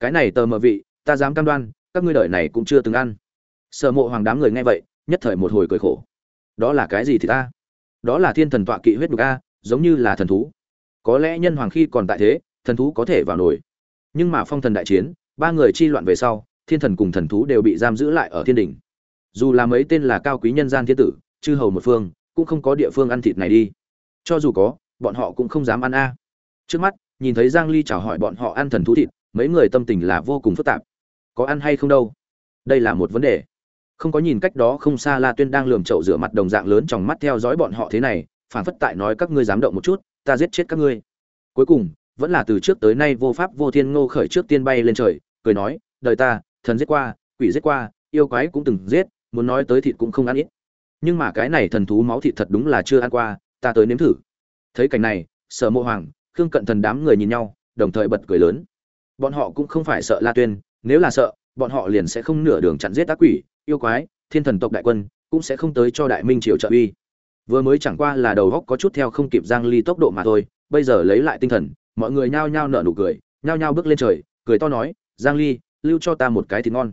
Cái này tờ mờ vị, ta dám cam đoan, các ngươi đợi này cũng chưa từng ăn. Sở mộ hoàng đám người nghe vậy, nhất thời một hồi cười khổ. Đó là cái gì thì ta? Đó là thiên thần tọa kỵ huyết đục a, giống như là thần thú. Có lẽ nhân hoàng khi còn tại thế, thần thú có thể vào nổi nhưng mà phong thần đại chiến, ba người chi loạn về sau, thiên thần cùng thần thú đều bị giam giữ lại ở thiên đình dù là mấy tên là cao quý nhân gian thiên tử, chư hầu một phương, cũng không có địa phương ăn thịt này đi. Cho dù có, bọn họ cũng không dám ăn a. Trước mắt, nhìn thấy giang ly chào hỏi bọn họ ăn thần thú thịt, mấy người tâm tình là vô cùng phức tạp. Có ăn hay không đâu? Đây là một vấn đề. Không có nhìn cách đó không xa la tuyên đang lườm chậu rửa mặt đồng dạng lớn trong mắt theo dõi bọn họ thế này phản phất tại nói các ngươi dám động một chút, ta giết chết các ngươi. Cuối cùng, vẫn là từ trước tới nay vô pháp vô thiên ngô khởi trước tiên bay lên trời, cười nói, đời ta, thần giết qua, quỷ giết qua, yêu quái cũng từng giết muốn nói tới thịt cũng không ăn ít. Nhưng mà cái này thần thú máu thịt thật đúng là chưa ăn qua, ta tới nếm thử. Thấy cảnh này, sở mộ hoàng, khương cận thần đám người nhìn nhau, đồng thời bật cười lớn. Bọn họ cũng không phải sợ la tuyên, nếu là sợ, bọn họ liền sẽ không nửa đường chặn giết ác quỷ, yêu quái, thiên thần tộc đại quân, cũng sẽ không tới cho đại minh triều trợ uy. Vừa mới chẳng qua là đầu góc có chút theo không kịp giang ly tốc độ mà thôi, bây giờ lấy lại tinh thần, mọi người nhao nhao nở nụ cười, nhao nhao bước lên trời, cười to nói, giang ly, lưu cho ta một cái thịt ngon.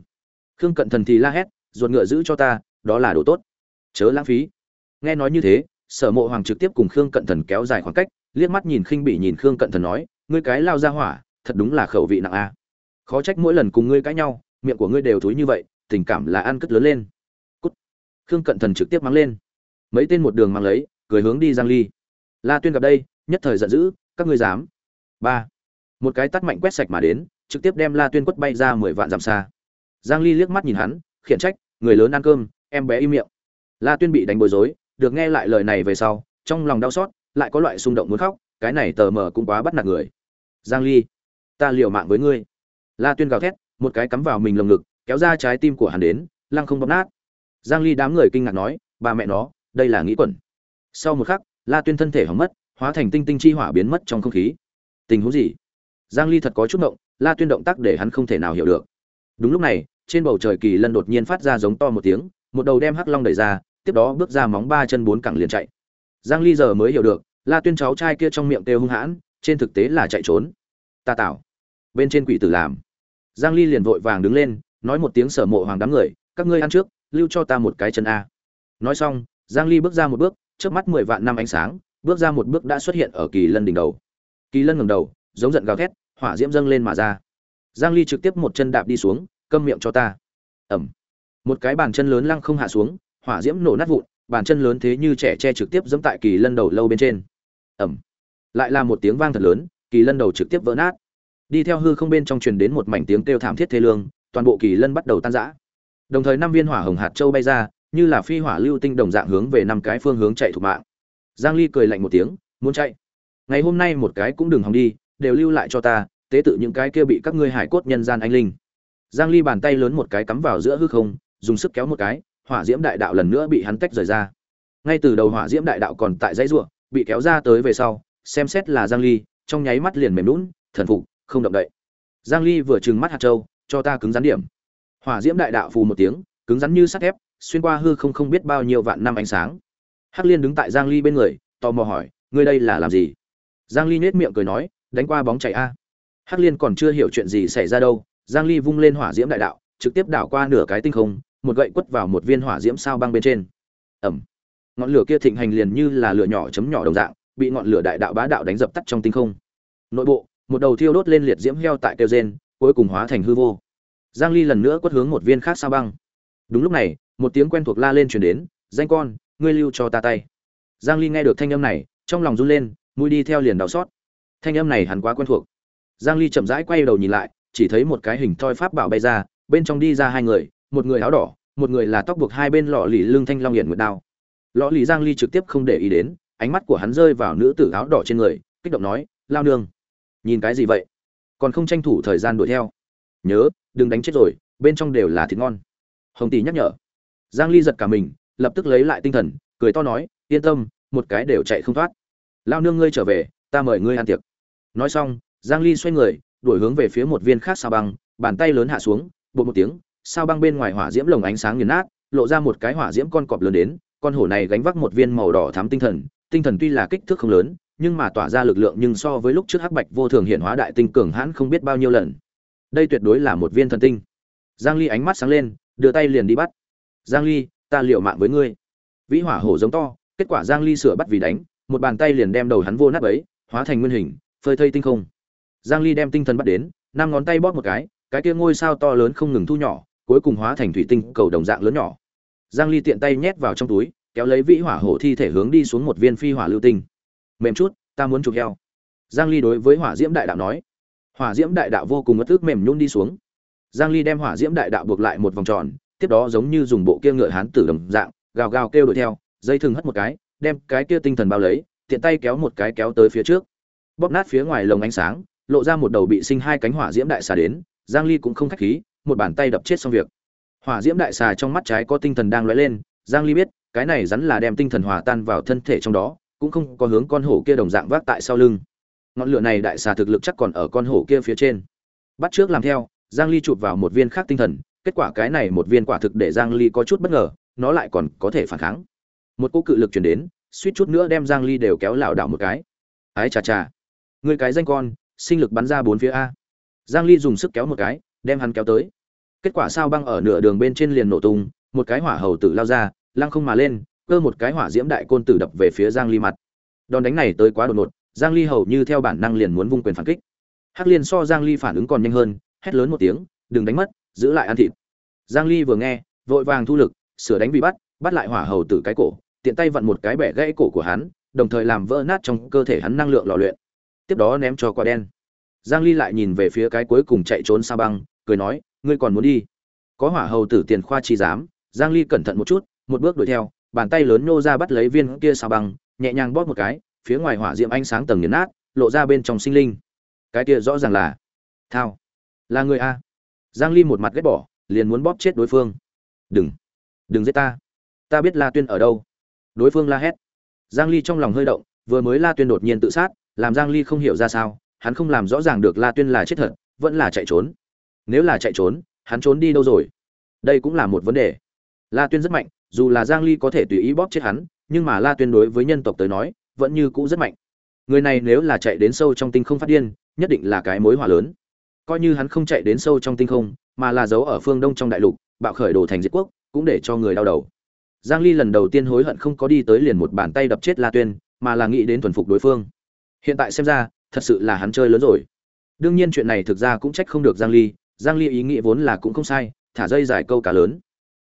Khương cận thần thì la hét ruột ngựa giữ cho ta, đó là đồ tốt. Chớ lãng phí. Nghe nói như thế, sở mộ hoàng trực tiếp cùng khương cận thần kéo dài khoảng cách, liếc mắt nhìn khinh bị nhìn khương cận thần nói, ngươi cái lao ra hỏa, thật đúng là khẩu vị nặng a. Khó trách mỗi lần cùng ngươi cãi nhau, miệng của ngươi đều thối như vậy, tình cảm là ăn cất lớn lên. Cút. Khương cận thần trực tiếp mắng lên. Mấy tên một đường mang lấy, cười hướng đi giang ly. La tuyên gặp đây, nhất thời giận dữ, các ngươi dám. Ba. Một cái tắt mạnh quét sạch mà đến, trực tiếp đem la tuyên quất bay ra mười vạn dặm xa. Giang ly liếc mắt nhìn hắn khiển trách, người lớn ăn cơm, em bé im miệng. La tuyên bị đánh bối rối, được nghe lại lời này về sau, trong lòng đau xót, lại có loại xung động muốn khóc, cái này tờ mờ cũng quá bắt nạt người. Giang ly, ta liều mạng với ngươi. La tuyên gào thét, một cái cắm vào mình lồng ngực, kéo ra trái tim của hắn đến, lăng không bóp nát. Giang ly đám người kinh ngạc nói bà mẹ nó, đây là nghĩ quẩn. Sau một khắc, la tuyên thân thể hỏng mất, hóa thành tinh tinh chi hỏa biến mất trong không khí. Tình huống gì? Giang ly thật có chút động la tuyên động tác để hắn không thể nào hiểu được. Đúng lúc này trên bầu trời kỳ lân đột nhiên phát ra giống to một tiếng, một đầu đem hắc long đẩy ra, tiếp đó bước ra móng ba chân bốn cẳng liền chạy. Giang ly giờ mới hiểu được, la tuyên cháu trai kia trong miệng kêu hung hãn, trên thực tế là chạy trốn. Ta tạo bên trên quỷ tử làm. Giang ly liền vội vàng đứng lên, nói một tiếng sở mộ hoàng đám người, các ngươi ăn trước, lưu cho ta một cái chân a. Nói xong, giang ly bước ra một bước, trước mắt 10 vạn năm ánh sáng, bước ra một bước đã xuất hiện ở kỳ lân đỉnh đầu. Kỳ lân ngẩng đầu, giống giận gào thét, hỏa diễm dâng lên mà ra. Giang ly trực tiếp một chân đạp đi xuống câm miệng cho ta. Ẩm. Một cái bàn chân lớn lăng không hạ xuống, hỏa diễm nổ nát vụn, bàn chân lớn thế như trẻ che trực tiếp dẫm tại kỳ lân đầu lâu bên trên. Ẩm. Lại là một tiếng vang thật lớn, kỳ lân đầu trực tiếp vỡ nát. Đi theo hư không bên trong truyền đến một mảnh tiếng kêu thảm thiết thê lương, toàn bộ kỳ lân bắt đầu tan rã. Đồng thời năm viên hỏa hồng hạt châu bay ra, như là phi hỏa lưu tinh đồng dạng hướng về năm cái phương hướng chạy thủ mạng. Giang ly cười lạnh một tiếng, muốn chạy? Ngày hôm nay một cái cũng đừng hòng đi, đều lưu lại cho ta, tế tự những cái kia bị các ngươi hải cốt nhân gian anh linh giang ly bàn tay lớn một cái cắm vào giữa hư không dùng sức kéo một cái hỏa diễm đại đạo lần nữa bị hắn tách rời ra. Ngay từ đầu hỏa diễm đại đạo còn tại dãy rủa, bị kéo ra tới về sau xem xét là giang ly trong nháy mắt liền mềm nhũn, thần phục không động đậy. Giang ly vừa trừng mắt hạt châu cho ta cứng rắn điểm. Hỏa diễm đại đạo phù một tiếng cứng rắn như sắt thép xuyên qua hư không không biết bao nhiêu vạn năm ánh sáng. Hắc liên đứng tại giang ly bên người tò mò hỏi ngươi đây là làm gì? Giang ly nhếch miệng cười nói đánh qua bóng chạy a. Hắc liên còn chưa hiểu chuyện gì xảy ra đâu giang ly vung lên hỏa diễm đại đạo, trực tiếp đảo qua nửa cái tinh không, một gậy quất vào một viên hỏa diễm sao băng bên trên. Ầm! ngọn lửa kia thịnh hành liền như là lửa nhỏ chấm nhỏ đồng dạng, bị ngọn lửa đại đạo bá đạo đánh dập tắt trong tinh không. Nội bộ, một đầu thiêu đốt lên liệt diễm heo tại tiêu gen cuối cùng hóa thành hư vô. Giang ly lần nữa quất hướng một viên khác sao băng. Đúng lúc này, một tiếng quen thuộc la lên truyền đến, danh con, ngươi lưu cho ta tay. Giang ly nghe được thanh âm này, trong lòng run lên, mũi đi theo liền đau xót. Thanh âm này hẳn quá quen thuộc. Giang ly chậm rãi quay đầu nhìn lại chỉ thấy một cái hình thoi pháp bảo bay ra, bên trong đi ra hai người, một người áo đỏ, một người là tóc buộc hai bên lọ lì lưng thanh long hiển nguyệt đao. Lọ lì giang ly trực tiếp không để ý đến, ánh mắt của hắn rơi vào nữ tử áo đỏ trên người, kích động nói, lao nương, nhìn cái gì vậy? Còn không tranh thủ thời gian đuổi theo? Nhớ, đừng đánh chết rồi, bên trong đều là thịt ngon. Hồng tỷ nhắc nhở. Giang ly giật cả mình, lập tức lấy lại tinh thần, cười to nói, yên tâm, một cái đều chạy không thoát. Lao nương ngươi trở về, ta mời ngươi ăn tiệc. Nói xong, giang ly xoay người đuổi hướng về phía một viên khác sao băng, bàn tay lớn hạ xuống, bột một tiếng, sao băng bên ngoài hỏa diễm lồng ánh sáng nghiền nát, lộ ra một cái hỏa diễm con cọp lớn đến, con hổ này gánh vác một viên màu đỏ thắm tinh thần tinh thần tuy là kích thước không lớn, nhưng mà tỏa ra lực lượng nhưng so với lúc trước hắc bạch vô thường hiện hóa đại tinh cường hãn không biết bao nhiêu lần. Đây tuyệt đối là một viên thần tinh. Giang ly ánh mắt sáng lên, đưa tay liền đi bắt. Giang ly, ta liều mạng với ngươi. Vĩ hỏa hổ giống to, kết quả giang ly sửa bắt vì đánh, một bàn tay liền đem đầu hắn vô nát ấy hóa thành nguyên hình, phơi thây tinh không giang ly đem tinh thần bắt đến, năm ngón tay bóp một cái cái kia ngôi sao to lớn không ngừng thu nhỏ, cuối cùng hóa thành thủy tinh cầu đồng dạng lớn nhỏ. Giang ly tiện tay nhét vào trong túi, kéo lấy vĩ hỏa hổ thi thể hướng đi xuống một viên phi hỏa lưu tinh. Mềm chút, ta muốn chụp heo. Giang ly đối với hỏa diễm đại đạo nói. Hỏa diễm đại đạo vô cùng ngất tức mềm nhún đi xuống. Giang ly đem hỏa diễm đại đạo buộc lại một vòng tròn, tiếp đó giống như dùng bộ kia ngựa hán tử đồng dạng, gào gào kêu đuổi theo, dây thừng hất một cái, đem cái kia tinh thần bao lấy, tiện tay kéo một cái kéo tới phía trước. Bóp nát phía ngoài lồng ánh sáng lộ ra một đầu bị sinh hai cánh hỏa diễm đại xà đến, giang ly cũng không khách khí, một bàn tay đập chết xong việc. Hỏa diễm đại xà trong mắt trái có tinh thần đang lóe lên, giang ly biết, cái này rắn là đem tinh thần hòa tan vào thân thể trong đó, cũng không có hướng con hổ kia đồng dạng vác tại sau lưng. Ngọn lửa này đại xà thực lực chắc còn ở con hổ kia phía trên. Bắt trước làm theo, giang ly chụp vào một viên khác tinh thần, kết quả cái này một viên quả thực để giang ly có chút bất ngờ, nó lại còn có thể phản kháng. Một cú cự lực truyền đến, suýt chút nữa đem giang ly đều kéo lảo đảo một cái. Ái chà chà. Người cái danh con sinh lực bắn ra bốn phía a. Giang ly dùng sức kéo một cái, đem hắn kéo tới. Kết quả sao băng ở nửa đường bên trên liền nổ tung, một cái hỏa hầu tử lao ra, lăng không mà lên, cơ một cái hỏa diễm đại côn tử đập về phía giang ly mặt. Đòn đánh này tới quá đột ngột, giang ly hầu như theo bản năng liền muốn vung quyền phản kích. Hắc liên so giang ly phản ứng còn nhanh hơn, hét lớn một tiếng, đừng đánh mất, giữ lại ăn thịt. Giang ly vừa nghe, vội vàng thu lực, sửa đánh bị bắt bắt lại hỏa hầu tử cái cổ, tiện tay vặn một cái bẻ gãy cổ của hắn, đồng thời làm vỡ nát trong cơ thể hắn năng lượng lò luyện tiếp đó ném cho quả đen. Giang ly lại nhìn về phía cái cuối cùng chạy trốn sa băng, cười nói, ngươi còn muốn đi? Có hỏa hầu tử tiền khoa chi dám giang ly cẩn thận một chút, một bước đuổi theo, bàn tay lớn nô ra bắt lấy viên kia sa băng, nhẹ nhàng bóp một cái, phía ngoài hỏa diệm ánh sáng tầng nghiền nát, lộ ra bên trong sinh linh. Cái kia rõ ràng là thao. Là người a. Giang ly một mặt ghét bỏ, liền muốn bóp chết đối phương. Đừng đừng giết ta. Ta biết la tuyên ở đâu. Đối phương la hét. Giang ly trong lòng hơi động, vừa mới la tuyên đột nhiên tự sát làm giang ly không hiểu ra sao hắn không làm rõ ràng được La Tuyên là chết thật, vẫn là chạy trốn. Nếu là chạy trốn, hắn trốn đi đâu rồi? Đây cũng là một vấn đề. La Tuyên rất mạnh, dù là giang ly có thể tùy ý bóp chết hắn nhưng mà la tuyên đối với nhân tộc tới nói vẫn như cũ rất mạnh người này nếu là chạy đến sâu trong tinh không phát điên nhất định là cái mối hỏa lớn coi như hắn không chạy đến sâu trong tinh không mà là giấu ở phương đông trong đại lục bạo khởi đồ thành diệt quốc cũng để cho người đau đầu giang ly lần đầu tiên hối hận không có đi tới liền một bàn tay đập chết la tuyên mà là nghĩ đến thuần phục đối phương hiện tại xem ra thật sự là hắn chơi lớn rồi. Đương nhiên chuyện này thực ra cũng trách không được giang ly giang ly ý nghĩ vốn là cũng không sai thả dây dài câu cá lớn.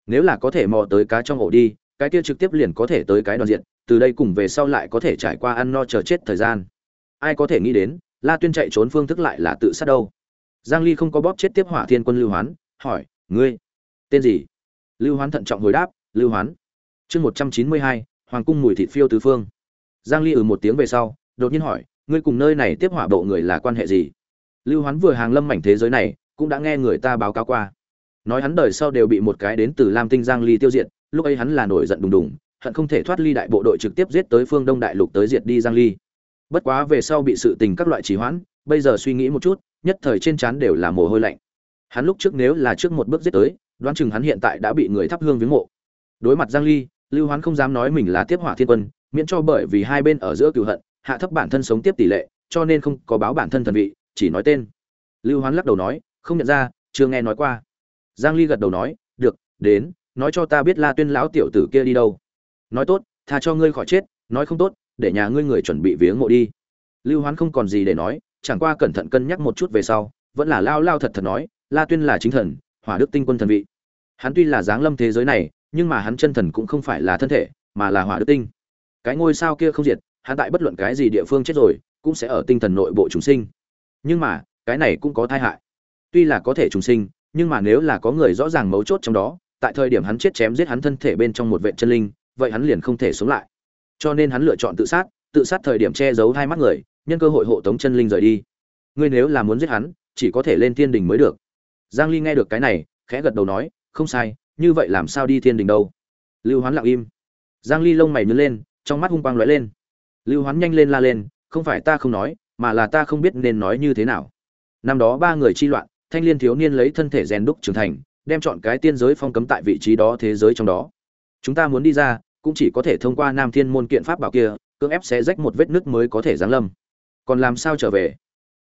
Nếu là có thể mò tới cá trong ổ đi cái kia trực tiếp liền có thể tới cái đoàn diện từ đây cùng về sau lại có thể trải qua ăn no chờ chết thời gian. Ai có thể nghĩ đến la tuyên chạy trốn phương thức lại là tự sát đâu. Giang ly không có bóp chết tiếp hỏa thiên quân lưu hoán hỏi ngươi tên gì? Lưu hoán thận trọng hồi đáp lưu hoán. Chương 192, hoàng cung mùi thịt phiêu tứ phương. Giang ly ừ một tiếng về sau đột nhiên hỏi, ngươi cùng nơi này tiếp hỏa bộ người là quan hệ gì? Lưu hoán vừa hàng lâm mảnh thế giới này, cũng đã nghe người ta báo cáo qua. Nói hắn đời sau đều bị một cái đến từ lam tinh giang ly tiêu diệt, lúc ấy hắn là nổi giận đùng đùng, hận không thể thoát ly đại bộ đội trực tiếp giết tới phương đông đại lục tới diệt đi giang ly. Bất quá về sau bị sự tình các loại trì hoãn, bây giờ suy nghĩ một chút, nhất thời trên trán đều là mồ hôi lạnh. Hắn lúc trước nếu là trước một bước giết tới, đoán chừng hắn hiện tại đã bị người thắp hương viếng mộ. Đối mặt giang ly, lưu hoán không dám nói mình là tiếp hỏa thiên quân, miễn cho bởi vì hai bên ở giữa cựu hận hạ thấp bản thân sống tiếp tỷ lệ, cho nên không có báo bản thân thần vị, chỉ nói tên. Lưu hoán lắc đầu nói, không nhận ra, chưa nghe nói qua. Giang ly gật đầu nói, được, đến, nói cho ta biết la tuyên lão tiểu tử kia đi đâu. Nói tốt, tha cho ngươi khỏi chết, nói không tốt, để nhà ngươi người chuẩn bị viếng mộ đi. Lưu hoán không còn gì để nói, chẳng qua cẩn thận cân nhắc một chút về sau, vẫn là lao lao thật thật nói, la tuyên là chính thần, hỏa đức tinh quân thần vị. Hắn tuy là giáng lâm thế giới này, nhưng mà hắn chân thần cũng không phải là thân thể, mà là hỏa đức tinh. Cái ngôi sao kia không diệt hắn tại bất luận cái gì địa phương chết rồi, cũng sẽ ở tinh thần nội bộ chúng sinh. Nhưng mà, cái này cũng có tai hại. Tuy là có thể trùng sinh, nhưng mà nếu là có người rõ ràng mấu chốt trong đó, tại thời điểm hắn chết chém giết hắn thân thể bên trong một vệ chân linh, vậy hắn liền không thể sống lại. Cho nên hắn lựa chọn tự sát tự sát thời điểm che giấu hai mắt người, nhân cơ hội hộ tống chân linh rời đi. Ngươi nếu là muốn giết hắn, chỉ có thể lên thiên đình mới được. Giang ly nghe được cái này, khẽ gật đầu nói, không sai, như vậy làm sao đi thiên đình đâu? Lưu hoán lặng im. Giang ly lông mày nhướng lên, trong mắt hung quang lóe lên lưu hoán nhanh lên la lên, không phải ta không nói, mà là ta không biết nên nói như thế nào. Năm đó ba người chi loạn, thanh liên thiếu niên lấy thân thể rèn đúc trưởng thành, đem chọn cái tiên giới phong cấm tại vị trí đó thế giới trong đó. Chúng ta muốn đi ra, cũng chỉ có thể thông qua nam thiên môn kiện pháp bảo kia, cưỡng ép sẽ rách một vết nứt mới có thể giáng lâm. Còn làm sao trở về?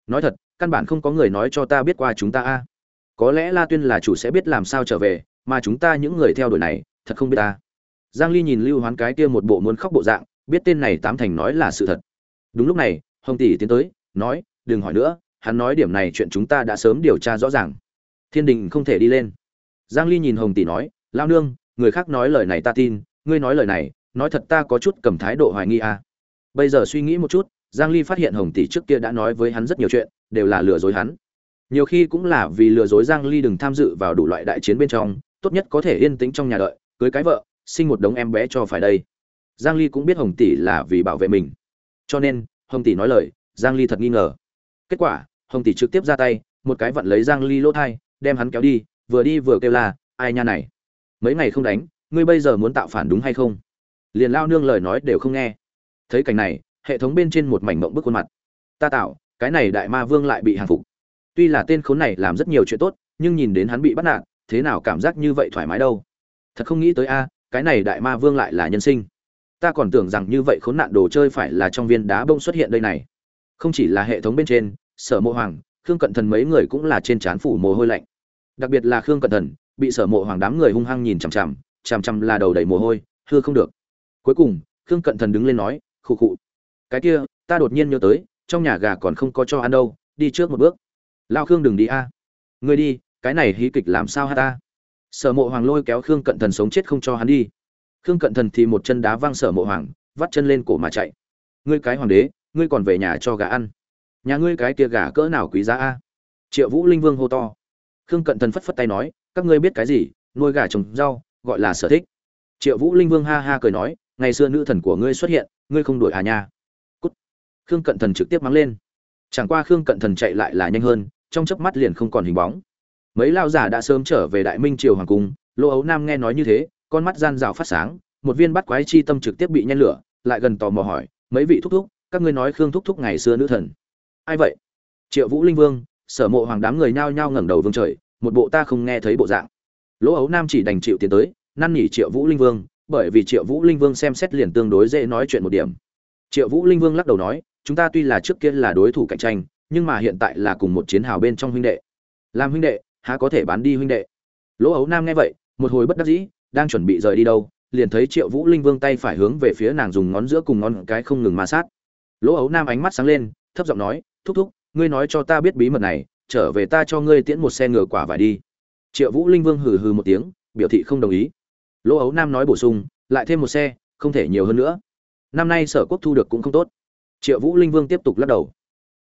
Nói thật, căn bản không có người nói cho ta biết qua chúng ta a. Có lẽ la tuyên là chủ sẽ biết làm sao trở về, mà chúng ta những người theo đuổi này, thật không biết ta. Giang ly nhìn lưu hoán cái kia một bộ muốn khóc bộ dạng biết tên này tám thành nói là sự thật. Đúng lúc này, hồng tỷ tiến tới, nói, đừng hỏi nữa, hắn nói điểm này chuyện chúng ta đã sớm điều tra rõ ràng. Thiên đình không thể đi lên. Giang ly nhìn hồng tỷ nói lao nương, người khác nói lời này ta tin, ngươi nói lời này, nói thật ta có chút cầm thái độ hoài nghi à. bây giờ suy nghĩ một chút, giang ly phát hiện hồng tỷ trước kia đã nói với hắn rất nhiều chuyện, đều là lừa dối hắn. Nhiều khi cũng là vì lừa dối giang ly đừng tham dự vào đủ loại đại chiến bên trong, tốt nhất có thể yên tĩnh trong nhà đợi, cưới cái vợ, sinh một đống em bé cho phải đây giang ly cũng biết hồng tỷ là vì bảo vệ mình. Cho nên, hồng tỷ nói lời, giang ly thật nghi ngờ. Kết quả, hồng tỷ trực tiếp ra tay, một cái vận lấy giang ly lỗ thai, đem hắn kéo đi, vừa đi vừa kêu là ai nha này? Mấy ngày không đánh, ngươi bây giờ muốn tạo phản đúng hay không? Liền lao nương lời nói đều không nghe. Thấy cảnh này, hệ thống bên trên một mảnh mộng bức khuôn mặt. Ta tạo, cái này đại ma vương lại bị hàng phục. Tuy là tên khốn này làm rất nhiều chuyện tốt, nhưng nhìn đến hắn bị bắt nạt, thế nào cảm giác như vậy thoải mái đâu? Thật không nghĩ tới a, cái này đại ma vương lại là nhân sinh ta còn tưởng rằng như vậy khốn nạn đồ chơi phải là trong viên đá bông xuất hiện đây này. Không chỉ là hệ thống bên trên, sở mộ hoàng, khương cận thần mấy người cũng là trên trán phủ mồ hôi lạnh. Đặc biệt là khương cận thần, bị sở mộ hoàng đám người hung hăng nhìn chằm chằm chằm chằm là đầu đầy mồ hôi, hư không được. Cuối cùng, khương cận thần đứng lên nói, khụ khụ, cái kia, ta đột nhiên nhớ tới, trong nhà gà còn không có cho ăn đâu, đi trước một bước. Lao khương đừng đi a. À. người đi, cái này hí kịch làm sao ha ta? Sở mộ hoàng lôi kéo khương cận thần sống chết không cho hắn đi khương cận thần thì một chân đá văng sở mộ hoàng, vắt chân lên cổ mà chạy. Ngươi cái hoàng đế, ngươi còn về nhà cho gà ăn. Nhà ngươi cái tia gà cỡ nào quý giá a? Triệu vũ linh vương hô to. Khương cận thần phất phất tay nói, các ngươi biết cái gì, nuôi gà trồng rau, gọi là sở thích. Triệu vũ linh vương ha ha cười nói, ngày xưa nữ thần của ngươi xuất hiện, ngươi không đuổi à nha. Cút. Khương cận thần trực tiếp mắng lên. Chẳng qua khương cận thần chạy lại là nhanh hơn, trong chớp mắt liền không còn hình bóng. Mấy lao giả đã sớm trở về đại minh triều hoàng cung, lô ấu nam nghe nói như thế con mắt gian rào phát sáng, một viên bắt quái chi tâm trực tiếp bị nhen lửa, lại gần tò mò hỏi, mấy vị thúc thúc, các ngươi nói khương thúc thúc ngày xưa nữ thần? Ai vậy? Triệu vũ linh vương, sở mộ hoàng đám người nhao nhao ngẩng đầu vương trời, một bộ ta không nghe thấy bộ dạng. Lỗ ấu nam chỉ đành chịu tiến tới, năn nỉ triệu vũ linh vương, bởi vì triệu vũ linh vương xem xét liền tương đối dễ nói chuyện một điểm. Triệu vũ linh vương lắc đầu nói, chúng ta tuy là trước kia là đối thủ cạnh tranh, nhưng mà hiện tại là cùng một chiến hào bên trong huynh đệ. Làm huynh đệ, há có thể bán đi huynh đệ? Lỗ ấu nam nghe vậy, một hồi bất đắc dĩ đang chuẩn bị rời đi đâu, liền thấy triệu vũ linh vương tay phải hướng về phía nàng dùng ngón giữa cùng ngón cái không ngừng ma sát. Lỗ ấu nam ánh mắt sáng lên, thấp giọng nói, thúc thúc, ngươi nói cho ta biết bí mật này, trở về ta cho ngươi tiễn một xe ngựa quả vải đi. Triệu vũ linh vương hừ hừ một tiếng, biểu thị không đồng ý. Lỗ ấu nam nói bổ sung, lại thêm một xe, không thể nhiều hơn nữa. Năm nay sở quốc thu được cũng không tốt. Triệu vũ linh vương tiếp tục lắc đầu.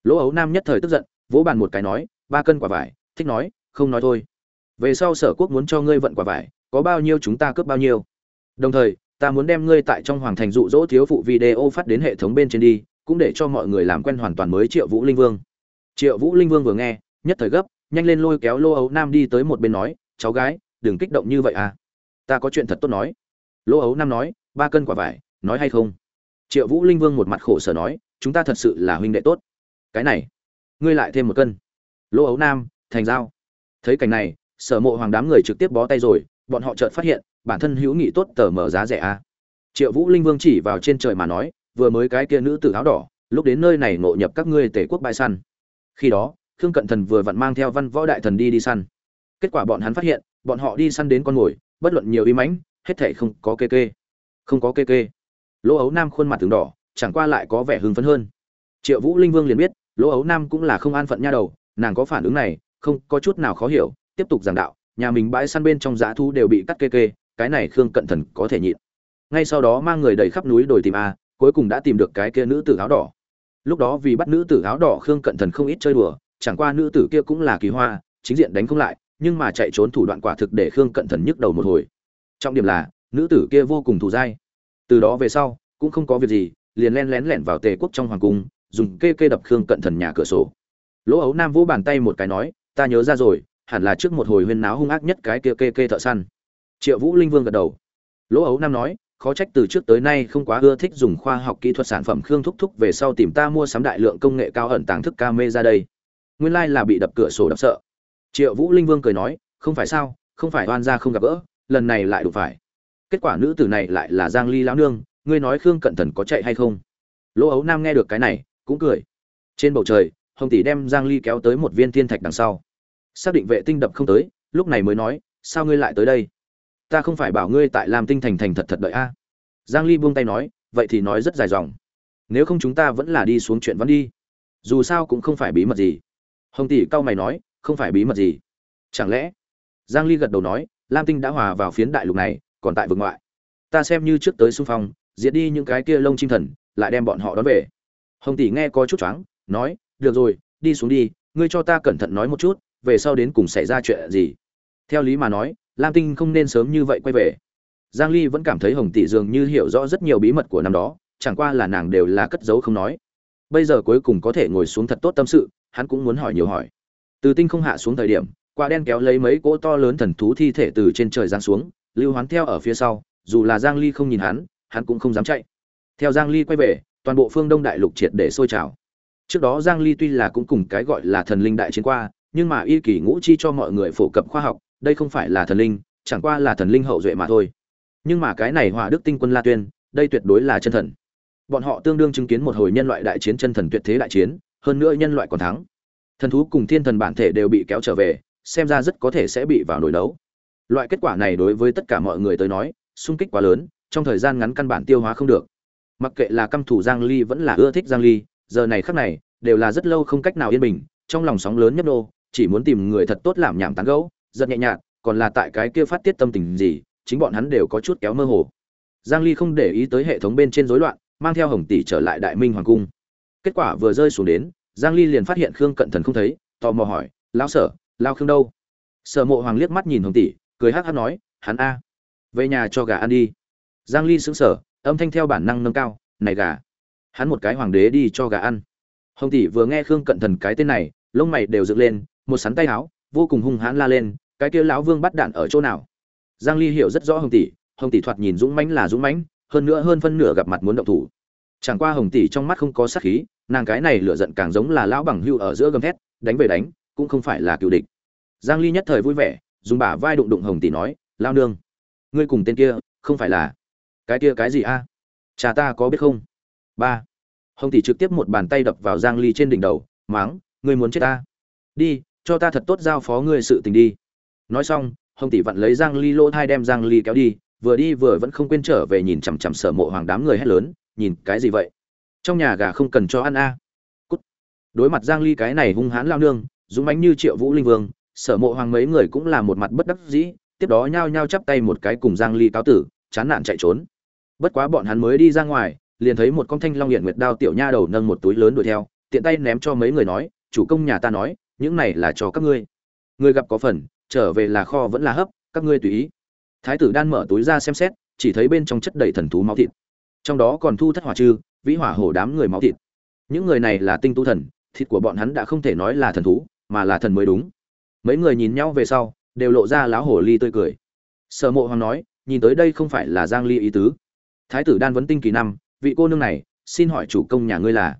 Lỗ ấu nam nhất thời tức giận, vỗ bàn một cái nói, ba cân quả vải. Thích nói, không nói thôi. Về sau sở quốc muốn cho ngươi vận quả vải có bao nhiêu chúng ta cướp bao nhiêu. Đồng thời, ta muốn đem ngươi tại trong hoàng thành dụ dỗ thiếu phụ video phát đến hệ thống bên trên đi, cũng để cho mọi người làm quen hoàn toàn mới triệu vũ linh vương. Triệu vũ linh vương vừa nghe, nhất thời gấp, nhanh lên lôi kéo lô ấu nam đi tới một bên nói, cháu gái, đừng kích động như vậy à. Ta có chuyện thật tốt nói. Lô ấu nam nói, ba cân quả vải, nói hay không? Triệu vũ linh vương một mặt khổ sở nói, chúng ta thật sự là huynh đệ tốt. Cái này, ngươi lại thêm một cân. Lô ấu nam, thành giao. Thấy cảnh này, sở mộ hoàng đám người trực tiếp bó tay rồi bọn họ chợt phát hiện, bản thân hữu nghị tốt tờ mở giá rẻ a. À. triệu vũ linh vương chỉ vào trên trời mà nói, vừa mới cái kia nữ tử áo đỏ, lúc đến nơi này ngộ nhập các ngươi tể quốc bãi săn. Khi đó, khương cận thần vừa vặn mang theo văn võ đại thần đi đi săn. Kết quả bọn hắn phát hiện, bọn họ đi săn đến con mồi, bất luận nhiều y mãnh, hết thể không có kê kê. Không có kê kê. Lỗ ấu nam khuôn mặt từng đỏ, chẳng qua lại có vẻ hưng phấn hơn. Triệu vũ linh vương liền biết, lỗ ấu nam cũng là không an phận nha đầu, nàng có phản ứng này, không có chút nào khó hiểu, tiếp tục giảng đạo nhà mình bãi săn bên trong giá thu đều bị cắt kê kê, cái này khương cận thần có thể nhịn. Ngay sau đó mang người đầy khắp núi đồi tìm a, cuối cùng đã tìm được cái kia nữ tử áo đỏ. Lúc đó vì bắt nữ tử áo đỏ khương cận thần không ít chơi đùa, chẳng qua nữ tử kia cũng là kỳ hoa, chính diện đánh không lại, nhưng mà chạy trốn thủ đoạn quả thực để khương cận thần nhức đầu một hồi. Trọng điểm là, nữ tử kia vô cùng thù dai. Từ đó về sau, cũng không có việc gì, liền len lén lẻn vào tề quốc trong hoàng cung, dùng kê kê đập khương cận thần nhà cửa sổ. Lỗ ấu nam vỗ bàn tay một cái nói, ta nhớ ra rồi hẳn là trước một hồi huyên náo hung ác nhất cái kia kê kê thợ săn. Triệu vũ linh vương gật đầu. Lỗ ấu nam nói, khó trách từ trước tới nay không quá ưa thích dùng khoa học kỹ thuật sản phẩm khương thúc thúc về sau tìm ta mua sắm đại lượng công nghệ cao ẩn tàng thức ca mê ra đây. Nguyên lai là bị đập cửa sổ đập sợ. Triệu vũ linh vương cười nói, không phải sao, không phải oan ra không gặp gỡ, lần này lại đủ phải. Kết quả nữ tử này lại là giang ly lão nương, ngươi nói khương cận thần có chạy hay không? Lỗ ấu nam nghe được cái này, cũng cười. Trên bầu trời, hồng tỷ đem giang ly kéo tới một viên thiên thạch đằng sau xác định vệ tinh đập không tới, lúc này mới nói, sao ngươi lại tới đây? Ta không phải bảo ngươi tại làm tinh thành thành thật thật đợi a. Giang ly buông tay nói, vậy thì nói rất dài dòng. Nếu không chúng ta vẫn là đi xuống chuyện vẫn đi. Dù sao cũng không phải bí mật gì. Hồng tỷ cao mày nói, không phải bí mật gì. Chẳng lẽ? Giang ly gật đầu nói, lam tinh đã hòa vào phiến đại lục này, còn tại vực ngoại. Ta xem như trước tới xung phong, diệt đi những cái kia lông chim thần, lại đem bọn họ đón về. Hồng tỷ nghe có chút choáng, nói, được rồi, đi xuống đi, ngươi cho ta cẩn thận nói một chút về sau đến cùng xảy ra chuyện gì. Theo lý mà nói, lam tinh không nên sớm như vậy quay về. Giang ly vẫn cảm thấy hồng tỷ dường như hiểu rõ rất nhiều bí mật của năm đó, chẳng qua là nàng đều là cất giấu không nói. Bây giờ cuối cùng có thể ngồi xuống thật tốt tâm sự, hắn cũng muốn hỏi nhiều hỏi. Từ tinh không hạ xuống thời điểm, quả đen kéo lấy mấy cỗ to lớn thần thú thi thể từ trên trời giáng xuống, lưu hoán theo ở phía sau, dù là giang ly không nhìn hắn hắn cũng không dám chạy. Theo giang ly quay về, toàn bộ phương đông đại lục triệt để sôi trào. Trước đó giang ly tuy là cũng cùng cái gọi là thần linh đại chiến qua nhưng mà y kỳ ngũ chi cho mọi người phổ cập khoa học, đây không phải là thần linh, chẳng qua là thần linh hậu duệ mà thôi. Nhưng mà cái này hỏa đức tinh quân la tuyên, đây tuyệt đối là chân thần. Bọn họ tương đương chứng kiến một hồi nhân loại đại chiến chân thần tuyệt thế đại chiến, hơn nữa nhân loại còn thắng. Thần thú cùng thiên thần bản thể đều bị kéo trở về, xem ra rất có thể sẽ bị vào nổi đấu loại kết quả này đối với tất cả mọi người tới nói sung kích quá lớn, trong thời gian ngắn căn bản tiêu hóa không được. Mặc kệ là căm thủ giang ly vẫn là ưa thích giang ly, giờ này khắc này, đều là rất lâu không cách nào yên bình, trong lòng sóng lớn nhấp nô chỉ muốn tìm người thật tốt làm nhảm tán gẫu, giật nhẹ nhàng còn là tại cái kia phát tiết tâm tình gì, chính bọn hắn đều có chút kéo mơ hồ. Giang ly không để ý tới hệ thống bên trên rối loạn, mang theo hồng tỷ trở lại đại minh hoàng cung. Kết quả vừa rơi xuống đến, giang ly liền phát hiện khương cận thần không thấy, tò mò hỏi, lão sở, lão khương đâu? Sở mộ hoàng liếc mắt nhìn hồng tỷ, cười hắc hắc nói, hắn a, về nhà cho gà ăn đi. Giang ly sững sờ, âm thanh theo bản năng nâng cao, này gà, hắn một cái hoàng đế đi cho gà ăn. Hồng tỷ vừa nghe khương cận thần cái tên này, lông mày đều dựng lên một sắn tay áo, vô cùng hung hãn la lên, cái kia lão vương bắt đạn ở chỗ nào? Giang ly hiểu rất rõ hồng tỷ hồng tỷ thoạt nhìn dũng mãnh là dũng mãnh, hơn nữa hơn phân nửa gặp mặt muốn động thủ. Chẳng qua hồng tỷ trong mắt không có sát khí, nàng cái này lửa giận càng giống là lão bằng hưu ở giữa gầm thét, đánh về đánh, cũng không phải là cựu địch. Giang ly nhất thời vui vẻ, dùng bả vai đụng đụng hồng tỷ nói lao nương, ngươi cùng tên kia, không phải là cái kia cái gì a? Cha ta có biết không? Ba. Hồng tỷ trực tiếp một bàn tay đập vào giang ly trên đỉnh đầu, máng, ngươi muốn chết ta? Đi cho ta thật tốt giao phó ngươi sự tình đi. Nói xong, hồng tỷ vặn lấy giang ly lỗ thai đem giang ly kéo đi, vừa đi vừa vẫn không quên trở về nhìn chằm chằm sở mộ hoàng đám người hét lớn, nhìn, cái gì vậy? Trong nhà gà không cần cho ăn a. Cút. Đối mặt giang ly cái này hung hãn lao nương, dũng mãnh như triệu vũ linh vương, sở mộ hoàng mấy người cũng là một mặt bất đắc dĩ, tiếp đó nhao nhao chắp tay một cái cùng giang ly cáo tử, chán nản chạy trốn. Bất quá bọn hắn mới đi ra ngoài, liền thấy một con thanh long hiện nguyệt đao tiểu nha đầu nâng một túi lớn đuổi theo, tiện tay ném cho mấy người nói, chủ công nhà ta nói những này là cho các ngươi. Người gặp có phần, trở về là kho vẫn là hấp, các ngươi tùy ý. Thái tử đan mở túi ra xem xét, chỉ thấy bên trong chất đầy thần thú máu thịt. Trong đó còn thu thất hỏa chư vĩ hỏa hổ đám người máu thịt. Những người này là tinh tu thần, thịt của bọn hắn đã không thể nói là thần thú, mà là thần mới đúng. Mấy người nhìn nhau về sau, đều lộ ra láo hổ ly tươi cười. Sở mộ hoàng nói, nhìn tới đây không phải là giang ly ý tứ. Thái tử đan vấn tinh kỳ năm, vị cô nương này, xin hỏi chủ công nhà ngươi là?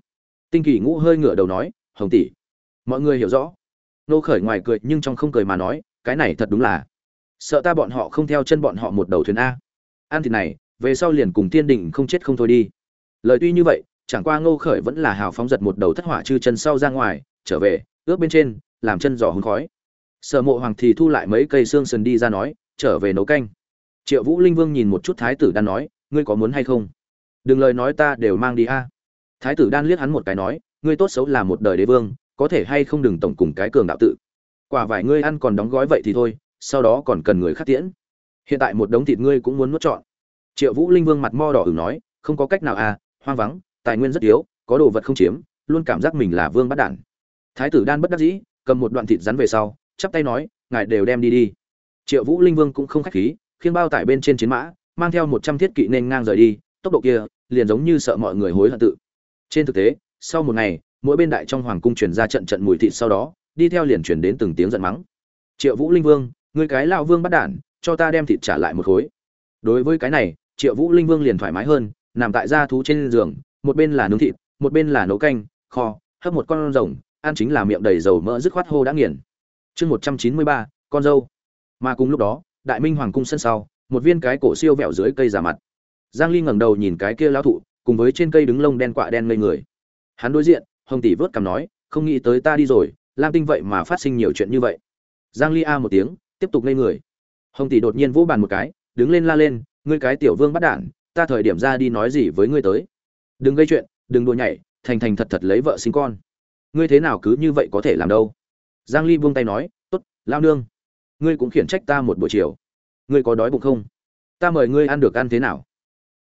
Tinh kỳ ngũ hơi ngửa đầu nói, hồng tỷ mọi người hiểu rõ. Nô khởi ngoài cười nhưng trong không cười mà nói, cái này thật đúng là sợ ta bọn họ không theo chân bọn họ một đầu thuyền a. Ăn thịt này, về sau liền cùng tiên đình không chết không thôi đi. Lời tuy như vậy, chẳng qua ngô khởi vẫn là hào phóng giật một đầu thất hỏa chư chân sau ra ngoài, trở về ướp bên trên, làm chân giò hứng khói. Sở mộ hoàng thì thu lại mấy cây xương sườn đi ra nói, trở về nấu canh. Triệu vũ linh vương nhìn một chút thái tử đan nói, ngươi có muốn hay không? Đừng lời nói ta đều mang đi a. Thái tử đan liếc hắn một cái nói, ngươi tốt xấu là một đời đế vương có thể hay không đừng tổng cùng cái cường đạo tự. Quả vải ngươi ăn còn đóng gói vậy thì thôi, sau đó còn cần người khắc tiễn. Hiện tại một đống thịt ngươi cũng muốn nuốt trọn. Triệu vũ linh vương mặt mo đỏ ửng nói, không có cách nào à hoang vắng, tài nguyên rất yếu, có đồ vật không chiếm, luôn cảm giác mình là vương bắt đản. Thái tử đan bất đắc dĩ, cầm một đoạn thịt rắn về sau, chắp tay nói, ngài đều đem đi đi. Triệu vũ linh vương cũng không khách khí khiến bao tải bên trên chiến mã, mang theo một trăm thiết kỵ nên ngang rời đi, tốc độ kia, liền giống như sợ mọi người hối hận tự. Trên thực tế, sau một ngày mỗi bên đại trong hoàng cung truyền ra trận trận mùi thịt sau đó, đi theo liền truyền đến từng tiếng giận mắng. Triệu vũ linh vương người cái lão vương bắt đản, cho ta đem thịt trả lại một khối. Đối với cái này, triệu vũ linh vương liền thoải mái hơn, nằm tại gia thú trên giường, một bên là nướng thịt, một bên là nấu canh, kho, hấp một con rồng, ăn chính là miệng đầy dầu mỡ dứt khoát hô đã nghiền. Chương một trăm chín mươi ba, con dâu. Mà cùng lúc đó, đại minh hoàng cung sân sau, một viên cái cổ siêu vẹo dưới cây giả mặt. Giang ly ngẩng đầu nhìn cái kia lão thụ, cùng với trên cây đứng lông đen quạ đen ngây người. Hắn đối diện hồng tỷ vớt cằm nói, không nghĩ tới ta đi rồi, lam tinh vậy mà phát sinh nhiều chuyện như vậy. Giang ly a một tiếng, tiếp tục ngây người. Hồng tỷ đột nhiên vỗ bàn một cái, đứng lên la lên, ngươi cái tiểu vương bắt đản ta thời điểm ra đi nói gì với ngươi tới? Đừng gây chuyện, đừng đùa nhảy, thành thành thật thật lấy vợ sinh con. Ngươi thế nào cứ như vậy có thể làm đâu? Giang ly buông tay nói, tốt, lao nương, ngươi cũng khiển trách ta một buổi chiều. Ngươi có đói bụng không? Ta mời ngươi ăn được ăn thế nào?